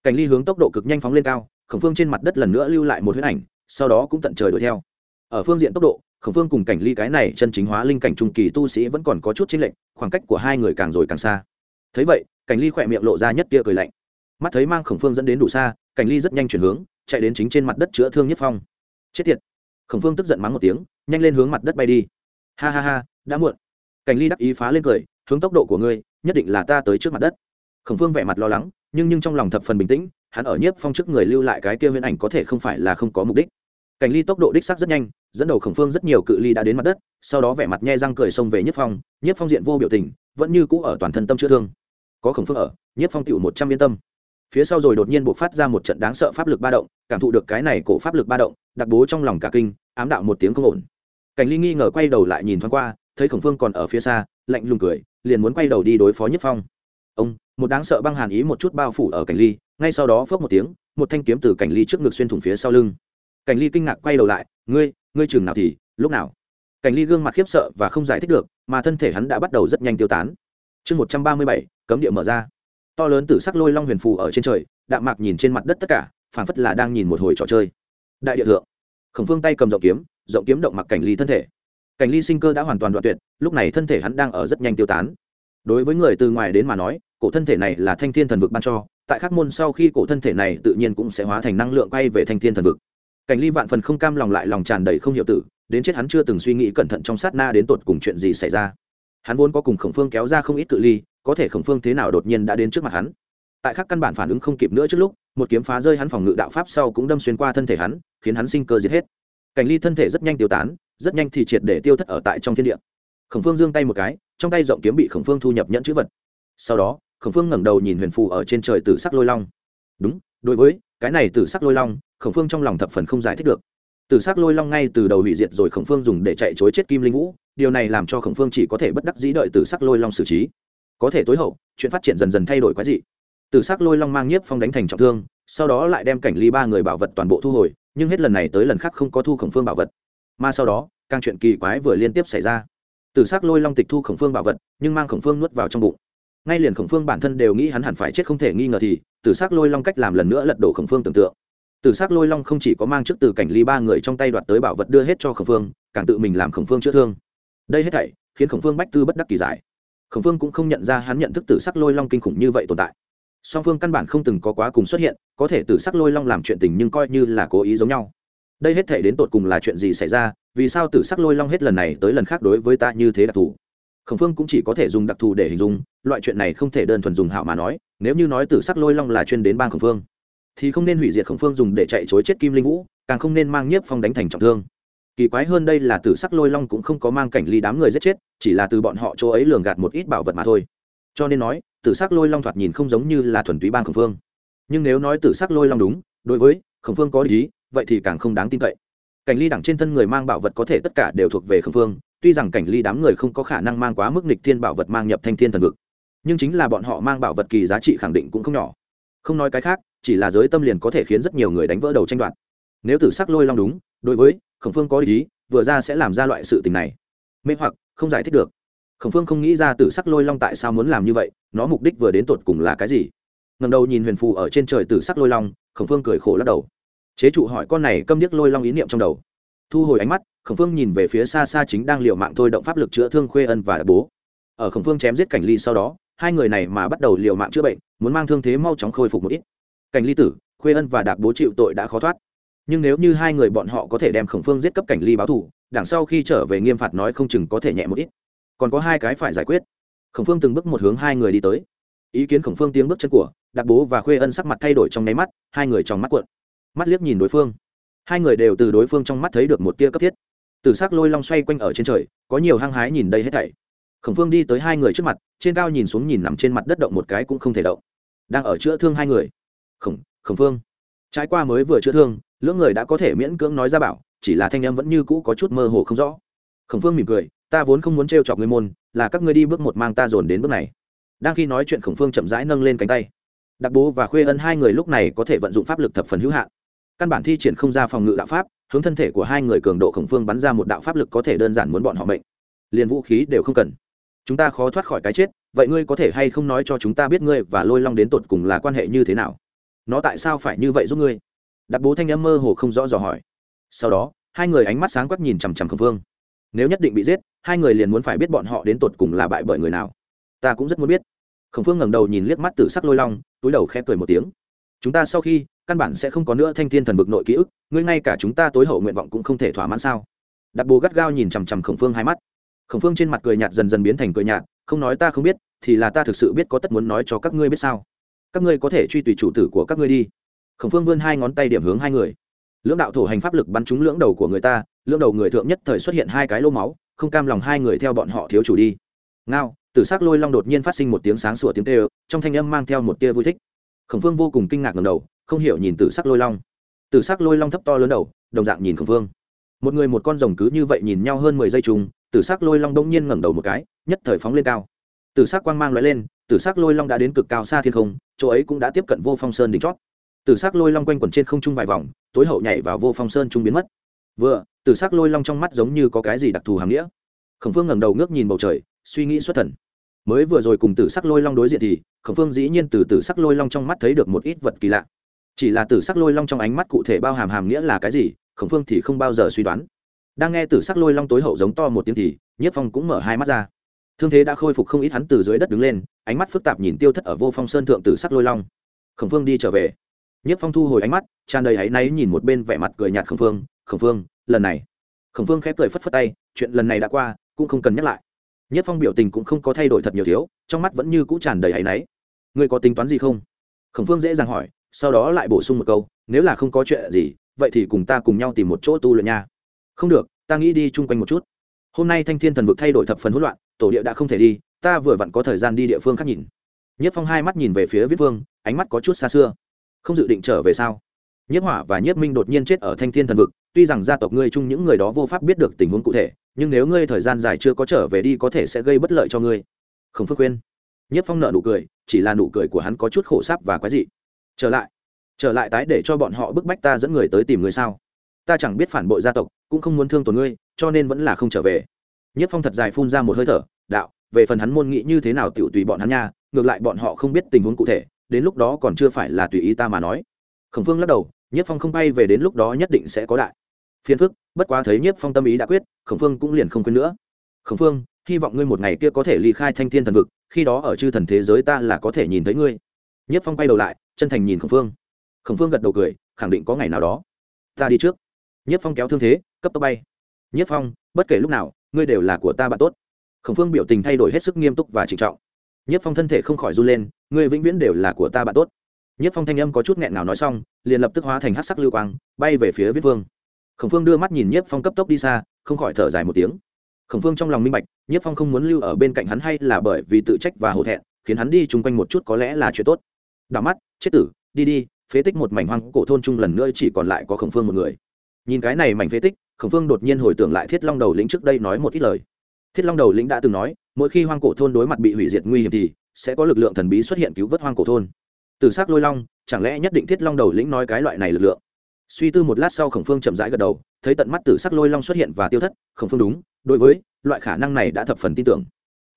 Cảnh ly hướng tốc độ cực nhanh phóng lên cao, khổng phương trên mặt đất lần nữa lưu lại một huyễn ảnh, sau đó cũng tận trời đuổi theo. Ở phương diện tốc độ, khổng phương cùng cảnh ly cái này chân chính hóa linh cảnh trung kỳ tu sĩ vẫn còn có chút chênh lệch, khoảng cách của hai người càng rồi càng xa. Thấy vậy, cảnh ly khỏe miệng lộ ra nhất tia cười lạnh. Mắt thấy mang khổng phương dẫn đến đủ xa cảnh ly rất nhanh chuyển hướng, chạy đến chính trên mặt đất chữa thương nhất phong. Chết tiệt. Khổng phương tức giận mắng một tiếng, nhanh lên hướng mặt đất bay đi. Ha ha ha, đã muộn. Cảnh ly đắc ý phá lên cười, hướng tốc độ của ngươi, nhất định là ta tới trước mặt đất. Khổng phương vẻ mặt lo lắng, nhưng nhưng trong lòng thập phần bình tĩnh, hắn ở nhiếp phong trước người lưu lại cái kia huyễn ảnh có thể không phải là không có mục đích. Cảnh ly tốc độ đích xác rất nhanh, dẫn đầu khổng phương rất nhiều cự ly đã đến mặt đất, sau đó vẻ mặt nhe răng cười xông về nhiếp phong. Nhiếp phong diện vô biểu tình, vẫn như cũ ở toàn thân tâm chữa thương. Có khổng phương ở nhiếp phong tựu một trăm yên tâm phía sau rồi đột nhiên buộc phát ra một trận đáng sợ pháp lực ba động, cảm thụ được cái này cổ pháp lực ba động, đặc bố trong lòng cả kinh, ám đạo một tiếng không ổn. Cảnh ly nghi ngờ quay đầu lại nhìn thoáng qua, thấy khổng phương còn ở phía xa, lạnh lùng cười, liền muốn quay đầu đi đối phó nhất phong. Ông, một đáng sợ băng hàn ý một chút bao phủ ở cảnh ly, ngay sau đó phớp một tiếng, một thanh kiếm từ cảnh ly trước ngực xuyên thủng phía sau lưng. Cảnh ly kinh ngạc quay đầu lại, ngươi ngươi chừng nào thì, lúc nào? Cảnh ly gương mặt khiếp sợ và không giải thích được, mà thân thể hắn đã bắt đầu rất nhanh tiêu tán. Chương một trăm ba mươi bảy, cấm địa mở ra to lớn tử sắc lôi long huyền phù ở trên trời, đạm mạc nhìn trên mặt đất tất cả, phảng phất là đang nhìn một hồi trò chơi. Đại địa thượng, khổng phương tay cầm rộng kiếm rộng kiếm động mặc cảnh ly thân thể. Cảnh ly sinh cơ đã hoàn toàn đoạn tuyệt, lúc này thân thể hắn đang ở rất nhanh tiêu tán. Đối với người từ ngoài đến mà nói, cổ thân thể này là thanh thiên thần vực ban cho, tại khắc môn sau khi cổ thân thể này tự nhiên cũng sẽ hóa thành năng lượng quay về thanh thiên thần vực. Cảnh ly vạn phần không cam lòng lại lòng tràn đầy không hiểu tử, đến chết hắn chưa từng suy nghĩ cẩn thận trong sát na đến tột cùng chuyện gì xảy ra hắn vốn có cùng khổng phương kéo ra không ít cự ly, có thể khổng phương thế nào đột nhiên đã đến trước mặt hắn. Tại khắc căn bản phản ứng không kịp nữa trước lúc, một kiếm phá rơi hắn phòng ngự đạo pháp sau cũng đâm xuyên qua thân thể hắn, khiến hắn sinh cơ giết hết. Cảnh ly thân thể rất nhanh tiêu tán, rất nhanh thì triệt để tiêu thất ở tại trong thiên địa. Khổng phương giương tay một cái, trong tay rộng kiếm bị khổng phương thu nhập nhận chữ vật. Sau đó, khổng phương ngẩng đầu nhìn huyền phù ở trên trời tử sắc lôi long. Đúng, đối với, cái này tử sắc lôi long, khổng phương trong lòng thập phần không giải thích được. Tử sắc lôi long ngay từ đầu hủy diệt rồi khổng phương dùng để chạy chối chết kim linh vũ điều này làm cho khổng phương chỉ có thể bất đắc dĩ đợi tử sắc lôi long xử trí. Có thể tối hậu, chuyện phát triển dần dần thay đổi quái dị. Tử sắc lôi long mang nhiếp phong đánh thành trọng thương, sau đó lại đem cảnh ly ba người bảo vật toàn bộ thu hồi, nhưng hết lần này tới lần khác không có thu khổng phương bảo vật. Mà sau đó, càng chuyện kỳ quái vừa liên tiếp xảy ra. Tử sắc lôi long tịch thu khổng phương bảo vật, nhưng mang khổng phương nuốt vào trong bụng. Ngay liền khổng phương bản thân đều nghĩ hắn hẳn phải chết không thể nghi ngờ thì tử sắc lôi long cách làm lần nữa lật đổ khổng phương tưởng tượng. Tử sắc lôi long không chỉ có mang trước từ cảnh ly ba người trong tay đoạt tới bảo vật đưa hết cho khổng phương, càng tự mình làm khổng phương chữa thương đây hết thảy khiến khổng phương bách tư bất đắc kỳ giải. Khổng phương cũng không nhận ra hắn nhận thức tử sắc lôi long kinh khủng như vậy tồn tại. Song phương căn bản không từng có quá cùng xuất hiện, có thể tử sắc lôi long làm chuyện tình nhưng coi như là cố ý giống nhau. Đây hết thể đến tột cùng là chuyện gì xảy ra, vì sao tử sắc lôi long hết lần này tới lần khác đối với ta như thế đặc thù? Khổng phương cũng chỉ có thể dùng đặc thù để hình dung, loại chuyện này không thể đơn thuần dùng hạo mà nói, nếu như nói tử sắc lôi long là chuyên đến bang khổng phương, thì không nên hủy diệt khổng phương dùng để chạy chối chết kim linh vũ, càng không nên mang nhiếp phong đánh thành trọng thương kỳ quái hơn đây là tử sắc lôi long cũng không có mang cảnh ly đám người giết chết, chỉ là từ bọn họ chỗ ấy lường gạt một ít bảo vật mà thôi. Cho nên nói, tử sắc lôi long thoạt nhìn không giống như là thuần túy bang khổng phương. Nhưng nếu nói tử sắc lôi long đúng, đối với khổng phương có lý vậy thì càng không đáng tin cậy. Cảnh ly đẳng trên thân người mang bảo vật có thể tất cả đều thuộc về khổng phương, tuy rằng cảnh ly đám người không có khả năng mang quá mức nịch thiên bảo vật mang nhập thanh thiên thần vực. Nhưng chính là bọn họ mang bảo vật kỳ giá trị khẳng định cũng không nhỏ. Không nói cái khác, chỉ là giới tâm liền có thể khiến rất nhiều người đánh vỡ đầu tranh đoạt. Nếu tử sắc lôi long đúng, đối với khổng phương có ý, vừa ra sẽ làm ra loại sự tình này. Mê hoặc, không giải thích được. Khổng phương không nghĩ ra tử sắc lôi long tại sao muốn làm như vậy, nó mục đích vừa đến tột cùng là cái gì? Ngầm đầu nhìn huyền phù ở trên trời tử sắc lôi long, khổng phương cười khổ lắc đầu. Chế trụ hỏi con này câm điếc lôi long ý niệm trong đầu. Thu hồi ánh mắt, khổng phương nhìn về phía xa xa chính đang l i ề u mạng thôi động pháp lực chữa thương khuê ân và bố. Ở khổng phương chém giết cảnh ly sau đó, hai người này mà bắt đầu l i ề u mạng chữa bệnh, muốn mang thương thế mau chóng khôi phục một ít. Cảnh ly tử, khuê ân và đạc bố chịu tội đã khó thoát nhưng nếu như hai người bọn họ có thể đem khổng phương giết cấp cảnh ly báo thù, đằng sau khi trở về nghiêm phạt nói không chừng có thể nhẹ một ít. Còn có hai cái phải giải quyết. Khổng phương từng bước một hướng hai người đi tới. Ý kiến khổng phương tiếng bước chân của, đặc bố và khuê ân sắc mặt thay đổi trong nháy mắt, hai người trong mắt cuộn. Mắt liếc nhìn đối phương. Hai người đều từ đối phương trong mắt thấy được một tia cấp thiết. Từ s ắ c lôi long xoay quanh ở trên trời, có nhiều hăng hái nhìn đây hết thảy. Khổng phương đi tới hai người trước mặt, trên cao nhìn xuống nhìn nằm trên mặt đất động một cái cũng không thể động. Đang ở chữa thương hai người. Khổng khổng phương. Trái qua mới vừa chữa thương lưỡng người đã có thể miễn cưỡng nói ra bảo, chỉ là thanh em vẫn như cũ có chút mơ hồ không rõ. Khổng phương mỉm cười, ta vốn không muốn t r e o chọc người môn, là các ngươi đi bước một mang ta dồn đến bước này. Đang khi nói chuyện khổng phương chậm rãi nâng lên cánh tay. Đặc bố và khuê ân hai người lúc này có thể vận dụng pháp lực thập phần hữu hạn. Căn bản thi triển không ra phòng ngự đạo pháp, hướng thân thể của hai người cường độ khổng phương bắn ra một đạo pháp lực có thể đơn giản muốn bọn họ mệnh. Liền vũ khí đều không cần. Chúng ta khó thoát khỏi cái chết, vậy ngươi có thể hay không nói cho chúng ta biết ngươi và lôi long đến tột cùng là quan hệ như thế nào? Nó tại sao phải như vậy giúp ngươi? Đặc bố thanh âm mơ hồ không rõ dò hỏi. Sau đó, hai người ánh mắt sáng quắc nhìn chằm chằm khẩn phương nếu nhất định bị giết, hai người liền muốn phải biết bọn họ đến tột cùng là bại bởi người nào. Ta cũng rất muốn biết. Khổng phương ngẩng đầu nhìn liếc mắt tử sắc lôi long, túi đầu khẽ cười một tiếng. Chúng ta sau khi, căn bản sẽ không có nữa thanh thiên thần vực nội ký ức, ngươi ngay cả chúng ta tối hậu nguyện vọng cũng không thể thỏa mãn sao? Đặc bồ gắt gao nhìn chằm chằm khổng phương hai mắt. Khổng phương trên mặt cười nhạt dần dần biến thành cười nhạt, không nói ta không biết, thì là ta thực sự biết có tất muốn nói cho các ngươi biết sao? Các ngươi có thể truy tùy chủ tử của các ngươi đi khổng phương vươn hai ngón tay điểm hướng hai người. Lưỡng đạo thổ hành pháp lực bắn trúng lưỡng đầu của người ta, lưỡng đầu người thượng nhất thời xuất hiện hai cái lô máu, không cam lòng hai người theo bọn họ thiếu chủ đi. Ngao, tử s ắ c lôi long đột nhiên phát sinh một tiếng sáng sủa tiếng tê ơ trong thanh âm mang theo một tia vui thích. Khổng phương vô cùng kinh ngạc ngầm đầu, không hiểu nhìn tử s ắ c lôi long. Tử s ắ c lôi long thấp to lớn đầu, đồng dạng nhìn khổng phương. Một người một con rồng cứ như vậy nhìn nhau hơn mười giây trùng tử s ắ c lôi long đông nhiên ngẩng đầu một cái, nhất thời phóng lên cao. Tử s ắ c quang mang l lên, tử s ắ c lôi long đã đến cực cao xa thiên không, chỗ ấy cũng đã tiếp cận vô phong sơn đỉnh chót tử s ắ c lôi long quanh quẩn trên không trung vài vòng, tối hậu nhảy vào vô phong sơn trung biến mất. Vừa, tử s ắ c lôi long trong mắt giống như có cái gì đặc thù hàm nghĩa. Khổng phương ngẩng đầu ngước nhìn bầu trời, suy nghĩ xuất thần. Mới vừa rồi cùng tử sắc lôi long đối diện thì, khổng phương dĩ nhiên từ tử sắc lôi long trong mắt thấy được một ít vật kỳ lạ. Chỉ là tử sắc lôi long trong ánh mắt cụ thể bao hàm hàm nghĩa là cái gì, khổng phương thì không bao giờ suy đoán. Đang nghe tử sắc lôi long tối hậu giống to một tiếng thì Nhất phong cũng mở hai mắt ra. Thương thế đã khôi phục không ít hắn từ dưới đất đứng lên, ánh mắt phức tạp nhìn tiêu thất ở vô phong sơn thượng tử sắc lôi long. Khổng phương đi trở về nhiếp phong thu hồi ánh mắt, tràn đầy áy náy nhìn một bên vẻ mặt cười nhạt khổng phương khổng phương, lần này. Khổng phương khép cười phất phất tay, chuyện lần này đã qua, cũng không cần nhắc lại. Nhất phong biểu tình cũng không có thay đổi thật nhiều thiếu, trong mắt vẫn như cũ tràn đầy áy náy. Ngươi có tính toán gì không? Khổng phương dễ dàng hỏi, sau đó lại bổ sung một câu, nếu là không có chuyện gì, vậy thì cùng ta cùng nhau tìm một chỗ tu luyện nha. Không được, ta nghĩ đi chung quanh một chút. Hôm nay thanh thiên thần vực thay đổi thập phần hỗn loạn, tổ địa đã không thể đi, ta vừa vặn có thời gian đi địa phương khác nhìn. Nhất phong hai mắt nhìn về phía viết vương, ánh mắt có chút xa xưa không dự định trở về sao? Nhất hỏa và nhất minh đột nhiên chết ở thanh thiên thần vực, tuy rằng gia tộc ngươi chung những người đó vô pháp biết được tình huống cụ thể, nhưng nếu ngươi thời gian dài chưa có trở về đi có thể sẽ gây bất lợi cho ngươi. Không phước khuyên. Nhất phong nợ nụ cười, chỉ là nụ cười của hắn có chút khổ sáp và quái dị. Trở lại. Trở lại tái để cho bọn họ bức bách ta dẫn người tới tìm người sao? Ta chẳng biết phản bội gia tộc, cũng không muốn thương tổn ngươi, cho nên vẫn là không trở về. Nhất phong thật dài phun ra một hơi thở, đạo, về phần hắn môn nghĩ như thế nào tiểu tùy bọn hắn nha, ngược lại bọn họ không biết tình huống cụ thể đến lúc đó còn chưa phải là tùy ý ta mà nói. Khổng phương lắc đầu nhất phong không bay về đến lúc đó nhất định sẽ có đại. Phiền phức, bất quá thấy nhiếp phong tâm ý đã quyết, khổng phương cũng liền không quên nữa. Khổng phương, hy vọng ngươi một ngày kia có thể ly khai thanh thiên thần vực, khi đó ở chư thần thế giới ta là có thể nhìn thấy ngươi. Nhiếp phong bay đầu lại, chân thành nhìn khổng phương. Khổng phương gật đầu cười, khẳng định có ngày nào đó. Ta đi trước. Nhiếp phong kéo thương thế, cấp tốc bay. Nhiếp phong, bất kể lúc nào, ngươi đều là của ta bạn tốt. Khổng phương biểu tình thay đổi hết sức nghiêm túc và trịnh trọng. Nhiếp phong thân thể không khỏi run lên ngươi vĩnh viễn đều là của ta bạn tốt. Nhất phong thanh âm có chút nghẹn nào nói xong, liền lập tức hóa thành hát sắc lưu quang, bay về phía viết vương. Khổng phương đưa mắt nhìn Nhất phong cấp tốc đi xa, không khỏi thở dài một tiếng. Khổng phương trong lòng minh bạch, Nhất phong không muốn lưu ở bên cạnh hắn hay là bởi vì tự trách và hổ thẹn, khiến hắn đi chung quanh một chút có lẽ là chuyện tốt. Đảo mắt, chết tử, đi đi, phế tích một mảnh hoang cổ thôn chung lần nữa chỉ còn lại có khổng phương một người. Nhìn cái này mảnh phế tích, khổng phương đột nhiên hồi tưởng lại thiết long đầu lĩnh trước đây nói một ít lời. Thiết long đầu lĩnh đã từng nói mỗi khi hoang cổ thôn đối mặt bị hủy diệt nguy hiểm thì sẽ có lực lượng thần bí xuất hiện cứu vớt hoang cổ thôn. Từ xác lôi long, chẳng lẽ nhất định thiết long đầu lĩnh nói cái loại này lực lượng? Suy tư một lát sau khổng phương chậm rãi gật đầu, thấy tận mắt tử sắc lôi long xuất hiện và tiêu thất, khổng phương đúng, đối với loại khả năng này đã thập phần tin tưởng.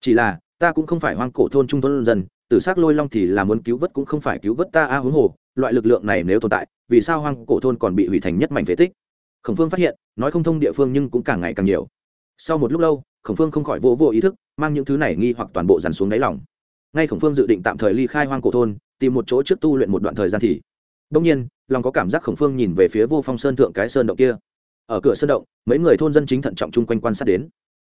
Chỉ là, ta cũng không phải hoang cổ thôn trung thôn dân tử sắc lôi long thì là muốn cứu vớt cũng không phải cứu vớt ta a à huống hồ, loại lực lượng này nếu tồn tại, vì sao hoang cổ thôn còn bị hủy thành nhất mảnh phế tích? Khổng phương phát hiện, nói không thông địa phương nhưng cũng càng ngày càng nhiều. Sau một lúc lâu khổng phương không khỏi vô vô ý thức, mang những thứ này nghi hoặc toàn bộ dàn xuống đáy lòng. Ngay khổng phương dự định tạm thời ly khai hoang cổ thôn, tìm một chỗ trước tu luyện một đoạn thời gian thì đông nhiên, lòng có cảm giác khổng phương nhìn về phía vô phong sơn thượng cái sơn động kia. Ở cửa sơn động, mấy người thôn dân chính thận trọng chung quanh quan sát đến.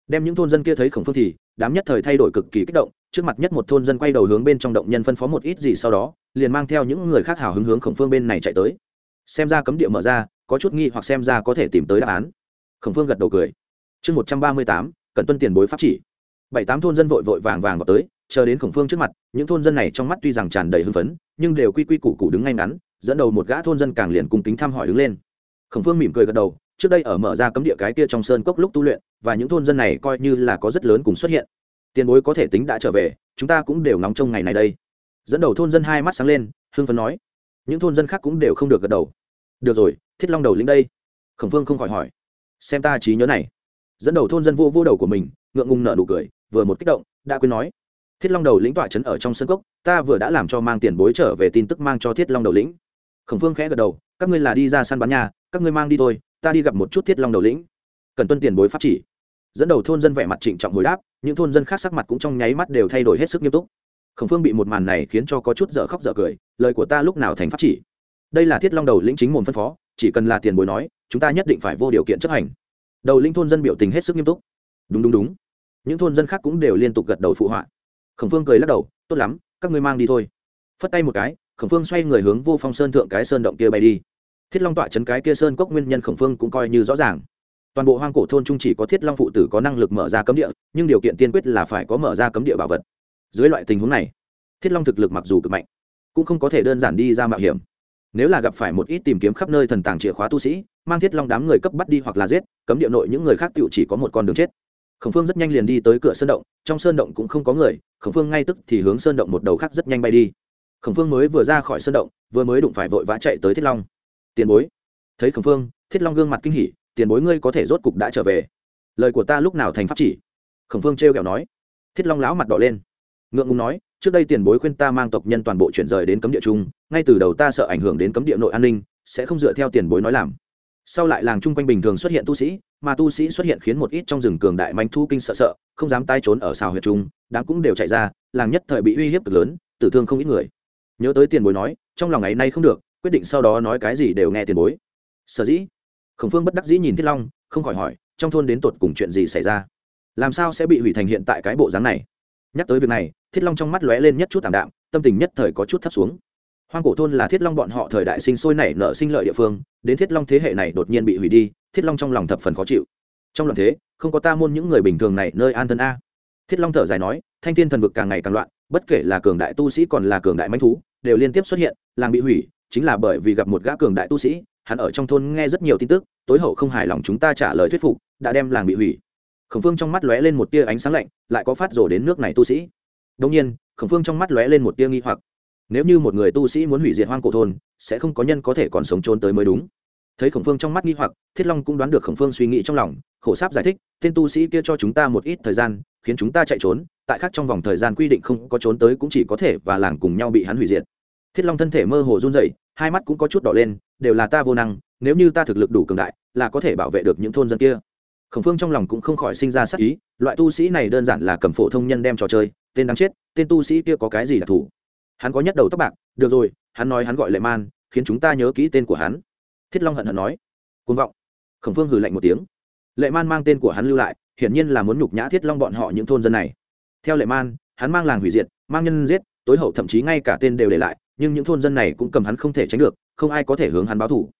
Đem những thôn dân kia thấy khổng phương thì, đám nhất thời thay đổi cực kỳ kích động, trước mặt nhất một thôn dân quay đầu hướng bên trong động nhân phân phó một ít gì sau đó, liền mang theo những người khác hào hứng hướng khổng phương bên này chạy tới. Xem ra cấm địa mở ra, có chút nghi hoặc xem ra có thể tìm tới đáp án. Khổng phương gật đầu cười. Chương một trăm ba mươi tám cần tuân tiền bối pháp chỉ. Bảy tám thôn dân vội vội vàng vàng vào tới, chờ đến khổng phương trước mặt, những thôn dân này trong mắt tuy rằng tràn đầy hưng phấn, nhưng đều quy quy củ cụ đứng ngay ngắn, dẫn đầu một gã thôn dân càng liền cùng kính thăm hỏi đứng lên. Khổng phương mỉm cười gật đầu, trước đây ở mở ra cấm địa cái kia trong sơn cốc lúc tu luyện, và những thôn dân này coi như là có rất lớn cùng xuất hiện. Tiền bối có thể tính đã trở về, chúng ta cũng đều ngóng trông ngày này đây. Dẫn đầu thôn dân hai mắt sáng lên, hưng phấn nói. Những thôn dân khác cũng đều không được gật đầu. Được rồi, thiết long đầu lĩnh đây. Khổng phương không khỏi hỏi. Xem ta trí nhớ này dẫn đầu thôn dân vô vô đầu của mình, ngượng ngùng nở nụ cười, vừa một kích động, đã quên nói, thiết long đầu lĩnh tỏa trấn ở trong sân cốc, ta vừa đã làm cho mang tiền bối trở về tin tức mang cho thiết long đầu lĩnh. Khẩn phương khẽ gật đầu, các ngươi là đi ra săn bắn nhà, các ngươi mang đi thôi, ta đi gặp một chút thiết long đầu lĩnh. Cần tuân tiền bối pháp chỉ. Dẫn đầu thôn dân vẻ mặt trịnh trọng hồi đáp, những thôn dân khác sắc mặt cũng trong nháy mắt đều thay đổi hết sức nghiêm túc. Khẩn phương bị một màn này khiến cho có chút dở khóc dở cười, lời của ta lúc nào thành pháp chỉ? Đây là thiết long đầu lĩnh chính mồm phân phó, chỉ cần là tiền bối nói, chúng ta nhất định phải vô điều kiện chấp hành đầu linh thôn dân biểu tình hết sức nghiêm túc. Đúng đúng đúng. Những thôn dân khác cũng đều liên tục gật đầu phụ họa. Khổng phương cười lắc đầu, tốt lắm, các ngươi mang đi thôi. Phất tay một cái, khổng phương xoay người hướng vô phong sơn thượng cái sơn động kia bay đi. Thiết long tọa chấn cái kia sơn cốc nguyên nhân khổng phương cũng coi như rõ ràng. Toàn bộ hoang cổ thôn trung chỉ có thiết long phụ tử có năng lực mở ra cấm địa, nhưng điều kiện tiên quyết là phải có mở ra cấm địa bảo vật. Dưới loại tình huống này, thiết long thực lực mặc dù cực mạnh, cũng không có thể đơn giản đi ra mạo hiểm. Nếu là gặp phải một ít tìm kiếm khắp nơi thần tàng chìa khóa tu sĩ, mang thiết long đám người cấp bắt đi hoặc là giết cấm địa nội những người khác tựu chỉ có một con đường chết. Khổng phương rất nhanh liền đi tới cửa sơn động, trong sơn động cũng không có người, khổng phương ngay tức thì hướng sơn động một đầu khác rất nhanh bay đi. Khổng phương mới vừa ra khỏi sơn động, vừa mới đụng phải vội vã chạy tới thiết long. Tiền bối. Thấy khổng phương, thiết long gương mặt kinh hỉ, tiền bối ngươi có thể rốt cục đã trở về. Lời của ta lúc nào thành pháp chỉ? Khổng phương t kẹo nói. Thiết long lão mặt đỏ lên. Ngượng ngùng nói, trước đây tiền bối khuyên ta mang tộc nhân toàn bộ chuyển rời đến cấm địa chung, ngay từ đầu ta sợ ảnh hưởng đến cấm địa nội an ninh, sẽ không dựa theo tiền bối nói làm sau lại làng chung quanh bình thường xuất hiện tu sĩ, mà tu sĩ xuất hiện khiến một ít trong rừng cường đại manh thu kinh sợ sợ, không dám tay trốn ở xào huyệt trung đám cũng đều chạy ra, làng nhất thời bị uy hiếp cực lớn, tử thương không ít người. Nhớ tới tiền bối nói, trong lòng ngày nay không được, quyết định sau đó nói cái gì đều nghe tiền bối. Sở dĩ, khổng phương bất đắc dĩ nhìn thiết long, không khỏi hỏi, trong thôn đến tột cùng chuyện gì xảy ra? Làm sao sẽ bị hủy thành hiện tại cái bộ dáng này? Nhắc tới việc này, thiết long trong mắt lóe lên nhất chút tảm đạm, tâm tình nhất thời có chút thấp xuống hoang cổ thôn là thiết long bọn họ thời đại sinh sôi nảy nở sinh lợi địa phương, đến thiết long thế hệ này đột nhiên bị hủy đi, thiết long trong lòng thập phần khó chịu. Trong loạn thế, không có ta môn những người bình thường này nơi an thân a. Thiết long thở dài nói, thanh thiên thần vực càng ngày càng loạn, bất kể là cường đại tu sĩ còn là cường đại manh thú, đều liên tiếp xuất hiện, làng bị hủy, chính là bởi vì gặp một gã cường đại tu sĩ, hắn ở trong thôn nghe rất nhiều tin tức, tối hậu không hài lòng chúng ta trả lời thuyết phục, đã đem làng bị hủy. Khổng phương trong mắt lóe lên một tia ánh sáng lạnh, lại có phát rổ đến nước này tu sĩ. Đông nhiên, khổng phương trong mắt lóe lên một tia nghi hoặc nếu như một người tu sĩ muốn hủy diệt hoang cổ thôn, sẽ không có nhân có thể còn sống trốn tới mới đúng. Thấy khổng phương trong mắt nghi hoặc, thiết long cũng đoán được khổng phương suy nghĩ trong lòng, khổ sáp giải thích, tên tu sĩ kia cho chúng ta một ít thời gian, khiến chúng ta chạy trốn, tại khác trong vòng thời gian quy định không có trốn tới cũng chỉ có thể và làng cùng nhau bị hắn hủy diệt. Thiết long thân thể mơ hồ run rẩy, hai mắt cũng có chút đỏ lên, đều là ta vô năng, nếu như ta thực lực đủ cường đại, là có thể bảo vệ được những thôn dân kia. Khổng phương trong lòng cũng không khỏi sinh ra sắc ý, loại tu sĩ này đơn giản là cầm phổ thông nhân đem trò chơi, tên đáng chết, tên tu sĩ kia có cái gì đặc thù? Hắn có nhất đầu tóc bạc, được rồi, hắn nói hắn gọi lệ man, khiến chúng ta nhớ kỹ tên của hắn. Thiết long hận hận nói. Côn vọng. Khổng phương hừ lạnh một tiếng. Lệ man mang tên của hắn lưu lại, hiển nhiên là muốn nhục nhã thiết long bọn họ những thôn dân này. Theo lệ man, hắn mang làng hủy diệt, mang nhân giết, tối hậu thậm chí ngay cả tên đều để lại, nhưng những thôn dân này cũng cầm hắn không thể tránh được, không ai có thể hướng hắn báo thủ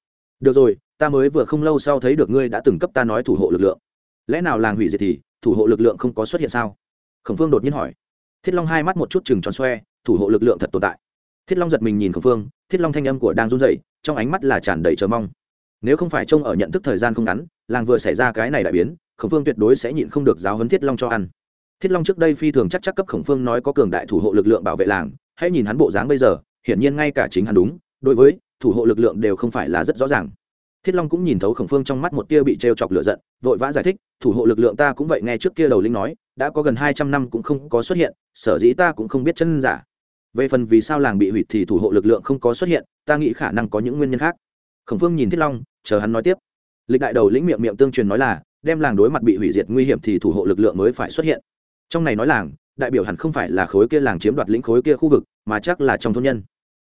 được rồi, ta mới vừa không lâu sau thấy được ngươi đã từng cấp ta nói thủ hộ lực lượng. Lẽ nào làng hủy diệt thì thủ hộ lực lượng không có xuất hiện sao? Khổng phương đột nhiên hỏi. Thiết long hai mắt một chút chừng tròn xoe thủ hộ lực lượng thật tồn tại. Thiết long giật mình nhìn khổng phương, thiết long thanh âm của đang run dậy trong ánh mắt là tràn đầy chờ mong. Nếu không phải trông ở nhận thức thời gian không ngắn, làng vừa xảy ra cái này đại biến, khổng phương tuyệt đối sẽ nhịn không được giáo huấn thiết long cho ăn. Thiết long trước đây phi thường chắc chắc cấp khổng phương nói có cường đại thủ hộ lực lượng bảo vệ làng, hãy nhìn hắn bộ dáng bây giờ, hiển nhiên ngay cả chính hắn đúng, đối với thủ hộ lực lượng đều không phải là rất rõ ràng. Thiết long cũng nhìn thấu khổng phương trong mắt một tia bị t r e o chọc lửa giận, vội vã giải thích, thủ hộ lực lượng ta cũng vậy, nghe trước kia đầu linh nói, đã có gần hai trăm năm cũng không có xuất hiện, sở dĩ ta cũng không biết chân giả về phần vì sao làng bị hủy thì thủ hộ lực lượng không có xuất hiện, ta nghĩ khả năng có những nguyên nhân khác. Khổng phương nhìn thiết long, chờ hắn nói tiếp. Lịch đại đầu lĩnh miệng miệng tương truyền nói là, đem làng đối mặt bị hủy diệt nguy hiểm thì thủ hộ lực lượng mới phải xuất hiện. Trong này nói làng, đại biểu hẳn không phải là khối kia làng chiếm đoạt lĩnh khối kia khu vực, mà chắc là trong thôn nhân.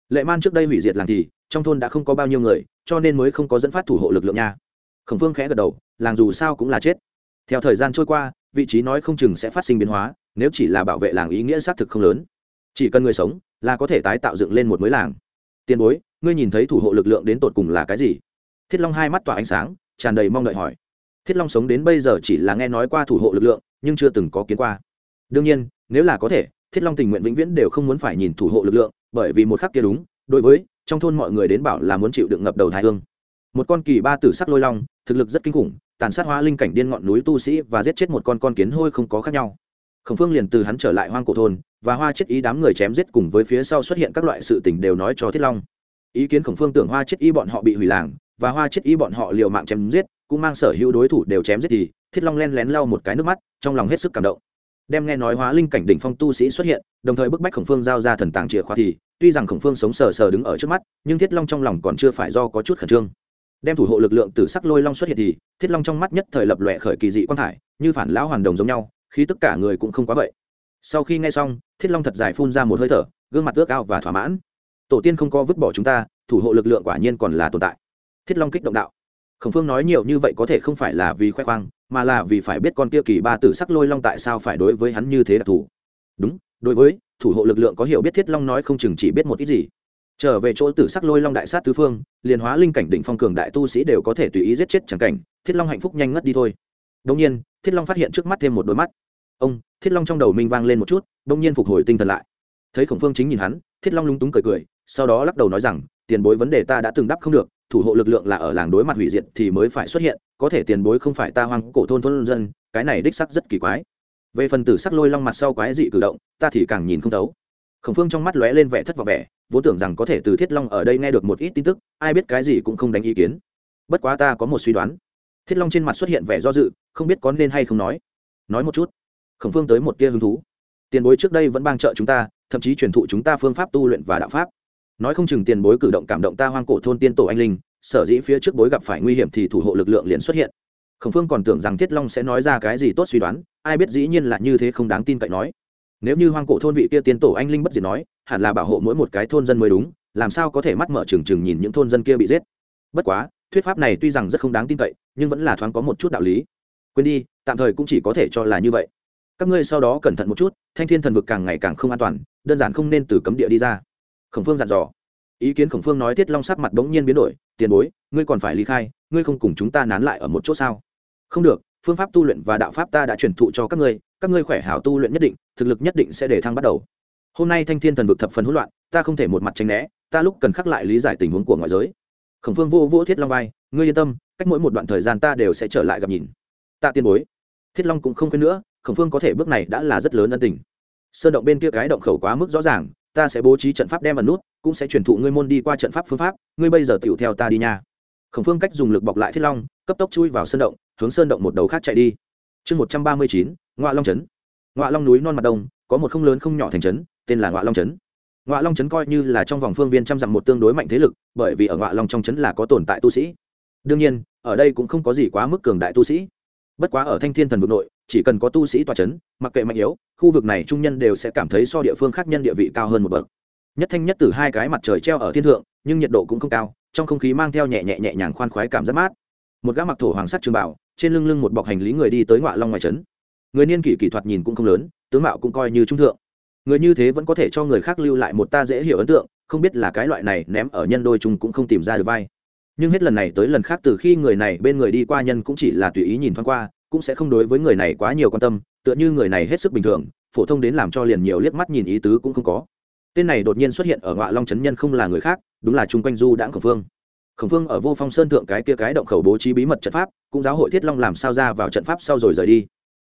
Lệ man trước đây hủy diệt làng thì, trong thôn đã không có bao nhiêu người, cho nên mới không có dẫn phát thủ hộ lực lượng nha. Khổng phương khẽ gật đầu, làng dù sao cũng là chết. Theo thời gian trôi qua, vị trí nói không chừng sẽ phát sinh biến hóa, nếu chỉ là bảo vệ làng ý nghĩa xác thực không lớn chỉ cần người sống là có thể tái tạo dựng lên một mới làng. Tiền bối, ngươi nhìn thấy thủ hộ lực lượng đến tột cùng là cái gì? Thiết long hai mắt tỏa ánh sáng, tràn đầy mong đợi hỏi. Thiết long sống đến bây giờ chỉ là nghe nói qua thủ hộ lực lượng, nhưng chưa từng có kiến qua. Đương nhiên, nếu là có thể, thiết long tình nguyện vĩnh viễn đều không muốn phải nhìn thủ hộ lực lượng, bởi vì một khắc kia đúng, đối với, trong thôn mọi người đến bảo là muốn chịu đựng ngập đầu thái hương. Một con kỳ ba tử sắc lôi long, thực lực rất kinh khủng, tàn sát hóa linh cảnh điên ngọn núi tu sĩ và giết chết một con con kiến hôi không có khác nhau. Khổng phương liền từ hắn trở lại hoang cổ thôn và hoa chết ý đám người chém giết cùng với phía sau xuất hiện các loại sự tình đều nói cho thiết long. Ý kiến khổng phương tưởng hoa chết ý bọn họ bị hủy làng, và hoa chết ý bọn họ liều mạng chém giết, cũng mang sở hữu đối thủ đều chém giết thì, thiết long len lén lau một cái nước mắt, trong lòng hết sức cảm động. Đem nghe nói hóa linh cảnh đỉnh phong tu sĩ xuất hiện, đồng thời bức bách khổng phương giao ra thần tàng chìa khóa thì, tuy rằng khổng phương sống sờ sờ đứng ở trước mắt, nhưng thiết long trong lòng còn chưa phải do có chút khẩn trương. Đem thủ hộ lực lượng từ sắc lôi long xuất hiện thì, thiết long trong mắt nhất thời lập lòe khởi kỳ dị quang thải, như phản lão hoàn đồng giống nhau khi tất cả người cũng không quá vậy sau khi nghe xong, thiết long thật dài phun ra một hơi thở, gương mặt ước ao và thỏa mãn. Tổ tiên không có vứt bỏ chúng ta, thủ hộ lực lượng quả nhiên còn là tồn tại. Thiết long kích động đạo. Khổng phương nói nhiều như vậy có thể không phải là vì khoe khoang, mà là vì phải biết con kia kỳ ba tử sắc lôi long tại sao phải đối với hắn như thế đặc thù. Đúng, đối với, thủ hộ lực lượng có hiểu biết thiết long nói không chừng chỉ biết một ít gì. Trở về chỗ tử sắc lôi long đại sát tứ phương, liền hóa linh cảnh đỉnh phong cường đại tu sĩ đều có thể tùy ý giết chết chẳng cảnh, thiết long hạnh phúc nhanh ngất đi thôi. Đông nhiên, thiết long phát hiện trước mắt thêm một đôi mắt ông, thiết long trong đầu minh vang lên một chút đông nhiên phục hồi tinh thần lại. Thấy khổng phương chính nhìn hắn, thiết long lúng túng cười cười, sau đó lắc đầu nói rằng, tiền bối vấn đề ta đã từng đáp không được, thủ hộ lực lượng là ở làng đối mặt hủy diệt thì mới phải xuất hiện, có thể tiền bối không phải ta hoang cổ thôn thôn dân, cái này đích sắc rất kỳ quái. Về phần tử sắc lôi long mặt sau quái dị cử động, ta thì càng nhìn không thấu. Khổng phương trong mắt lóe lên vẻ thất vọng vẻ, vốn tưởng rằng có thể từ thiết long ở đây nghe được một ít tin tức, ai biết cái gì cũng không đánh ý kiến. Bất quá ta có một suy đoán. Thiết long trên mặt xuất hiện vẻ do dự, không biết có nên hay không nói. Nói một chút khổng phương tới một tia hứng thú. Tiền bối trước đây vẫn bang trợ chúng ta, thậm chí truyền thụ chúng ta phương pháp tu luyện và đạo pháp. Nói không chừng tiền bối cử động cảm động ta hoang cổ thôn tiên tổ anh linh, sở dĩ phía trước bối gặp phải nguy hiểm thì thủ hộ lực lượng liền xuất hiện. Khổng phương còn tưởng rằng thiết long sẽ nói ra cái gì tốt suy đoán, ai biết dĩ nhiên là như thế không đáng tin cậy nói. Nếu như hoang cổ thôn vị kia tiên tổ anh linh bất diệt nói, hẳn là bảo hộ mỗi một cái thôn dân mới đúng, làm sao có thể mắt mở trừng trừng nhìn những thôn dân kia bị giết. Bất quá, thuyết pháp này tuy rằng rất không đáng tin cậy, nhưng vẫn là thoáng có một chút đạo lý. Quên đi, tạm thời cũng chỉ có thể cho là như vậy các ngươi sau đó cẩn thận một chút, thanh thiên thần vực càng ngày càng không an toàn, đơn giản không nên từ cấm địa đi ra. Khổng phương dặn dò. Ý kiến khổng phương nói tiết long sắc mặt bỗng nhiên biến đổi, tiền bối, ngươi còn phải ly khai, ngươi không cùng chúng ta nán lại ở một chỗ sao? Không được, phương pháp tu luyện và đạo pháp ta đã truyền thụ cho các ngươi các ngươi khỏe hảo tu luyện nhất định, thực lực nhất định sẽ để thăng bắt đầu. Hôm nay thanh thiên thần vực thập phần hỗn loạn, ta không thể một mặt tranh né, ta lúc cần khắc lại lý giải tình huống của ngoại giới. Khổng phương vô vô thiết long vai, ngươi yên tâm, cách mỗi một đoạn thời gian ta đều sẽ trở lại gặp nhìn. Ta tiên bối. Thiết long cũng không quên nữa khổng phương có thể bước này đã là rất lớn ân tình. Sơn động bên kia cái động khẩu quá mức rõ ràng, ta sẽ bố trí trận pháp đem ẩn nút, cũng sẽ truyền thụ ngươi môn đi qua trận pháp phương pháp, ngươi bây giờ tựu theo ta đi nha. Khổng phương cách dùng lực bọc lại thiết long, cấp tốc chui vào sơn động, hướng sơn động một đầu khác chạy đi. Chương một trăm ba mươi chín ngoại long trấn. Ngoại long núi non mặt đông, có một không lớn không nhỏ thành trấn, tên là ngoại long trấn. Ngoại long trấn coi như là trong vòng phương viên trăm dặm một tương đối mạnh thế lực, bởi vì ở ngoại long trong trấn là có tồn tại tu sĩ. Đương nhiên, ở đây cũng không có gì quá mức cường đại tu sĩ. Bất quá ở thanh thiên thần vực nội chỉ cần có tu sĩ tòa c h ấ n mặc kệ mạnh yếu, khu vực này trung nhân đều sẽ cảm thấy so địa phương khác nhân địa vị cao hơn một bậc. Nhất thanh nhất từ hai cái mặt trời treo ở thiên thượng, nhưng nhiệt độ cũng không cao, trong không khí mang theo nhẹ nhẹ nhẹ nhàng khoan khoái cảm giác mát. Một gã mặc thổ hoàng sắt trường bảo, trên lưng lưng một bọc hành lý người đi tới ngoại long ngoài trấn người niên kỷ kỹ thuật nhìn cũng không lớn, tướng mạo cũng coi như trung thượng. Người như thế vẫn có thể cho người khác lưu lại một ta dễ hiểu ấn tượng, không biết là cái loại này ném ở nhân đôi chung cũng không tìm ra được vai. Nhưng hết lần này tới lần khác từ khi người này bên người đi qua nhân cũng chỉ là tùy ý nhìn thoáng qua cũng sẽ không đối với người này quá nhiều quan tâm, tựa như người này hết sức bình thường, phổ thông đến làm cho liền nhiều liếc mắt nhìn ý tứ cũng không có. Tên này đột nhiên xuất hiện ở ngọa long trấn nhân không là người khác, đúng là chung quanh du đãng khổng phương khổng phương ở vô phong sơn thượng cái kia cái động khẩu bố trí bí mật trận pháp, cũng giáo hội thiết long làm sao ra vào trận pháp sau rồi rời đi.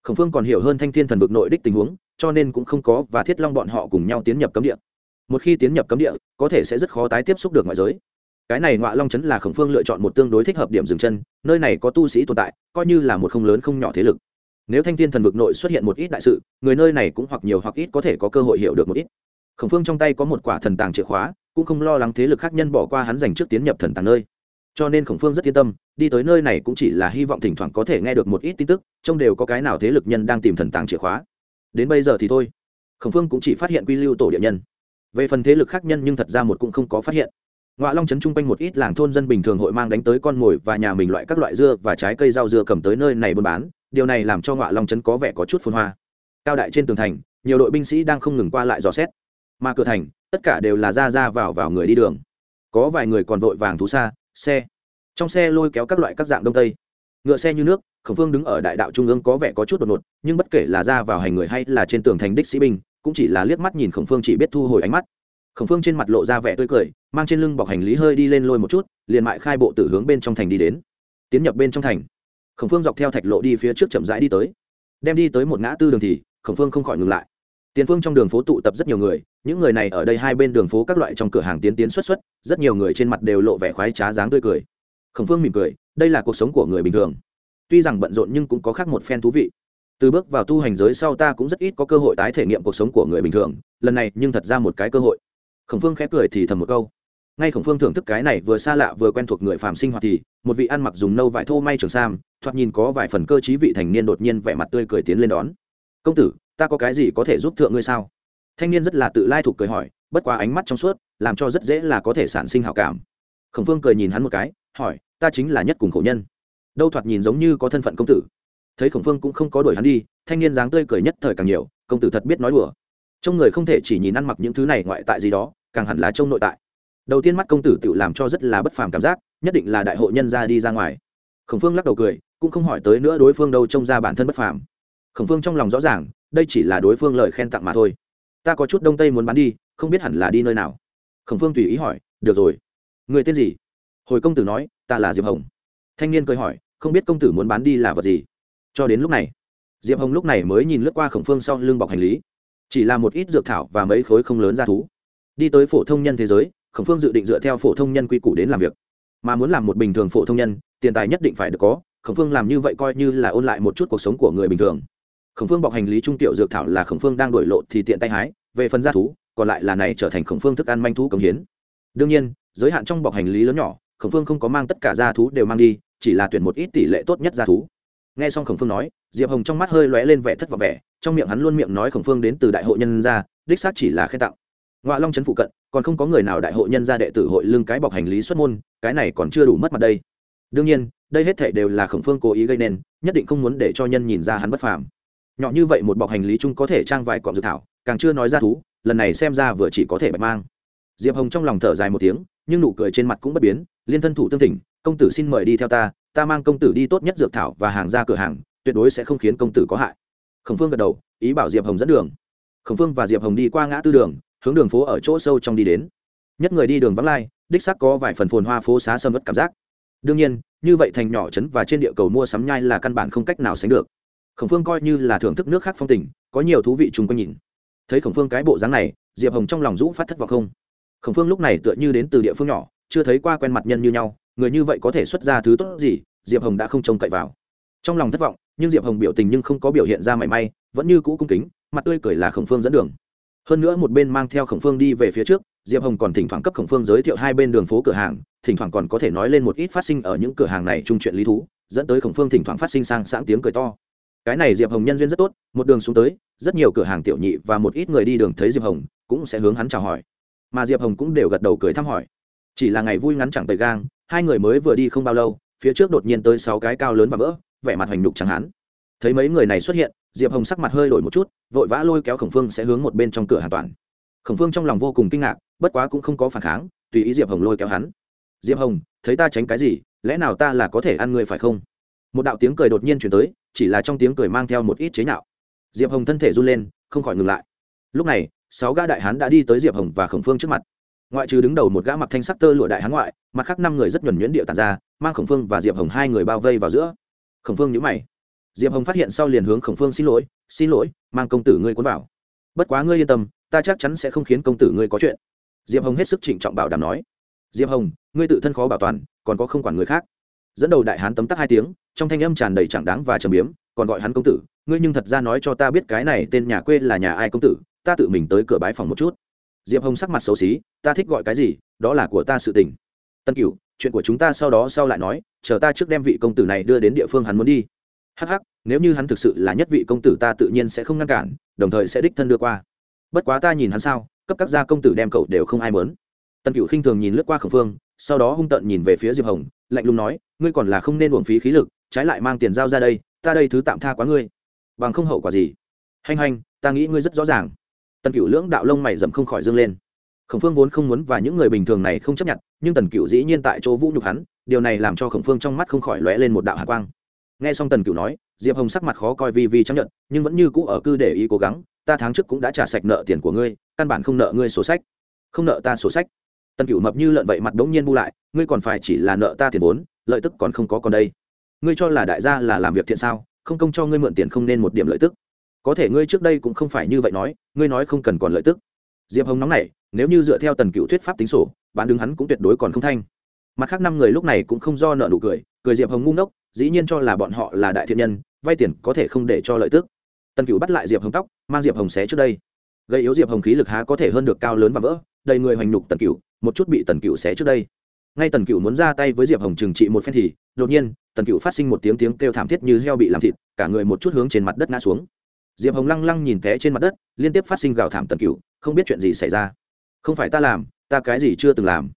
Khổng phương còn hiểu hơn thanh thiên thần vực nội đích tình huống, cho nên cũng không có và thiết long bọn họ cùng nhau tiến nhập cấm địa. Một khi tiến nhập cấm địa, có thể sẽ rất khó tái tiếp xúc được ngoại giới cái này ngọa long trấn là khổng phương lựa chọn một tương đối thích hợp điểm dừng chân, nơi này có tu sĩ tồn tại, coi như là một không lớn không nhỏ thế lực. Nếu thanh thiên thần vực nội xuất hiện một ít đại sự, người nơi này cũng hoặc nhiều hoặc ít có thể có cơ hội hiểu được một ít. Khổng phương trong tay có một quả thần tàng chìa khóa, cũng không lo lắng thế lực khác nhân bỏ qua hắn dành trước tiến nhập thần tàng nơi. Cho nên khổng phương rất yên tâm, đi tới nơi này cũng chỉ là hy vọng thỉnh thoảng có thể nghe được một ít tin tức trong đều có cái nào thế lực nhân đang tìm thần tàng chìa khóa. Đến bây giờ thì thôi. Khổng phương cũng chỉ phát hiện quy lưu tổ địa nhân. Về phần thế lực khác nhân nhưng thật ra một cũng không có phát hiện ngoạ long trấn chung quanh một ít làng thôn dân bình thường hội mang đánh tới con mồi và nhà mình loại các loại dưa và trái cây rau dưa cầm tới nơi này buôn bán. Điều này làm cho ngoạ long trấn có vẻ có chút phun hoa. Cao đại trên tường thành, nhiều đội binh sĩ đang không ngừng qua lại dò xét. Mà cửa thành, tất cả đều là ra ra vào vào người đi đường. Có vài người còn vội vàng thú xa, xe. Trong xe lôi kéo các loại các dạng đông tây. Ngựa xe như nước, khổng phương đứng ở đại đạo trung ương có vẻ có chút đột ngột, nhưng bất kể là ra vào hành người hay là trên tường thành đích sĩ binh, cũng chỉ là liếc mắt nhìn khổng phương chỉ biết thu hồi ánh mắt khổng phương trên mặt lộ ra vẻ tươi cười, mang trên lưng bọc hành lý hơi đi lên lôi một chút, liền mại khai bộ tử hướng bên trong thành đi đến. Tiến nhập bên trong thành. Khổng phương dọc theo thạch lộ đi phía trước chậm rãi đi tới. Đem đi tới một ngã tư đường thì, khổng phương không khỏi ngừng lại. Tiền phương trong đường phố tụ tập rất nhiều người, những người này ở đây hai bên đường phố các loại trong cửa hàng tiến tiến xuất xuất, rất nhiều người trên mặt đều lộ vẻ khoái trá dáng tươi cười. Khổng phương mỉm cười, đây là cuộc sống của người bình thường. Tuy rằng bận rộn nhưng cũng có khác một phen thú vị. Từ bước vào tu hành giới sau ta cũng rất ít có cơ hội tái thể nghiệm cuộc sống của người bình thường, lần này nhưng thật ra một cái cơ hội khổng phương khẽ cười thì thầm một câu. Ngay khổng phương thưởng thức cái này vừa xa lạ vừa quen thuộc người phàm sinh hoạt thì, một vị ăn mặc dùng nâu vải thô may trường sam, thoạt nhìn có vài phần cơ chí vị thành niên đột nhiên vẻ mặt tươi cười tiến lên đón. Công tử, ta có cái gì có thể giúp thượng ngươi sao? Thanh niên rất là tự lai thục cười hỏi, bất quá ánh mắt trong suốt, làm cho rất dễ là có thể sản sinh hảo cảm. Khổng phương cười nhìn hắn một cái, hỏi, ta chính là nhất cùng khổ nhân. Đâu thoạt nhìn giống như có thân phận công tử. Thấy khổng phương cũng không có đuổi hắn đi, thanh niên dáng tươi cười nhất thời càng nhiều, công tử thật biết nói đùa trong người không thể chỉ nhìn ăn mặc những thứ này ngoại tại gì đó, càng hẳn là trông nội tại. Đầu tiên mắt công tử tự làm cho rất là bất phàm cảm giác, nhất định là đại hội nhân ra đi ra ngoài. Khổng phương lắc đầu cười, cũng không hỏi tới nữa đối phương đâu trông ra bản thân bất phàm. Khổng phương trong lòng rõ ràng, đây chỉ là đối phương lời khen tặng mà thôi. Ta có chút đông tây muốn bán đi, không biết hẳn là đi nơi nào. Khổng phương tùy ý hỏi, được rồi. Người tên gì? Hồi công tử nói, ta là diệp hồng. Thanh niên cười hỏi, không biết công tử muốn bán đi là vật gì? Cho đến lúc này, diệp hồng lúc này mới nhìn lướt qua khổng phương sau lưng bọc hành lý chỉ là một ít dược thảo và mấy khối không lớn ra thú. Đi tới phổ thông nhân thế giới, khổng phương dự định dựa theo phổ thông nhân quy củ đến làm việc. Mà muốn làm một bình thường phổ thông nhân, tiền tài nhất định phải được có, khổng phương làm như vậy coi như là ôn lại một chút cuộc sống của người bình thường. Khổng phương bọc hành lý trung tiểu dược thảo là khổng phương đang đổi lộ thì tiện tay hái, về phần gia thú, còn lại là này trở thành khổng phương thức ăn manh thú cống hiến. Đương nhiên, giới hạn trong bọc hành lý lớn nhỏ, khổng phương không có mang tất cả gia thú đều mang đi, chỉ là tuyển một ít tỷ lệ tốt nhất gia thú nghe xong khổng phương nói, diệp hồng trong mắt hơi lóe lên vẻ thất vọng vẻ, trong miệng hắn luôn miệng nói khổng phương đến từ đại hội nhân gia, đích xác chỉ là khen tặng. Ngoại long trấn phụ cận, còn không có người nào đại hội nhân gia đệ tử hội lưng cái bọc hành lý xuất môn, cái này còn chưa đủ mất mặt đây. Đương nhiên, đây hết thể đều là khổng phương cố ý gây nên, nhất định không muốn để cho nhân nhìn ra hắn bất phàm. Nhỏ như vậy một bọc hành lý chung có thể trang vài cọng dự thảo, càng chưa nói ra thú, lần này xem ra vừa chỉ có thể bạch mang. Diệp hồng trong lòng thở dài một tiếng, nhưng nụ cười trên mặt cũng bất biến, liên thân thủ tương thỉnh, công tử xin mời đi theo ta ta mang công tử đi tốt nhất dược thảo và hàng ra cửa hàng, tuyệt đối sẽ không khiến công tử có hại. Khổng phương gật đầu, ý bảo diệp hồng dẫn đường. Khổng phương và diệp hồng đi qua ngã tư đường, hướng đường phố ở chỗ sâu trong đi đến. Nhất người đi đường vắng lai, đích sắc có vài phần phồn hoa phố xá sầm mất cảm giác. Đương nhiên, như vậy thành nhỏ trấn và trên địa cầu mua sắm nhai là căn bản không cách nào sánh được. Khổng phương coi như là thưởng thức nước khác phong tình, có nhiều thú vị chung quanh nhìn. Thấy khổng phương cái bộ dáng này, diệp hồng trong lòng rũ phát thất vọng không? Khổng phương lúc này tựa như đến từ địa phương nhỏ, chưa thấy qua quen mặt nhân như nhau người như vậy có thể xuất ra thứ tốt gì, diệp hồng đã không trông cậy vào. Trong lòng thất vọng, nhưng diệp hồng biểu tình nhưng không có biểu hiện ra mảy may, vẫn như cũ cung kính, mặt tươi cười là khổng phương dẫn đường. Hơn nữa một bên mang theo khổng phương đi về phía trước, diệp hồng còn thỉnh thoảng cấp khổng phương giới thiệu hai bên đường phố cửa hàng, thỉnh thoảng còn có thể nói lên một ít phát sinh ở những cửa hàng này chung chuyện lý thú, dẫn tới khổng phương thỉnh thoảng phát sinh sang sáng tiếng cười to. Cái này diệp hồng nhân duyên rất tốt, một đường xuống tới, rất nhiều cửa hàng tiểu nhị và một ít người đi đường thấy diệp hồng, cũng sẽ hướng hắn chào hỏi. Mà diệp hồng cũng đều gật đầu cười thăm hỏi. Chỉ là ngày vui ngắn chẳng tầy gang hai người mới vừa đi không bao lâu, phía trước đột nhiên tới sáu cái cao lớn và vỡ, vẻ mặt hoành đục chẳng hắn thấy mấy người này xuất hiện, diệp hồng sắc mặt hơi đổi một chút, vội vã lôi kéo khổng phương sẽ hướng một bên trong cửa hàn toàn. Khổng phương trong lòng vô cùng kinh ngạc, bất quá cũng không có phản kháng, tùy ý diệp hồng lôi kéo hắn. Diệp hồng, thấy ta tránh cái gì? Lẽ nào ta là có thể ăn người phải không? Một đạo tiếng cười đột nhiên chuyển tới, chỉ là trong tiếng cười mang theo một ít chế nhạo. Diệp hồng thân thể run lên, không khỏi ngừng lại. Lúc này, sáu gã đại hán đã đi tới diệp hồng và khổng phương trước mặt ngoại trừ đứng đầu một gã mặc thanh sắc tơ lụa đại hán ngoại, mặt khác năm người rất nhuẩn nhuyễn địa tàn ra, mang khổng phương và diệp hồng hai người bao vây vào giữa. Khổng phương nhữ mày. Diệp hồng phát hiện sau liền hướng khổng phương xin lỗi xin lỗi, mang công tử ngươi cuốn vào. Bất quá ngươi yên tâm, ta chắc chắn sẽ không khiến công tử ngươi có chuyện. Diệp hồng hết sức trịnh trọng bảo đảm nói. Diệp hồng, ngươi tự thân khó bảo toàn, còn có không quản người khác. Dẫn đầu đại hán tấm tắc hai tiếng, trong thanh âm tràn đầy chẳng đáng và trầm biếm, còn gọi hắn công tử, ngươi nhưng thật ra nói cho ta biết cái này tên nhà quê là nhà ai công tử, ta tự mình tới cửa bái phòng một chút diệp hồng sắc mặt xấu xí, ta thích gọi cái gì, đó là của ta sự tình. Tân cửu, chuyện của chúng ta sau đó sau lại nói, chờ ta trước đem vị công tử này đưa đến địa phương hắn muốn đi. Hắc hắc, nếu như hắn thực sự là nhất vị công tử ta tự nhiên sẽ không ngăn cản, đồng thời sẽ đích thân đưa qua. Bất quá ta nhìn hắn sao, cấp các gia công tử đem cậu đều không ai mớn tân cửu khinh thường nhìn lướt qua khẩn phương, sau đó hung tợn nhìn về phía diệp hồng, lạnh lùng nói, ngươi còn là không nên uổng phí khí lực, trái lại mang tiền giao ra đây, ta đây thứ tạm tha quá ngươi. Bằng không hậu quả gì? Hành hành ta nghĩ ngươi rất rõ ràng tần cựu lưỡng đạo lông mày dầm không khỏi dâng lên. Khổng phương vốn không muốn và những người bình thường này không chấp nhận, nhưng tần cựu dĩ nhiên tại chỗ vũ nhục hắn, điều này làm cho khổng phương trong mắt không khỏi lóe lên một đạo hạ quang. Nghe xong tần cựu nói, diệp hồng sắc mặt khó coi vi vi chấp nhận, nhưng vẫn như cũ ở cư để ý cố gắng, ta tháng trước cũng đã trả sạch nợ tiền của ngươi, căn bản không nợ ngươi sổ sách. Không nợ ta sổ sách? Tần cựu mập như lợn vậy mặt đ ố n g nhiên bu lại, ngươi còn phải chỉ là nợ ta tiền vốn, lợi tức còn không có còn đây. Ngươi cho là đại gia là làm việc thiện sao? Không công cho ngươi mượn tiền không nên một điểm lợi tức có thể ngươi trước đây cũng không phải như vậy nói, ngươi nói không cần còn lợi tức. Diệp hồng nóng này nếu như dựa theo tần cựu thuyết pháp tính sổ, bạn đứng hắn cũng tuyệt đối còn không thanh. Mặt khác năm người lúc này cũng không do nợ nụ cười cười diệp hồng ngu ngốc, dĩ nhiên cho là bọn họ là đại thiện nhân, vay tiền có thể không để cho lợi tức. Tần cựu bắt lại diệp hồng tóc, mang diệp hồng xé trước đây. Gây yếu diệp hồng khí lực há có thể hơn được cao lớn và vỡ, đầy người hoành nhục tần cựu, một chút bị tần cựu xé trước đây. Ngay tần cựu muốn ra tay với diệp hồng trừng trị một phen thì, đột nhiên, tần cựu phát sinh một tiếng tiếng kêu thảm thiết như heo bị làm thịt, cả người một chút hướng trên mặt đất ngã xuống diệp hồng lăng lăng nhìn té trên mặt đất, liên tiếp phát sinh gào thảm tần cựu không biết chuyện gì xảy ra. Không phải ta làm, ta cái gì chưa từng làm.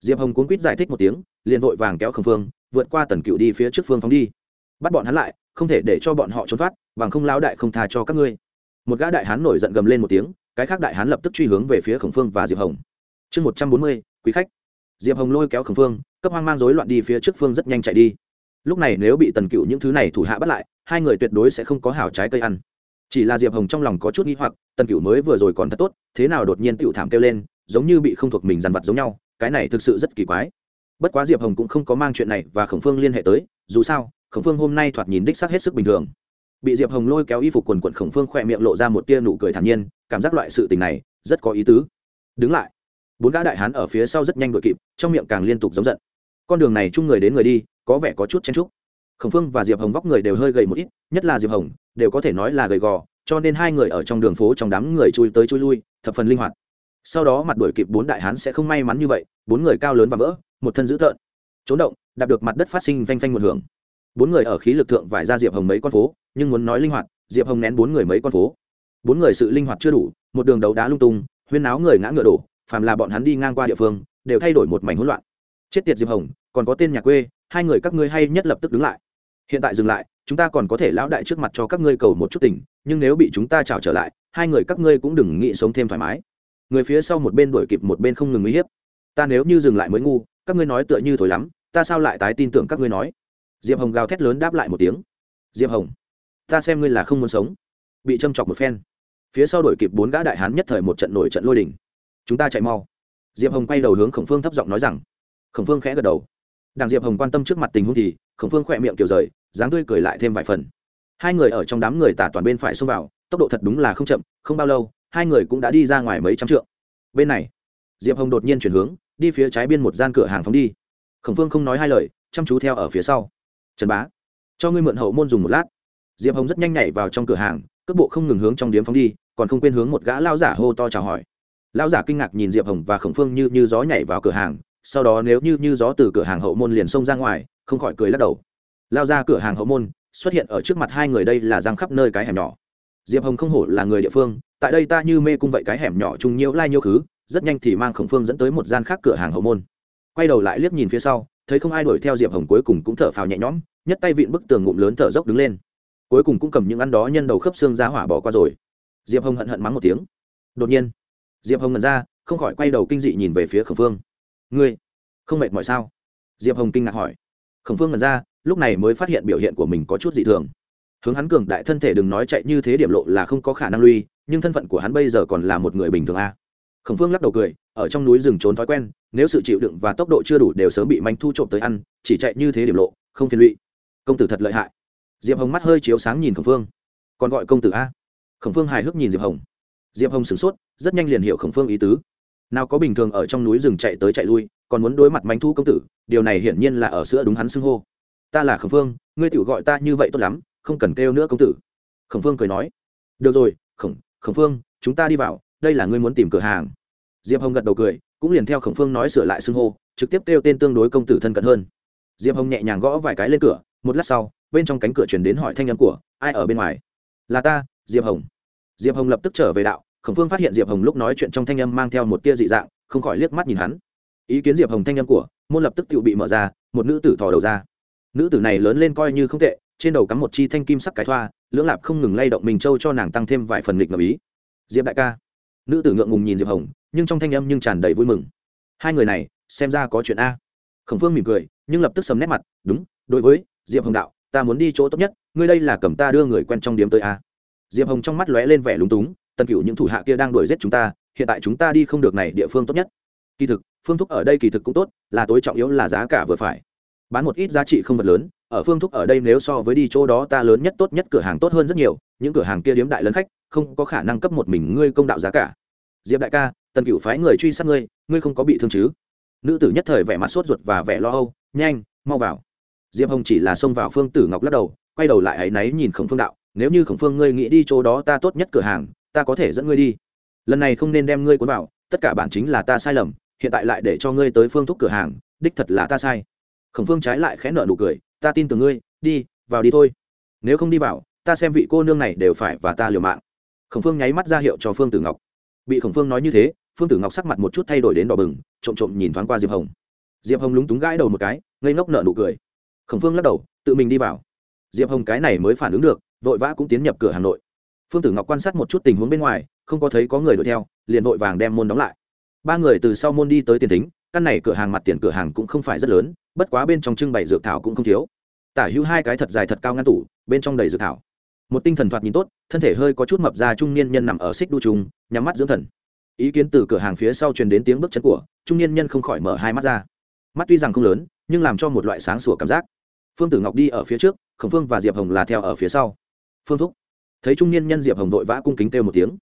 Diệp hồng cuốn quýt giải thích một tiếng, liền vội vàng kéo khẩn phương, vượt qua tần cựu đi phía trước phương phóng đi. Bắt bọn hắn lại, không thể để cho bọn họ trốn thoát, bằng không lao đại không tha cho các ngươi. Một gã đại hán nổi giận gầm lên một tiếng, cái khác đại hán lập tức truy hướng về phía khổng phương và diệp hồng. Chương một trăm bốn mươi, quý khách. Diệp hồng lôi kéo khổng phương, cấp hoang mang rối loạn đi phía trước phương rất nhanh chạy đi. Lúc này nếu bị tần cựu những thứ này thủ hạ bắt lại, hai người tuyệt đối sẽ không có hảo trái cây ăn chỉ là diệp hồng trong lòng có chút nghi hoặc, tần cựu mới vừa rồi còn thật tốt, thế nào đột nhiên tựu thảm kêu lên, giống như bị không thuộc mình dằn vặt giống nhau, cái này thực sự rất kỳ quái. Bất quá diệp hồng cũng không có mang chuyện này và khổng phương liên hệ tới, dù sao, khổng phương hôm nay thoạt nhìn đích xác hết sức bình thường. Bị diệp hồng lôi kéo y phục quần quận khổng phương khỏe miệng lộ ra một tia nụ cười thản nhiên, cảm giác loại sự tình này, rất có ý tứ. Đứng lại. Bốn gã đại hán ở phía sau rất nhanh đội kịp, trong miệng càng liên tục giống giận. Con đường này chung người đến người đi, có vẻ có chút chen trúc khổng phương và diệp hồng vóc người đều hơi gầy một ít, nhất là diệp hồng đều có thể nói là gầy gò, cho nên hai người ở trong đường phố trong đám người chui tới chui lui, thập phần linh hoạt. Sau đó mặt đuổi kịp bốn đại hán sẽ không may mắn như vậy, bốn người cao lớn và vỡ, một thân dữ tợn. Trốn động, đạp được mặt đất phát sinh phanh phanh một hưởng. Bốn người ở khí lực thượng vải ra diệp hồng mấy con phố, nhưng muốn nói linh hoạt, diệp hồng nén bốn người mấy con phố. Bốn người sự linh hoạt chưa đủ, một đường đấu đá lung tung, huyên náo người ngã ngựa đổ, phàm là bọn hắn đi ngang qua địa phương, đều thay đổi một mảnh hỗn loạn. Chết tiệt diệp hồng, còn có tên nhà quê, hai người các ngươi hay nhất lập tức đứng lại. Hiện tại dừng lại chúng ta còn có thể lão đại trước mặt cho các ngươi cầu một chút tình, nhưng nếu bị chúng ta trào trở lại, hai người các ngươi cũng đừng nghĩ sống thêm thoải mái. Người phía sau một bên đuổi kịp một bên không ngừng uy hiếp. Ta nếu như dừng lại mới ngu, các ngươi nói tựa như thổi lắm, ta sao lại tái tin tưởng các ngươi nói? Diệp hồng gào thét lớn đáp lại một tiếng. Diệp hồng, ta xem ngươi là không muốn sống. Bị châm chọc một phen. Phía sau đổi kịp bốn gã đại hán nhất thời một trận nổi trận lôi đình. Chúng ta chạy mau. Diệp hồng quay đầu hướng khổng phương thấp giọng nói rằng. Khổng phương khẽ gật đầu. Đảng diệp hồng quan tâm trước mặt tình huống thì, khổng phương khỏe miệng kiểu rời dáng tươi cười lại thêm vài phần. Hai người ở trong đám người tả toàn bên phải xông vào, tốc độ thật đúng là không chậm, không bao lâu, hai người cũng đã đi ra ngoài mấy trăm trượng. Bên này, diệp hồng đột nhiên chuyển hướng, đi phía trái biên một gian cửa hàng phóng đi. Khổng phương không nói hai lời, chăm chú theo ở phía sau. Trần bá, cho ngươi mượn hậu môn dùng một lát. Diệp hồng rất nhanh nhảy vào trong cửa hàng, cước bộ không ngừng hướng trong điếm phóng đi, còn không quên hướng một gã lao giả hô to chào hỏi. Lao giả kinh ngạc nhìn diệp hồng và khổng phương như như gió nhảy vào cửa hàng, sau đó nếu như như gió từ cửa hàng hậu môn liền xông ra ngoài, không khỏi cười lắc đầu lao ra cửa hàng hậu môn, xuất hiện ở trước mặt hai người đây là giang khắp nơi cái hẻm nhỏ. Diệp hồng không hổ là người địa phương, tại đây ta như mê cung vậy cái hẻm nhỏ chung nhiễu lai nhiễu khứ, rất nhanh thì mang khổng phương dẫn tới một gian khác cửa hàng hậu môn. Quay đầu lại liếc nhìn phía sau, thấy không ai đuổi theo diệp hồng cuối cùng cũng thở phào nhẹ nhõm, nhất tay vịn bức tường ngụm lớn thở dốc đứng lên. Cuối cùng cũng cầm những ăn đó nhân đầu khớp xương ra hỏa bỏ qua rồi. Diệp hồng hận hận mắng một tiếng. Đột nhiên, diệp hồng ngẩn ra, không khỏi quay đầu kinh dị nhìn về phía khổng phương. Ngươi không mệt mỏi sao? Diệp hồng kinh ngạc hỏi. Khổng phương ngẩn ra lúc này mới phát hiện biểu hiện của mình có chút dị thường. Hướng hắn cường đại thân thể đừng nói chạy như thế điểm lộ là không có khả năng lui, nhưng thân phận của hắn bây giờ còn là một người bình thường a. Khổng phương lắc đầu cười, ở trong núi rừng trốn thói quen, nếu sự chịu đựng và tốc độ chưa đủ đều sớm bị manh thu trộm tới ăn, chỉ chạy như thế điểm lộ, không phiền lụy. Công tử thật lợi hại. Diệp hồng mắt hơi chiếu sáng nhìn khổng phương. Còn gọi công tử a? Khổng phương hài hước nhìn diệp hồng. Diệp hồng sửng sốt, rất nhanh liền hiểu khổng phương ý tứ. Nào có bình thường ở trong núi rừng chạy tới chạy lui, còn muốn đối mặt manh thu công tử, điều này hiển nhiên là ở sữa đúng hắn xưng hô ta là khổng phương, ngươi tự gọi ta như vậy tốt lắm, không cần kêu nữa công tử. Khổng phương cười nói, được rồi, khổng khổng phương, chúng ta đi vào, đây là ngươi muốn tìm cửa hàng. Diệp hồng gật đầu cười, cũng liền theo khổng phương nói sửa lại xưng hô, trực tiếp kêu tên tương đối công tử thân cận hơn. Diệp hồng nhẹ nhàng gõ vài cái lên cửa, một lát sau, bên trong cánh cửa chuyển đến hỏi thanh âm của, ai ở bên ngoài? Là ta, diệp hồng. Diệp hồng lập tức trở về đạo, khổng phương phát hiện diệp hồng lúc nói chuyện trong thanh âm mang theo một tia dị dạng, không khỏi liếc mắt nhìn hắn. Ý kiến diệp hồng thanh âm của, môn lập tức tự bị mở ra, một nữ tử thò đầu ra nữ tử này lớn lên coi như không tệ, trên đầu cắm một chi thanh kim sắc cái thoa, lưỡng lạp không ngừng lay động mình châu cho nàng tăng thêm vài phần nghịch ngầm ý. Diệp đại ca. Nữ tử ngượng ngùng nhìn diệp hồng, nhưng trong thanh âm nhưng tràn đầy vui mừng. Hai người này, xem ra có chuyện a. Khổng phương mỉm cười, nhưng lập tức sầm nét mặt, đúng, đối với diệp hồng đạo, ta muốn đi chỗ tốt nhất, ngươi đây là cầm ta đưa người quen trong điếm tới a. Diệp hồng trong mắt lóe lên vẻ lúng túng, tần cựu những thủ hạ kia đang đuổi giết chúng ta, hiện tại chúng ta đi không được này địa phương tốt nhất. Kỳ thực, phương thúc ở đây kỳ thực cũng tốt, là tối trọng yếu là giá cả vừa phải bán một ít giá trị không vật lớn, ở phương thúc ở đây nếu so với đi chỗ đó ta lớn nhất tốt nhất cửa hàng tốt hơn rất nhiều, những cửa hàng kia điếm đại lớn khách, không có khả năng cấp một mình ngươi công đạo giá cả. Diệp đại ca, tần cựu phái người truy sát ngươi ngươi không có bị thương chứ? Nữ tử nhất thời vẻ mặt sốt ruột và vẻ lo âu, nhanh, mau vào. Diệp hồng chỉ là xông vào phương tử ngọc lắc đầu, quay đầu lại áy náy nhìn khổng phương đạo, nếu như khổng phương ngươi nghĩ đi chỗ đó ta tốt nhất cửa hàng, ta có thể dẫn ngươi đi. Lần này không nên đem ngươi cuốn vào, tất cả bản chính là ta sai lầm, hiện tại lại để cho ngươi tới phương thúc cửa hàng, đích thật là ta sai khổng phương trái lại khẽ nợ nụ cười, ta tin tưởng ngươi, đi, vào đi thôi. Nếu không đi vào, ta xem vị cô nương này đều phải và ta liều mạng. Khổng phương nháy mắt ra hiệu cho phương tử ngọc. Bị khổng phương nói như thế, phương tử ngọc sắc mặt một chút thay đổi đến đỏ bừng, trộm trộm nhìn thoáng qua diệp hồng. Diệp hồng lúng túng gãi đầu một cái, ngây ngốc nợ nụ cười. Khổng phương lắc đầu, tự mình đi vào. Diệp hồng cái này mới phản ứng được, vội vã cũng tiến nhập cửa hà nội. Phương tử ngọc quan sát một chút tình huống bên ngoài, không có thấy có người đuổi theo, liền vội vàng đem môn đóng lại. Ba người từ sau môn đi tới tiền tính căn này cửa hàng mặt tiền cửa hàng cũng không phải rất lớn bất quá bên trong trưng bày dược thảo cũng không thiếu. Tả hữu hai cái thật dài thật cao ngăn tủ, bên trong đầy dược thảo. Một tinh thần thoạt nhìn tốt, thân thể hơi có chút mập ra trung niên nhân nằm ở xích đu trùng nhắm mắt dưỡng thần. Ý kiến từ cửa hàng phía sau truyền đến tiếng bước chân của, trung niên nhân không khỏi mở hai mắt ra. Mắt tuy rằng không lớn, nhưng làm cho một loại sáng sủa cảm giác. Phương tử ngọc đi ở phía trước, khổng phương và diệp hồng là theo ở phía sau. Phương thúc. Thấy trung niên nhân diệp hồng vội vã cung kính kêu một tiếng.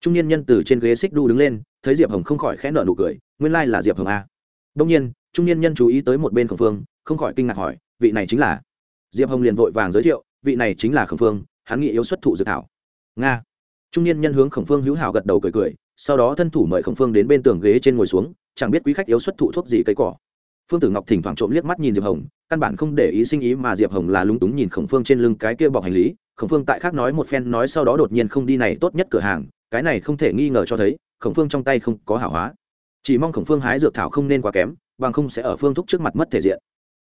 Trung niên nhân từ trên ghế xích đu đứng lên, thấy diệp hồng không khỏi khẽ nợ nụ cười, nguyên lai là diệp hồng a. Đông nhiên trung niên nhân chú ý tới một bên khổng phương, không khỏi kinh ngạc hỏi, vị này chính là? Diệp hồng liền vội vàng giới thiệu, vị này chính là khổng phương, hắn nghĩ yếu xuất thụ dự thảo. Nga. Trung niên nhân hướng khổng phương hữu hảo gật đầu cười cười, sau đó thân thủ mời khổng phương đến bên tường ghế trên ngồi xuống, chẳng biết quý khách yếu xuất thụ thuốc gì cây cỏ. Phương tử ngọc thỉnh thoảng trộm liếc mắt nhìn diệp hồng, căn bản không để ý sinh ý mà diệp hồng là lúng túng nhìn khổng phương trên lưng cái kia bọc hành lý, khổng phương tại khác nói một phen nói sau đó đột nhiên không đi này tốt nhất cửa hàng, cái này không thể nghi ngờ cho thấy, khổng phương trong tay không có hảo hóa. Chỉ mong khổng phương hái dược thảo không nên quá kém bằng không sẽ ở phương thúc trước mặt mất thể diện.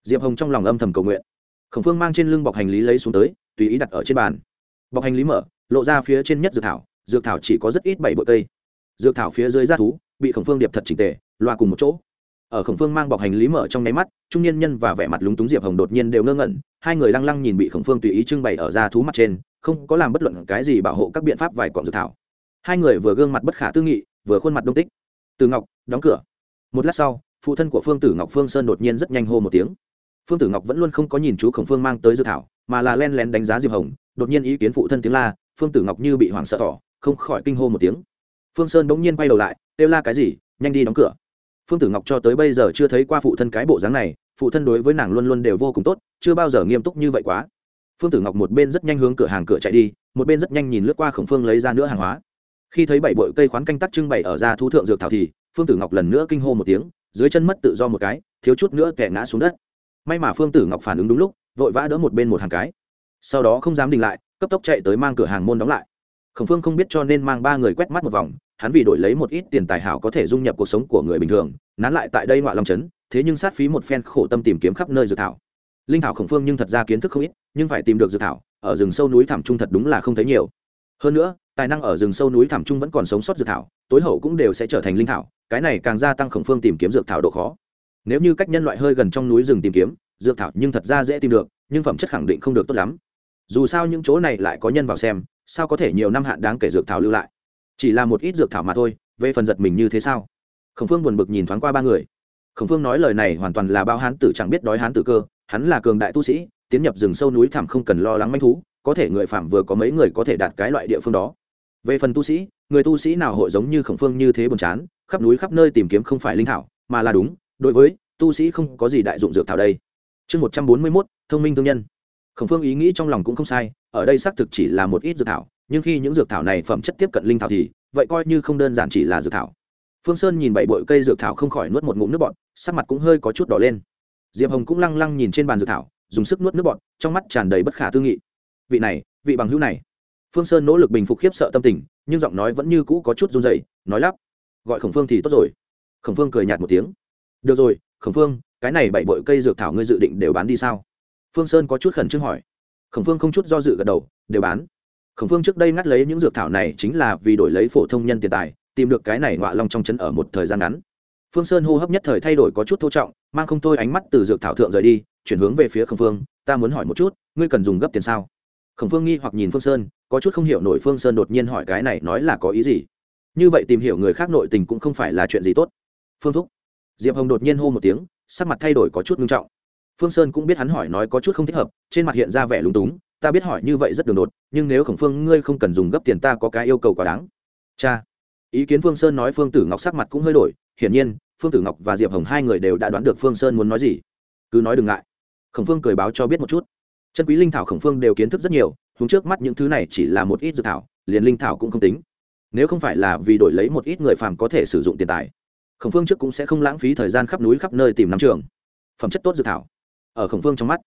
Diệp hồng trong lòng âm thầm cầu nguyện. Khổng phương mang trên lưng bọc hành lý lấy xuống tới, tùy ý đặt ở trên bàn. Bọc hành lý mở, lộ ra phía trên nhất dược thảo dược thảo chỉ có rất ít bảy bội cây. Dược thảo phía dưới ra thú, bị khổng phương điệp thật chỉnh tề, loa cùng một chỗ. Ở khổng phương mang bọc hành lý mở trong nháy mắt, trung niên nhân và vẻ mặt lúng túng diệp hồng đột nhiên đều ngơ ngẩn, hai người lăng lăng nhìn bị khổng phương tùy ý trưng bày ở ra thú mặt trên, không có làm bất luận cái gì bảo hộ các biện pháp vài cọng dược thảo. Hai người vừa gương mặt bất khả tư nghị, vừa khuôn mặt đông tích. Từ ngọc, đóng cửa. Một lát sau phụ thân của phương tử ngọc phương sơn đột nhiên rất nhanh hô một tiếng. Phương tử ngọc vẫn luôn không có nhìn chú khổng phương mang tới dược thảo, mà là len lén đánh giá diệp hồng, đột nhiên ý kiến phụ thân tiếng la, phương tử ngọc như bị hoảng sợ tỏ, không khỏi kinh hô một tiếng. Phương sơn bỗng nhiên quay đầu lại kêu la cái gì? Nhanh đi đóng cửa. Phương tử ngọc cho tới bây giờ chưa thấy qua phụ thân cái bộ dáng này, phụ thân đối với nàng luôn luôn đều vô cùng tốt, chưa bao giờ nghiêm túc như vậy quá. Phương tử ngọc một bên rất nhanh hướng cửa hàng cửa chạy đi, một bên rất nhanh nhìn lướt qua khổng phương lấy ra nữa hàng hóa. Khi thấy bảy bội cây khoán canh tắc trưng bày ở ra thú thượng dược thảo thì, phương tử ngọc lần nữa kinh hô một tiếng dưới chân mất tự do một cái, thiếu chút nữa kẻ ngã xuống đất. May mà phương tử ngọc phản ứng đúng lúc, vội vã đỡ một bên một hàng cái. Sau đó không dám đình lại, cấp tốc chạy tới mang cửa hàng môn đóng lại. Khổng phương không biết cho nên mang ba người quét mắt một vòng, hắn vì đổi lấy một ít tiền tài hảo có thể dung nhập cuộc sống của người bình thường, nán lại tại đây ngoại long trấn thế nhưng sát phí một phen khổ tâm tìm kiếm khắp nơi dược thảo. Linh thảo khổng phương nhưng thật ra kiến thức không ít, nhưng phải tìm được dược thảo, ở rừng sâu núi thảm trung thật đúng là không thấy nhiều. Hơn nữa, tài năng ở rừng sâu núi thảm trung vẫn còn sống sót dược thảo, tối hậu cũng đều sẽ trở thành linh thảo cái này càng gia tăng khổng phương tìm kiếm dược thảo độ khó. Nếu như cách nhân loại hơi gần trong núi rừng tìm kiếm, dược thảo nhưng thật ra dễ tìm được, nhưng phẩm chất khẳng định không được tốt lắm. Dù sao những chỗ này lại có nhân vào xem, sao có thể nhiều năm hạn đáng kể dược thảo lưu lại? Chỉ là một ít dược thảo mà thôi, về phần giật mình như thế sao? Khổng phương buồn bực nhìn thoáng qua ba người. Khổng phương nói lời này hoàn toàn là bao hán tử chẳng biết đói hán tử cơ, hắn là cường đại tu sĩ, tiến nhập rừng sâu núi thẳm không cần lo lắng manh thú, có thể người phạm vừa có mấy người có thể đạt cái loại địa phương đó. Về phần tu sĩ, người tu sĩ nào hội giống như khổng phương như thế buồn chán khắp núi khắp nơi tìm kiếm không phải linh thảo, mà là đúng, đối với tu sĩ không có gì đại dụng dược thảo đây. Chương một trăm bốn mươi mốt, thông minh thương nhân. Khổng phương ý nghĩ trong lòng cũng không sai, ở đây xác thực chỉ là một ít dược thảo, nhưng khi những dược thảo này phẩm chất tiếp cận linh thảo thì, vậy coi như không đơn giản chỉ là dược thảo. Phương sơn nhìn bảy bội cây dược thảo không khỏi nuốt một ngụm nước bọt, sắc mặt cũng hơi có chút đỏ lên. Diệp hồng cũng lăng lăng nhìn trên bàn dược thảo, dùng sức nuốt nước bọt, trong mắt tràn đầy bất khả tư nghị. Vị này, vị bằng hữu này. Phương sơn nỗ lực bình phục khiếp sợ tâm tình, nhưng giọng nói vẫn như cũ có chút run dày nói lắp gọi khổng phương thì tốt rồi. Khổng phương cười nhạt một tiếng. Được rồi, khổng phương, cái này bảy bội cây dược thảo ngươi dự định đều bán đi sao? Phương sơn có chút khẩn trương hỏi. Khổng phương không chút do dự gật đầu, đều bán. Khổng phương trước đây ngắt lấy những dược thảo này chính là vì đổi lấy phổ thông nhân tiền tài, tìm được cái này ngoạ long trong chân ở một thời gian ngắn. Phương sơn hô hấp nhất thời thay đổi có chút thô trọng, mang không thôi ánh mắt từ dược thảo thượng rời đi, chuyển hướng về phía khổng phương, ta muốn hỏi một chút, ngươi cần dùng gấp tiền sao? Khổng phương nghi hoặc nhìn phương sơn, có chút không hiểu nổi phương sơn đột nhiên hỏi cái này nói là có ý gì như vậy tìm hiểu người khác nội tình cũng không phải là chuyện gì tốt. Phương thúc. Diệp hồng đột nhiên hô một tiếng, sắc mặt thay đổi có chút nghiêm trọng. Phương sơn cũng biết hắn hỏi nói có chút không thích hợp, trên mặt hiện ra vẻ lúng túng, ta biết hỏi như vậy rất đường đột, nhưng nếu khổng phương, ngươi không cần dùng gấp tiền ta có cái yêu cầu quá đáng. Cha. Ý kiến phương sơn nói phương tử ngọc sắc mặt cũng hơi đổi, hiển nhiên, phương tử ngọc và diệp hồng hai người đều đã đoán được phương sơn muốn nói gì. Cứ nói đừng ngại. Khổng phương cười báo cho biết một chút. Chân quý linh thảo khổng phương đều kiến thức rất nhiều húng trước mắt những thứ này chỉ là một ít dự thảo, liền linh thảo cũng không tính nếu không phải là vì đổi lấy một ít người phàm có thể sử dụng tiền tài, khổng phương trước cũng sẽ không lãng phí thời gian khắp núi khắp nơi tìm nắm trường. Phẩm chất tốt dược thảo. Ở khổng phương trong mắt,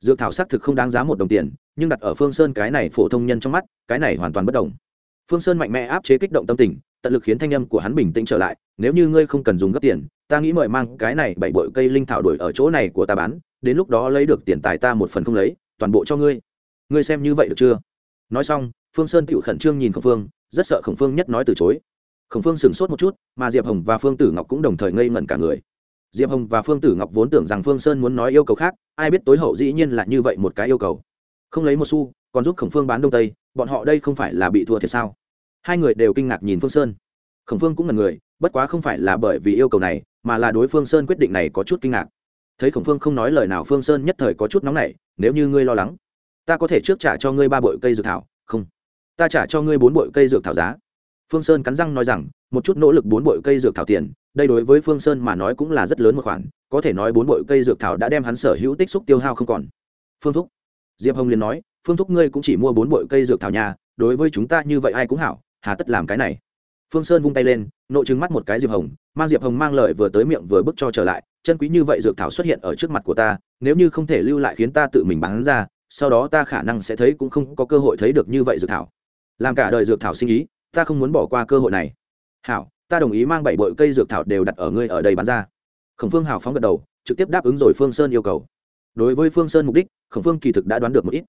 dược thảo xác thực không đáng giá một đồng tiền, nhưng đặt ở phương sơn cái này phổ thông nhân trong mắt, cái này hoàn toàn bất đồng. Phương sơn mạnh mẽ áp chế kích động tâm tình, tận lực khiến thanh âm của hắn bình tĩnh trở lại, nếu như ngươi không cần dùng gấp tiền, ta nghĩ mời mang cái này bảy bội cây linh thảo đổi ở chỗ này của ta bán, đến lúc đó lấy được tiền tài ta một phần không lấy, toàn bộ cho ngươi. Ngươi xem như vậy được chưa? Nói xong, phương sơn tựu khẩn trương nhìn khổng phương rất sợ khổng phương nhất nói từ chối. Khổng phương sửng sốt một chút, mà diệp hồng và phương tử ngọc cũng đồng thời ngây ngẩn cả người. Diệp hồng và phương tử ngọc vốn tưởng rằng phương sơn muốn nói yêu cầu khác, ai biết tối hậu dĩ nhiên là như vậy một cái yêu cầu. Không lấy một xu, còn giúp khổng phương bán đông tây, bọn họ đây không phải là bị thua thiệt sao? Hai người đều kinh ngạc nhìn phương sơn. Khổng phương cũng là người, bất quá không phải là bởi vì yêu cầu này, mà là đối phương sơn quyết định này có chút kinh ngạc. Thấy khổng phương không nói lời nào, phương sơn nhất thời có chút nóng nảy, nếu như ngươi lo lắng, ta có thể trước trả cho ngươi ba bội cây dược thảo ta trả cho ngươi bốn bội cây dược thảo giá. Phương sơn cắn răng nói rằng, một chút nỗ lực bốn bội cây dược thảo tiền, đây đối với phương sơn mà nói cũng là rất lớn một khoản, có thể nói bốn bội cây dược thảo đã đem hắn sở hữu tích xúc tiêu hao không còn. Phương thúc, diệp hồng liền nói, phương thúc ngươi cũng chỉ mua bốn bội cây dược thảo nhà, đối với chúng ta như vậy ai cũng hảo, hà tất làm cái này. Phương sơn vung tay lên nội chứng mắt một cái diệp hồng, mang diệp hồng mang lời vừa tới miệng vừa bước cho trở lại, chân quý như vậy dược thảo xuất hiện ở trước mặt của ta, nếu như không thể lưu lại khiến ta tự mình bán ra, sau đó ta khả năng sẽ thấy cũng không có cơ hội thấy được như vậy dược thảo làm cả đời dược thảo sinh ý, ta không muốn bỏ qua cơ hội này. Hảo, ta đồng ý mang bảy bội cây dược thảo đều đặt ở ngươi ở đây bán ra. Khổng phương hào phóng gật đầu, trực tiếp đáp ứng rồi phương sơn yêu cầu. Đối với phương sơn mục đích, khổng phương kỳ thực đã đoán được một ít.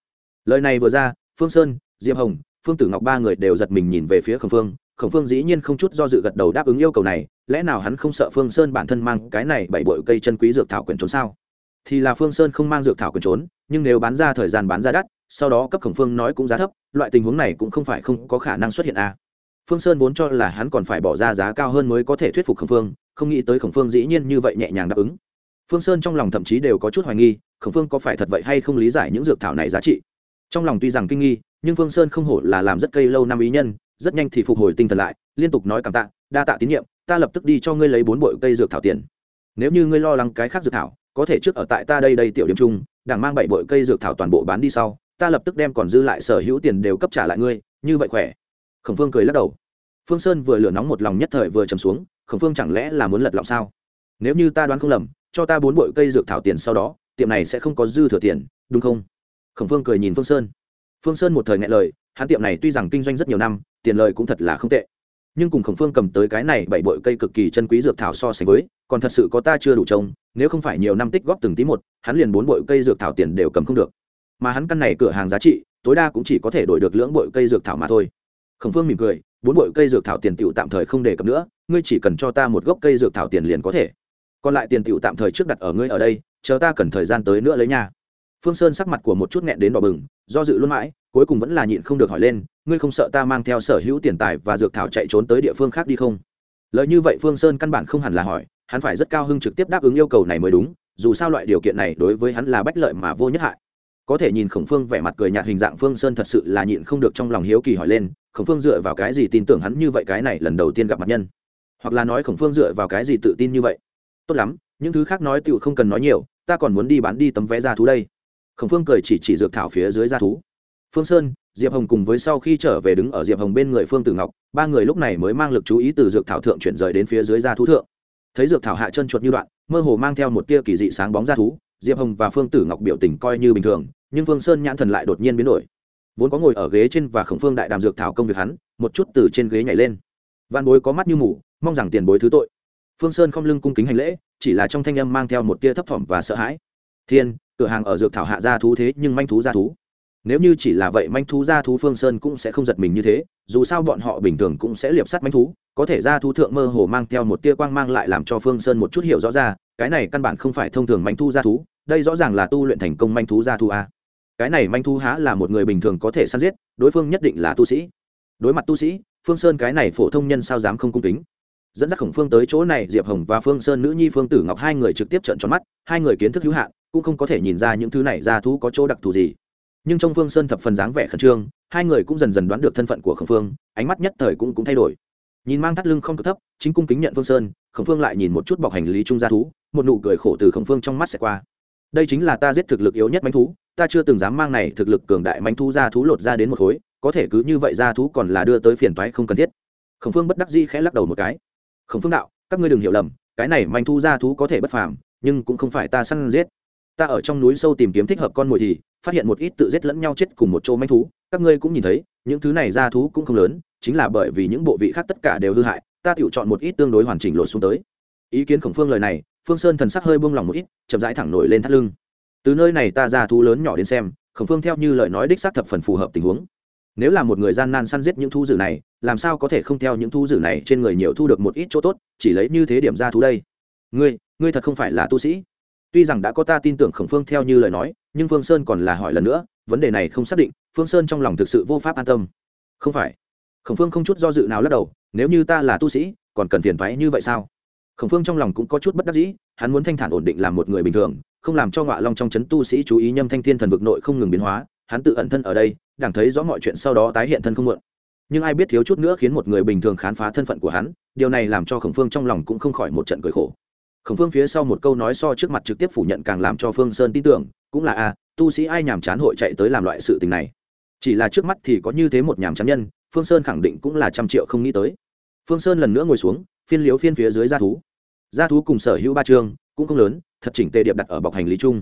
Lời này vừa ra, phương sơn, diệp hồng, phương tử ngọc ba người đều giật mình nhìn về phía khổng phương. Khổng phương dĩ nhiên không chút do dự gật đầu đáp ứng yêu cầu này, lẽ nào hắn không sợ phương sơn bản thân mang cái này bảy bội cây chân quý dược thảo quyển trốn sao? Thì là phương sơn không mang dược thảo quyền trốn, nhưng nếu bán ra thời gian bán ra đắt, sau đó cấp khổng phương nói cũng giá thấp, loại tình huống này cũng không phải không có khả năng xuất hiện a à. phương sơn vốn cho là hắn còn phải bỏ ra giá cao hơn mới có thể thuyết phục khổng phương, không nghĩ tới khổng phương dĩ nhiên như vậy nhẹ nhàng đáp ứng. Phương sơn trong lòng thậm chí đều có chút hoài nghi, khổng phương có phải thật vậy hay không lý giải những dược thảo này giá trị. Trong lòng tuy rằng kinh nghi, nhưng phương sơn không hổ là làm rất cây lâu năm ý nhân, rất nhanh thì phục hồi tinh thần lại, liên tục nói cảm tạ, đa tạ tín nhiệm, ta lập tức đi cho ngươi lấy bốn bội cây dược thảo tiền. Nếu như ngươi lo lắng cái khác dược thảo có thể trước ở tại ta đây đây tiểu điểm chung, đảng mang bảy bội cây dược thảo toàn bộ bán đi sau, ta lập tức đem còn dư lại sở hữu tiền đều cấp trả lại ngươi, như vậy khỏe. Khổng phương cười lắc đầu. Phương sơn vừa lửa nóng một lòng nhất thời vừa trầm xuống, khổng phương chẳng lẽ là muốn lật lọng sao? Nếu như ta đoán không lầm, cho ta bốn bội cây dược thảo tiền sau đó, tiệm này sẽ không có dư thừa tiền, đúng không? Khổng phương cười nhìn phương sơn. Phương sơn một thời ngại lời, hắn tiệm này tuy rằng kinh doanh rất nhiều năm, tiền lời cũng thật là không tệ. Nhưng cùng khổng phương cầm tới cái này bảy bội cây cực kỳ chân quý dược thảo so sánh với, còn thật sự có ta chưa đủ trông nếu không phải nhiều năm tích góp từng tí một, hắn liền bốn bội cây dược thảo tiền đều cầm không được. Mà hắn căn này cửa hàng giá trị, tối đa cũng chỉ có thể đổi được lưỡng bội cây dược thảo mà thôi. Khổng phương mỉm cười, bốn bội cây dược thảo tiền tựu tạm thời không đề cập nữa, ngươi chỉ cần cho ta một gốc cây dược thảo tiền liền có thể. Còn lại tiền tựu tạm thời trước đặt ở ngươi ở đây, chờ ta cần thời gian tới nữa lấy nha. Phương sơn sắc mặt của một chút nghẹn đến đỏ bừng, do dự luôn mãi, cuối cùng vẫn là nhịn không được hỏi lên, ngươi không sợ ta mang theo sở hữu tiền tài và dược thảo chạy trốn tới địa phương khác đi không? Lời như vậy phương sơn căn bản không hẳn là hỏi hắn phải rất cao hưng trực tiếp đáp ứng yêu cầu này mới đúng, dù sao loại điều kiện này đối với hắn là bách lợi mà vô nhất hại. Có thể nhìn khổng phương vẻ mặt cười nhạt hình dạng phương sơn thật sự là nhịn không được trong lòng hiếu kỳ hỏi lên, khổng phương dựa vào cái gì tin tưởng hắn như vậy cái này lần đầu tiên gặp mặt nhân? Hoặc là nói khổng phương dựa vào cái gì tự tin như vậy? Tốt lắm, những thứ khác nói tựu không cần nói nhiều, ta còn muốn đi bán đi tấm vé ra thú đây. Khổng phương cười chỉ chỉ dược thảo phía dưới ra thú. Phương sơn, diệp hồng cùng với sau khi trở về đứng ở diệp hồng bên người phương tử ngọc, ba người lúc này mới mang lực chú ý từ dược thảo thượng chuyển rời đến phía dưới ra thú thượng thấy dược thảo hạ chân chuột như đoạn, mơ hồ mang theo một tia kỳ dị sáng bóng ra thú, diệp hồng và phương tử ngọc biểu tình coi như bình thường, nhưng phương sơn nhãn thần lại đột nhiên biến đổi. Vốn có ngồi ở ghế trên và khổng phương đại đàm dược thảo công việc hắn, một chút từ trên ghế nhảy lên. Văn bối có mắt như mù, mong rằng tiền bối thứ tội. Phương sơn không lưng cung kính hành lễ, chỉ là trong thanh âm mang theo một tia thấp thỏm và sợ hãi. Thiên, cửa hàng ở dược thảo hạ ra thú thế nhưng manh thú ra thú nếu như chỉ là vậy manh thú gia thú phương sơn cũng sẽ không giật mình như thế, dù sao bọn họ bình thường cũng sẽ liệp sắt manh thú, có thể gia thú thượng mơ hồ mang theo một tia quang mang lại làm cho phương sơn một chút hiểu rõ ra, cái này căn bản không phải thông thường manh thú gia thú, đây rõ ràng là tu luyện thành công manh thú gia thú a. Cái này manh thú há là một người bình thường có thể săn giết, đối phương nhất định là tu sĩ. Đối mặt tu sĩ, phương sơn cái này phổ thông nhân sao dám không cung kính. Dẫn dắt khổng phương tới chỗ này, diệp hồng và phương sơn nữ nhi phương tử ngọc hai người trực tiếp trận tròn mắt, hai người kiến thức hữu hạn, cũng không có thể nhìn ra những thứ này ra thú có chỗ đặc thù gì nhưng trong phương sơn thập phần dáng vẻ khẩn trương, hai người cũng dần dần đoán được thân phận của khổng phương, ánh mắt nhất thời cũng cũng thay đổi. Nhìn mang thắt lưng không cực thấp, chính cung kính nhận phương sơn, khổng phương lại nhìn một chút bọc hành lý trung gia thú, một nụ cười khổ từ khổng phương trong mắt sẽ qua. Đây chính là ta giết thực lực yếu nhất manh thú, ta chưa từng dám mang này thực lực cường đại manh thú ra thú lột ra đến một khối, có thể cứ như vậy ra thú còn là đưa tới phiền toái không cần thiết. Khổng phương bất đắc di khẽ lắc đầu một cái. Khổng phương đạo, các ngươi đừng hiểu lầm, cái này manh thú ra thú có thể bất phàm, nhưng cũng không phải ta săn giết ta ở trong núi sâu tìm kiếm thích hợp con mồi thì, phát hiện một ít tự giết lẫn nhau chết cùng một chỗ manh thú, các ngươi cũng nhìn thấy, những thứ này ra thú cũng không lớn, chính là bởi vì những bộ vị khác tất cả đều hư hại, ta tự chọn một ít tương đối hoàn chỉnh lột xuống tới. Ý kiến khổng phương lời này, phương sơn thần sắc hơi buông lỏng một ít, chậm rãi thẳng nổi lên thắt lưng. Từ nơi này ta ra thú lớn nhỏ đến xem, khổng phương theo như lời nói đích xác thập phần phù hợp tình huống. Nếu là một người gian nan săn giết những thu dữ này, làm sao có thể không theo những thu dữ này trên người nhiều thu được một ít chỗ tốt, chỉ lấy như thế điểm ra thú đây. Ngươi ngươi thật không phải là tu sĩ tuy rằng đã có ta tin tưởng khổng phương theo như lời nói, nhưng phương sơn còn là hỏi lần nữa, vấn đề này không xác định, phương sơn trong lòng thực sự vô pháp an tâm. Không phải. Khổng phương không chút do dự nào lắc đầu, nếu như ta là tu sĩ, còn cần phiền thoái như vậy sao? Khổng phương trong lòng cũng có chút bất đắc dĩ, hắn muốn thanh thản ổn định làm một người bình thường, không làm cho ngọa long trong c h ấ n tu sĩ chú ý nhâm thanh thiên thần vực nội không ngừng biến hóa, hắn tự ẩn thân ở đây, đảng thấy rõ mọi chuyện sau đó tái hiện thân không mượn nhưng ai biết thiếu chút nữa khiến một người bình thường khám phá thân phận của hắn, điều này làm cho khổng phương trong lòng cũng không khỏi một trận cười khổ khổng phương phía sau một câu nói so trước mặt trực tiếp phủ nhận càng làm cho phương sơn tin tưởng, cũng là a tu sĩ ai nhàm chán hội chạy tới làm loại sự tình này? Chỉ là trước mắt thì có như thế một nhàm chán nhân, phương sơn khẳng định cũng là trăm triệu không nghĩ tới. Phương sơn lần nữa ngồi xuống, phiên liếu phiên phía dưới g thú. G thú cùng sở hữu ba chương cũng không lớn, thật chỉnh tề điệp đặt ở bọc hành lý chung.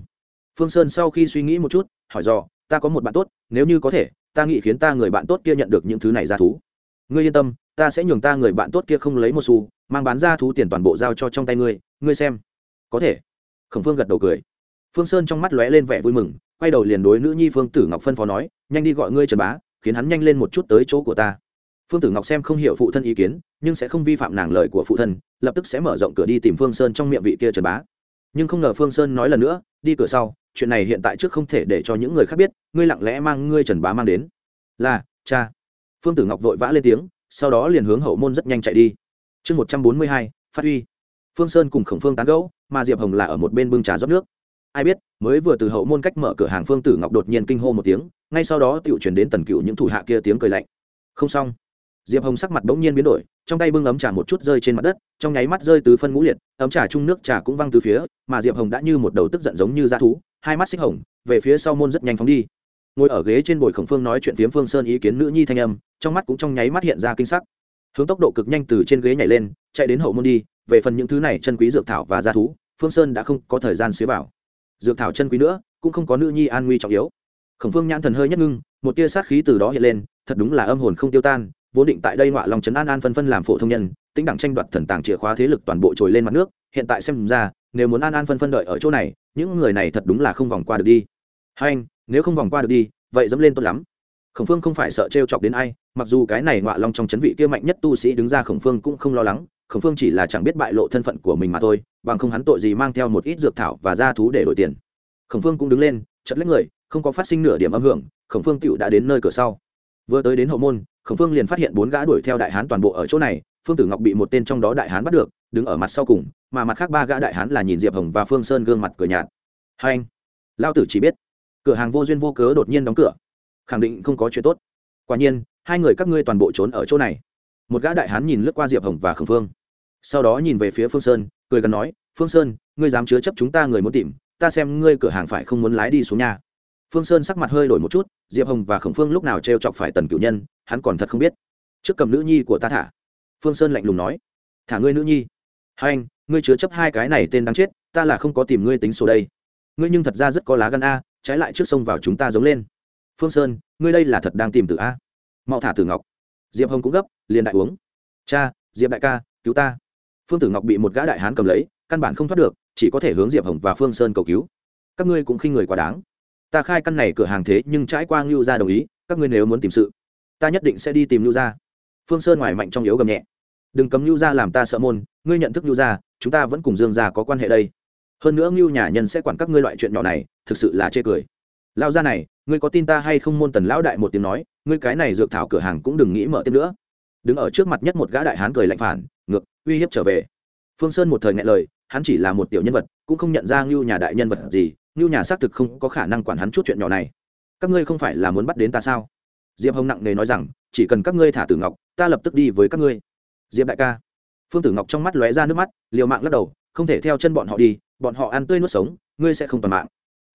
Phương sơn sau khi suy nghĩ một chút, hỏi dò, ta có một bạn tốt, nếu như có thể, ta nghĩ khiến ta người bạn tốt kia nhận được những thứ này ra thú. Ngươi yên tâm, ta sẽ nhường ta người bạn tốt kia không lấy một xu mang bán ra thú tiền toàn bộ giao cho trong tay ngươi ngươi xem. Có thể. Khổng phương gật đầu cười. Phương sơn trong mắt lóe lên vẻ vui mừng, quay đầu liền đối nữ nhi phương tử ngọc phân phó nói, nhanh đi gọi ngươi trần bá, khiến hắn nhanh lên một chút tới chỗ của ta. Phương tử ngọc xem không hiểu phụ thân ý kiến, nhưng sẽ không vi phạm nàng lời của phụ thân, lập tức sẽ mở rộng cửa đi tìm phương sơn trong miệng vị kia trần bá. Nhưng không ngờ phương sơn nói lần nữa, đi cửa sau, chuyện này hiện tại trước không thể để cho những người khác biết, ngươi lặng lẽ mang ngươi trần bá mang đến. Là, cha. Phương tử ngọc vội vã lên tiếng, sau đó liền hướng hậu môn rất nhanh chạy đi chương một trăm bốn mươi hai, phát huy. Phương sơn cùng khổng phương tán gẫu, mà diệp hồng là ở một bên bưng trà rót nước. Ai biết, mới vừa từ hậu môn cách mở cửa hàng phương tử ngọc đột nhiên kinh hô một tiếng, ngay sau đó tiểu chuyển đến tần cựu những thủ hạ kia tiếng cười lạnh. Không xong. Diệp hồng sắc mặt bỗng nhiên biến đổi, trong tay bưng ấm trà một chút rơi trên mặt đất, trong nháy mắt rơi tứ phân ngũ liệt, ấm trà chung nước trà cũng văng từ phía, mà diệp hồng đã như một đầu tức giận giống như dã thú, hai mắt xích hồng, về phía sau môn rất nhanh phóng đi. Ngồi ở ghế trên bồi khổng phương nói chuyện phiếm phương sơn ý kiến nữ nhi thanh âm, trong mắt cũng trong nháy mắt hiện ra kinh sắc hướng tốc độ cực nhanh từ trên ghế nhảy lên, chạy đến hậu môn đi, về phần những thứ này chân quý dược thảo và gia thú, phương sơn đã không có thời gian xế vào. Dược thảo chân quý nữa, cũng không có nữ nhi an nguy trọng yếu. Khổng phương nhãn thần hơi nhất ngưng, một tia sát khí từ đó hiện lên, thật đúng là âm hồn không tiêu tan, vốn định tại đây ngọa lòng trấn an an phân phân làm phổ thông nhân tính đẳng tranh đoạt thần tàng chìa khóa thế lực toàn bộ trồi lên mặt nước, hiện tại xem ra, nếu muốn an an phân phân đợi ở chỗ này, những người này thật đúng là không vòng qua được đi. Hai anh, nếu không vòng qua được đi, vậy dẫm lên tốt lắm khổng phương không phải sợ t chọc đến ai, mặc dù cái này ngọa long trong chấn vị kia mạnh nhất tu sĩ đứng ra khổng phương cũng không lo lắng, khổng phương chỉ là chẳng biết bại lộ thân phận của mình mà thôi, bằng không hắn tội gì mang theo một ít dược thảo và gia thú để đổi tiền. Khổng phương cũng đứng lên chật lấy người, không có phát sinh nửa điểm âm hưởng, khổng phương tựu đã đến nơi cửa sau. Vừa tới đến hậu môn, khổng phương liền phát hiện bốn gã đuổi theo đại hán toàn bộ ở chỗ này, phương tử ngọc bị một tên trong đó đại hán bắt được, đứng ở mặt sau cùng, mà mặt khác ba gã đại hán là nhìn diệp hồng và phương sơn gương mặt cửa nhạt. Hai anh lao tử chỉ biết, cửa hàng vô duyên vô cớ đột nhiên đóng cửa khẳng định không có chuyện tốt. Quả nhiên, hai người các ngươi toàn bộ trốn ở chỗ này. Một gã đại hán nhìn lướt qua diệp hồng và Khương phương. Sau đó nhìn về phía phương sơn, cười gần nói, phương sơn, ngươi dám chứa chấp chúng ta người muốn tìm, ta xem ngươi cửa hàng phải không muốn lái đi xuống nhà. Phương sơn sắc mặt hơi đổi một chút, diệp hồng và khổng phương lúc nào t r e o chọc phải tần cửu nhân, hắn còn thật không biết. Trước cầm nữ nhi của ta thả. Phương sơn lạnh lùng nói, thả ngươi nữ nhi. Hai anh, ngươi chứa chấp hai cái này tên đáng chết, ta là không có tìm ngươi tính số đây. Ngươi nhưng thật ra rất có lá gan a, trái lại trước sông vào chúng ta giống lên phương sơn, ngươi đây là thật đang tìm từ a. Mau thả Tử ngọc. Diệp hồng cũng gấp, liền đại uống. Cha, diệp đại ca, cứu ta. Phương tử ngọc bị một gã đại hán cầm lấy, căn bản không thoát được, chỉ có thể hướng diệp hồng và phương sơn cầu cứu. Các ngươi cũng khinh người quá đáng. Ta khai căn này cửa hàng thế nhưng trải qua ngưu gia đồng ý, các ngươi nếu muốn tìm sự, ta nhất định sẽ đi tìm ngưu gia. Phương sơn ngoài mạnh trong yếu gầm nhẹ. Đừng cấm ngưu gia làm ta sợ môn, ngươi nhận thức ngưu gia, chúng ta vẫn cùng dương gia có quan hệ đây. Hơn nữa ngưu nhà nhân sẽ quản các ngươi loại chuyện nhỏ này, thực sự là chê cười. Lao gia này ngươi có tin ta hay không môn tần lão đại một tiếng nói, ngươi cái này dược thảo cửa hàng cũng đừng nghĩ mở tiếp nữa. Đứng ở trước mặt nhất một gã đại hán cười lạnh phản, ngược, uy hiếp trở về. Phương sơn một thời ngại lời, hắn chỉ là một tiểu nhân vật, cũng không nhận ra ngưu nhà đại nhân vật gì, ngưu nhà xác thực không có khả năng quản hắn chút chuyện nhỏ này. Các ngươi không phải là muốn bắt đến ta sao? Diệp hồng nặng nề nói rằng, chỉ cần các ngươi thả tử ngọc, ta lập tức đi với các ngươi. Diệp đại ca. Phương tử ngọc trong mắt lóe ra nước mắt, liều mạng lắc đầu, không thể theo chân bọn họ đi, bọn họ ăn tươi nuốt sống, ngươi sẽ không toàn mạng.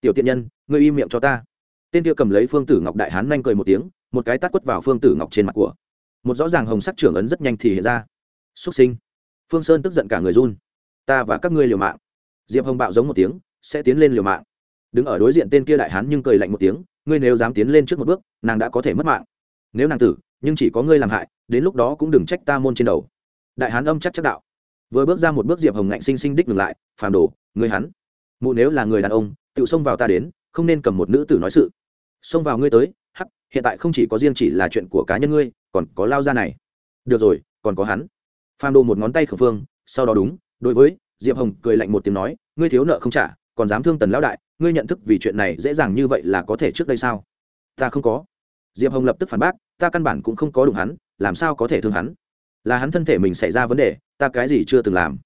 Tiểu tiện nhân, ngươi im miệng cho ta tên kia cầm lấy phương tử ngọc đại hán nhanh cười một tiếng, một cái tát quất vào phương tử ngọc trên mặt của. Một rõ ràng hồng sắc trưởng ấn rất nhanh thì hiện ra. Xuất sinh. Phương sơn tức giận cả người run. Ta và các ngươi liều mạng. Diệp hồng bạo giống một tiếng, sẽ tiến lên liều mạng. Đứng ở đối diện tên kia đại hán nhưng cười lạnh một tiếng, ngươi nếu dám tiến lên trước một bước, nàng đã có thể mất mạng. Nếu nàng tử, nhưng chỉ có ngươi làm hại, đến lúc đó cũng đừng trách ta môn trên đầu. Đại hán âm chắc chắc đạo. Vừa bước ra một bước diệp hồng ngạnh sinh sinh đích ngừng lại, phàm đồ, ngươi hắn. Mụ nếu là người đàn ông, tự xông vào ta đến, không nên cầm một nữ tử nói sự xông vào ngươi tới, hắc, hiện tại không chỉ có riêng chỉ là chuyện của cá nhân ngươi, còn có lao ra này. Được rồi, còn có hắn. Phàm đồ một ngón tay khẩn phương, sau đó đúng, đối với diệp hồng cười lạnh một tiếng nói, ngươi thiếu nợ không trả, còn dám thương tần lão đại, ngươi nhận thức vì chuyện này dễ dàng như vậy là có thể trước đây sao? Ta không có. Diệp hồng lập tức phản bác, ta căn bản cũng không có đụng hắn, làm sao có thể thương hắn? Là hắn thân thể mình xảy ra vấn đề, ta cái gì chưa từng làm?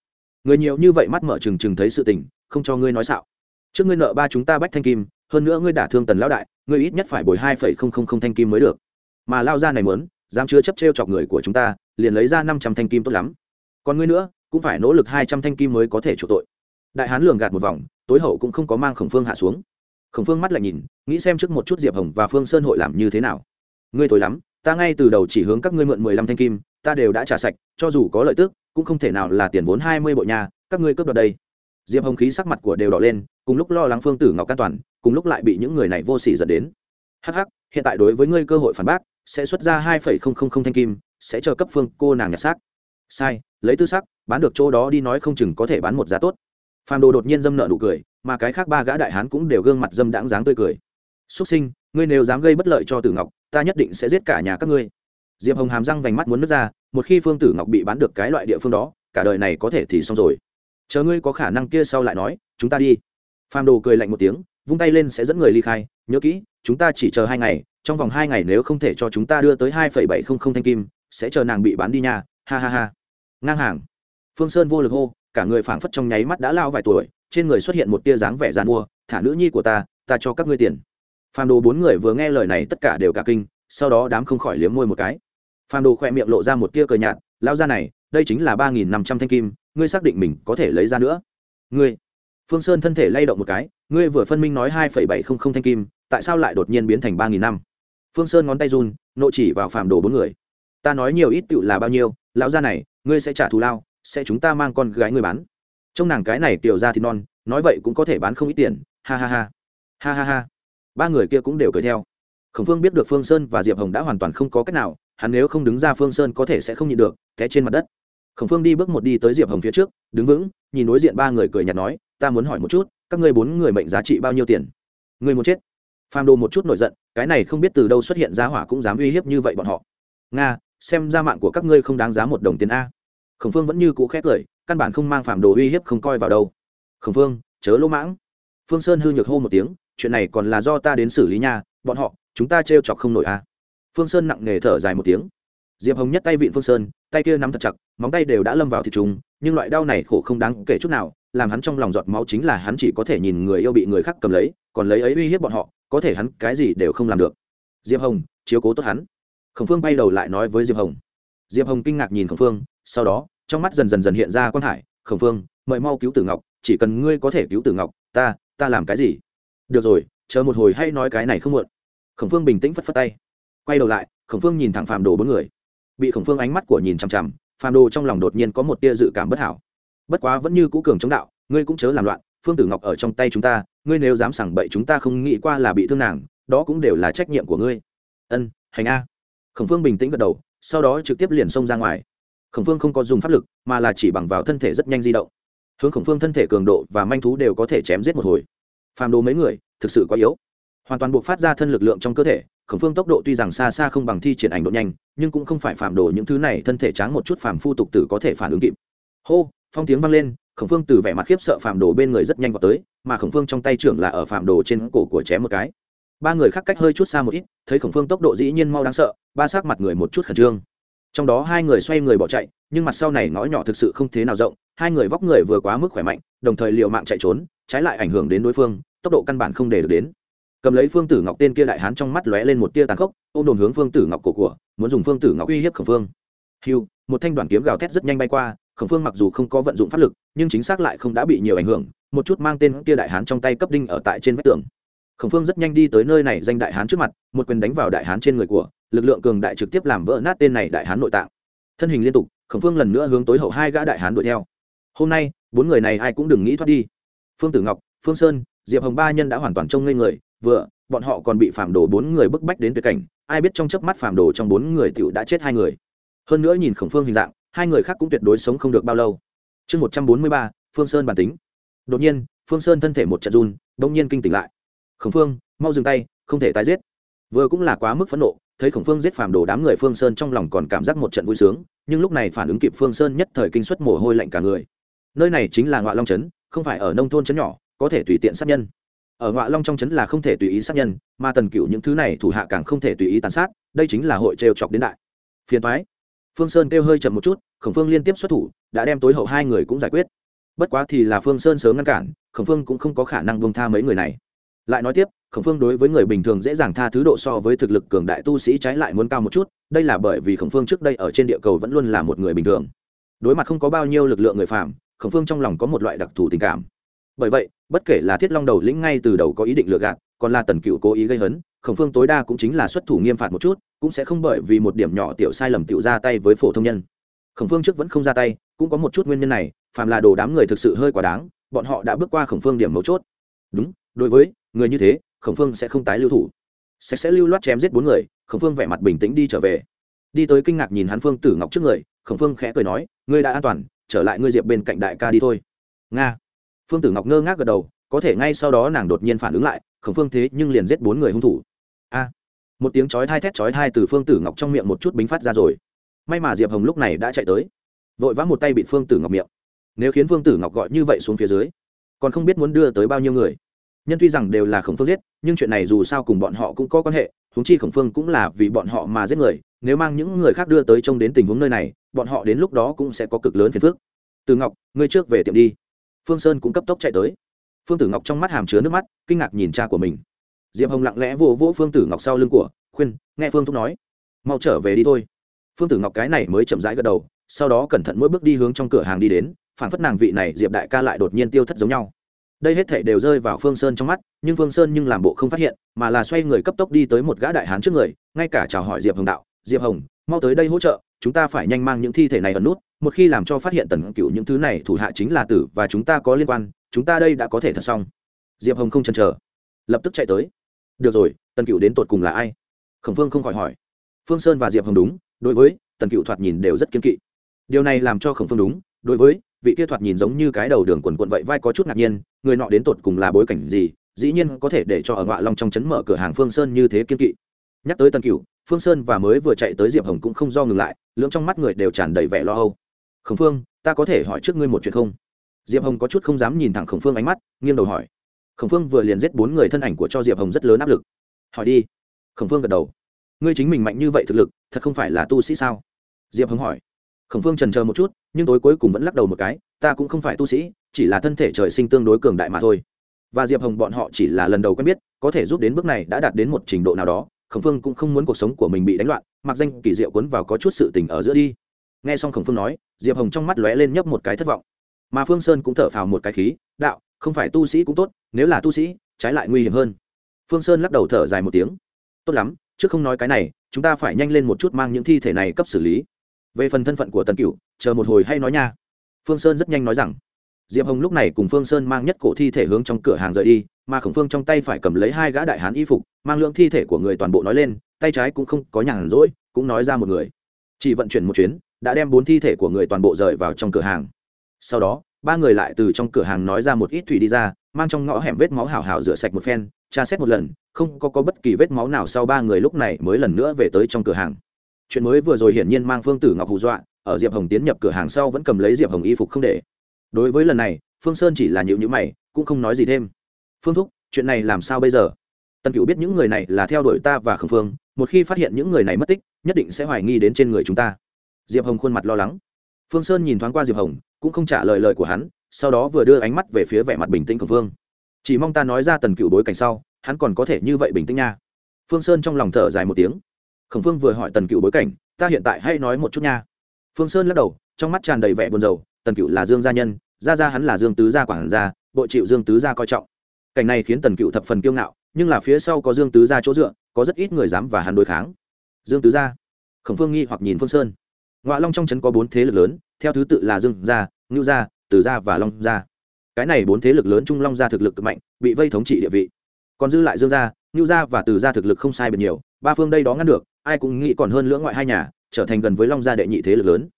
Người nhiều như vậy mắt mở trừng trừng thấy sự tình, không cho ngươi nói xạo. Trước ngươi nợ ba chúng ta bách thanh kim hơn nữa ngươi đả thương tần lão đại, ngươi ít nhất phải bồi hai phẩy không không không thanh kim mới được. Mà lao ra này mớn dám chứa chấp t r e o chọc người của chúng ta, liền lấy ra năm trăm thanh kim tốt lắm. Còn ngươi nữa, cũng phải nỗ lực hai trăm thanh kim mới có thể chủ tội. Đại hán lường gạt một vòng, tối hậu cũng không có mang khổng phương hạ xuống. Khổng phương mắt lại nhìn, nghĩ xem trước một chút diệp hồng và phương sơn hội làm như thế nào. Ngươi tối lắm, ta ngay từ đầu chỉ hướng các ngươi mượn mười lăm thanh kim, ta đều đã trả sạch, cho dù có lợi tức, cũng không thể nào là tiền vốn hai mươi bộ nhà các ngươi cướp đoạt đây diệp hồng khí sắc mặt của đều đỏ lên, cùng lúc lo lắng phương tử ngọc an toàn, cùng lúc lại bị những người này vô s ỉ dẫn đến hh hiện tại đối với ngươi cơ hội phản bác, sẽ xuất ra hai phẩy không không không thanh kim, sẽ chờ cấp phương cô nàng nhặt xác. Sai, lấy tư sắc, bán được chỗ đó đi nói không chừng có thể bán một giá tốt. Phàm đồ đột nhiên dâm nợ nụ cười, mà cái khác ba gã đại hán cũng đều gương mặt dâm đãng dáng tươi cười. Xuất sinh, ngươi nếu dám gây bất lợi cho tử ngọc, ta nhất định sẽ giết cả nhà các ngươi. Diệp hồng hàm răng vành mắt muốn nứt ra, một khi phương tử ngọc bị bán được cái loại địa phương đó, cả đời này có thể thì xong rồi chờ ngươi có khả năng kia sau lại nói, chúng ta đi. Phàm đồ cười lạnh một tiếng, vung tay lên sẽ dẫn người ly khai. Nhớ kỹ, chúng ta chỉ chờ hai ngày, trong vòng hai ngày nếu không thể cho chúng ta đưa tới hai phẩy bảy không không thanh kim, sẽ chờ nàng bị bán đi nha. Ha ha ha. Ngang hàng. Phương sơn vô lực hô, cả người phảng phất trong nháy mắt đã lao vài tuổi, trên người xuất hiện một tia dáng vẻ g mua. Thả nữ nhi của ta ta cho các ngươi tiền. Phàm đồ bốn người vừa nghe lời này tất cả đều cả kinh, sau đó đám không khỏi liếm môi một cái. Phàm đồ khỏe miệng lộ ra một tia cờ nhạt, lao ra này, đây chính là ba nghìn năm trăm thanh kim ngươi xác định mình có thể lấy ra nữa. Ngươi. Phương sơn thân thể lay động một cái, ngươi vừa phân minh nói hai phẩy bảy không không thanh kim, tại sao lại đột nhiên biến thành ba nghìn năm? Phương sơn ngón tay run nộ chỉ vào phàm đồ bốn người. Ta nói nhiều ít tựu là bao nhiêu, lão gia này, ngươi sẽ trả thù lao, sẽ chúng ta mang con gái ngươi bán. Trong nàng cái này tiểu ra thì non, nói vậy cũng có thể bán không ít tiền, ha ha ha. Ha ha ha. Ba người kia cũng đều cười theo. Khổng phương biết được phương sơn và diệp hồng đã hoàn toàn không có cách nào, hắn nếu không đứng ra phương sơn có thể sẽ không nhịn được, té trên mặt đất khổng phương đi bước một đi tới diệp hồng phía trước, đứng vững, nhìn đối diện ba người cười nhạt nói, ta muốn hỏi một chút, các ngươi bốn người mệnh giá trị bao nhiêu tiền? Người muốn chết. Phàm đồ một chút nổi giận, cái này không biết từ đâu xuất hiện giá hỏa cũng dám uy hiếp như vậy bọn họ. Nga, xem ra mạng của các ngươi không đáng giá một đồng tiền a. Khổng phương vẫn như cũ khét cười, căn bản không mang phàm đồ uy hiếp không coi vào đâu. Khổng phương, chớ lỗ mãng. Phương sơn hư nhược hô một tiếng, chuyện này còn là do ta đến xử lý nha, bọn họ, chúng ta trêu chọc không nổi a. Phương sơn nặng nề thở dài một tiếng diệp hồng nhất tay vịn phương sơn, tay kia nắm thật chặt, móng tay đều đã lâm vào thịt trùng, nhưng loại đau này khổ không đáng kể chút nào, làm hắn trong lòng giọt máu chính là hắn chỉ có thể nhìn người yêu bị người khác cầm lấy, còn lấy ấy uy hiếp bọn họ, có thể hắn cái gì đều không làm được. Diệp hồng, chiếu cố tốt hắn. Khổng phương bay đầu lại nói với diệp hồng. Diệp hồng kinh ngạc nhìn khổng phương, sau đó, trong mắt dần dần dần hiện ra quan hải. khổng phương, mời mau cứu tử ngọc, chỉ cần ngươi có thể cứu tử ngọc, ta ta làm cái gì? Được rồi, chờ một hồi hay nói cái này không muộn. Khổng phương bình tĩnh phất phất tay. Quay đầu lại, khổng phương nhìn thẳng phàm đồ bốn người bị khổng phương ánh mắt của nhìn chằm chằm, phàm đồ trong lòng đột nhiên có một tia dự cảm bất hảo. Bất quá vẫn như cũ cường chống đạo, ngươi cũng chớ làm loạn, phương tử ngọc ở trong tay chúng ta, ngươi nếu dám sảng bậy chúng ta không nghĩ qua là bị thương nàng, đó cũng đều là trách nhiệm của ngươi. Ân, hành a. Khổng phương bình tĩnh gật đầu, sau đó trực tiếp liền xông ra ngoài. Khổng phương không có dùng pháp lực, mà là chỉ bằng vào thân thể rất nhanh di động. Hướng khổng phương thân thể cường độ và manh thú đều có thể chém giết một hồi. Phàm đồ mấy người, thực sự quá yếu. Hoàn toàn buộc phát ra thân lực lượng trong cơ thể, khổng phương tốc độ tuy rằng xa xa không bằng thi triển ảnh độ nhanh nhưng cũng không phải phạm đồ những thứ này, thân thể tráng một chút phàm phu tục tử có thể phản ứng kịp. Hô, phong tiếng vang lên, khổng phương từ vẻ mặt khiếp sợ phạm đồ bên người rất nhanh vào tới, mà khổng phương trong tay trưởng là ở phạm đồ trên cổ của chém một cái. Ba người khác cách hơi chút xa một ít, thấy khổng phương tốc độ dĩ nhiên mau đáng sợ, ba sắc mặt người một chút khẩn trương. Trong đó hai người xoay người bỏ chạy, nhưng mặt sau này ngõ nhỏ thực sự không thế nào rộng, hai người vóc người vừa quá mức khỏe mạnh, đồng thời l mạng chạy trốn, trái lại ảnh hưởng đến đối phương, tốc độ căn bản không để được đến cầm lấy phương tử ngọc tên kia đại hán trong mắt lóe lên một tia tàn khốc ô m đồn hướng phương tử ngọc cổ của, muốn dùng phương tử ngọc uy hiếp khẩn phương. Hiu một thanh đoàn kiếm gào thét rất nhanh bay qua khẩn phương mặc dù không có vận dụng pháp lực, nhưng chính xác lại không đã bị nhiều ảnh hưởng, một chút mang tên kia đại hán trong tay cấp đinh ở tại trên vách tường. Khổng phương rất nhanh đi tới nơi này danh đại hán trước mặt, một quyền đánh vào đại hán trên người của, lực lượng cường đại trực tiếp làm vỡ nát tên này đại hán nội tạng. Thân hình liên tục, khổng phương lần nữa hướng tối hậu hai gã đại hán đuổi theo. Hôm nay, bốn người này ai cũng đừng nghĩ thoát đi. Phương tử ngọc, phương sơn, diệp hồng ba nhân đã hoàn toàn trông ngây người vừa, bọn họ còn bị phạm đồ bốn người bức bách đến tuyệt cảnh, ai biết trong chớp mắt phạm đồ trong bốn người tựu đã chết hai người. Hơn nữa nhìn khổng phương hình dạng, hai người khác cũng tuyệt đối sống không được bao lâu. Chương một trăm bốn mươi ba, phương sơn bản tính. Đột nhiên, phương sơn thân thể một trận run đông nhiên kinh tỉnh lại. Khổng phương, mau dừng tay, không thể tái giết. Vừa cũng là quá mức phẫn nộ, thấy khổng phương giết phàm đồ đám người phương sơn trong lòng còn cảm giác một trận vui sướng, nhưng lúc này phản ứng kịp phương sơn nhất thời kinh xuất mồ hôi lạnh cả người. Nơi này chính là ngoại long trấn, không phải ở nông thôn trấn nhỏ, có thể tùy tiện sát nhân ở ngọa long trong trấn là không thể tùy ý sát nhân, mà tần cựu những thứ này thủ hạ càng không thể tùy ý tàn sát, đây chính là hội trêu chọc đến đại. Phiền thoái phương sơn kêu hơi chậm một chút, khổng phương liên tiếp xuất thủ, đã đem tối hậu hai người cũng giải quyết. Bất quá thì là phương sơn sớm ngăn cản, khổng phương cũng không có khả năng bông tha mấy người này. Lại nói tiếp, khổng phương đối với người bình thường dễ dàng tha thứ độ so với thực lực cường đại tu sĩ trái lại muốn cao một chút, đây là bởi vì khổng phương trước đây ở trên địa cầu vẫn luôn là một người bình thường. Đối mặt không có bao nhiêu lực lượng người phạm khổng phương trong lòng có một loại đặc thù tình cảm bởi vậy, bất kể là thiết long đầu lĩnh ngay từ đầu có ý định lừa gạt, còn là tần cựu cố ý gây hấn, khổng phương tối đa cũng chính là xuất thủ nghiêm phạt một chút, cũng sẽ không bởi vì một điểm nhỏ tiểu sai lầm tiểu ra tay với phổ thông nhân. Khổng phương trước vẫn không ra tay, cũng có một chút nguyên nhân này, phàm là đồ đám người thực sự hơi quá đáng, bọn họ đã bước qua khổng phương điểm mấu chốt. Đúng, đối với người như thế, khổng phương sẽ không tái lưu thủ. Sẽ sẽ lưu loát chém giết bốn người, khổng phương vẻ mặt bình tĩnh đi trở về. Đi tới kinh ngạc nhìn hắn phương tử ngọc trước người, khổng phương khẽ cười nói, ngươi đã an toàn, trở lại ngươi diệp bên cạnh đại ca đi thôi. Nga phương tử ngọc ngơ ngác gật đầu, có thể ngay sau đó nàng đột nhiên phản ứng lại, khổng phương thế nhưng liền giết bốn người hung thủ. A! Một tiếng chói thai thét chói thai từ phương tử ngọc trong miệng một chút bính phát ra rồi. May mà diệp hồng lúc này đã chạy tới. Vội vã một tay bị phương tử ngọc miệng. Nếu khiến phương tử ngọc gọi như vậy xuống phía dưới, còn không biết muốn đưa tới bao nhiêu người. Nhân tuy rằng đều là khổng phương giết, nhưng chuyện này dù sao cùng bọn họ cũng có quan hệ húng chi khổng phương cũng là vì bọn họ mà giết người, nếu mang những người khác đưa tới trông đến tình huống nơi này, bọn họ đến lúc đó cũng sẽ có cực lớn phiền phức. Từ ngọc, ngươi trước về tiệm đi phương sơn cũng cấp tốc chạy tới. Phương tử ngọc trong mắt hàm chứa nước mắt, kinh ngạc nhìn cha của mình. Diệp hồng lặng lẽ vỗ vỗ phương tử ngọc sau lưng của, khuyên, nghe phương thúc nói, mau trở về đi thôi. Phương tử ngọc cái này mới chậm rãi gật đầu, sau đó cẩn thận mỗi bước đi hướng trong cửa hàng đi đến phản phất nàng vị này diệp đại ca lại đột nhiên tiêu thất giống nhau. Đây hết thảy đều rơi vào phương sơn trong mắt, nhưng phương sơn nhưng làm bộ không phát hiện, mà là xoay người cấp tốc đi tới một gã đại hán trước người, ngay cả chào hỏi diệp hồng đạo, diệp hồng, mau tới đây hỗ trợ, chúng ta phải nhanh mang những thi thể này ẩn nút một khi làm cho phát hiện tần cựu những thứ này thủ hạ chính là tử và chúng ta có liên quan, chúng ta đây đã có thể thật xong. Diệp hồng không chần chờ, lập tức chạy tới. Được rồi, tần cựu đến tột cùng là ai? Khổng phương không khỏi hỏi. Phương sơn và diệp hồng đúng, đối với, tần cựu thoạt nhìn đều rất kiên kỵ. Điều này làm cho khổng phương đúng, đối với, vị kia thoạt nhìn giống như cái đầu đường quần quận vậy vai có chút ngạc nhiên, người nọ đến tột cùng là bối cảnh gì, dĩ nhiên có thể để cho ở ngọa long trong chấn mở cửa hàng phương sơn như thế kiên kỵ. Nhắc tới tần cựu phương sơn và mới vừa chạy tới diệp hồng cũng không do ngừng lại, lưỡng trong mắt người đều tràn đầy vẻ lo âu khổng phương, ta có thể hỏi trước ngươi một chuyện không? Diệp hồng có chút không dám nhìn thẳng khổng phương ánh mắt, nghiêng đầu hỏi. Khổng phương vừa liền giết bốn người thân ảnh của cho diệp hồng rất lớn áp lực. Hỏi đi. Khổng phương gật đầu. Ngươi chính mình mạnh như vậy thực lực, thật không phải là tu sĩ sao? Diệp hồng hỏi. Khổng phương trần chờ một chút, nhưng tối cuối cùng vẫn lắc đầu một cái, ta cũng không phải tu sĩ, chỉ là thân thể trời sinh tương đối cường đại mà thôi. Và diệp hồng bọn họ chỉ là lần đầu quen biết, có thể giúp đến bước này đã đạt đến một trình độ nào đó, khổng phương cũng không muốn cuộc sống của mình bị đánh loạn, mặc danh kỳ diệu cuốn vào có chút sự tình ở giữa đi nghe xong khổng phương nói, diệp hồng trong mắt lóe lên nhấp một cái thất vọng. Mà phương sơn cũng thở phào một cái khí, đạo, không phải tu sĩ cũng tốt, nếu là tu sĩ, trái lại nguy hiểm hơn. Phương sơn lắc đầu thở dài một tiếng. Tốt lắm, trước không nói cái này, chúng ta phải nhanh lên một chút mang những thi thể này cấp xử lý. Về phần thân phận của tần cựu chờ một hồi hay nói nha. Phương sơn rất nhanh nói rằng. Diệp hồng lúc này cùng phương sơn mang nhất cổ thi thể hướng trong cửa hàng rời đi, mà khổng phương trong tay phải cầm lấy hai gã đại hán y phục, mang lượng thi thể của người toàn bộ nói lên, tay trái cũng không có nhàn rỗi, cũng nói ra một người. Chỉ vận chuyển một chuyến đã đem bốn thi thể của người toàn bộ rời vào trong cửa hàng. Sau đó ba người lại từ trong cửa hàng nói ra một ít thủy đi ra mang trong ngõ hẻm vết máu hảo hảo rửa sạch một phen tra xét một lần không có, có bất kỳ vết máu nào sau ba người lúc này mới lần nữa về tới trong cửa hàng. Chuyện mới vừa rồi hiển nhiên mang phương tử ngọc hù dọa ở diệp hồng tiến nhập cửa hàng sau vẫn cầm lấy diệp hồng y phục không để. Đối với lần này phương sơn chỉ là nhịu nhữ mày cũng không nói gì thêm. Phương thúc chuyện này làm sao bây giờ? Tần cựu biết những người này là theo đuổi ta và khẩn phương một khi phát hiện những người này mất tích nhất định sẽ hoài nghi đến trên người chúng ta diệp hồng khuôn mặt lo lắng. Phương sơn nhìn thoáng qua diệp hồng, cũng không trả lời lời của hắn, sau đó vừa đưa ánh mắt về phía vẻ mặt bình tĩnh của phương chỉ mong ta nói ra tần cựu bối cảnh sau, hắn còn có thể như vậy bình tĩnh nha. Phương sơn trong lòng thở dài một tiếng. Khổng phương vừa hỏi tần cựu bối cảnh, ta hiện tại hay nói một chút nha. Phương sơn lắc đầu, trong mắt tràn đầy vẻ buồn rầu, tần cựu là dương gia nhân gia gia hắn là dương tứ gia quản gia, bội chịu dương tứ gia coi trọng. Cảnh này khiến tần cựu thập phần kiêu ngạo, nhưng là phía sau có dương tứ gia chỗ dựa, có rất ít người dám và hắn đối kháng. Dương tứ gia. Khổng phương nghi hoặc nhìn phương sơn. Ngọa long trong trấn có bốn thế lực lớn, theo thứ tự là dương gia, ngưu gia, từ gia và long gia. Cái này bốn thế lực lớn trung long gia thực lực cực mạnh, bị vây thống trị địa vị. Còn dư lại dương gia, ngưu gia và từ gia thực lực không sai biệt nhiều, ba phương đây đó ngăn được, ai cũng nghĩ còn hơn lưỡng ngoại hai nhà, trở thành gần với long gia đệ nhị thế lực lớn.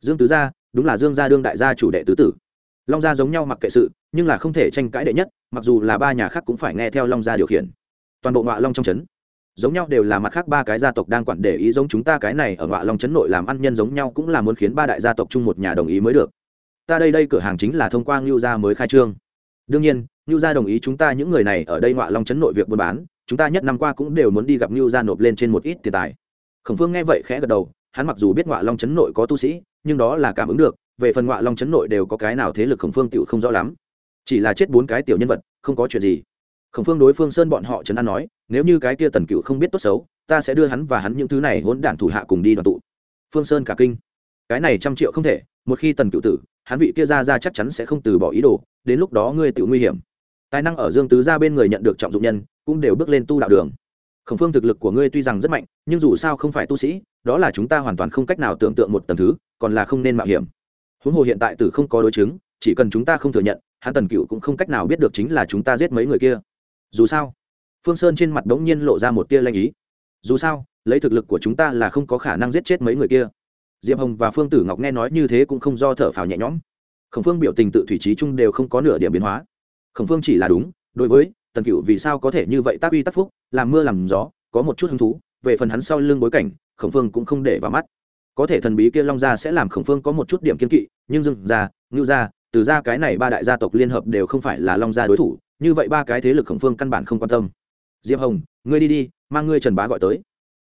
Dương tứ gia, đúng là dương gia đương đại gia chủ đệ tứ tử. Long gia giống nhau mặc kệ sự, nhưng là không thể tranh cãi đệ nhất, mặc dù là ba nhà khác cũng phải nghe theo long gia điều khiển. Toàn bộ ngọa long trong trấn giống nhau đều là mặt khác ba cái gia tộc đang quản để ý giống chúng ta cái này ở ngọa long chấn nội làm ăn nhân giống nhau cũng là muốn khiến ba đại gia tộc chung một nhà đồng ý mới được. Ta đây đây cửa hàng chính là thông qua ngưu gia mới khai trương. Đương nhiên, ngưu gia đồng ý chúng ta những người này ở đây ngọa long chấn nội việc buôn bán, chúng ta nhất năm qua cũng đều muốn đi gặp ngưu gia nộp lên trên một ít tiền tài. Khổng phương nghe vậy khẽ gật đầu, hắn mặc dù biết ngọa long chấn nội có tu sĩ, nhưng đó là cảm ứng được, về phần ngọa long chấn nội đều có cái nào thế lực khổng phương tựu không rõ lắm. Chỉ là chết bốn cái tiểu nhân vật, không có chuyện gì. Khổng phương đối phương sơn bọn họ chấn an nói nếu như cái kia tần cựu không biết tốt xấu, ta sẽ đưa hắn và hắn những thứ này hỗn đản thủ hạ cùng đi đoàn tụ. Phương sơn cả kinh. Cái này trăm triệu không thể, một khi tần cựu tử, hắn vị kia ra ra chắc chắn sẽ không từ bỏ ý đồ, đến lúc đó ngươi tự nguy hiểm. Tài năng ở dương tứ ra bên người nhận được trọng dụng nhân, cũng đều bước lên tu đạo đường. Khổng phương thực lực của ngươi tuy rằng rất mạnh, nhưng dù sao không phải tu sĩ, đó là chúng ta hoàn toàn không cách nào tưởng tượng một tầng thứ, còn là không nên mạo hiểm. Huống hồ hiện tại tử không có đối chứng, chỉ cần chúng ta không thừa nhận, hắn tần cựu cũng không cách nào biết được chính là chúng ta giết mấy người kia. Dù sao phương sơn trên mặt đ ố n g nhiên lộ ra một tia lanh ý. Dù sao, lấy thực lực của chúng ta là không có khả năng giết chết mấy người kia. Diệp hồng và phương tử ngọc nghe nói như thế cũng không do thở phào nhẹ nhõm. Khổng phương biểu tình tự thủy trí chung đều không có nửa điểm biến hóa. Khổng phương chỉ là đúng, đối với tần cựu vì sao có thể như vậy tác uy tác phúc, làm mưa làm gió, có một chút hứng thú, về phần hắn sau lưng bối cảnh, khổng phương cũng không để vào mắt. Có thể thần bí kia long gia sẽ làm khổng phương có một chút điểm kiên kỵ, nhưng dừng ra ngưu ra từ ra cái này ba đại gia tộc liên hợp đều không phải là long gia đối thủ, như vậy ba cái thế lực khổng phương căn bản không quan tâm diệp hồng, ngươi đi đi, mang ngươi trần bá gọi tới.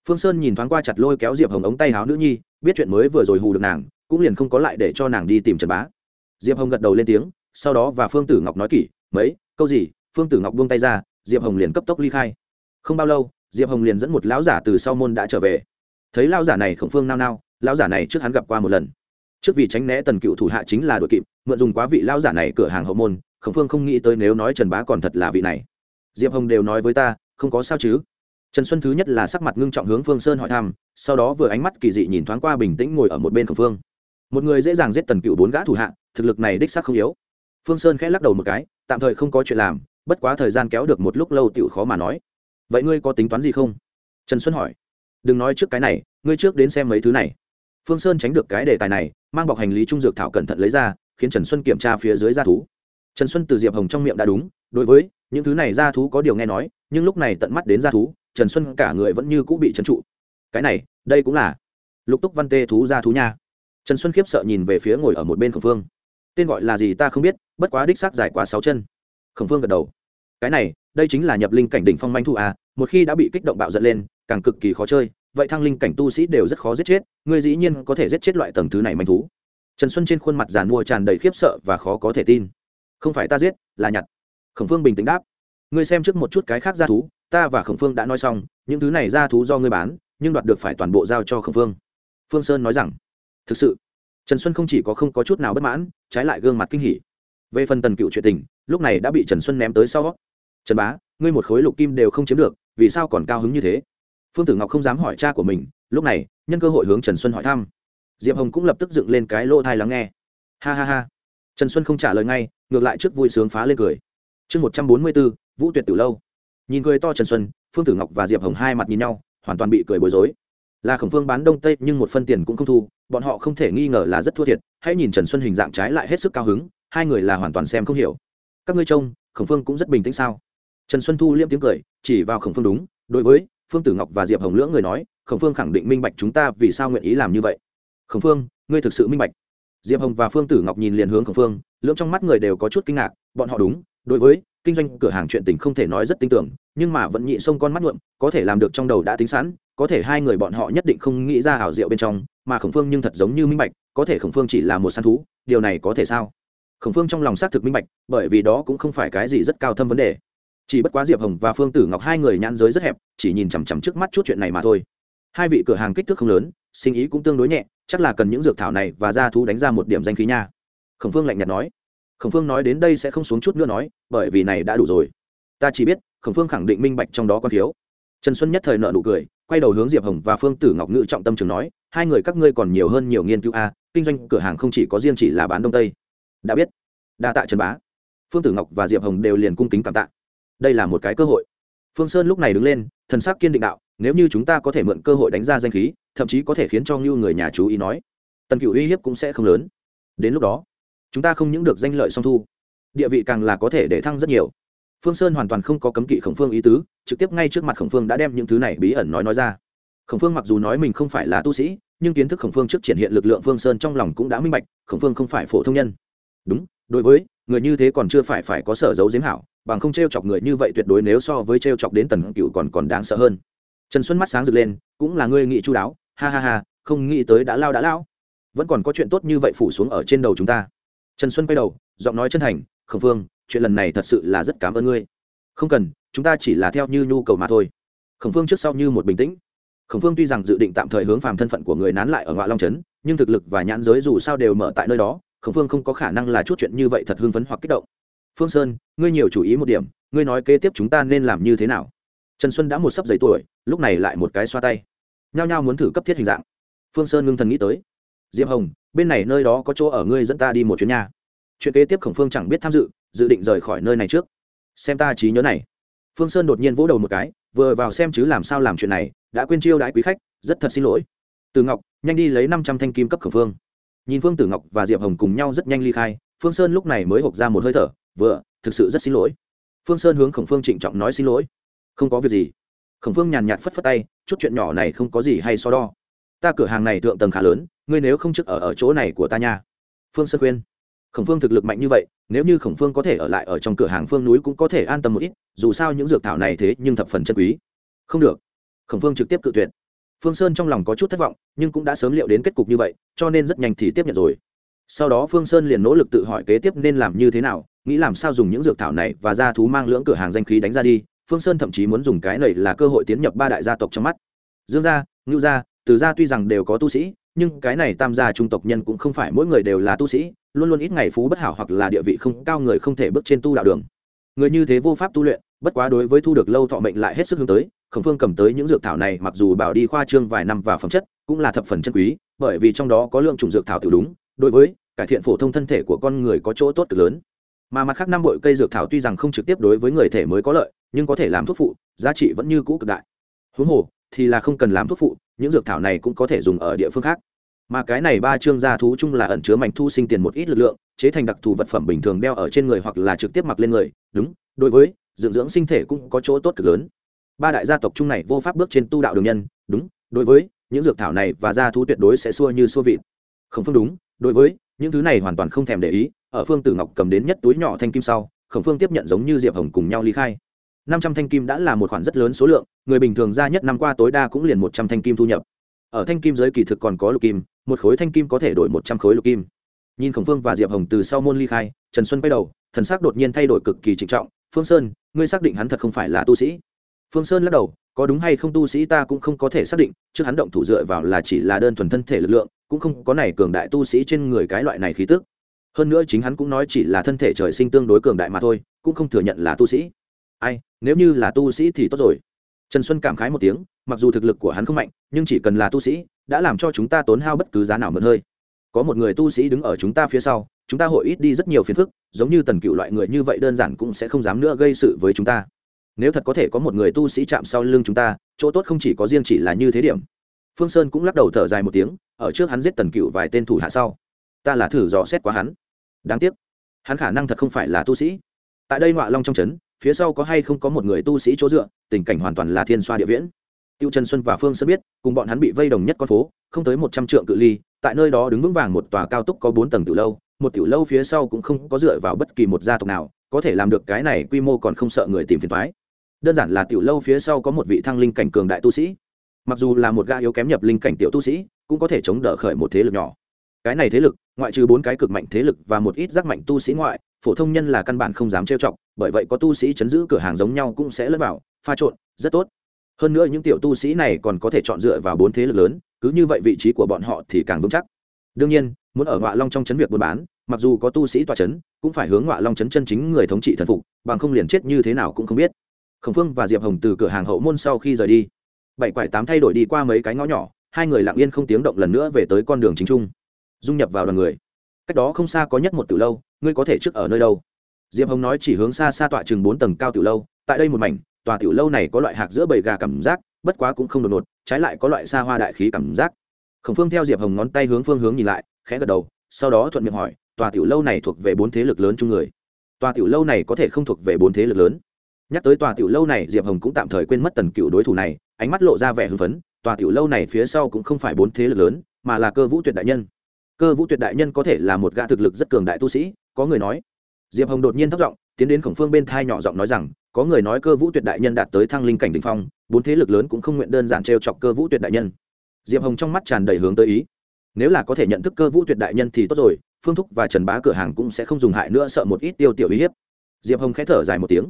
Phương sơn nhìn thoáng qua chặt lôi kéo diệp hồng ống tay háo nữ nhi, biết chuyện mới vừa rồi hù được nàng, cũng liền không có lại để cho nàng đi tìm trần bá. Diệp hồng gật đầu lên tiếng, sau đó và phương tử ngọc nói kỹ mấy, câu gì? Phương tử ngọc buông tay ra, diệp hồng liền cấp tốc ly khai. Không bao lâu, diệp hồng liền dẫn một lão giả từ sau môn đã trở về. Thấy lão giả này khổng phương nao nao, lão giả này trước hắn gặp qua một lần. Trước vì tránh né tần cựu thủ hạ chính là đội kịp, mượn dùng quá vị lão giả này cửa hàng hậu môn, khổng phương không nghĩ tới nếu nói trần bá còn thật là vị này diệp hồng đều nói với ta, không có sao chứ. Trần xuân thứ nhất là sắc mặt ngưng trọng hướng phương sơn hỏi thăm, sau đó vừa ánh mắt kỳ dị nhìn thoáng qua bình tĩnh ngồi ở một bên khổng phương. Một người dễ dàng giết tần cựu bốn gã thủ hạ, thực lực này đích xác không yếu. Phương sơn khẽ lắc đầu một cái, tạm thời không có chuyện làm, bất quá thời gian kéo được một lúc lâu tựu khó mà nói. Vậy ngươi có tính toán gì không? Trần xuân hỏi. Đừng nói trước cái này, ngươi trước đến xem mấy thứ này. Phương sơn tránh được cái đề tài này, mang bọc hành lý trung dược thảo cẩn thận lấy ra, khiến trần xuân kiểm tra phía dưới g thú. Trần xuân từ diệp hồng trong miệng đã đúng đối với, những thứ này ra thú có điều nghe nói, nhưng lúc này tận mắt đến ra thú, trần xuân cả người vẫn như cũng bị trấn trụ. Cái này, đây cũng là lục túc văn tê thú ra thú nha. Trần xuân khiếp sợ nhìn về phía ngồi ở một bên khổng phương. Tên gọi là gì ta không biết, bất quá đích xác dài quá sáu chân. Khổng phương gật đầu. Cái này, đây chính là nhập linh cảnh đỉnh phong manh thu à một khi đã bị kích động bạo giận lên, càng cực kỳ khó chơi. Vậy thăng linh cảnh tu sĩ đều rất khó giết chết, ngươi dĩ nhiên có thể giết chết loại tầng thứ này manh thú. Trần xuân trên khuôn mặt giàn mua tràn đầy khiếp sợ và khó có thể tin. Không phải ta giết, là nhặt khổng phương bình tĩnh đáp. Ngươi xem trước một chút cái khác g thú, ta và khổng phương đã nói xong, những thứ này g thú do ngươi bán, nhưng đoạt được phải toàn bộ giao cho khổng phương. Phương sơn nói rằng, thực sự, trần xuân không chỉ có không có chút nào bất mãn, trái lại gương mặt kinh hỉ. Về phần tần cựu chuyện tình, lúc này đã bị trần xuân ném tới sau. Trần bá, ngươi một khối lục kim đều không chiếm được, vì sao còn cao hứng như thế? Phương tử ngọc không dám hỏi cha của mình, lúc này, nhân cơ hội hướng trần xuân hỏi thăm. Diệp hồng cũng lập tức dựng lên cái lỗ thai lắng nghe. Ha ha ha. Trần xuân không trả lời ngay, ngược lại trước vui sướng phá lên cười chương một trăm bốn mươi bốn, vũ tuyệt từ lâu. Nhìn cười to trần xuân, phương tử ngọc và diệp hồng hai mặt nhìn nhau, hoàn toàn bị cười bối rối. Là khổng phương bán đông tây nhưng một phân tiền cũng không thu, bọn họ không thể nghi ngờ là rất thua thiệt, hãy nhìn trần xuân hình dạng trái lại hết sức cao hứng, hai người là hoàn toàn xem không hiểu. Các ngươi trông, khổng phương cũng rất bình tĩnh sao? Trần xuân thu liêm tiếng cười, chỉ vào khổng phương đúng, đối với phương tử ngọc và diệp hồng lưỡng người nói, khổng phương khẳng định minh bạch chúng ta vì sao nguyện ý làm như vậy. Khổng phương, ngươi thực sự minh bạch. Diệp hồng và phương tử ngọc nhìn liền hướng khổng phương, lưỡng trong mắt người đều có chút kinh ngạc, bọn họ đúng đối với kinh doanh cửa hàng chuyện tình không thể nói rất tin tưởng, nhưng mà vẫn nhị sông con mắt nhuộm, có thể làm được trong đầu đã tính sẵn, có thể hai người bọn họ nhất định không nghĩ ra ảo diệu bên trong, mà khổng phương nhưng thật giống như minh bạch, có thể khổng phương chỉ là một săn thú, điều này có thể sao? Khổng phương trong lòng xác thực minh bạch, bởi vì đó cũng không phải cái gì rất cao thâm vấn đề. Chỉ bất quá diệp hồng và phương tử ngọc hai người nhãn giới rất hẹp, chỉ nhìn chằm chằm trước mắt chút chuyện này mà thôi. Hai vị cửa hàng kích thước không lớn, sinh ý cũng tương đối nhẹ, chắc là cần những dược thảo này và ra thú đánh ra một điểm danh khí nha. Khổng phương lạnh nhạt nói khổng phương nói đến đây sẽ không xuống chút nữa nói, bởi vì này đã đủ rồi. Ta chỉ biết, khổng phương khẳng định minh bạch trong đó có thiếu. Trần xuân nhất thời nợ nụ cười, quay đầu hướng diệp hồng và phương tử ngọc ngự trọng tâm trường nói, hai người các ngươi còn nhiều hơn nhiều nghiên cứu a, kinh doanh cửa hàng không chỉ có riêng chỉ là bán đông tây. Đã biết. Đa tạ trần bá. Phương tử ngọc và diệp hồng đều liền cung kính cảm tạ. Đây là một cái cơ hội. Phương sơn lúc này đứng lên, thần sắc kiên định đạo, nếu như chúng ta có thể mượn cơ hội đánh ra danh khí, thậm chí có thể khiến cho ngưu người nhà chú ý nói, tần cựu uy hiếp cũng sẽ không lớn. Đến lúc đó chúng ta không những được danh lợi song thu, địa vị càng là có thể để thăng rất nhiều. Phương sơn hoàn toàn không có cấm kỵ khổng phương ý tứ, trực tiếp ngay trước mặt khổng phương đã đem những thứ này bí ẩn nói nói ra. Khổng phương mặc dù nói mình không phải là tu sĩ, nhưng kiến thức khổng phương trước triển hiện lực lượng phương sơn trong lòng cũng đã minh bạch, khổng phương không phải phổ thông nhân. Đúng, đối với, người như thế còn chưa phải phải có sở giấu diếm hảo, bằng không t r e o chọc người như vậy tuyệt đối nếu so với t r e o chọc đến tần cựu còn còn đáng sợ hơn. Trần xuân mắt sáng rực lên, cũng là ngươi nghĩ chú đáo, ha ha ha, không nghĩ tới đã lao đã lao. Vẫn còn có chuyện tốt như vậy phủ xuống ở trên đầu chúng ta trần xuân quay đầu, giọng nói chân thành, khổng phương chuyện lần này thật sự là rất cảm ơn ngươi. Không cần, chúng ta chỉ là theo như nhu cầu mà thôi. Khổng phương trước sau như một bình tĩnh. Khổng phương tuy rằng dự định tạm thời hướng phàm thân phận của người nán lại ở ngoại long trấn, nhưng thực lực và nhãn giới dù sao đều mở tại nơi đó, khổng phương không có khả năng là chút chuyện như vậy thật hưng phấn hoặc kích động. Phương sơn, ngươi nhiều chú ý một điểm, ngươi nói kế tiếp chúng ta nên làm như thế nào? Trần xuân đã một sấp giấy tuổi, lúc này lại một cái xoa tay. Nhao nhao muốn thử cấp thiết hình dạng. Phương sơn ngưng thần nghĩ tới diệp hồng, bên này nơi đó có chỗ ở ngươi dẫn ta đi một chuyến nhà chuyện kế tiếp khổng phương chẳng biết tham dự dự định rời khỏi nơi này trước. Xem ta trí nhớ này. Phương sơn đột nhiên vỗ đầu một cái, vừa vào xem chứ làm sao làm chuyện này, đã quên chiêu đãi quý khách, rất thật xin lỗi. Từ ngọc, nhanh đi lấy năm trăm thanh kim cấp Khổng phương. Nhìn phương tử ngọc và diệp hồng cùng nhau rất nhanh ly khai, phương sơn lúc này mới hộp ra một hơi thở, vừa, thực sự rất xin lỗi. Phương sơn hướng khổng phương trịnh trọng nói xin lỗi. Không có việc gì. Khổng phương nhàn nhạt phất phất tay, chút chuyện nhỏ này không có gì hay so đo ta cửa hàng này thượng tầng khá lớn, ngươi nếu không chức ở ở chỗ này của ta nha. Phương sơn khuyên. Khổng phương thực lực mạnh như vậy, nếu như khổng phương có thể ở lại ở trong cửa hàng phương núi cũng có thể an tâm một ít, dù sao những dược thảo này thế nhưng thập phần chân quý. Không được. Khổng phương trực tiếp cự tuyệt. Phương sơn trong lòng có chút thất vọng, nhưng cũng đã sớm liệu đến kết cục như vậy, cho nên rất nhanh thì tiếp nhận rồi. Sau đó phương sơn liền nỗ lực tự hỏi kế tiếp nên làm như thế nào, nghĩ làm sao dùng những dược thảo này và ra thú mang lưỡng cửa hàng danh khí đánh ra đi. Phương sơn thậm chí muốn dùng cái này là cơ hội tiến nhập ba đại gia tộc trong mắt. Dương gia, ngưu gia từ gia tuy rằng đều có tu sĩ, nhưng cái này tam gia trung tộc nhân cũng không phải mỗi người đều là tu sĩ, luôn luôn ít ngày phú bất hảo hoặc là địa vị không cao người không thể bước trên tu đạo đường. Người như thế vô pháp tu luyện, bất quá đối với thu được lâu thọ mệnh lại hết sức hướng tới, khổng phương cầm tới những dược thảo này mặc dù bảo đi khoa trương vài năm và phẩm chất, cũng là thập phần chân quý, bởi vì trong đó có lượng chủng dược thảo tự đúng, đối với cải thiện phổ thông thân thể của con người có chỗ tốt cực lớn. Mà mặt khác năm bội cây dược thảo tuy rằng không trực tiếp đối với người thể mới có lợi, nhưng có thể làm thuốc phụ, giá trị vẫn như cũ cực đại. Huống hồ thì là không cần làm thuốc phụ, những dược thảo này cũng có thể dùng ở địa phương khác. Mà cái này ba chương gia thú chung là ẩn chứa mảnh thu sinh tiền một ít lực lượng, chế thành đặc thù vật phẩm bình thường đeo ở trên người hoặc là trực tiếp mặc lên người. Đúng, đối với dưỡng dưỡng sinh thể cũng có chỗ tốt cực lớn. Ba đại gia tộc chung này vô pháp bước trên tu đạo đường nhân. Đúng, đối với những dược thảo này và gia thú tuyệt đối sẽ xua như xua vịt. Không phương đúng, đối với những thứ này hoàn toàn không thèm để ý, ở phương tử ngọc cầm đến nhất túi nhỏ thanh kim sau, khổng phương tiếp nhận giống như diệp hồng cùng nhau ly khai năm trăm thanh kim đã là một khoản rất lớn số lượng, người bình thường ra nhất năm qua tối đa cũng liền một trăm thanh kim thu nhập. Ở thanh kim giới kỳ thực còn có lục kim, một khối thanh kim có thể đổi một trăm khối lục kim. Nhìn khổng phương và diệp hồng từ sau môn ly khai, trần xuân quay đầu, thần sắc đột nhiên thay đổi cực kỳ trịnh trọng, phương sơn, ngươi xác định hắn thật không phải là tu sĩ? Phương sơn lắc đầu, có đúng hay không tu sĩ ta cũng không có thể xác định, trước hắn động thủ dựa vào là chỉ là đơn thuần thân thể lực lượng, cũng không có này cường đại tu sĩ trên người cái loại này khí tức. Hơn nữa chính hắn cũng nói chỉ là thân thể trời sinh tương đối cường đại mà thôi, cũng không thừa nhận là tu sĩ ai, nếu như là tu sĩ thì tốt rồi. Trần xuân cảm khái một tiếng, mặc dù thực lực của hắn không mạnh, nhưng chỉ cần là tu sĩ, đã làm cho chúng ta tốn hao bất cứ giá nào mượn hơi. Có một người tu sĩ đứng ở chúng ta phía sau, chúng ta hội ít đi rất nhiều phiền phức, giống như tần cựu loại người như vậy đơn giản cũng sẽ không dám nữa gây sự với chúng ta. Nếu thật có thể có một người tu sĩ chạm sau lưng chúng ta, chỗ tốt không chỉ có riêng chỉ là như thế điểm. Phương sơn cũng lắc đầu thở dài một tiếng, ở trước hắn giết tần cựu vài tên thủ hạ sau. Ta là thử dò xét quá hắn. Đáng tiếc, hắn khả năng thật không phải là tu sĩ. Tại đây ngoại long trong trấn phía sau có hay không có một người tu sĩ chỗ dựa, tình cảnh hoàn toàn là thiên xoa địa viễn. Tiêu trần xuân và phương sơn biết, cùng bọn hắn bị vây đồng nhất con phố, không tới một trăm trượng cự ly, tại nơi đó đứng vững vàng một tòa cao túc có bốn tầng tiểu lâu, một tiểu lâu phía sau cũng không có dựa vào bất kỳ một gia tộc nào, có thể làm được cái này quy mô còn không sợ người tìm phiền toái. Đơn giản là tiểu lâu phía sau có một vị thăng linh cảnh cường đại tu sĩ. Mặc dù là một gã yếu kém nhập linh cảnh tiểu tu sĩ, cũng có thể chống đỡ khởi một thế lực nhỏ. Cái này thế lực, ngoại trừ bốn cái cực mạnh thế lực và một ít giác mạnh tu sĩ ngoại, phổ thông nhân là căn bản không dám trêu chọc bởi vậy có tu sĩ chấn giữ cửa hàng giống nhau cũng sẽ lẫn vào, pha trộn, rất tốt. Hơn nữa những tiểu tu sĩ này còn có thể chọn dựa vào bốn thế lực lớn, cứ như vậy vị trí của bọn họ thì càng vững chắc. Đương nhiên, muốn ở ngoại long trong chấn việc buôn bán, mặc dù có tu sĩ tòa chấn, cũng phải hướng ngoại long chấn chân chính người thống trị thần phục, bằng không liền chết như thế nào cũng không biết. Khổng phương và diệp hồng từ cửa hàng hậu môn sau khi rời đi, bảy quải tám thay đổi đi qua mấy cái ngõ nhỏ, hai người lặng yên không tiếng động lần nữa về tới con đường chính trung, dung nhập vào đoàn người. Cách đó không xa có nhất một từ lâu, ngươi có thể trước ở nơi đâu? Diệp hồng nói chỉ hướng xa xa tọa chừng bốn tầng cao tiểu lâu, tại đây một mảnh, tòa tiểu lâu này có loại hạc giữa bầy gà cảm giác, bất quá cũng không đột ngột, trái lại có loại xa hoa đại khí cảm giác. Khổng phương theo diệp hồng ngón tay hướng phương hướng nhìn lại, khẽ gật đầu, sau đó thuận miệng hỏi, tòa tiểu lâu này thuộc về bốn thế lực lớn chung người? Tòa tiểu lâu này có thể không thuộc về bốn thế lực lớn? Nhắc tới tòa tiểu lâu này, diệp hồng cũng tạm thời quên mất tần cựu đối thủ này, ánh mắt lộ ra vẻ hưng phấn, tòa tiểu lâu này phía sau cũng không phải bốn thế lực lớn, mà là cơ vũ tuyệt đại nhân. Cơ vũ tuyệt đại nhân có thể là một gã thực lực rất cường đại tu sĩ, có người nói diệp hồng đột nhiên thất giọng, tiến đến khổng phương bên thai nhỏ giọng nói rằng, có người nói cơ vũ tuyệt đại nhân đạt tới thăng linh cảnh đ ỉ n h phong, bốn thế lực lớn cũng không nguyện đơn giản t r e o chọc cơ vũ tuyệt đại nhân. Diệp hồng trong mắt tràn đầy hướng tới ý. Nếu là có thể nhận thức cơ vũ tuyệt đại nhân thì tốt rồi, phương thúc và trần bá cửa hàng cũng sẽ không dùng hại nữa sợ một ít tiêu tiểu uy hiếp. Diệp hồng k h ẽ thở dài một tiếng.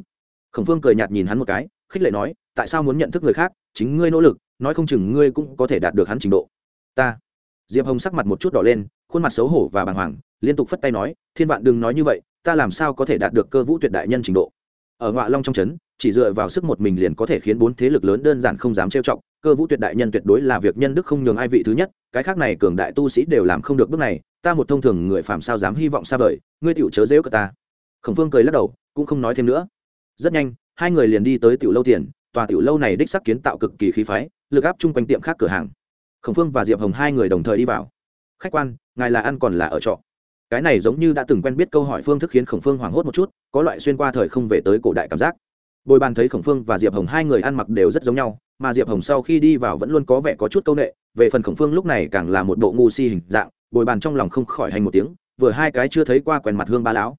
Khổng phương cười nhạt nhìn hắn một cái, khích lệ nói, tại sao muốn nhận thức người khác, chính ngươi nỗ lực, nói không chừng ngươi cũng có thể đạt được hắn trình độ. Ta. Diệp hồng sắc mặt một chút đỏ lên, khuôn mặt xấu hổ và bàng hoàng, liên tục phất tay nói, thiên vạn đừng nói như vậy ta làm sao có thể đạt được cơ vũ tuyệt đại nhân trình độ? Ở ngọa long trong trấn, chỉ dựa vào sức một mình liền có thể khiến bốn thế lực lớn đơn giản không dám trêu chọc, cơ vũ tuyệt đại nhân tuyệt đối là việc nhân đức không nhường ai vị thứ nhất, cái khác này cường đại tu sĩ đều làm không được bước này, ta một thông thường người phạm sao dám hy vọng xa vời, ngươi tiểu chớ dễu cả ta. Khổng phương cười lắc đầu, cũng không nói thêm nữa. Rất nhanh, hai người liền đi tới tiểu lâu tiền, tòa tiểu lâu này đích sắc kiến tạo cực kỳ khí phái, lực áp chung quanh tiệm khác cửa hàng. Khổng phương và diệp hồng hai người đồng thời đi vào. Khách quan, ngài là ăn còn là ở trọ? Cái này giống như đã từng quen biết câu hỏi phương thức khiến khổng phương hoảng hốt một chút, có loại xuyên qua thời không về tới cổ đại cảm giác. Bồi bàn thấy khổng phương và diệp hồng hai người ăn mặc đều rất giống nhau, mà diệp hồng sau khi đi vào vẫn luôn có vẻ có chút c â u n ệ về phần khổng phương lúc này càng là một bộ ngu si hình dạng, bồi bàn trong lòng không khỏi hành một tiếng, vừa hai cái chưa thấy qua quen mặt hương ba lão.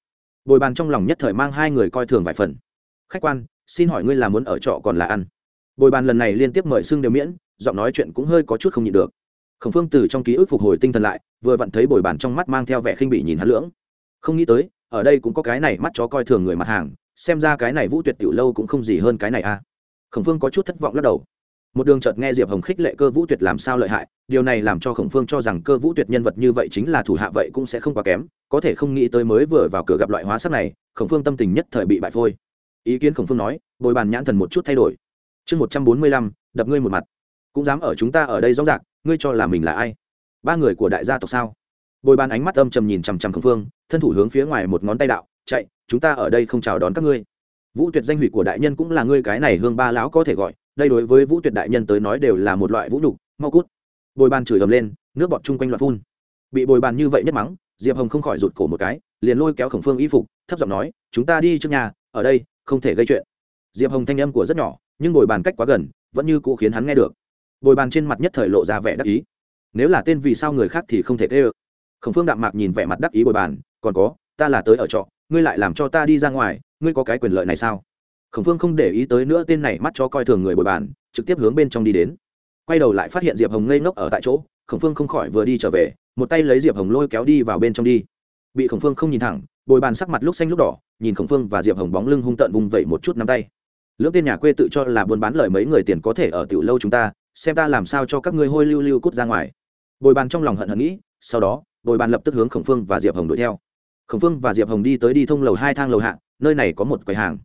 Bồi bàn trong lòng nhất thời mang hai người coi thường vài phần. Khách quan, xin hỏi ngươi là muốn ở trọ còn là ăn? Bồi bàn lần này liên tiếp mời xưng đều miễn, giọng nói chuyện cũng hơi có chút không nhịn được khổng phương từ trong ký ức phục hồi tinh thần lại, vừa vặn thấy bồi bàn trong mắt mang theo vẻ khinh bị nhìn hắn lưỡng. Không nghĩ tới, ở đây cũng có cái này mắt chó coi thường người mặt hàng, xem ra cái này vũ tuyệt tiểu lâu cũng không gì hơn cái này a à. khổng phương có chút thất vọng lắc đầu. Một đường chợt nghe diệp hồng khích lệ cơ vũ tuyệt làm sao lợi hại, điều này làm cho khổng phương cho rằng cơ vũ tuyệt nhân vật như vậy chính là thủ hạ vậy cũng sẽ không quá kém, có thể không nghĩ tới mới vừa vào cửa gặp loại hóa sắc này, khổng phương tâm tình nhất thời bị bại phôi. Ý kiến khổng phương nói, bồi bàn nhãn thần một chút thay đổi. Chương một trăm bốn mươi lăm, đập ngươi một mặt cũng dám ở chúng ta ở đây rõ rạc, ngươi cho là mình là ai? Ba người của đại gia tộc sao? Bồi bàn ánh mắt âm trầm nhìn chằm chằm khổng phương, thân thủ hướng phía ngoài một ngón tay đạo, chạy, chúng ta ở đây không chào đón các ngươi. Vũ tuyệt danh hủy của đại nhân cũng là ngươi cái này hương ba lão có thể gọi, đây đối với vũ tuyệt đại nhân tới nói đều là một loại vũ nhục, mau cút. Bồi bàn chửi ầm lên, nước bọt chung quanh loạt phun. Bị bồi bàn như vậy nhất mắng, diệp hồng không khỏi rụt cổ một cái, liền lôi kéo khổng phương y phục, thấp giọng nói, chúng ta đi trước nhà, ở đây, không thể gây chuyện. Diệp hồng thanh âm của rất nhỏ, nhưng bồi bàn cách quá gần, vẫn như cũ khiến hắn nghe được bồi bàn trên mặt nhất thời lộ ra vẻ đắc ý. Nếu là tên vì sao người khác thì không thể tê ơ. Khổng phương đạm mạc nhìn vẻ mặt đắc ý bồi bàn, còn có, ta là tới ở trọ, ngươi lại làm cho ta đi ra ngoài, ngươi có cái quyền lợi này sao? Khổng phương không để ý tới nữa tên này mắt cho coi thường người bồi bàn, trực tiếp hướng bên trong đi đến. Quay đầu lại phát hiện diệp hồng ngây ngốc ở tại chỗ, khổng phương không khỏi vừa đi trở về, một tay lấy diệp hồng lôi kéo đi vào bên trong đi. Bị khổng phương không nhìn thẳng, bồi bàn sắc mặt lúc xanh lúc đỏ, nhìn khổng phương và diệp hồng bóng lưng hung tợn vùng vẩy một chút nắm tay. Lưỡng tên nhà quê tự cho là buôn bán lời mấy người tiền có thể ở tiểu lâu chúng ta xem ta làm sao cho các ngươi hôi lưu lưu cút ra ngoài. Bồi bàn trong lòng hận hận nghĩ, sau đó, bồi bàn lập tức hướng khổng phương và diệp hồng đuổi theo. Khổng phương và diệp hồng đi tới đi thông lầu hai thang lầu hạ, nơi này có một quầy hàng.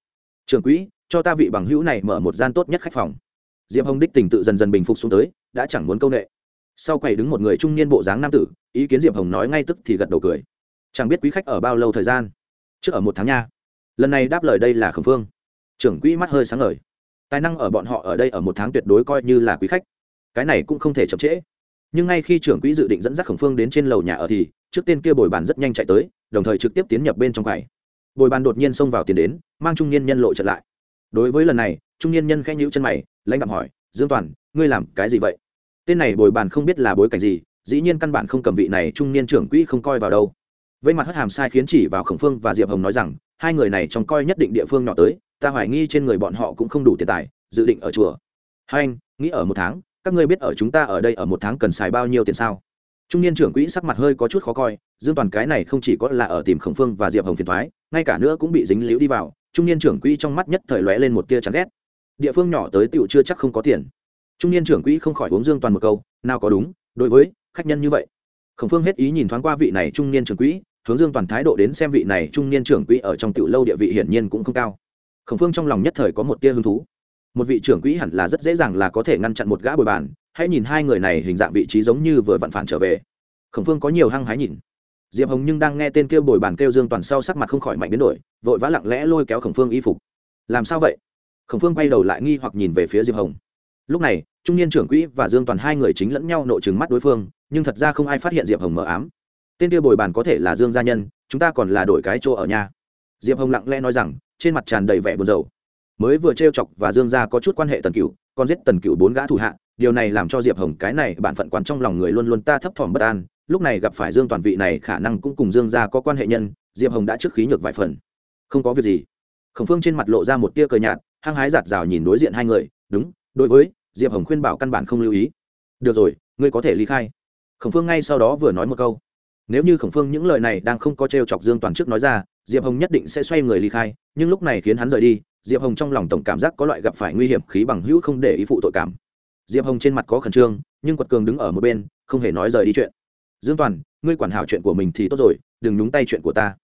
Trường quỹ, cho ta vị bằng hữu này mở một gian tốt nhất khách phòng. Diệp hồng đích tình tự dần dần bình phục xuống tới, đã chẳng muốn công nghệ sau quầy đứng một người trung niên bộ dáng nam tử, ý kiến diệp hồng nói ngay tức thì gật đầu cười. Chẳng biết quý khách ở bao lâu thời gian? Trước ở một tháng nha. Lần này đáp lời đây là khổng phương. Trưởng quỹ mắt hơi sáng ngời tài năng ở bọn họ ở đây ở một tháng tuyệt đối coi như là quý khách. Cái này cũng không thể chậm trễ. Nhưng ngay khi trưởng quỹ dự định dẫn dắt khổng phương đến trên lầu nhà ở thì, trước tiên kia bồi bàn rất nhanh chạy tới, đồng thời trực tiếp tiến nhập bên trong quầy. Bồi bàn đột nhiên xông vào tiền đến, mang trung niên nhân lộ trở lại. Đối với lần này, trung niên nhân khẽ nhíu chân mày, lãnh đạm hỏi, dương toàn, ngươi làm cái gì vậy? Tên này bồi bàn không biết là bối cảnh gì, dĩ nhiên căn bản không cầm vị này trung niên trưởng quỹ không coi vào đâu. Vây mặt hất hàm sai khiến chỉ vào khổng phương và diệp hồng nói rằng, hai người này trong coi nhất định địa phương nhỏ tới ta hoài nghi trên người bọn họ cũng không đủ tiền tài, dự định ở chùa. Hai anh, nghĩ ở một tháng, các ngươi biết ở chúng ta ở đây ở một tháng cần xài bao nhiêu tiền sao? Trung niên trưởng quỹ sắc mặt hơi có chút khó coi, dương toàn cái này không chỉ có là ở tìm khổng phương và diệp hồng phiền thoái ngay cả nữa cũng bị dính liễu đi vào, trung niên trưởng quỹ trong mắt nhất thời lóe lên một tia chán ghét. Địa phương nhỏ tới tựu chưa chắc không có tiền. Trung niên trưởng quỹ không khỏi uống dương toàn một câu, nào có đúng, đối với, khách nhân như vậy. Khổng phương hết ý nhìn thoáng qua vị này trung niên trưởng quỹ, hướng dương toàn thái độ đến xem vị này trung niên trưởng quỹ ở trong tiểu lâu địa vị hiển nhiên cũng không cao khổng phương trong lòng nhất thời có một tia hứng thú. Một vị trưởng quỹ hẳn là rất dễ dàng là có thể ngăn chặn một gã bồi bàn, hãy nhìn hai người này hình dạng vị trí giống như vừa vặn phản trở về. Khổng phương có nhiều hăng hái nhìn. Diệp hồng nhưng đang nghe tên kêu bồi bàn kêu dương toàn sau sắc mặt không khỏi mạnh biến đổi, vội vã lặng lẽ lôi kéo khổng phương y phục. Làm sao vậy? Khổng phương quay đầu lại nghi hoặc nhìn về phía diệp hồng. Lúc này, trung niên trưởng quỹ và dương toàn hai người chính lẫn nhau nội trừng mắt đối phương, nhưng thật ra không ai phát hiện diệp hồng mờ ám. Tên kia bồi bàn có thể là dương gia nhân, chúng ta còn là đổi cái chỗ ở nhà. Diệp hồng lặng lẽ nói rằng trên mặt tràn đầy vẻ buồn rầu. Mới vừa trêu chọc và dương gia có chút quan hệ tần cửu, còn giết tần cửu bốn gã thủ hạ, điều này làm cho diệp hồng cái này bản phận quán trong lòng người luôn luôn ta thấp thỏm bất an, lúc này gặp phải dương toàn vị này khả năng cũng cùng dương gia có quan hệ nhân, diệp hồng đã trước khí nhược vài phần. Không có việc gì. Khổng phương trên mặt lộ ra một tia cờ nhạt, hăng hái giạt rào nhìn đối diện hai người, đúng, đối với, diệp hồng khuyên bảo căn bản không lưu ý. Được rồi, ngươi có thể ly khai. Khổng phương ngay sau đó vừa nói một câu. Nếu như khổng phương những lời này đang không có t r e o chọc dương toàn trước nói ra diệp hồng nhất định sẽ xoay người ly khai, nhưng lúc này khiến hắn rời đi, diệp hồng trong lòng tổng cảm giác có loại gặp phải nguy hiểm khí bằng hữu không để ý phụ tội cảm. Diệp hồng trên mặt có khẩn trương, nhưng quật cường đứng ở một bên, không hề nói rời đi chuyện. Dương toàn, ngươi quản hảo chuyện của mình thì tốt rồi, đừng nhúng tay chuyện của ta.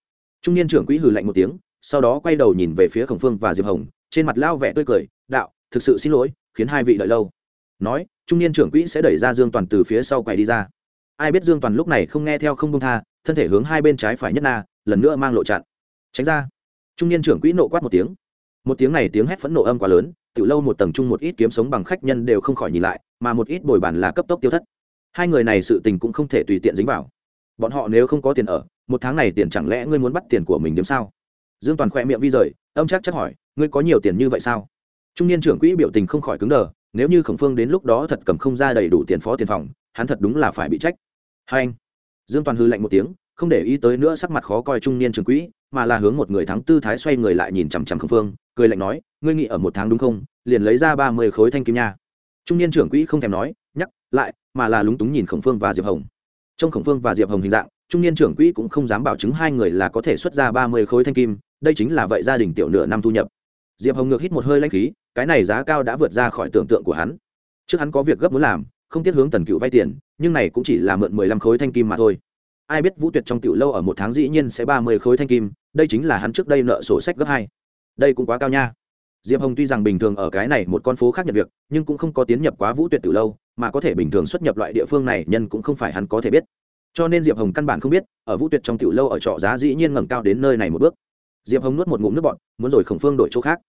Trung niên trưởng quỹ hừ lạnh một tiếng, sau đó quay đầu nhìn về phía khổng phương và diệp hồng, trên mặt lao vẻ tươi cười, đạo, thực sự xin lỗi, khiến hai vị đợi lâu. Nói, trung niên trưởng quỹ sẽ đẩy ra dương toàn từ phía sau quầy đi ra. Ai biết dương toàn lúc này không nghe theo không công tha, thân thể hướng hai bên trái phải nhất na, lần nữa mang lộ chặn tránh ra. Trung niên trưởng quỹ nộ quát một tiếng. Một tiếng này tiếng hét phẫn nộ âm quá lớn từ lâu một tầng chung một ít kiếm sống bằng khách nhân đều không khỏi nhìn lại, mà một ít bồi bàn là cấp tốc tiêu thất. Hai người này sự tình cũng không thể tùy tiện dính vào. Bọn họ nếu không có tiền ở, một tháng này tiền chẳng lẽ ngươi muốn bắt tiền của mình đếm sao? Dương toàn khoe miệng vi rời, âm chắc chắc hỏi, ngươi có nhiều tiền như vậy sao? Trung niên trưởng quỹ biểu tình không khỏi cứng đờ, nếu như khổng phương đến lúc đó thật cầm không ra đầy đủ tiền phó tiền phòng, hắn thật đúng là phải bị trách. Hai anh. Dương toàn hư lạnh một tiếng, không để ý tới nữa sắc mặt khó coi trung niên trưởng quỹ mà là hướng một người thắng tư thái xoay người lại nhìn chằm chằm khổng phương, cười lạnh nói, ngươi nghĩ ở một tháng đúng không? Liền lấy ra ba mươi khối thanh kim nha. Trung niên trưởng quỹ không thèm nói, nhắc lại, mà là lúng túng nhìn khổng phương và diệp hồng. Trong khổng phương và diệp hồng hình dạng, trung niên trưởng quỹ cũng không dám bảo chứng hai người là có thể xuất ra ba mươi khối thanh kim, đây chính là vậy gia đình tiểu nửa năm thu nhập. Diệp hồng ngược hít một hơi lãnh khí, cái này giá cao đã vượt ra khỏi tưởng tượng của hắn. Trước hắn có việc gấp muốn làm, không tiếc hướng tần cựu vay tiền, nhưng này cũng chỉ là mượn mười lăm khối thanh kim mà thôi ai biết vũ tuyệt trong tiểu lâu ở một tháng dĩ nhiên sẽ ba mươi khối thanh kim, đây chính là hắn trước đây nợ sổ sách gấp hai. Đây cũng quá cao nha. Diệp hồng tuy rằng bình thường ở cái này một con phố khác nhận việc, nhưng cũng không có tiến nhập quá vũ tuyệt tiểu lâu, mà có thể bình thường xuất nhập loại địa phương này nhân cũng không phải hắn có thể biết. Cho nên diệp hồng căn bản không biết, ở vũ tuyệt trong tiểu lâu ở trọ giá dĩ nhiên ngẩng cao đến nơi này một bước. Diệp hồng nuốt một ngụm nước bọt, muốn rồi khổng phương đổi chỗ khác.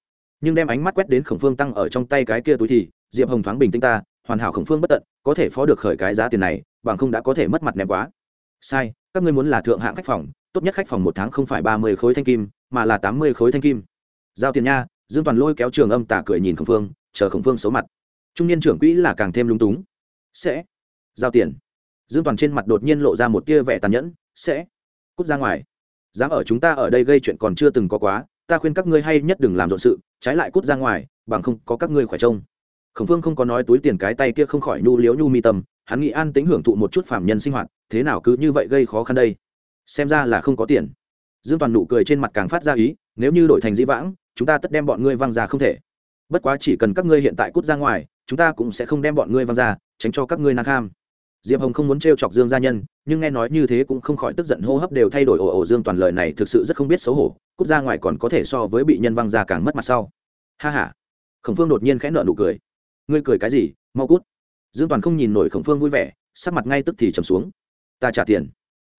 Nhưng đem ánh mắt quét đến khổng phương tăng ở trong tay cái kia túi thì, diệp hồng thoáng bình tĩnh ta, hoàn hảo khổng phương bất tận, có thể phó được khởi cái giá tiền này, bằng không đã có thể mất mặt ném quá sai, các ngươi muốn là thượng hạng khách phòng, tốt nhất khách phòng một tháng không phải ba mươi khối thanh kim, mà là tám mươi khối thanh kim. Giao tiền nha, dương toàn lôi kéo trường âm tả cười nhìn khổng phương, chờ khổng phương xấu mặt. Trung niên trưởng quỹ là càng thêm lung túng. Sẽ. Giao tiền. Dương toàn trên mặt đột nhiên lộ ra một tia vẻ tàn nhẫn. Sẽ. Cút ra ngoài. Dám ở chúng ta ở đây gây chuyện còn chưa từng có quá, ta khuyên các ngươi hay nhất đừng làm rộn sự, trái lại cút ra ngoài, bằng không có các ngươi khỏe trông. Khổng phương không có nói túi tiền cái tay kia không khỏi nhu liếu nhu mi tâm hắn nghĩ an tính hưởng thụ một chút phạm nhân sinh hoạt, thế nào cứ như vậy gây khó khăn đây? Xem ra là không có tiền. Dương toàn nụ cười trên mặt càng phát ra ý, nếu như đổi thành dĩ vãng, chúng ta tất đem bọn ngươi văng ra không thể. Bất quá chỉ cần các ngươi hiện tại cút ra ngoài, chúng ta cũng sẽ không đem bọn ngươi văng ra, tránh cho các ngươi năng kham. Diệp hồng không muốn t chọc dương gia nhân, nhưng nghe nói như thế cũng không khỏi tức giận hô hấp đều thay đổi ồ ồ dương toàn lời này thực sự rất không biết xấu hổ, cút ra ngoài còn có thể so với bị nhân văng ra càng mất mặt sau. Ha h a khổng phương đột nhiên khẽ nợ nụ cười. Ngươi cười cái gì? Mau cút dương toàn không nhìn nổi khổng phương vui vẻ, sắc mặt ngay tức thì trầm xuống. Ta trả tiền.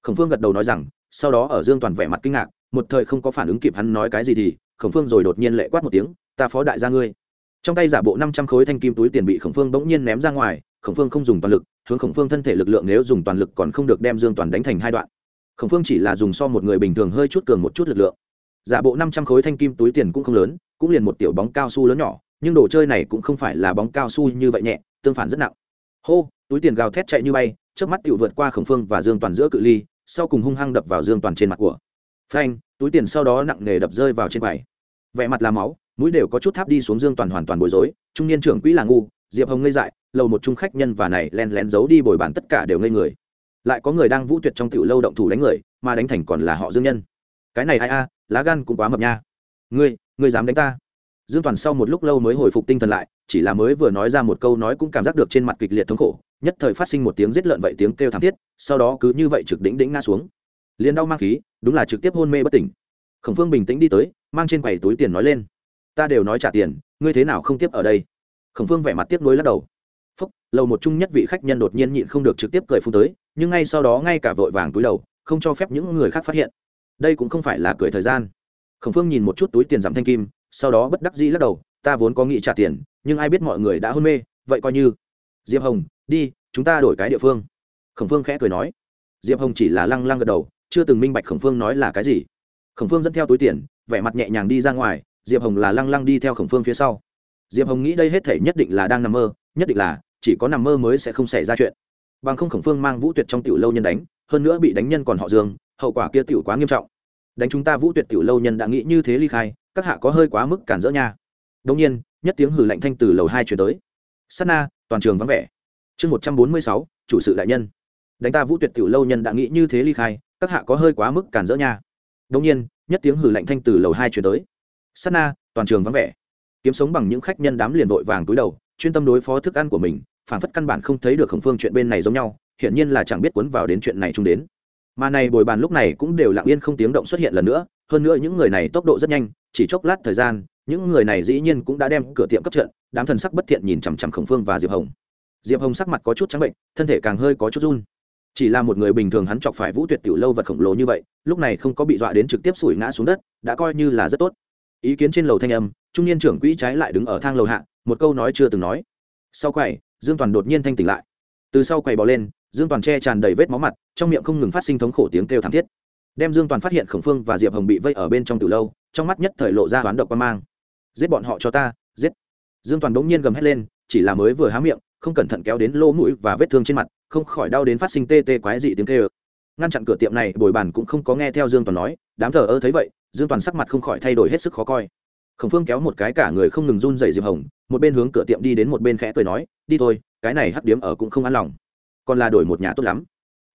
Khổng phương gật đầu nói rằng, sau đó ở dương toàn vẻ mặt kinh ngạc, một thời không có phản ứng kịp hắn nói cái gì thì, khổng phương rồi đột nhiên lệ quát một tiếng, ta phó đại gia ngươi. Trong tay giả bộ năm trăm khối thanh kim túi tiền bị khổng phương bỗng nhiên ném ra ngoài, khổng phương không dùng toàn lực, hướng khổng phương thân thể lực lượng nếu dùng toàn lực còn không được đem dương toàn đánh thành hai đoạn. Khổng phương chỉ là dùng so một người bình thường hơi chút cường một chút lực lượng. Giả bộ năm trăm khối thanh kim túi tiền cũng không lớn, cũng liền một tiểu bóng cao su lớn nhỏ, nhưng đồ chơi này cũng không phải là bóng cao su như vậy nhẹ, tương phản rất nặng hô, túi tiền gào thét chạy như bay trước mắt tiểu vượt qua khổng phương và dương toàn giữa cự ly, sau cùng hung hăng đập vào dương toàn trên mặt của. Phanh, túi tiền sau đó nặng nề đập rơi vào trên quầy. Vẻ mặt là máu, mũi đều có chút tháp đi xuống dương toàn hoàn toàn bối rối, trung niên trưởng quỹ là ngu, diệp hồng ngây dại, lầu một trung khách nhân và này len lén giấu đi bồi bàn tất cả đều ngây người. Lại có người đang vũ tuyệt trong tiểu lâu động thủ đánh người, mà đánh thành còn là họ dương nhân. Cái này ai a, lá gan cũng quá mập nha. Ngươi ngươi dám đánh ta? Dương toàn sau một lúc lâu mới hồi phục tinh thần lại, chỉ là mới vừa nói ra một câu nói cũng cảm giác được trên mặt kịch liệt thống khổ, nhất thời phát sinh một tiếng giết lợn vậy tiếng kêu thảm thiết, sau đó cứ như vậy trực đỉnh đỉnh ngã xuống. Liền đau mang khí, đúng là trực tiếp hôn mê bất tỉnh. Khổng phương bình tĩnh đi tới, mang trên quầy túi tiền nói lên. Ta đều nói trả tiền, ngươi thế nào không tiếp ở đây? Khổng phương vẻ mặt tiếp nối lắc đầu. Phúc, lầu một chung nhất vị khách nhân đột nhiên nhịn không được trực tiếp cười phun tới, nhưng ngay sau đó ngay cả vội vàng túi đầu, không cho phép những người khác phát hiện. Đây cũng không phải là cười thời gian. Khổng phương nhìn một chút túi tiền giảm thanh kim sau đó bất đắc dĩ lắc đầu, ta vốn có nghĩ trả tiền, nhưng ai biết mọi người đã hôn mê, vậy coi như. Diệp hồng, đi, chúng ta đổi cái địa phương. Khổng phương khẽ cười nói. Diệp hồng chỉ là lăng lăng gật đầu, chưa từng minh bạch khổng phương nói là cái gì. Khổng phương dẫn theo túi tiền, vẻ mặt nhẹ nhàng đi ra ngoài, diệp hồng là lăng lăng đi theo khổng phương phía sau. Diệp hồng nghĩ đây hết thể nhất định là đang nằm mơ, nhất định là, chỉ có nằm mơ mới sẽ không xảy ra chuyện. Bằng không khổng phương mang vũ tuyệt trong tiểu lâu nhân đánh, hơn nữa bị đánh nhân còn họ dương, hậu quả kia tiểu quá nghiêm trọng. Đánh chúng ta vũ tuyệt tiểu lâu nhân đã nghĩ như thế ly khai các hạ có hơi quá mức cản rỡ nha. Đông nhiên, nhất tiếng hử lạnh thanh từ lầu hai chuyển tới. Sắt na, toàn trường vắng vẻ. Chương một trăm bốn mươi sáu, chủ sự đại nhân. Đánh ta vũ tuyệt tiểu lâu nhân đã nghĩ như thế ly khai, các hạ có hơi quá mức cản rỡ nha. Đông nhiên, nhất tiếng hử lạnh thanh từ lầu hai chuyển tới. Sắt na, toàn trường vắng vẻ. Kiếm sống bằng những khách nhân đám liền vội vàng túi đầu, chuyên tâm đối phó thức ăn của mình, phản phất căn bản không thấy được khổng phương chuyện bên này giống nhau, hiển nhiên là chẳng biết cuốn vào đến chuyện này chung đến. Mà này bồi bàn lúc này cũng đều lặng yên không tiếng động xuất hiện lần nữa, hơn nữa những người này tốc độ rất nhanh chỉ chốc lát thời gian, những người này dĩ nhiên cũng đã đem cửa tiệm cấp trận, đám thần sắc bất thiện nhìn chằm chằm khổng phương và diệp hồng. Diệp hồng sắc mặt có chút trắng bệnh, thân thể càng hơi có chút run. Chỉ là một người bình thường hắn chọc phải vũ tuyệt tiểu lâu vật khổng lồ như vậy, lúc này không có bị dọa đến trực tiếp sủi ngã xuống đất, đã coi như là rất tốt. Ý kiến trên lầu thanh âm, trung niên trưởng quỹ trái lại đứng ở thang lầu hạ, một câu nói chưa từng nói. Sau quầy, dương toàn đột nhiên thanh tỉnh lại. Từ sau quầy bò lên, dương toàn che tràn đầy vết máu mặt, trong miệng không ngừng phát sinh thống khổ tiếng kêu thảm thiết đem dương toàn phát hiện khổng phương và diệp hồng bị vây ở bên trong từ lâu, trong mắt nhất thời lộ ra hoán độc quan mang. Giết bọn họ cho ta, giết. Dương toàn bỗng nhiên gầm hét lên, chỉ là mới vừa há miệng, không cẩn thận kéo đến lỗ mũi và vết thương trên mặt, không khỏi đau đến phát sinh tê tê quái dị tiếng kêu. Ngăn chặn cửa tiệm này, bồi bàn cũng không có nghe theo dương toàn nói, đám thờ ơ thấy vậy, dương toàn sắc mặt không khỏi thay đổi hết sức khó coi. Khổng phương kéo một cái cả người không ngừng run dày diệp hồng, một bên hướng cửa tiệm đi đến một bên khẽ cười nói, đi thôi, cái này hắc điếm ở cũng không an lòng. Còn là đổi một nhà tốt lắm.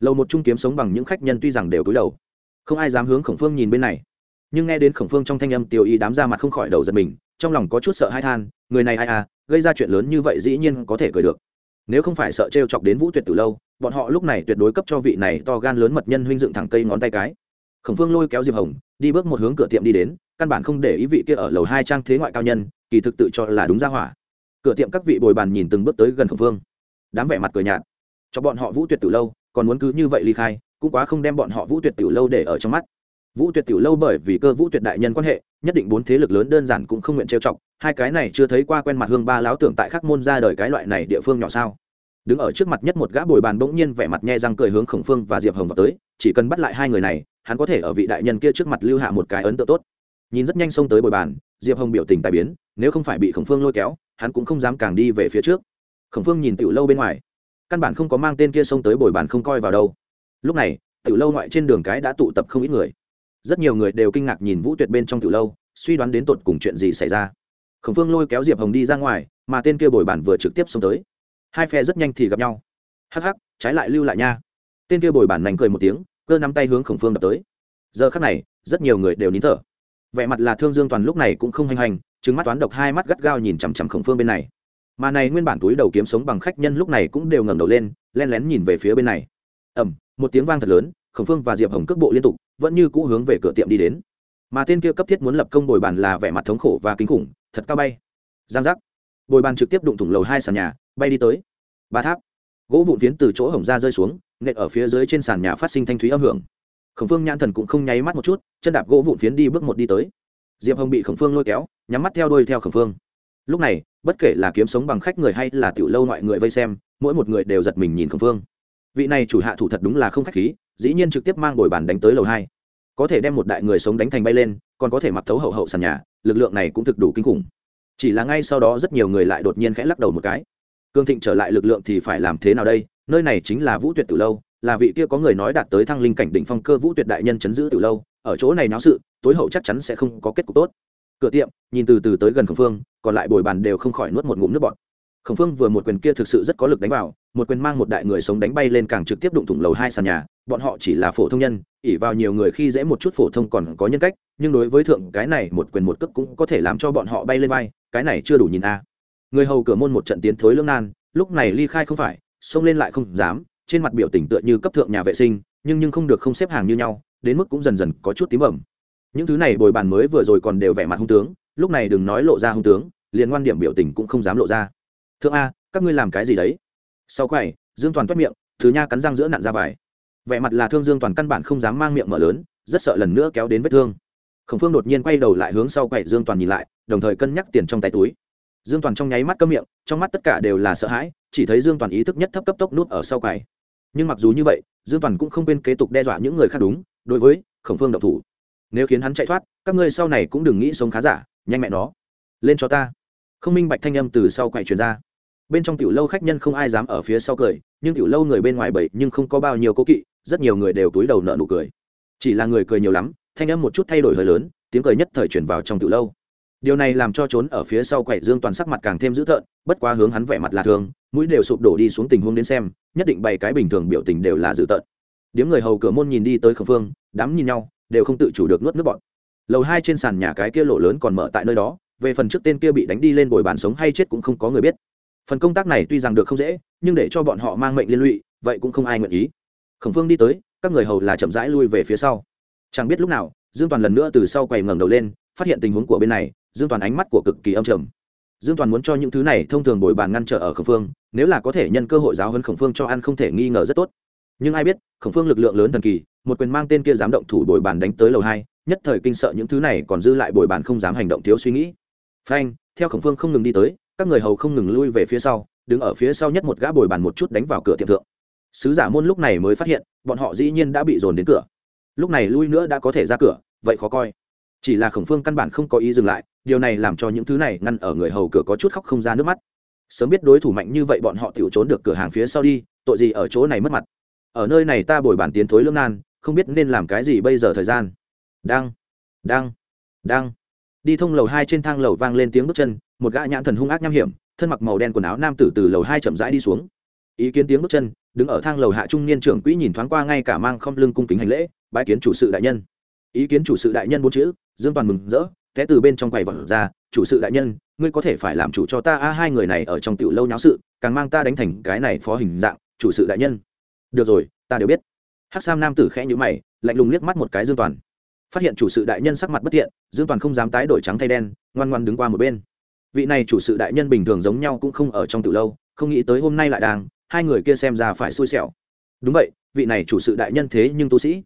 Lầu một trung kiếm sống bằng những khách nhân tuy rằng đều cúi đầu không ai dám hướng khổng phương nhìn bên này. Nhưng nghe đến khổng phương trong thanh âm tiêu y đám ra mặt không khỏi đầu giật mình, trong lòng có chút sợ hai than, người này ai à gây ra chuyện lớn như vậy dĩ nhiên có thể cười được. Nếu không phải sợ t chọc đến vũ tuyệt từ lâu, bọn họ lúc này tuyệt đối cấp cho vị này to gan lớn mật nhân huynh dựng thẳng cây ngón tay cái. Khổng phương lôi kéo diệp hồng, đi bước một hướng cửa tiệm đi đến, căn bản không để ý vị kia ở lầu hai trang thế ngoại cao nhân, kỳ thực tự cho là đúng ra hỏa. Cửa tiệm các vị bồi bàn nhìn từng bước tới gần khổng phương. Đám vẻ mặt cười nhạt. Cho bọn họ vũ tuyệt từ lâu, còn muốn cứ như vậy ly khai cũng quá không đem bọn họ vũ tuyệt tiểu lâu để ở trong mắt. Vũ tuyệt tiểu lâu bởi vì cơ vũ tuyệt đại nhân quan hệ, nhất định bốn thế lực lớn đơn giản cũng không nguyện trêu chọc, hai cái này chưa thấy qua quen mặt hương ba láo tưởng tại khắc môn ra đời cái loại này địa phương nhỏ sao? Đứng ở trước mặt nhất một gã bồi bàn bỗng nhiên vẻ mặt nhe răng cười hướng khổng phương và diệp hồng vào tới, chỉ cần bắt lại hai người này, hắn có thể ở vị đại nhân kia trước mặt lưu hạ một cái ấn tượng tốt. Nhìn rất nhanh xông tới bồi bàn, diệp hồng biểu tình tài biến, nếu không phải bị khổng phương lôi kéo, hắn cũng không dám càng đi về phía trước. Khổng phương nhìn tiểu lâu bên ngoài, căn bản không có mang tên kia xông tới bồi bàn không coi vào đâu lúc này, tiểu lâu ngoại trên đường cái đã tụ tập không ít người. Rất nhiều người đều kinh ngạc nhìn vũ tuyệt bên trong tiểu lâu, suy đoán đến tột cùng chuyện gì xảy ra. Khổng phương lôi kéo diệp hồng đi ra ngoài, mà tên kia bồi bản vừa trực tiếp xông tới. Hai phe rất nhanh thì gặp nhau. Hắc hắc, trái lại lưu lại nha. Tên kia bồi bản nành cười một tiếng, cơ nắm tay hướng khổng phương đập tới. Giờ khắc này, rất nhiều người đều nín thở. Vẻ mặt là thương dương toàn lúc này cũng không hành hành trứng mắt toán độc hai mắt gắt gao nhìn chằm chằm khổng phương bên này. Mà này nguyên bản túi đầu kiếm sống bằng khách nhân lúc này cũng đều ngẩng đầu lên, len lén nhìn về phía bên này. Ẩm một tiếng vang thật lớn, khổng phương và diệp hồng cước bộ liên tục, vẫn như cũ hướng về cửa tiệm đi đến. Mà tên kia cấp thiết muốn lập công bồi bàn là vẻ mặt thống khổ và kinh khủng, thật cao bay. Giang giác. Bồi bàn trực tiếp đụng thủng lầu hai sàn nhà, bay đi tới. Ba tháp. Gỗ vụn phiến từ chỗ hổng ra rơi xuống, nện ở phía dưới trên sàn nhà phát sinh thanh thúy âm hưởng. Khổng phương nhãn thần cũng không nháy mắt một chút, chân đạp gỗ vụn phiến đi bước một đi tới. Diệp hồng bị khổng phương lôi kéo, nhắm mắt theo đuôi theo khổng phương. Lúc này, bất kể là kiếm sống bằng khách người hay là tiểu lâu ngoại người vây xem, mỗi một người đều giật mình nhìn khổng phương vị này chủ hạ thủ thật đúng là không khách khí, dĩ nhiên trực tiếp mang bồi bàn đánh tới lầu hai. Có thể đem một đại người sống đánh thành bay lên, còn có thể mặc thấu hậu hậu sàn nhà, lực lượng này cũng thực đủ kinh khủng. Chỉ là ngay sau đó rất nhiều người lại đột nhiên khẽ lắc đầu một cái. Cương thịnh trở lại lực lượng thì phải làm thế nào đây? Nơi này chính là vũ tuyệt từ lâu, là vị kia có người nói đạt tới thăng linh cảnh đỉnh phong cơ vũ tuyệt đại nhân chấn giữ từ lâu, ở chỗ này náo sự, tối hậu chắc chắn sẽ không có kết cục tốt. Cửa tiệm, nhìn từ từ tới gần khẩn phương, còn lại bồi bàn đều không khỏi nuốt một ngụm nước bọt khổng phương vừa một quyền kia thực sự rất có lực đánh vào, một quyền mang một đại người sống đánh bay lên càng trực tiếp đụng thủng lầu hai sàn nhà, bọn họ chỉ là phổ thông nhân ỉ vào nhiều người khi dễ một chút phổ thông còn có nhân cách, nhưng đối với thượng cái này một quyền một cước cũng có thể làm cho bọn họ bay lên vai, cái này chưa đủ nhìn a. Người hầu cửa môn một trận tiến thối lương nan, lúc này ly khai không phải, xông lên lại không dám, trên mặt biểu tình tựa như cấp thượng nhà vệ sinh, nhưng nhưng không được không xếp hàng như nhau, đến mức cũng dần dần có chút tím bẩm. Những thứ này bồi bàn mới vừa rồi còn đều vẻ mặt hung tướng, lúc này đừng nói lộ ra hung tướng, liền ngoan điểm biểu tình cũng không dám lộ ra thượng a, các ngươi làm cái gì đấy? Sau quầy, dương toàn toát miệng, thứ nha cắn răng giữa nặn ra vải vẻ mặt là thương dương toàn căn bản không dám mang miệng mở lớn, rất sợ lần nữa kéo đến vết thương. Khổng phương đột nhiên quay đầu lại hướng sau quầy dương toàn nhìn lại, đồng thời cân nhắc tiền trong tay túi. Dương toàn trong nháy mắt cấm miệng, trong mắt tất cả đều là sợ hãi, chỉ thấy dương toàn ý thức nhất thấp cấp tốc nút ở sau quầy. Nhưng mặc dù như vậy, dương toàn cũng không quên kế tục đe dọa những người khác đúng, đối với khổng phương độc thủ. Nếu khiến hắn chạy thoát, các ngươi sau này cũng đừng nghĩ sống khá giả, nhanh mẹ nó. Lên cho ta. Không minh bạch thanh âm từ sau quậy truyền ra bên trong tiểu lâu khách nhân không ai dám ở phía sau cười, nhưng tiểu lâu người bên ngoài bậy nhưng không có bao nhiêu cố kỵ, rất nhiều người đều túi đầu nợ nụ cười. Chỉ là người cười nhiều lắm, thanh âm một chút thay đổi hơi lớn, tiếng cười nhất thời chuyển vào trong tiểu lâu. Điều này làm cho trốn ở phía sau quậy dương toàn sắc mặt càng thêm dữ tợn, bất quá hướng hắn vẻ mặt là thường, mũi đều sụp đổ đi xuống tình huống đến xem, nhất định bày cái bình thường biểu tình đều là dữ tợn. Điếm người hầu cửa môn nhìn đi tới khẩn phương, đám nhìn nhau, đều không tự chủ được nuốt nước bọn. Lầu hai trên sàn nhà cái kia lộ lớn còn mở tại nơi đó, về phần trước tên kia bị đánh đi lên bồi bàn sống hay chết cũng không có người biết phần công tác này tuy rằng được không dễ, nhưng để cho bọn họ mang mệnh liên lụy, vậy cũng không ai nguyện ý. Khổng phương đi tới, các người hầu là chậm rãi lui về phía sau. Chẳng biết lúc nào, dương toàn lần nữa từ sau quầy ngẩng đầu lên, phát hiện tình huống của bên này, dương toàn ánh mắt của cực kỳ âm trầm. Dương toàn muốn cho những thứ này thông thường bồi bàn ngăn trở ở khổng phương, nếu là có thể nhân cơ hội giáo hơn khổng phương cho ăn không thể nghi ngờ rất tốt. Nhưng ai biết, khổng phương lực lượng lớn thần kỳ, một quyền mang tên kia dám động thủ bồi bàn đánh tới lầu hai, nhất thời kinh sợ những thứ này còn dư lại bồi bàn không dám hành động thiếu suy nghĩ. Phanh, theo khổng phương không ngừng đi tới các người hầu không ngừng lui về phía sau, đứng ở phía sau nhất một gã bồi bàn một chút đánh vào cửa tiệm thượng. Sứ giả môn lúc này mới phát hiện, bọn họ dĩ nhiên đã bị dồn đến cửa. Lúc này lui nữa đã có thể ra cửa, vậy khó coi. Chỉ là khổng phương căn bản không có ý dừng lại, điều này làm cho những thứ này ngăn ở người hầu cửa có chút khóc không ra nước mắt. Sớm biết đối thủ mạnh như vậy bọn họ tự trốn được cửa hàng phía sau đi, tội gì ở chỗ này mất mặt. Ở nơi này ta bồi bàn tiến thối lương nan, không biết nên làm cái gì bây giờ thời gian. Đang đang đang đi thông lầu hai trên thang lầu vang lên tiếng bước chân một gã nhãn thần hung ác nham hiểm, thân mặc màu đen quần áo nam tử từ lầu hai chậm rãi đi xuống. Ý kiến tiếng bước chân, đứng ở thang lầu hạ trung niên trưởng quỹ nhìn thoáng qua ngay cả mang không lưng cung kính hành lễ bãi kiến chủ sự đại nhân. Ý kiến chủ sự đại nhân bốn chữ, dương toàn mừng rỡ, té từ bên trong quầy vật ra, chủ sự đại nhân, ngươi có thể phải làm chủ cho ta a, hai người này ở trong tiểu lâu nháo sự, càng mang ta đánh thành cái này phó hình dạng, chủ sự đại nhân. Được rồi, ta đều biết. Hắc sam nam tử khẽ nhíu mày, lạnh lùng liếc mắt một cái dương toàn. Phát hiện chủ sự đại nhân sắc mặt bất thiện, dương toàn không dám tái đổi trắng thay đen, ngoan ngoan đứng qua một bên vị này chủ sự đại nhân bình thường giống nhau cũng không ở trong từ lâu, không nghĩ tới hôm nay lại đang, hai người kia xem ra phải xui xẻo. Đúng vậy, vị này chủ sự đại nhân thế nhưng tu sĩ.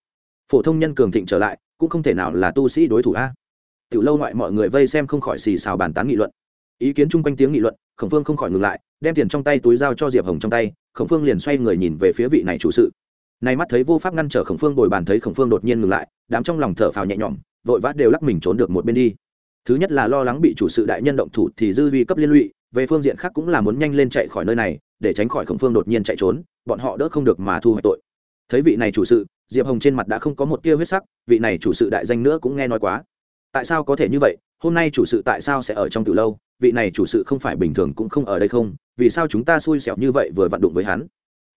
Phổ thông nhân cường thịnh trở lại, cũng không thể nào là tu sĩ đối thủ a. Tử lâu ngoại mọi người vây xem không khỏi xì xào bàn tán nghị luận. Ý kiến chung quanh tiếng nghị luận, khổng phương không khỏi ngừng lại, đem tiền trong tay túi giao cho diệp hồng trong tay, khổng phương liền xoay người nhìn về phía vị này chủ sự. Nay mắt thấy vô pháp ngăn trở khổng phương, bồi bàn thấy khổng phương đột nhiên ngừng lại, đám trong lòng thở phào nhẹ nhõm, vội vã đều lắc mình trốn được một bên đi thứ nhất là lo lắng bị chủ sự đại nhân động thủ thì dư vi cấp liên lụy, về phương diện khác cũng là muốn nhanh lên chạy khỏi nơi này, để tránh khỏi khổng phương đột nhiên chạy trốn, bọn họ đỡ không được mà thu hoạch tội. Thấy vị này chủ sự, diệp hồng trên mặt đã không có một tia huyết sắc, vị này chủ sự đại danh nữa cũng nghe nói quá. Tại sao có thể như vậy? Hôm nay chủ sự tại sao sẽ ở trong từ lâu? Vị này chủ sự không phải bình thường cũng không ở đây không? Vì sao chúng ta xui xẻo như vậy vừa vặn đụng với hắn?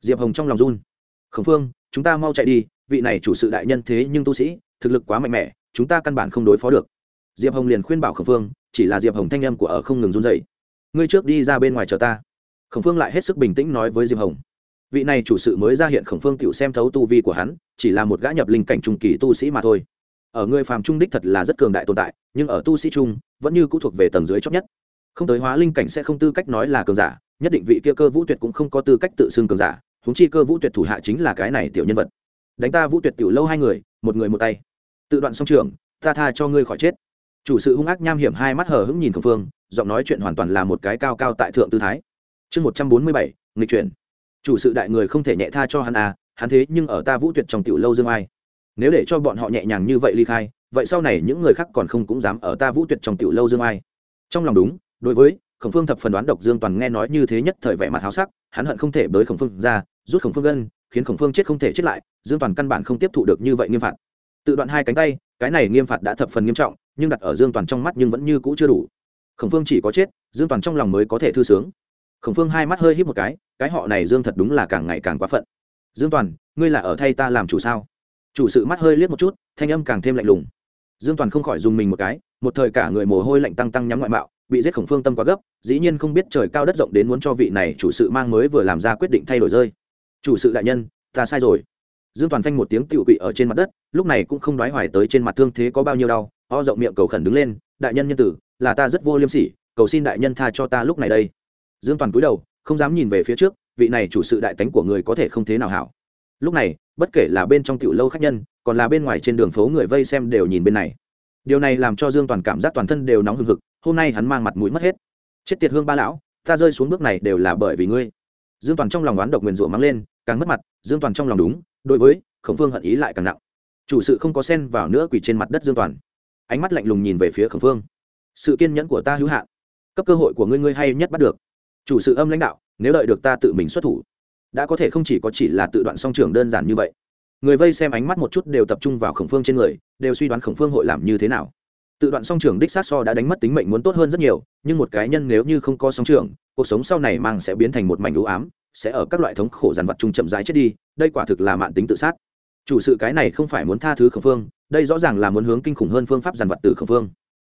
Diệp hồng trong lòng run. Khổng phương, chúng ta mau chạy đi, vị này chủ sự đại nhân thế nhưng tu sĩ, thực lực quá mạnh mẽ, chúng ta căn bản không đối phó được diệp hồng liền khuyên bảo khổng phương, chỉ là diệp hồng thanh âm của ở không ngừng run dậy ngươi trước đi ra bên ngoài chờ ta. Khổng phương lại hết sức bình tĩnh nói với diệp hồng. Vị này chủ sự mới ra hiện khổng phương tiểu xem thấu tu vi của hắn, chỉ là một gã nhập linh cảnh trung kỳ tu sĩ mà thôi. Ở người phàm trung đích thật là rất cường đại tồn tại, nhưng ở tu sĩ trung, vẫn như cũ thuộc về tầng dưới chót nhất. Không tới hóa linh cảnh sẽ không tư cách nói là cường giả, nhất định vị kia cơ vũ tuyệt cũng không có tư cách tự xưng cường giả húng chi cơ vũ tuyệt thủ hạ chính là cái này tiểu nhân vật. Đánh ta vũ tuyệt tiểu lâu hai người, một người một tay. Tự đoạn song trường, ta tha cho ngươi khỏi chết chủ sự hung ác nham hiểm hai mắt hờ hững nhìn khổng phương, giọng nói chuyện hoàn toàn là một cái cao cao tại thượng tư thái. Chương một trăm bốn mươi bảy, nghịch chuyển. Chủ sự đại người không thể nhẹ tha cho hắn à hắn thế nhưng ở ta vũ tuyệt trong tiểu lâu dương ai. Nếu để cho bọn họ nhẹ nhàng như vậy ly khai, vậy sau này những người khác còn không cũng dám ở ta vũ tuyệt trong tiểu lâu dương ai. Trong lòng đúng, đối với, khổng phương thập phần đoán độc dương toàn nghe nói như thế nhất thời vẻ mặt háo sắc, hắn hận không thể bới khổng phương ra, rút khổng phương gân, khiến khổng phương chết không thể chết lại, dương toàn căn bản không tiếp thụ được như vậy nghiêm phạt. Tự đoạn hai cánh tay, cái này nghiêm phạt đã thập phần nghiêm trọng nhưng đặt ở dương toàn trong mắt nhưng vẫn như cũ chưa đủ. Khổng phương chỉ có chết, dương toàn trong lòng mới có thể thư sướng. Khổng phương hai mắt hơi hít một cái cái họ này dương thật đúng là càng ngày càng quá phận. Dương toàn, ngươi là ở thay ta làm chủ sao? Chủ sự mắt hơi liếc một chút, thanh âm càng thêm lạnh lùng. Dương toàn không khỏi dùng mình một cái, một thời cả người mồ hôi lạnh tăng tăng nhắm ngoại mạo, bị giết khổng phương tâm quá gấp, dĩ nhiên không biết trời cao đất rộng đến muốn cho vị này chủ sự mang mới vừa làm ra quyết định thay đổi rơi. Chủ sự đại nhân, ta sai rồi. Dương toàn phanh một tiếng tựu bị ở trên mặt đất, lúc này cũng không đoái hoài tới trên mặt thương thế có bao nhiêu đau ho rộng miệng cầu khẩn đứng lên, đại nhân nhân tử, là ta rất vô liêm sỉ, cầu xin đại nhân tha cho ta lúc này đây. Dương toàn cúi đầu, không dám nhìn về phía trước, vị này chủ sự đại tánh của người có thể không thế nào hảo. Lúc này, bất kể là bên trong tiểu lâu khách nhân, còn là bên ngoài trên đường phố người vây xem đều nhìn bên này. Điều này làm cho dương toàn cảm giác toàn thân đều nóng hừng hực, hôm nay hắn mang mặt mũi mất hết. Chết tiệt hương ba lão, ta rơi xuống bước này đều là bởi vì ngươi. Dương toàn trong lòng oán độc nguyền rủa mắng lên, càng mất mặt, dương toàn trong lòng đúng, đối với khổng phương hận ý lại càng nặng. Chủ sự không có sen vào nữa quỳ trên mặt đất dương toàn ánh mắt lạnh lùng nhìn về phía khổng phương. Sự kiên nhẫn của ta hữu hạn. Cấp cơ hội của ngươi ngươi hay nhất bắt được. Chủ sự âm lãnh đạo, nếu đợi được ta tự mình xuất thủ, đã có thể không chỉ có chỉ là tự đoạn song trường đơn giản như vậy. Người vây xem ánh mắt một chút đều tập trung vào khổng phương trên người, đều suy đoán khổng phương hội làm như thế nào. Tự đoạn song trường đích sát so đã đánh mất tính mệnh muốn tốt hơn rất nhiều, nhưng một cái nhân nếu như không có song trường cuộc sống sau này mang sẽ biến thành một mảnh đũ ám, sẽ ở các loại thống khổ dàn vật chung chậm rãi chết đi, đây quả thực là mạng tính tự sát. Chủ sự cái này không phải muốn tha thứ khổng phương đây rõ ràng là muốn hướng kinh khủng hơn phương pháp giàn vật từ khổng phương.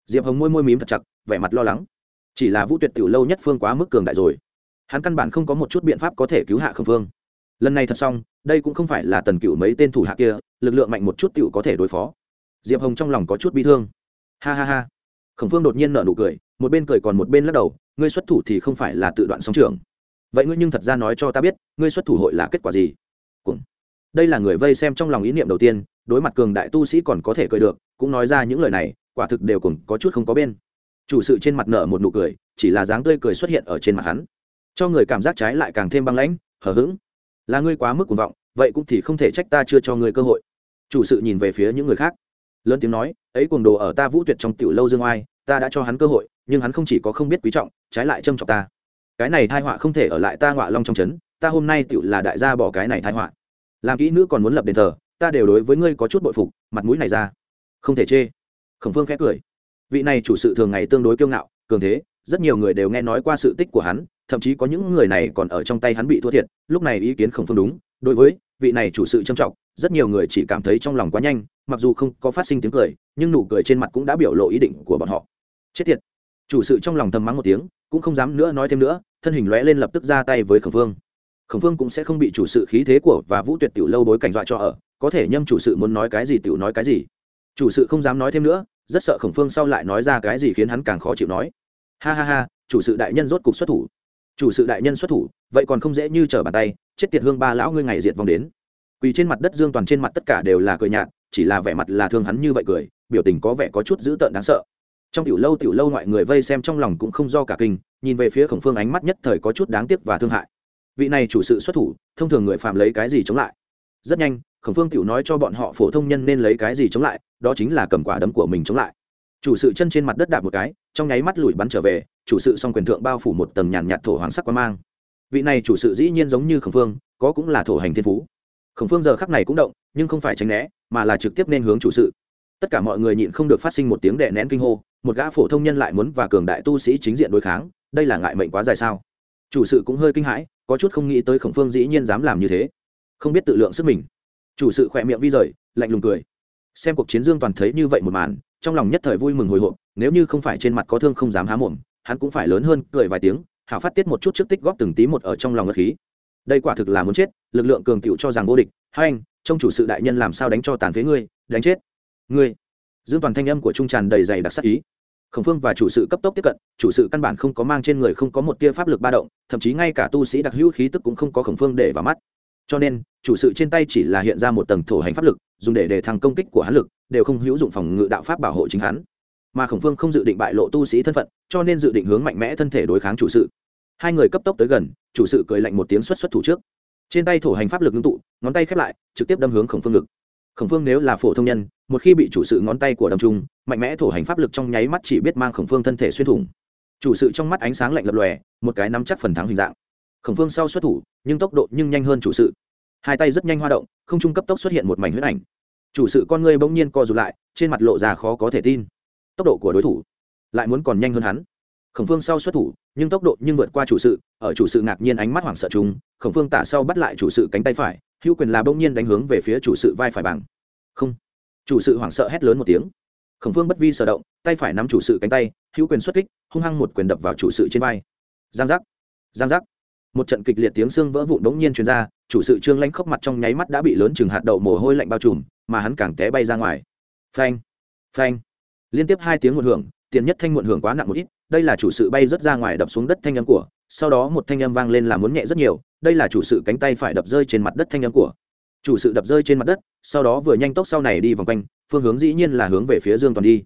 Diệp hồng môi môi mím thật chặt, vẻ mặt lo lắng. Chỉ là vũ tuyệt tiểu lâu nhất phương quá mức cường đại rồi. Hắn căn bản không có một chút biện pháp có thể cứu hạ khổng phương. Lần này thật xong, đây cũng không phải là tần cựu mấy tên thủ hạ kia, lực lượng mạnh một chút tựu có thể đối phó. Diệp hồng trong lòng có chút bi thương. Ha ha ha. Khổng phương đột nhiên nở nụ cười, một bên cười còn một bên lắc đầu, ngươi xuất thủ thì không phải là tự đoạn song trường vậy ngươi nhưng thật ra nói cho ta biết, ngươi xuất thủ hội là kết quả gì? Cũng đây là người vây xem trong lòng ý niệm đầu tiên đối mặt cường đại tu sĩ còn có thể cười được, cũng nói ra những lời này, quả thực đều cùng có chút không có bên. Chủ sự trên mặt nở một nụ cười, chỉ là dáng tươi cười xuất hiện ở trên mặt hắn. Cho người cảm giác trái lại càng thêm băng lãnh, hờ hững. Là ngươi quá mức cuồng vọng, vậy cũng thì không thể trách ta chưa cho ngươi cơ hội. Chủ sự nhìn về phía những người khác. Lớn tiếng nói, ấy cuồng đồ ở ta vũ tuyệt trong tiểu lâu dương oai, ta đã cho hắn cơ hội, nhưng hắn không chỉ có không biết quý trọng, trái lại trâm trọng ta. Cái này thai họa không thể ở lại ta ngọa long trong trấn ta hôm nay tiểu là đại gia bỏ cái này thai họa. Làm kỹ nữ còn muốn lập đền thờ ta đều đối với ngươi có chút bội phục, mặt mũi này ra. Không thể chê. Khổng phương khẽ cười. Vị này chủ sự thường ngày tương đối kiêu ngạo, cường thế, rất nhiều người đều nghe nói qua sự tích của hắn, thậm chí có những người này còn ở trong tay hắn bị thua thiệt, lúc này ý kiến khổng phương đúng, đối với vị này chủ sự trầm trọng, rất nhiều người chỉ cảm thấy trong lòng quá nhanh, mặc dù không có phát sinh tiếng cười, nhưng nụ cười trên mặt cũng đã biểu lộ ý định của bọn họ. Chết tiệt. Chủ sự trong lòng thầm mắng một tiếng, cũng không dám nữa nói thêm nữa, thân hình lóe lên lập tức ra tay với khổng phương. Khổng phương cũng sẽ không bị chủ sự khí thế của và vũ tuyệt tiểu lâu bối cảnh dọa cho ở có thể nhâm chủ sự muốn nói cái gì tiểu nói cái gì. Chủ sự không dám nói thêm nữa, rất sợ khổng phương sau lại nói ra cái gì khiến hắn càng khó chịu nói. Ha ha ha, chủ sự đại nhân rốt cục xuất thủ. Chủ sự đại nhân xuất thủ, vậy còn không dễ như trở bàn tay, chết tiệt hương ba lão ngươi ngày diệt vong đến. Quỳ trên mặt đất dương toàn trên mặt tất cả đều là cười nhạt, chỉ là vẻ mặt là thương hắn như vậy cười, biểu tình có vẻ có chút dữ tợn đáng sợ. Trong tiểu lâu tiểu lâu ngoại người vây xem trong lòng cũng không do cả kinh, nhìn về phía khổng phương ánh mắt nhất thời có chút đáng tiếc và thương hại. Vị này chủ sự xuất thủ, thông thường người phạm lấy cái gì chống lại? Rất nhanh khổng phương tiểu nói cho bọn họ phổ thông nhân nên lấy cái gì chống lại, đó chính là cầm quả đấm của mình chống lại. Chủ sự chân trên mặt đất đạp một cái, trong nháy mắt lùi bắn trở về, chủ sự song quyền thượng bao phủ một tầng nhàn nhạt thổ hoàng sắc quan mang. Vị này chủ sự dĩ nhiên giống như khổng phương, có cũng là thổ hành thiên phú. Khổng phương giờ khắc này cũng động, nhưng không phải tránh né, mà là trực tiếp nên hướng chủ sự. Tất cả mọi người nhịn không được phát sinh một tiếng đệ nén kinh hô, một gã phổ thông nhân lại muốn và cường đại tu sĩ chính diện đối kháng, đây là ngại mệnh quá dài sao? Chủ sự cũng hơi kinh hãi, có chút không nghĩ tới khổng phương dĩ nhiên dám làm như thế. Không biết tự lượng sức mình chủ sự khỏe miệng vi rời, lạnh lùng cười. Xem cuộc chiến dương toàn thấy như vậy một màn, trong lòng nhất thời vui mừng hồi hộp, nếu như không phải trên mặt có thương không dám há mồm, hắn cũng phải lớn hơn, cười vài tiếng, hảo phát tiết một chút trước tích góp từng tí một ở trong lòng ngất khí. Đây quả thực là muốn chết, lực lượng cường tiểu cho rằng vô địch. Hai anh trong chủ sự đại nhân làm sao đánh cho tàn phế ngươi, đánh chết ngươi. Dương toàn thanh âm của trung tràn đầy dày đặc sắc ý. Khổng phương và chủ sự cấp tốc tiếp cận, chủ sự căn bản không có mang trên người không có một tia pháp lực ba động, thậm chí ngay cả tu sĩ đặc hữu khí tức cũng không có khổng phương để vào mắt cho nên, chủ sự trên tay chỉ là hiện ra một tầng thổ hành pháp lực, dùng để đề thăng công kích của hắn lực, đều không hữu dụng phòng ngự đạo pháp bảo hộ chính hắn. Mà khổng phương không dự định bại lộ tu sĩ thân phận, cho nên dự định hướng mạnh mẽ thân thể đối kháng chủ sự. Hai người cấp tốc tới gần, chủ sự cười lạnh một tiếng xuất xuất thủ trước. Trên tay thổ hành pháp lực ngưng tụ, ngón tay khép lại, trực tiếp đâm hướng khổng phương ngực. Khổng phương nếu là phổ thông nhân, một khi bị chủ sự ngón tay của đâm trung mạnh mẽ thổ hành pháp lực trong nháy mắt chỉ biết mang khổng phương thân thể xuyên thủng. Chủ sự trong mắt ánh sáng lạnh lập lòe, một cái nắm chắc phần thắng hình dạng. Khổng phương sau xuất thủ, nhưng tốc độ nhưng nhanh hơn chủ sự hai tay rất nhanh hoa động, không trung cấp tốc xuất hiện một mảnh huyết ảnh. Chủ sự con người bỗng nhiên co rụt lại, trên mặt lộ ra khó có thể tin. Tốc độ của đối thủ lại muốn còn nhanh hơn hắn. Khổng phương sau xuất thủ, nhưng tốc độ nhưng vượt qua chủ sự, ở chủ sự ngạc nhiên ánh mắt hoảng sợ chúng khổng phương tả sau bắt lại chủ sự cánh tay phải, hữu quyền là bỗng nhiên đánh hướng về phía chủ sự vai phải bằng. Không. Chủ sự hoảng sợ hét lớn một tiếng. Khổng phương bất vi sở động, tay phải nắm chủ sự cánh tay, hữu quyền xuất kích, hung hăng một quyền đập vào chủ sự trên vai. Giang giác. Giang giác một trận kịch liệt tiếng xương vỡ vụn đống nhiên truyền ra, chủ sự trương lanh khóc mặt trong nháy mắt đã bị lớn chừng hạt đậu mồ hôi lạnh bao trùm, mà hắn càng té bay ra ngoài. Phanh phanh. Liên tiếp hai tiếng một hưởng, tiền nhất thanh muộn hưởng quá nặng một ít, đây là chủ sự bay rất ra ngoài đập xuống đất thanh âm của, sau đó một thanh âm vang lên là muốn nhẹ rất nhiều, đây là chủ sự cánh tay phải đập rơi trên mặt đất thanh âm của. Chủ sự đập rơi trên mặt đất, sau đó vừa nhanh tốc sau này đi vòng quanh, phương hướng dĩ nhiên là hướng về phía dương toàn đi.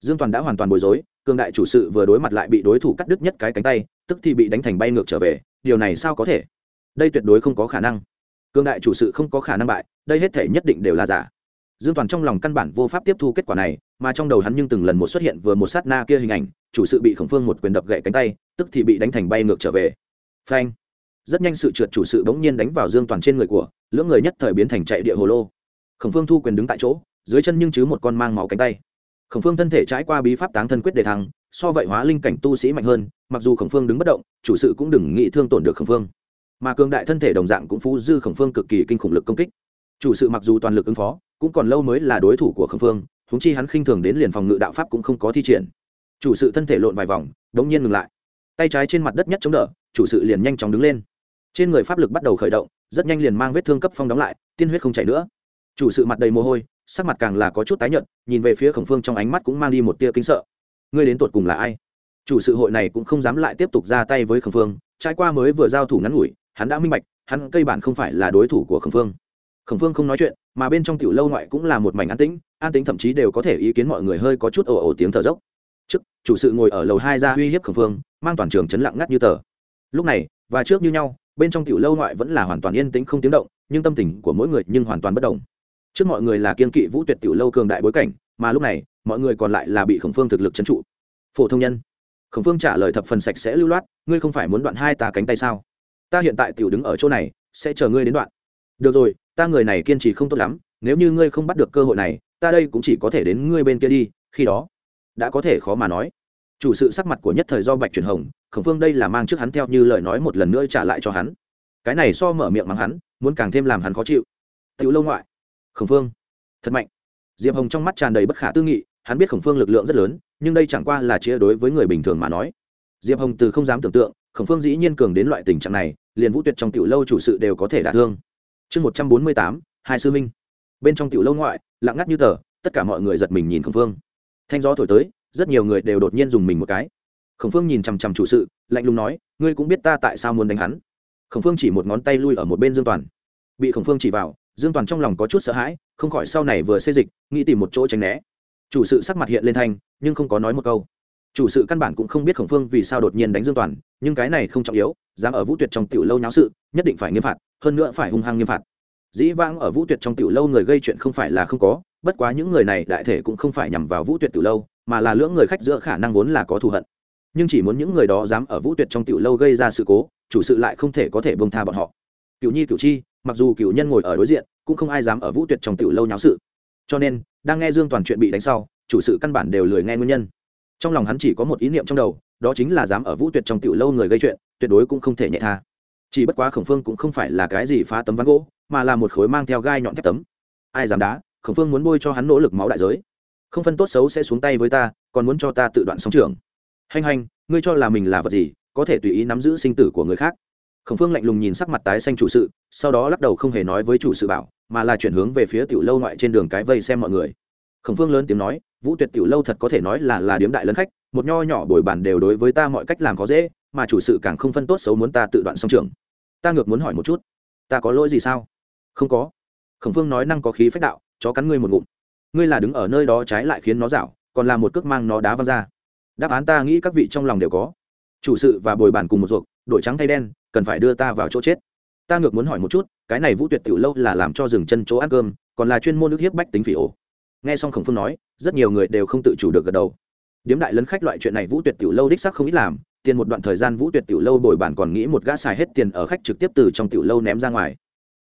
Dương toàn đã hoàn toàn bối rối, cường đại chủ sự vừa đối mặt lại bị đối thủ cắt đứt nhất cái cánh tay, tức thì bị đánh thành bay ngược trở về điều này sao có thể? Đây tuyệt đối không có khả năng. Cường đại chủ sự không có khả năng bại, đây hết thể nhất định đều là giả. Dương toàn trong lòng căn bản vô pháp tiếp thu kết quả này, mà trong đầu hắn nhưng từng lần một xuất hiện vừa một sát na kia hình ảnh, chủ sự bị khổng phương một quyền đập gậy cánh tay, tức thì bị đánh thành bay ngược trở về. Phanh. Rất nhanh sự trượt chủ sự bỗng nhiên đánh vào dương toàn trên người của, lưỡng người nhất thời biến thành chạy địa hồ lô. Khổng phương thu quyền đứng tại chỗ, dưới chân nhưng chứ một con mang máu cánh tay. Khổng phương thân thể trải qua bí pháp táng thân quyết đề thăng so vậy hóa linh cảnh tu sĩ mạnh hơn, mặc dù khổng phương đứng bất động, chủ sự cũng đừng nghĩ thương tổn được khổng phương. Mà cường đại thân thể đồng dạng cũng phú dư khổng phương cực kỳ kinh khủng lực công kích. Chủ sự mặc dù toàn lực ứng phó, cũng còn lâu mới là đối thủ của khổng phương húng chi hắn khinh thường đến liền phòng ngự đạo pháp cũng không có thi triển. Chủ sự thân thể lộn vài vòng, đống nhiên ngừng lại. Tay trái trên mặt đất nhất chống đỡ, chủ sự liền nhanh chóng đứng lên. Trên người pháp lực bắt đầu khởi động, rất nhanh liền mang vết thương cấp phong đóng lại, tiên huyết không chảy nữa. Chủ sự mặt đầy mồ hôi, sắc mặt càng là có chút tái nhợt, nhìn về phía khổng phương trong ánh mắt cũng mang đi một tia kính sợ ngươi đến tuột cùng là ai? Chủ sự hội này cũng không dám lại tiếp tục ra tay với khổng phương, trải qua mới vừa giao thủ ngắn ngủi, hắn đã minh bạch, hắn cây bản không phải là đối thủ của khổng phương. Khổng phương không nói chuyện, mà bên trong tiểu lâu ngoại cũng là một mảnh an tĩnh an tĩnh thậm chí đều có thể ý kiến mọi người hơi có chút ồ ồ tiếng thở dốc. Trước, chủ sự ngồi ở lầu hai ra uy hiếp khổng phương, mang toàn trường chấn lặng ngắt như tờ. Lúc này, và trước như nhau, bên trong tiểu lâu ngoại vẫn là hoàn toàn yên tĩnh không tiếng động, nhưng tâm tình của mỗi người nhưng hoàn toàn bất đồng trước mọi người là kiên kỵ vũ tuyệt tiểu lâu cường đại bối cảnh, mà lúc này mọi người còn lại là bị khổng phương thực lực trấn trụ. Phổ thông nhân, khổng phương trả lời thập phần sạch sẽ lưu loát, ngươi không phải muốn đoạn hai ta cánh tay sao? Ta hiện tại tiểu đứng ở chỗ này, sẽ chờ ngươi đến đoạn. Được rồi, ta người này kiên trì không tốt lắm, nếu như ngươi không bắt được cơ hội này, ta đây cũng chỉ có thể đến ngươi bên kia đi, khi đó, đã có thể khó mà nói. Chủ sự sắc mặt của nhất thời do bạch truyền hồng, khổng phương đây là mang trước hắn theo như lời nói một lần nữa trả lại cho hắn. Cái này so mở miệng mắng hắn, muốn càng thêm làm hắn khó chịu. Tiểu lâu ngoại, khổng phương, thật mạnh. Diệp hồng trong mắt tràn đầy bất khả tư nghị hắn biết khổng phương lực lượng rất lớn, nhưng đây chẳng qua là chia đối với người bình thường mà nói. Diệp hồng từ không dám tưởng tượng, khổng phương dĩ nhiên cường đến loại tình trạng này, liền vũ tuyệt trong tiểu lâu chủ sự đều có thể đả thương. Chương một trăm bốn mươi tám, hai sư minh bên trong tiểu lâu ngoại, lặng ngắt như tờ, tất cả mọi người giật mình nhìn khổng phương. Thanh gió thổi tới, rất nhiều người đều đột nhiên dùng mình một cái. Khổng phương nhìn chằm chằm chủ sự, lạnh lùng nói, ngươi cũng biết ta tại sao muốn đánh hắn? Khổng phương chỉ một ngón tay lui ở một bên dương toàn. Bị khổng phương chỉ vào, dương toàn trong lòng có chút sợ hãi, không khỏi sau này vừa xê dịch, nghĩ tìm một chỗ tránh né chủ sự sắc mặt hiện lên thanh, nhưng không có nói một câu. Chủ sự căn bản cũng không biết khổng phương vì sao đột nhiên đánh dương toàn, nhưng cái này không trọng yếu, dám ở vũ tuyệt trong tiểu lâu nháo sự, nhất định phải nghiêm phạt, hơn nữa phải hung hăng nghiêm phạt. Dĩ vãng ở vũ tuyệt trong tiểu lâu người gây chuyện không phải là không có, bất quá những người này đại thể cũng không phải nhằm vào vũ tuyệt tiểu lâu, mà là lưỡng người khách giữa khả năng vốn là có thù hận. Nhưng chỉ muốn những người đó dám ở vũ tuyệt trong tiểu lâu gây ra sự cố, chủ sự lại không thể có thể bông tha bọn họ. Cựu nhi cựu chi, mặc dù cựu nhân ngồi ở đối diện, cũng không ai dám ở vũ tuyệt trong tiểu lâu nháo sự. Cho nên đang nghe dương toàn chuyện bị đánh sau, chủ sự căn bản đều lười nghe nguyên nhân. Trong lòng hắn chỉ có một ý niệm trong đầu, đó chính là dám ở vũ tuyệt trong tiểu lâu người gây chuyện, tuyệt đối cũng không thể nhẹ tha. Chỉ bất quá khổng phương cũng không phải là cái gì phá tấm ván gỗ, mà là một khối mang theo gai nhọn thép tấm. Ai dám đá, khổng phương muốn bôi cho hắn nỗ lực máu đại giới. Không phân tốt xấu sẽ xuống tay với ta, còn muốn cho ta tự đoạn sóng trường. Hành hành ngươi cho là mình là vật gì, có thể tùy ý nắm giữ sinh tử của người khác. Khổng phương lạnh lùng nhìn sắc mặt tái xanh chủ sự, sau đó lắc đầu không hề nói với chủ sự bảo mà là chuyển hướng về phía tiểu lâu ngoại trên đường cái vây xem mọi người. Khổng phương lớn tiếng nói, vũ tuyệt tiểu lâu thật có thể nói là là điếm đại lân khách, một nho nhỏ bồi bàn đều đối với ta mọi cách làm khó dễ, mà chủ sự càng không phân tốt xấu muốn ta tự đoạn song trường ta ngược muốn hỏi một chút, ta có lỗi gì sao? Không có. Khổng phương nói năng có khí phách đạo, chó cắn ngươi một ngụm. Ngươi là đứng ở nơi đó trái lại khiến nó dạo còn là một cước mang nó đá văng ra. Đáp án ta nghĩ các vị trong lòng đều có. Chủ sự và bồi bàn cùng một ruột đổi trắng thay đen, cần phải đưa ta vào chỗ chết ta ngược muốn hỏi một chút, cái này vũ tuyệt tiểu lâu là làm cho dừng chân chỗ ăn cơm, còn là chuyên môn nước hiếp bách tính phỉ ổ. Nghe xong khổng phương nói, rất nhiều người đều không tự chủ được gật đầu. Điếm đại lấn khách loại chuyện này vũ tuyệt tiểu lâu đích sắc không ít làm, tiền một đoạn thời gian vũ tuyệt tiểu lâu bồi bàn còn nghĩ một gã xài hết tiền ở khách trực tiếp từ trong tiểu lâu ném ra ngoài.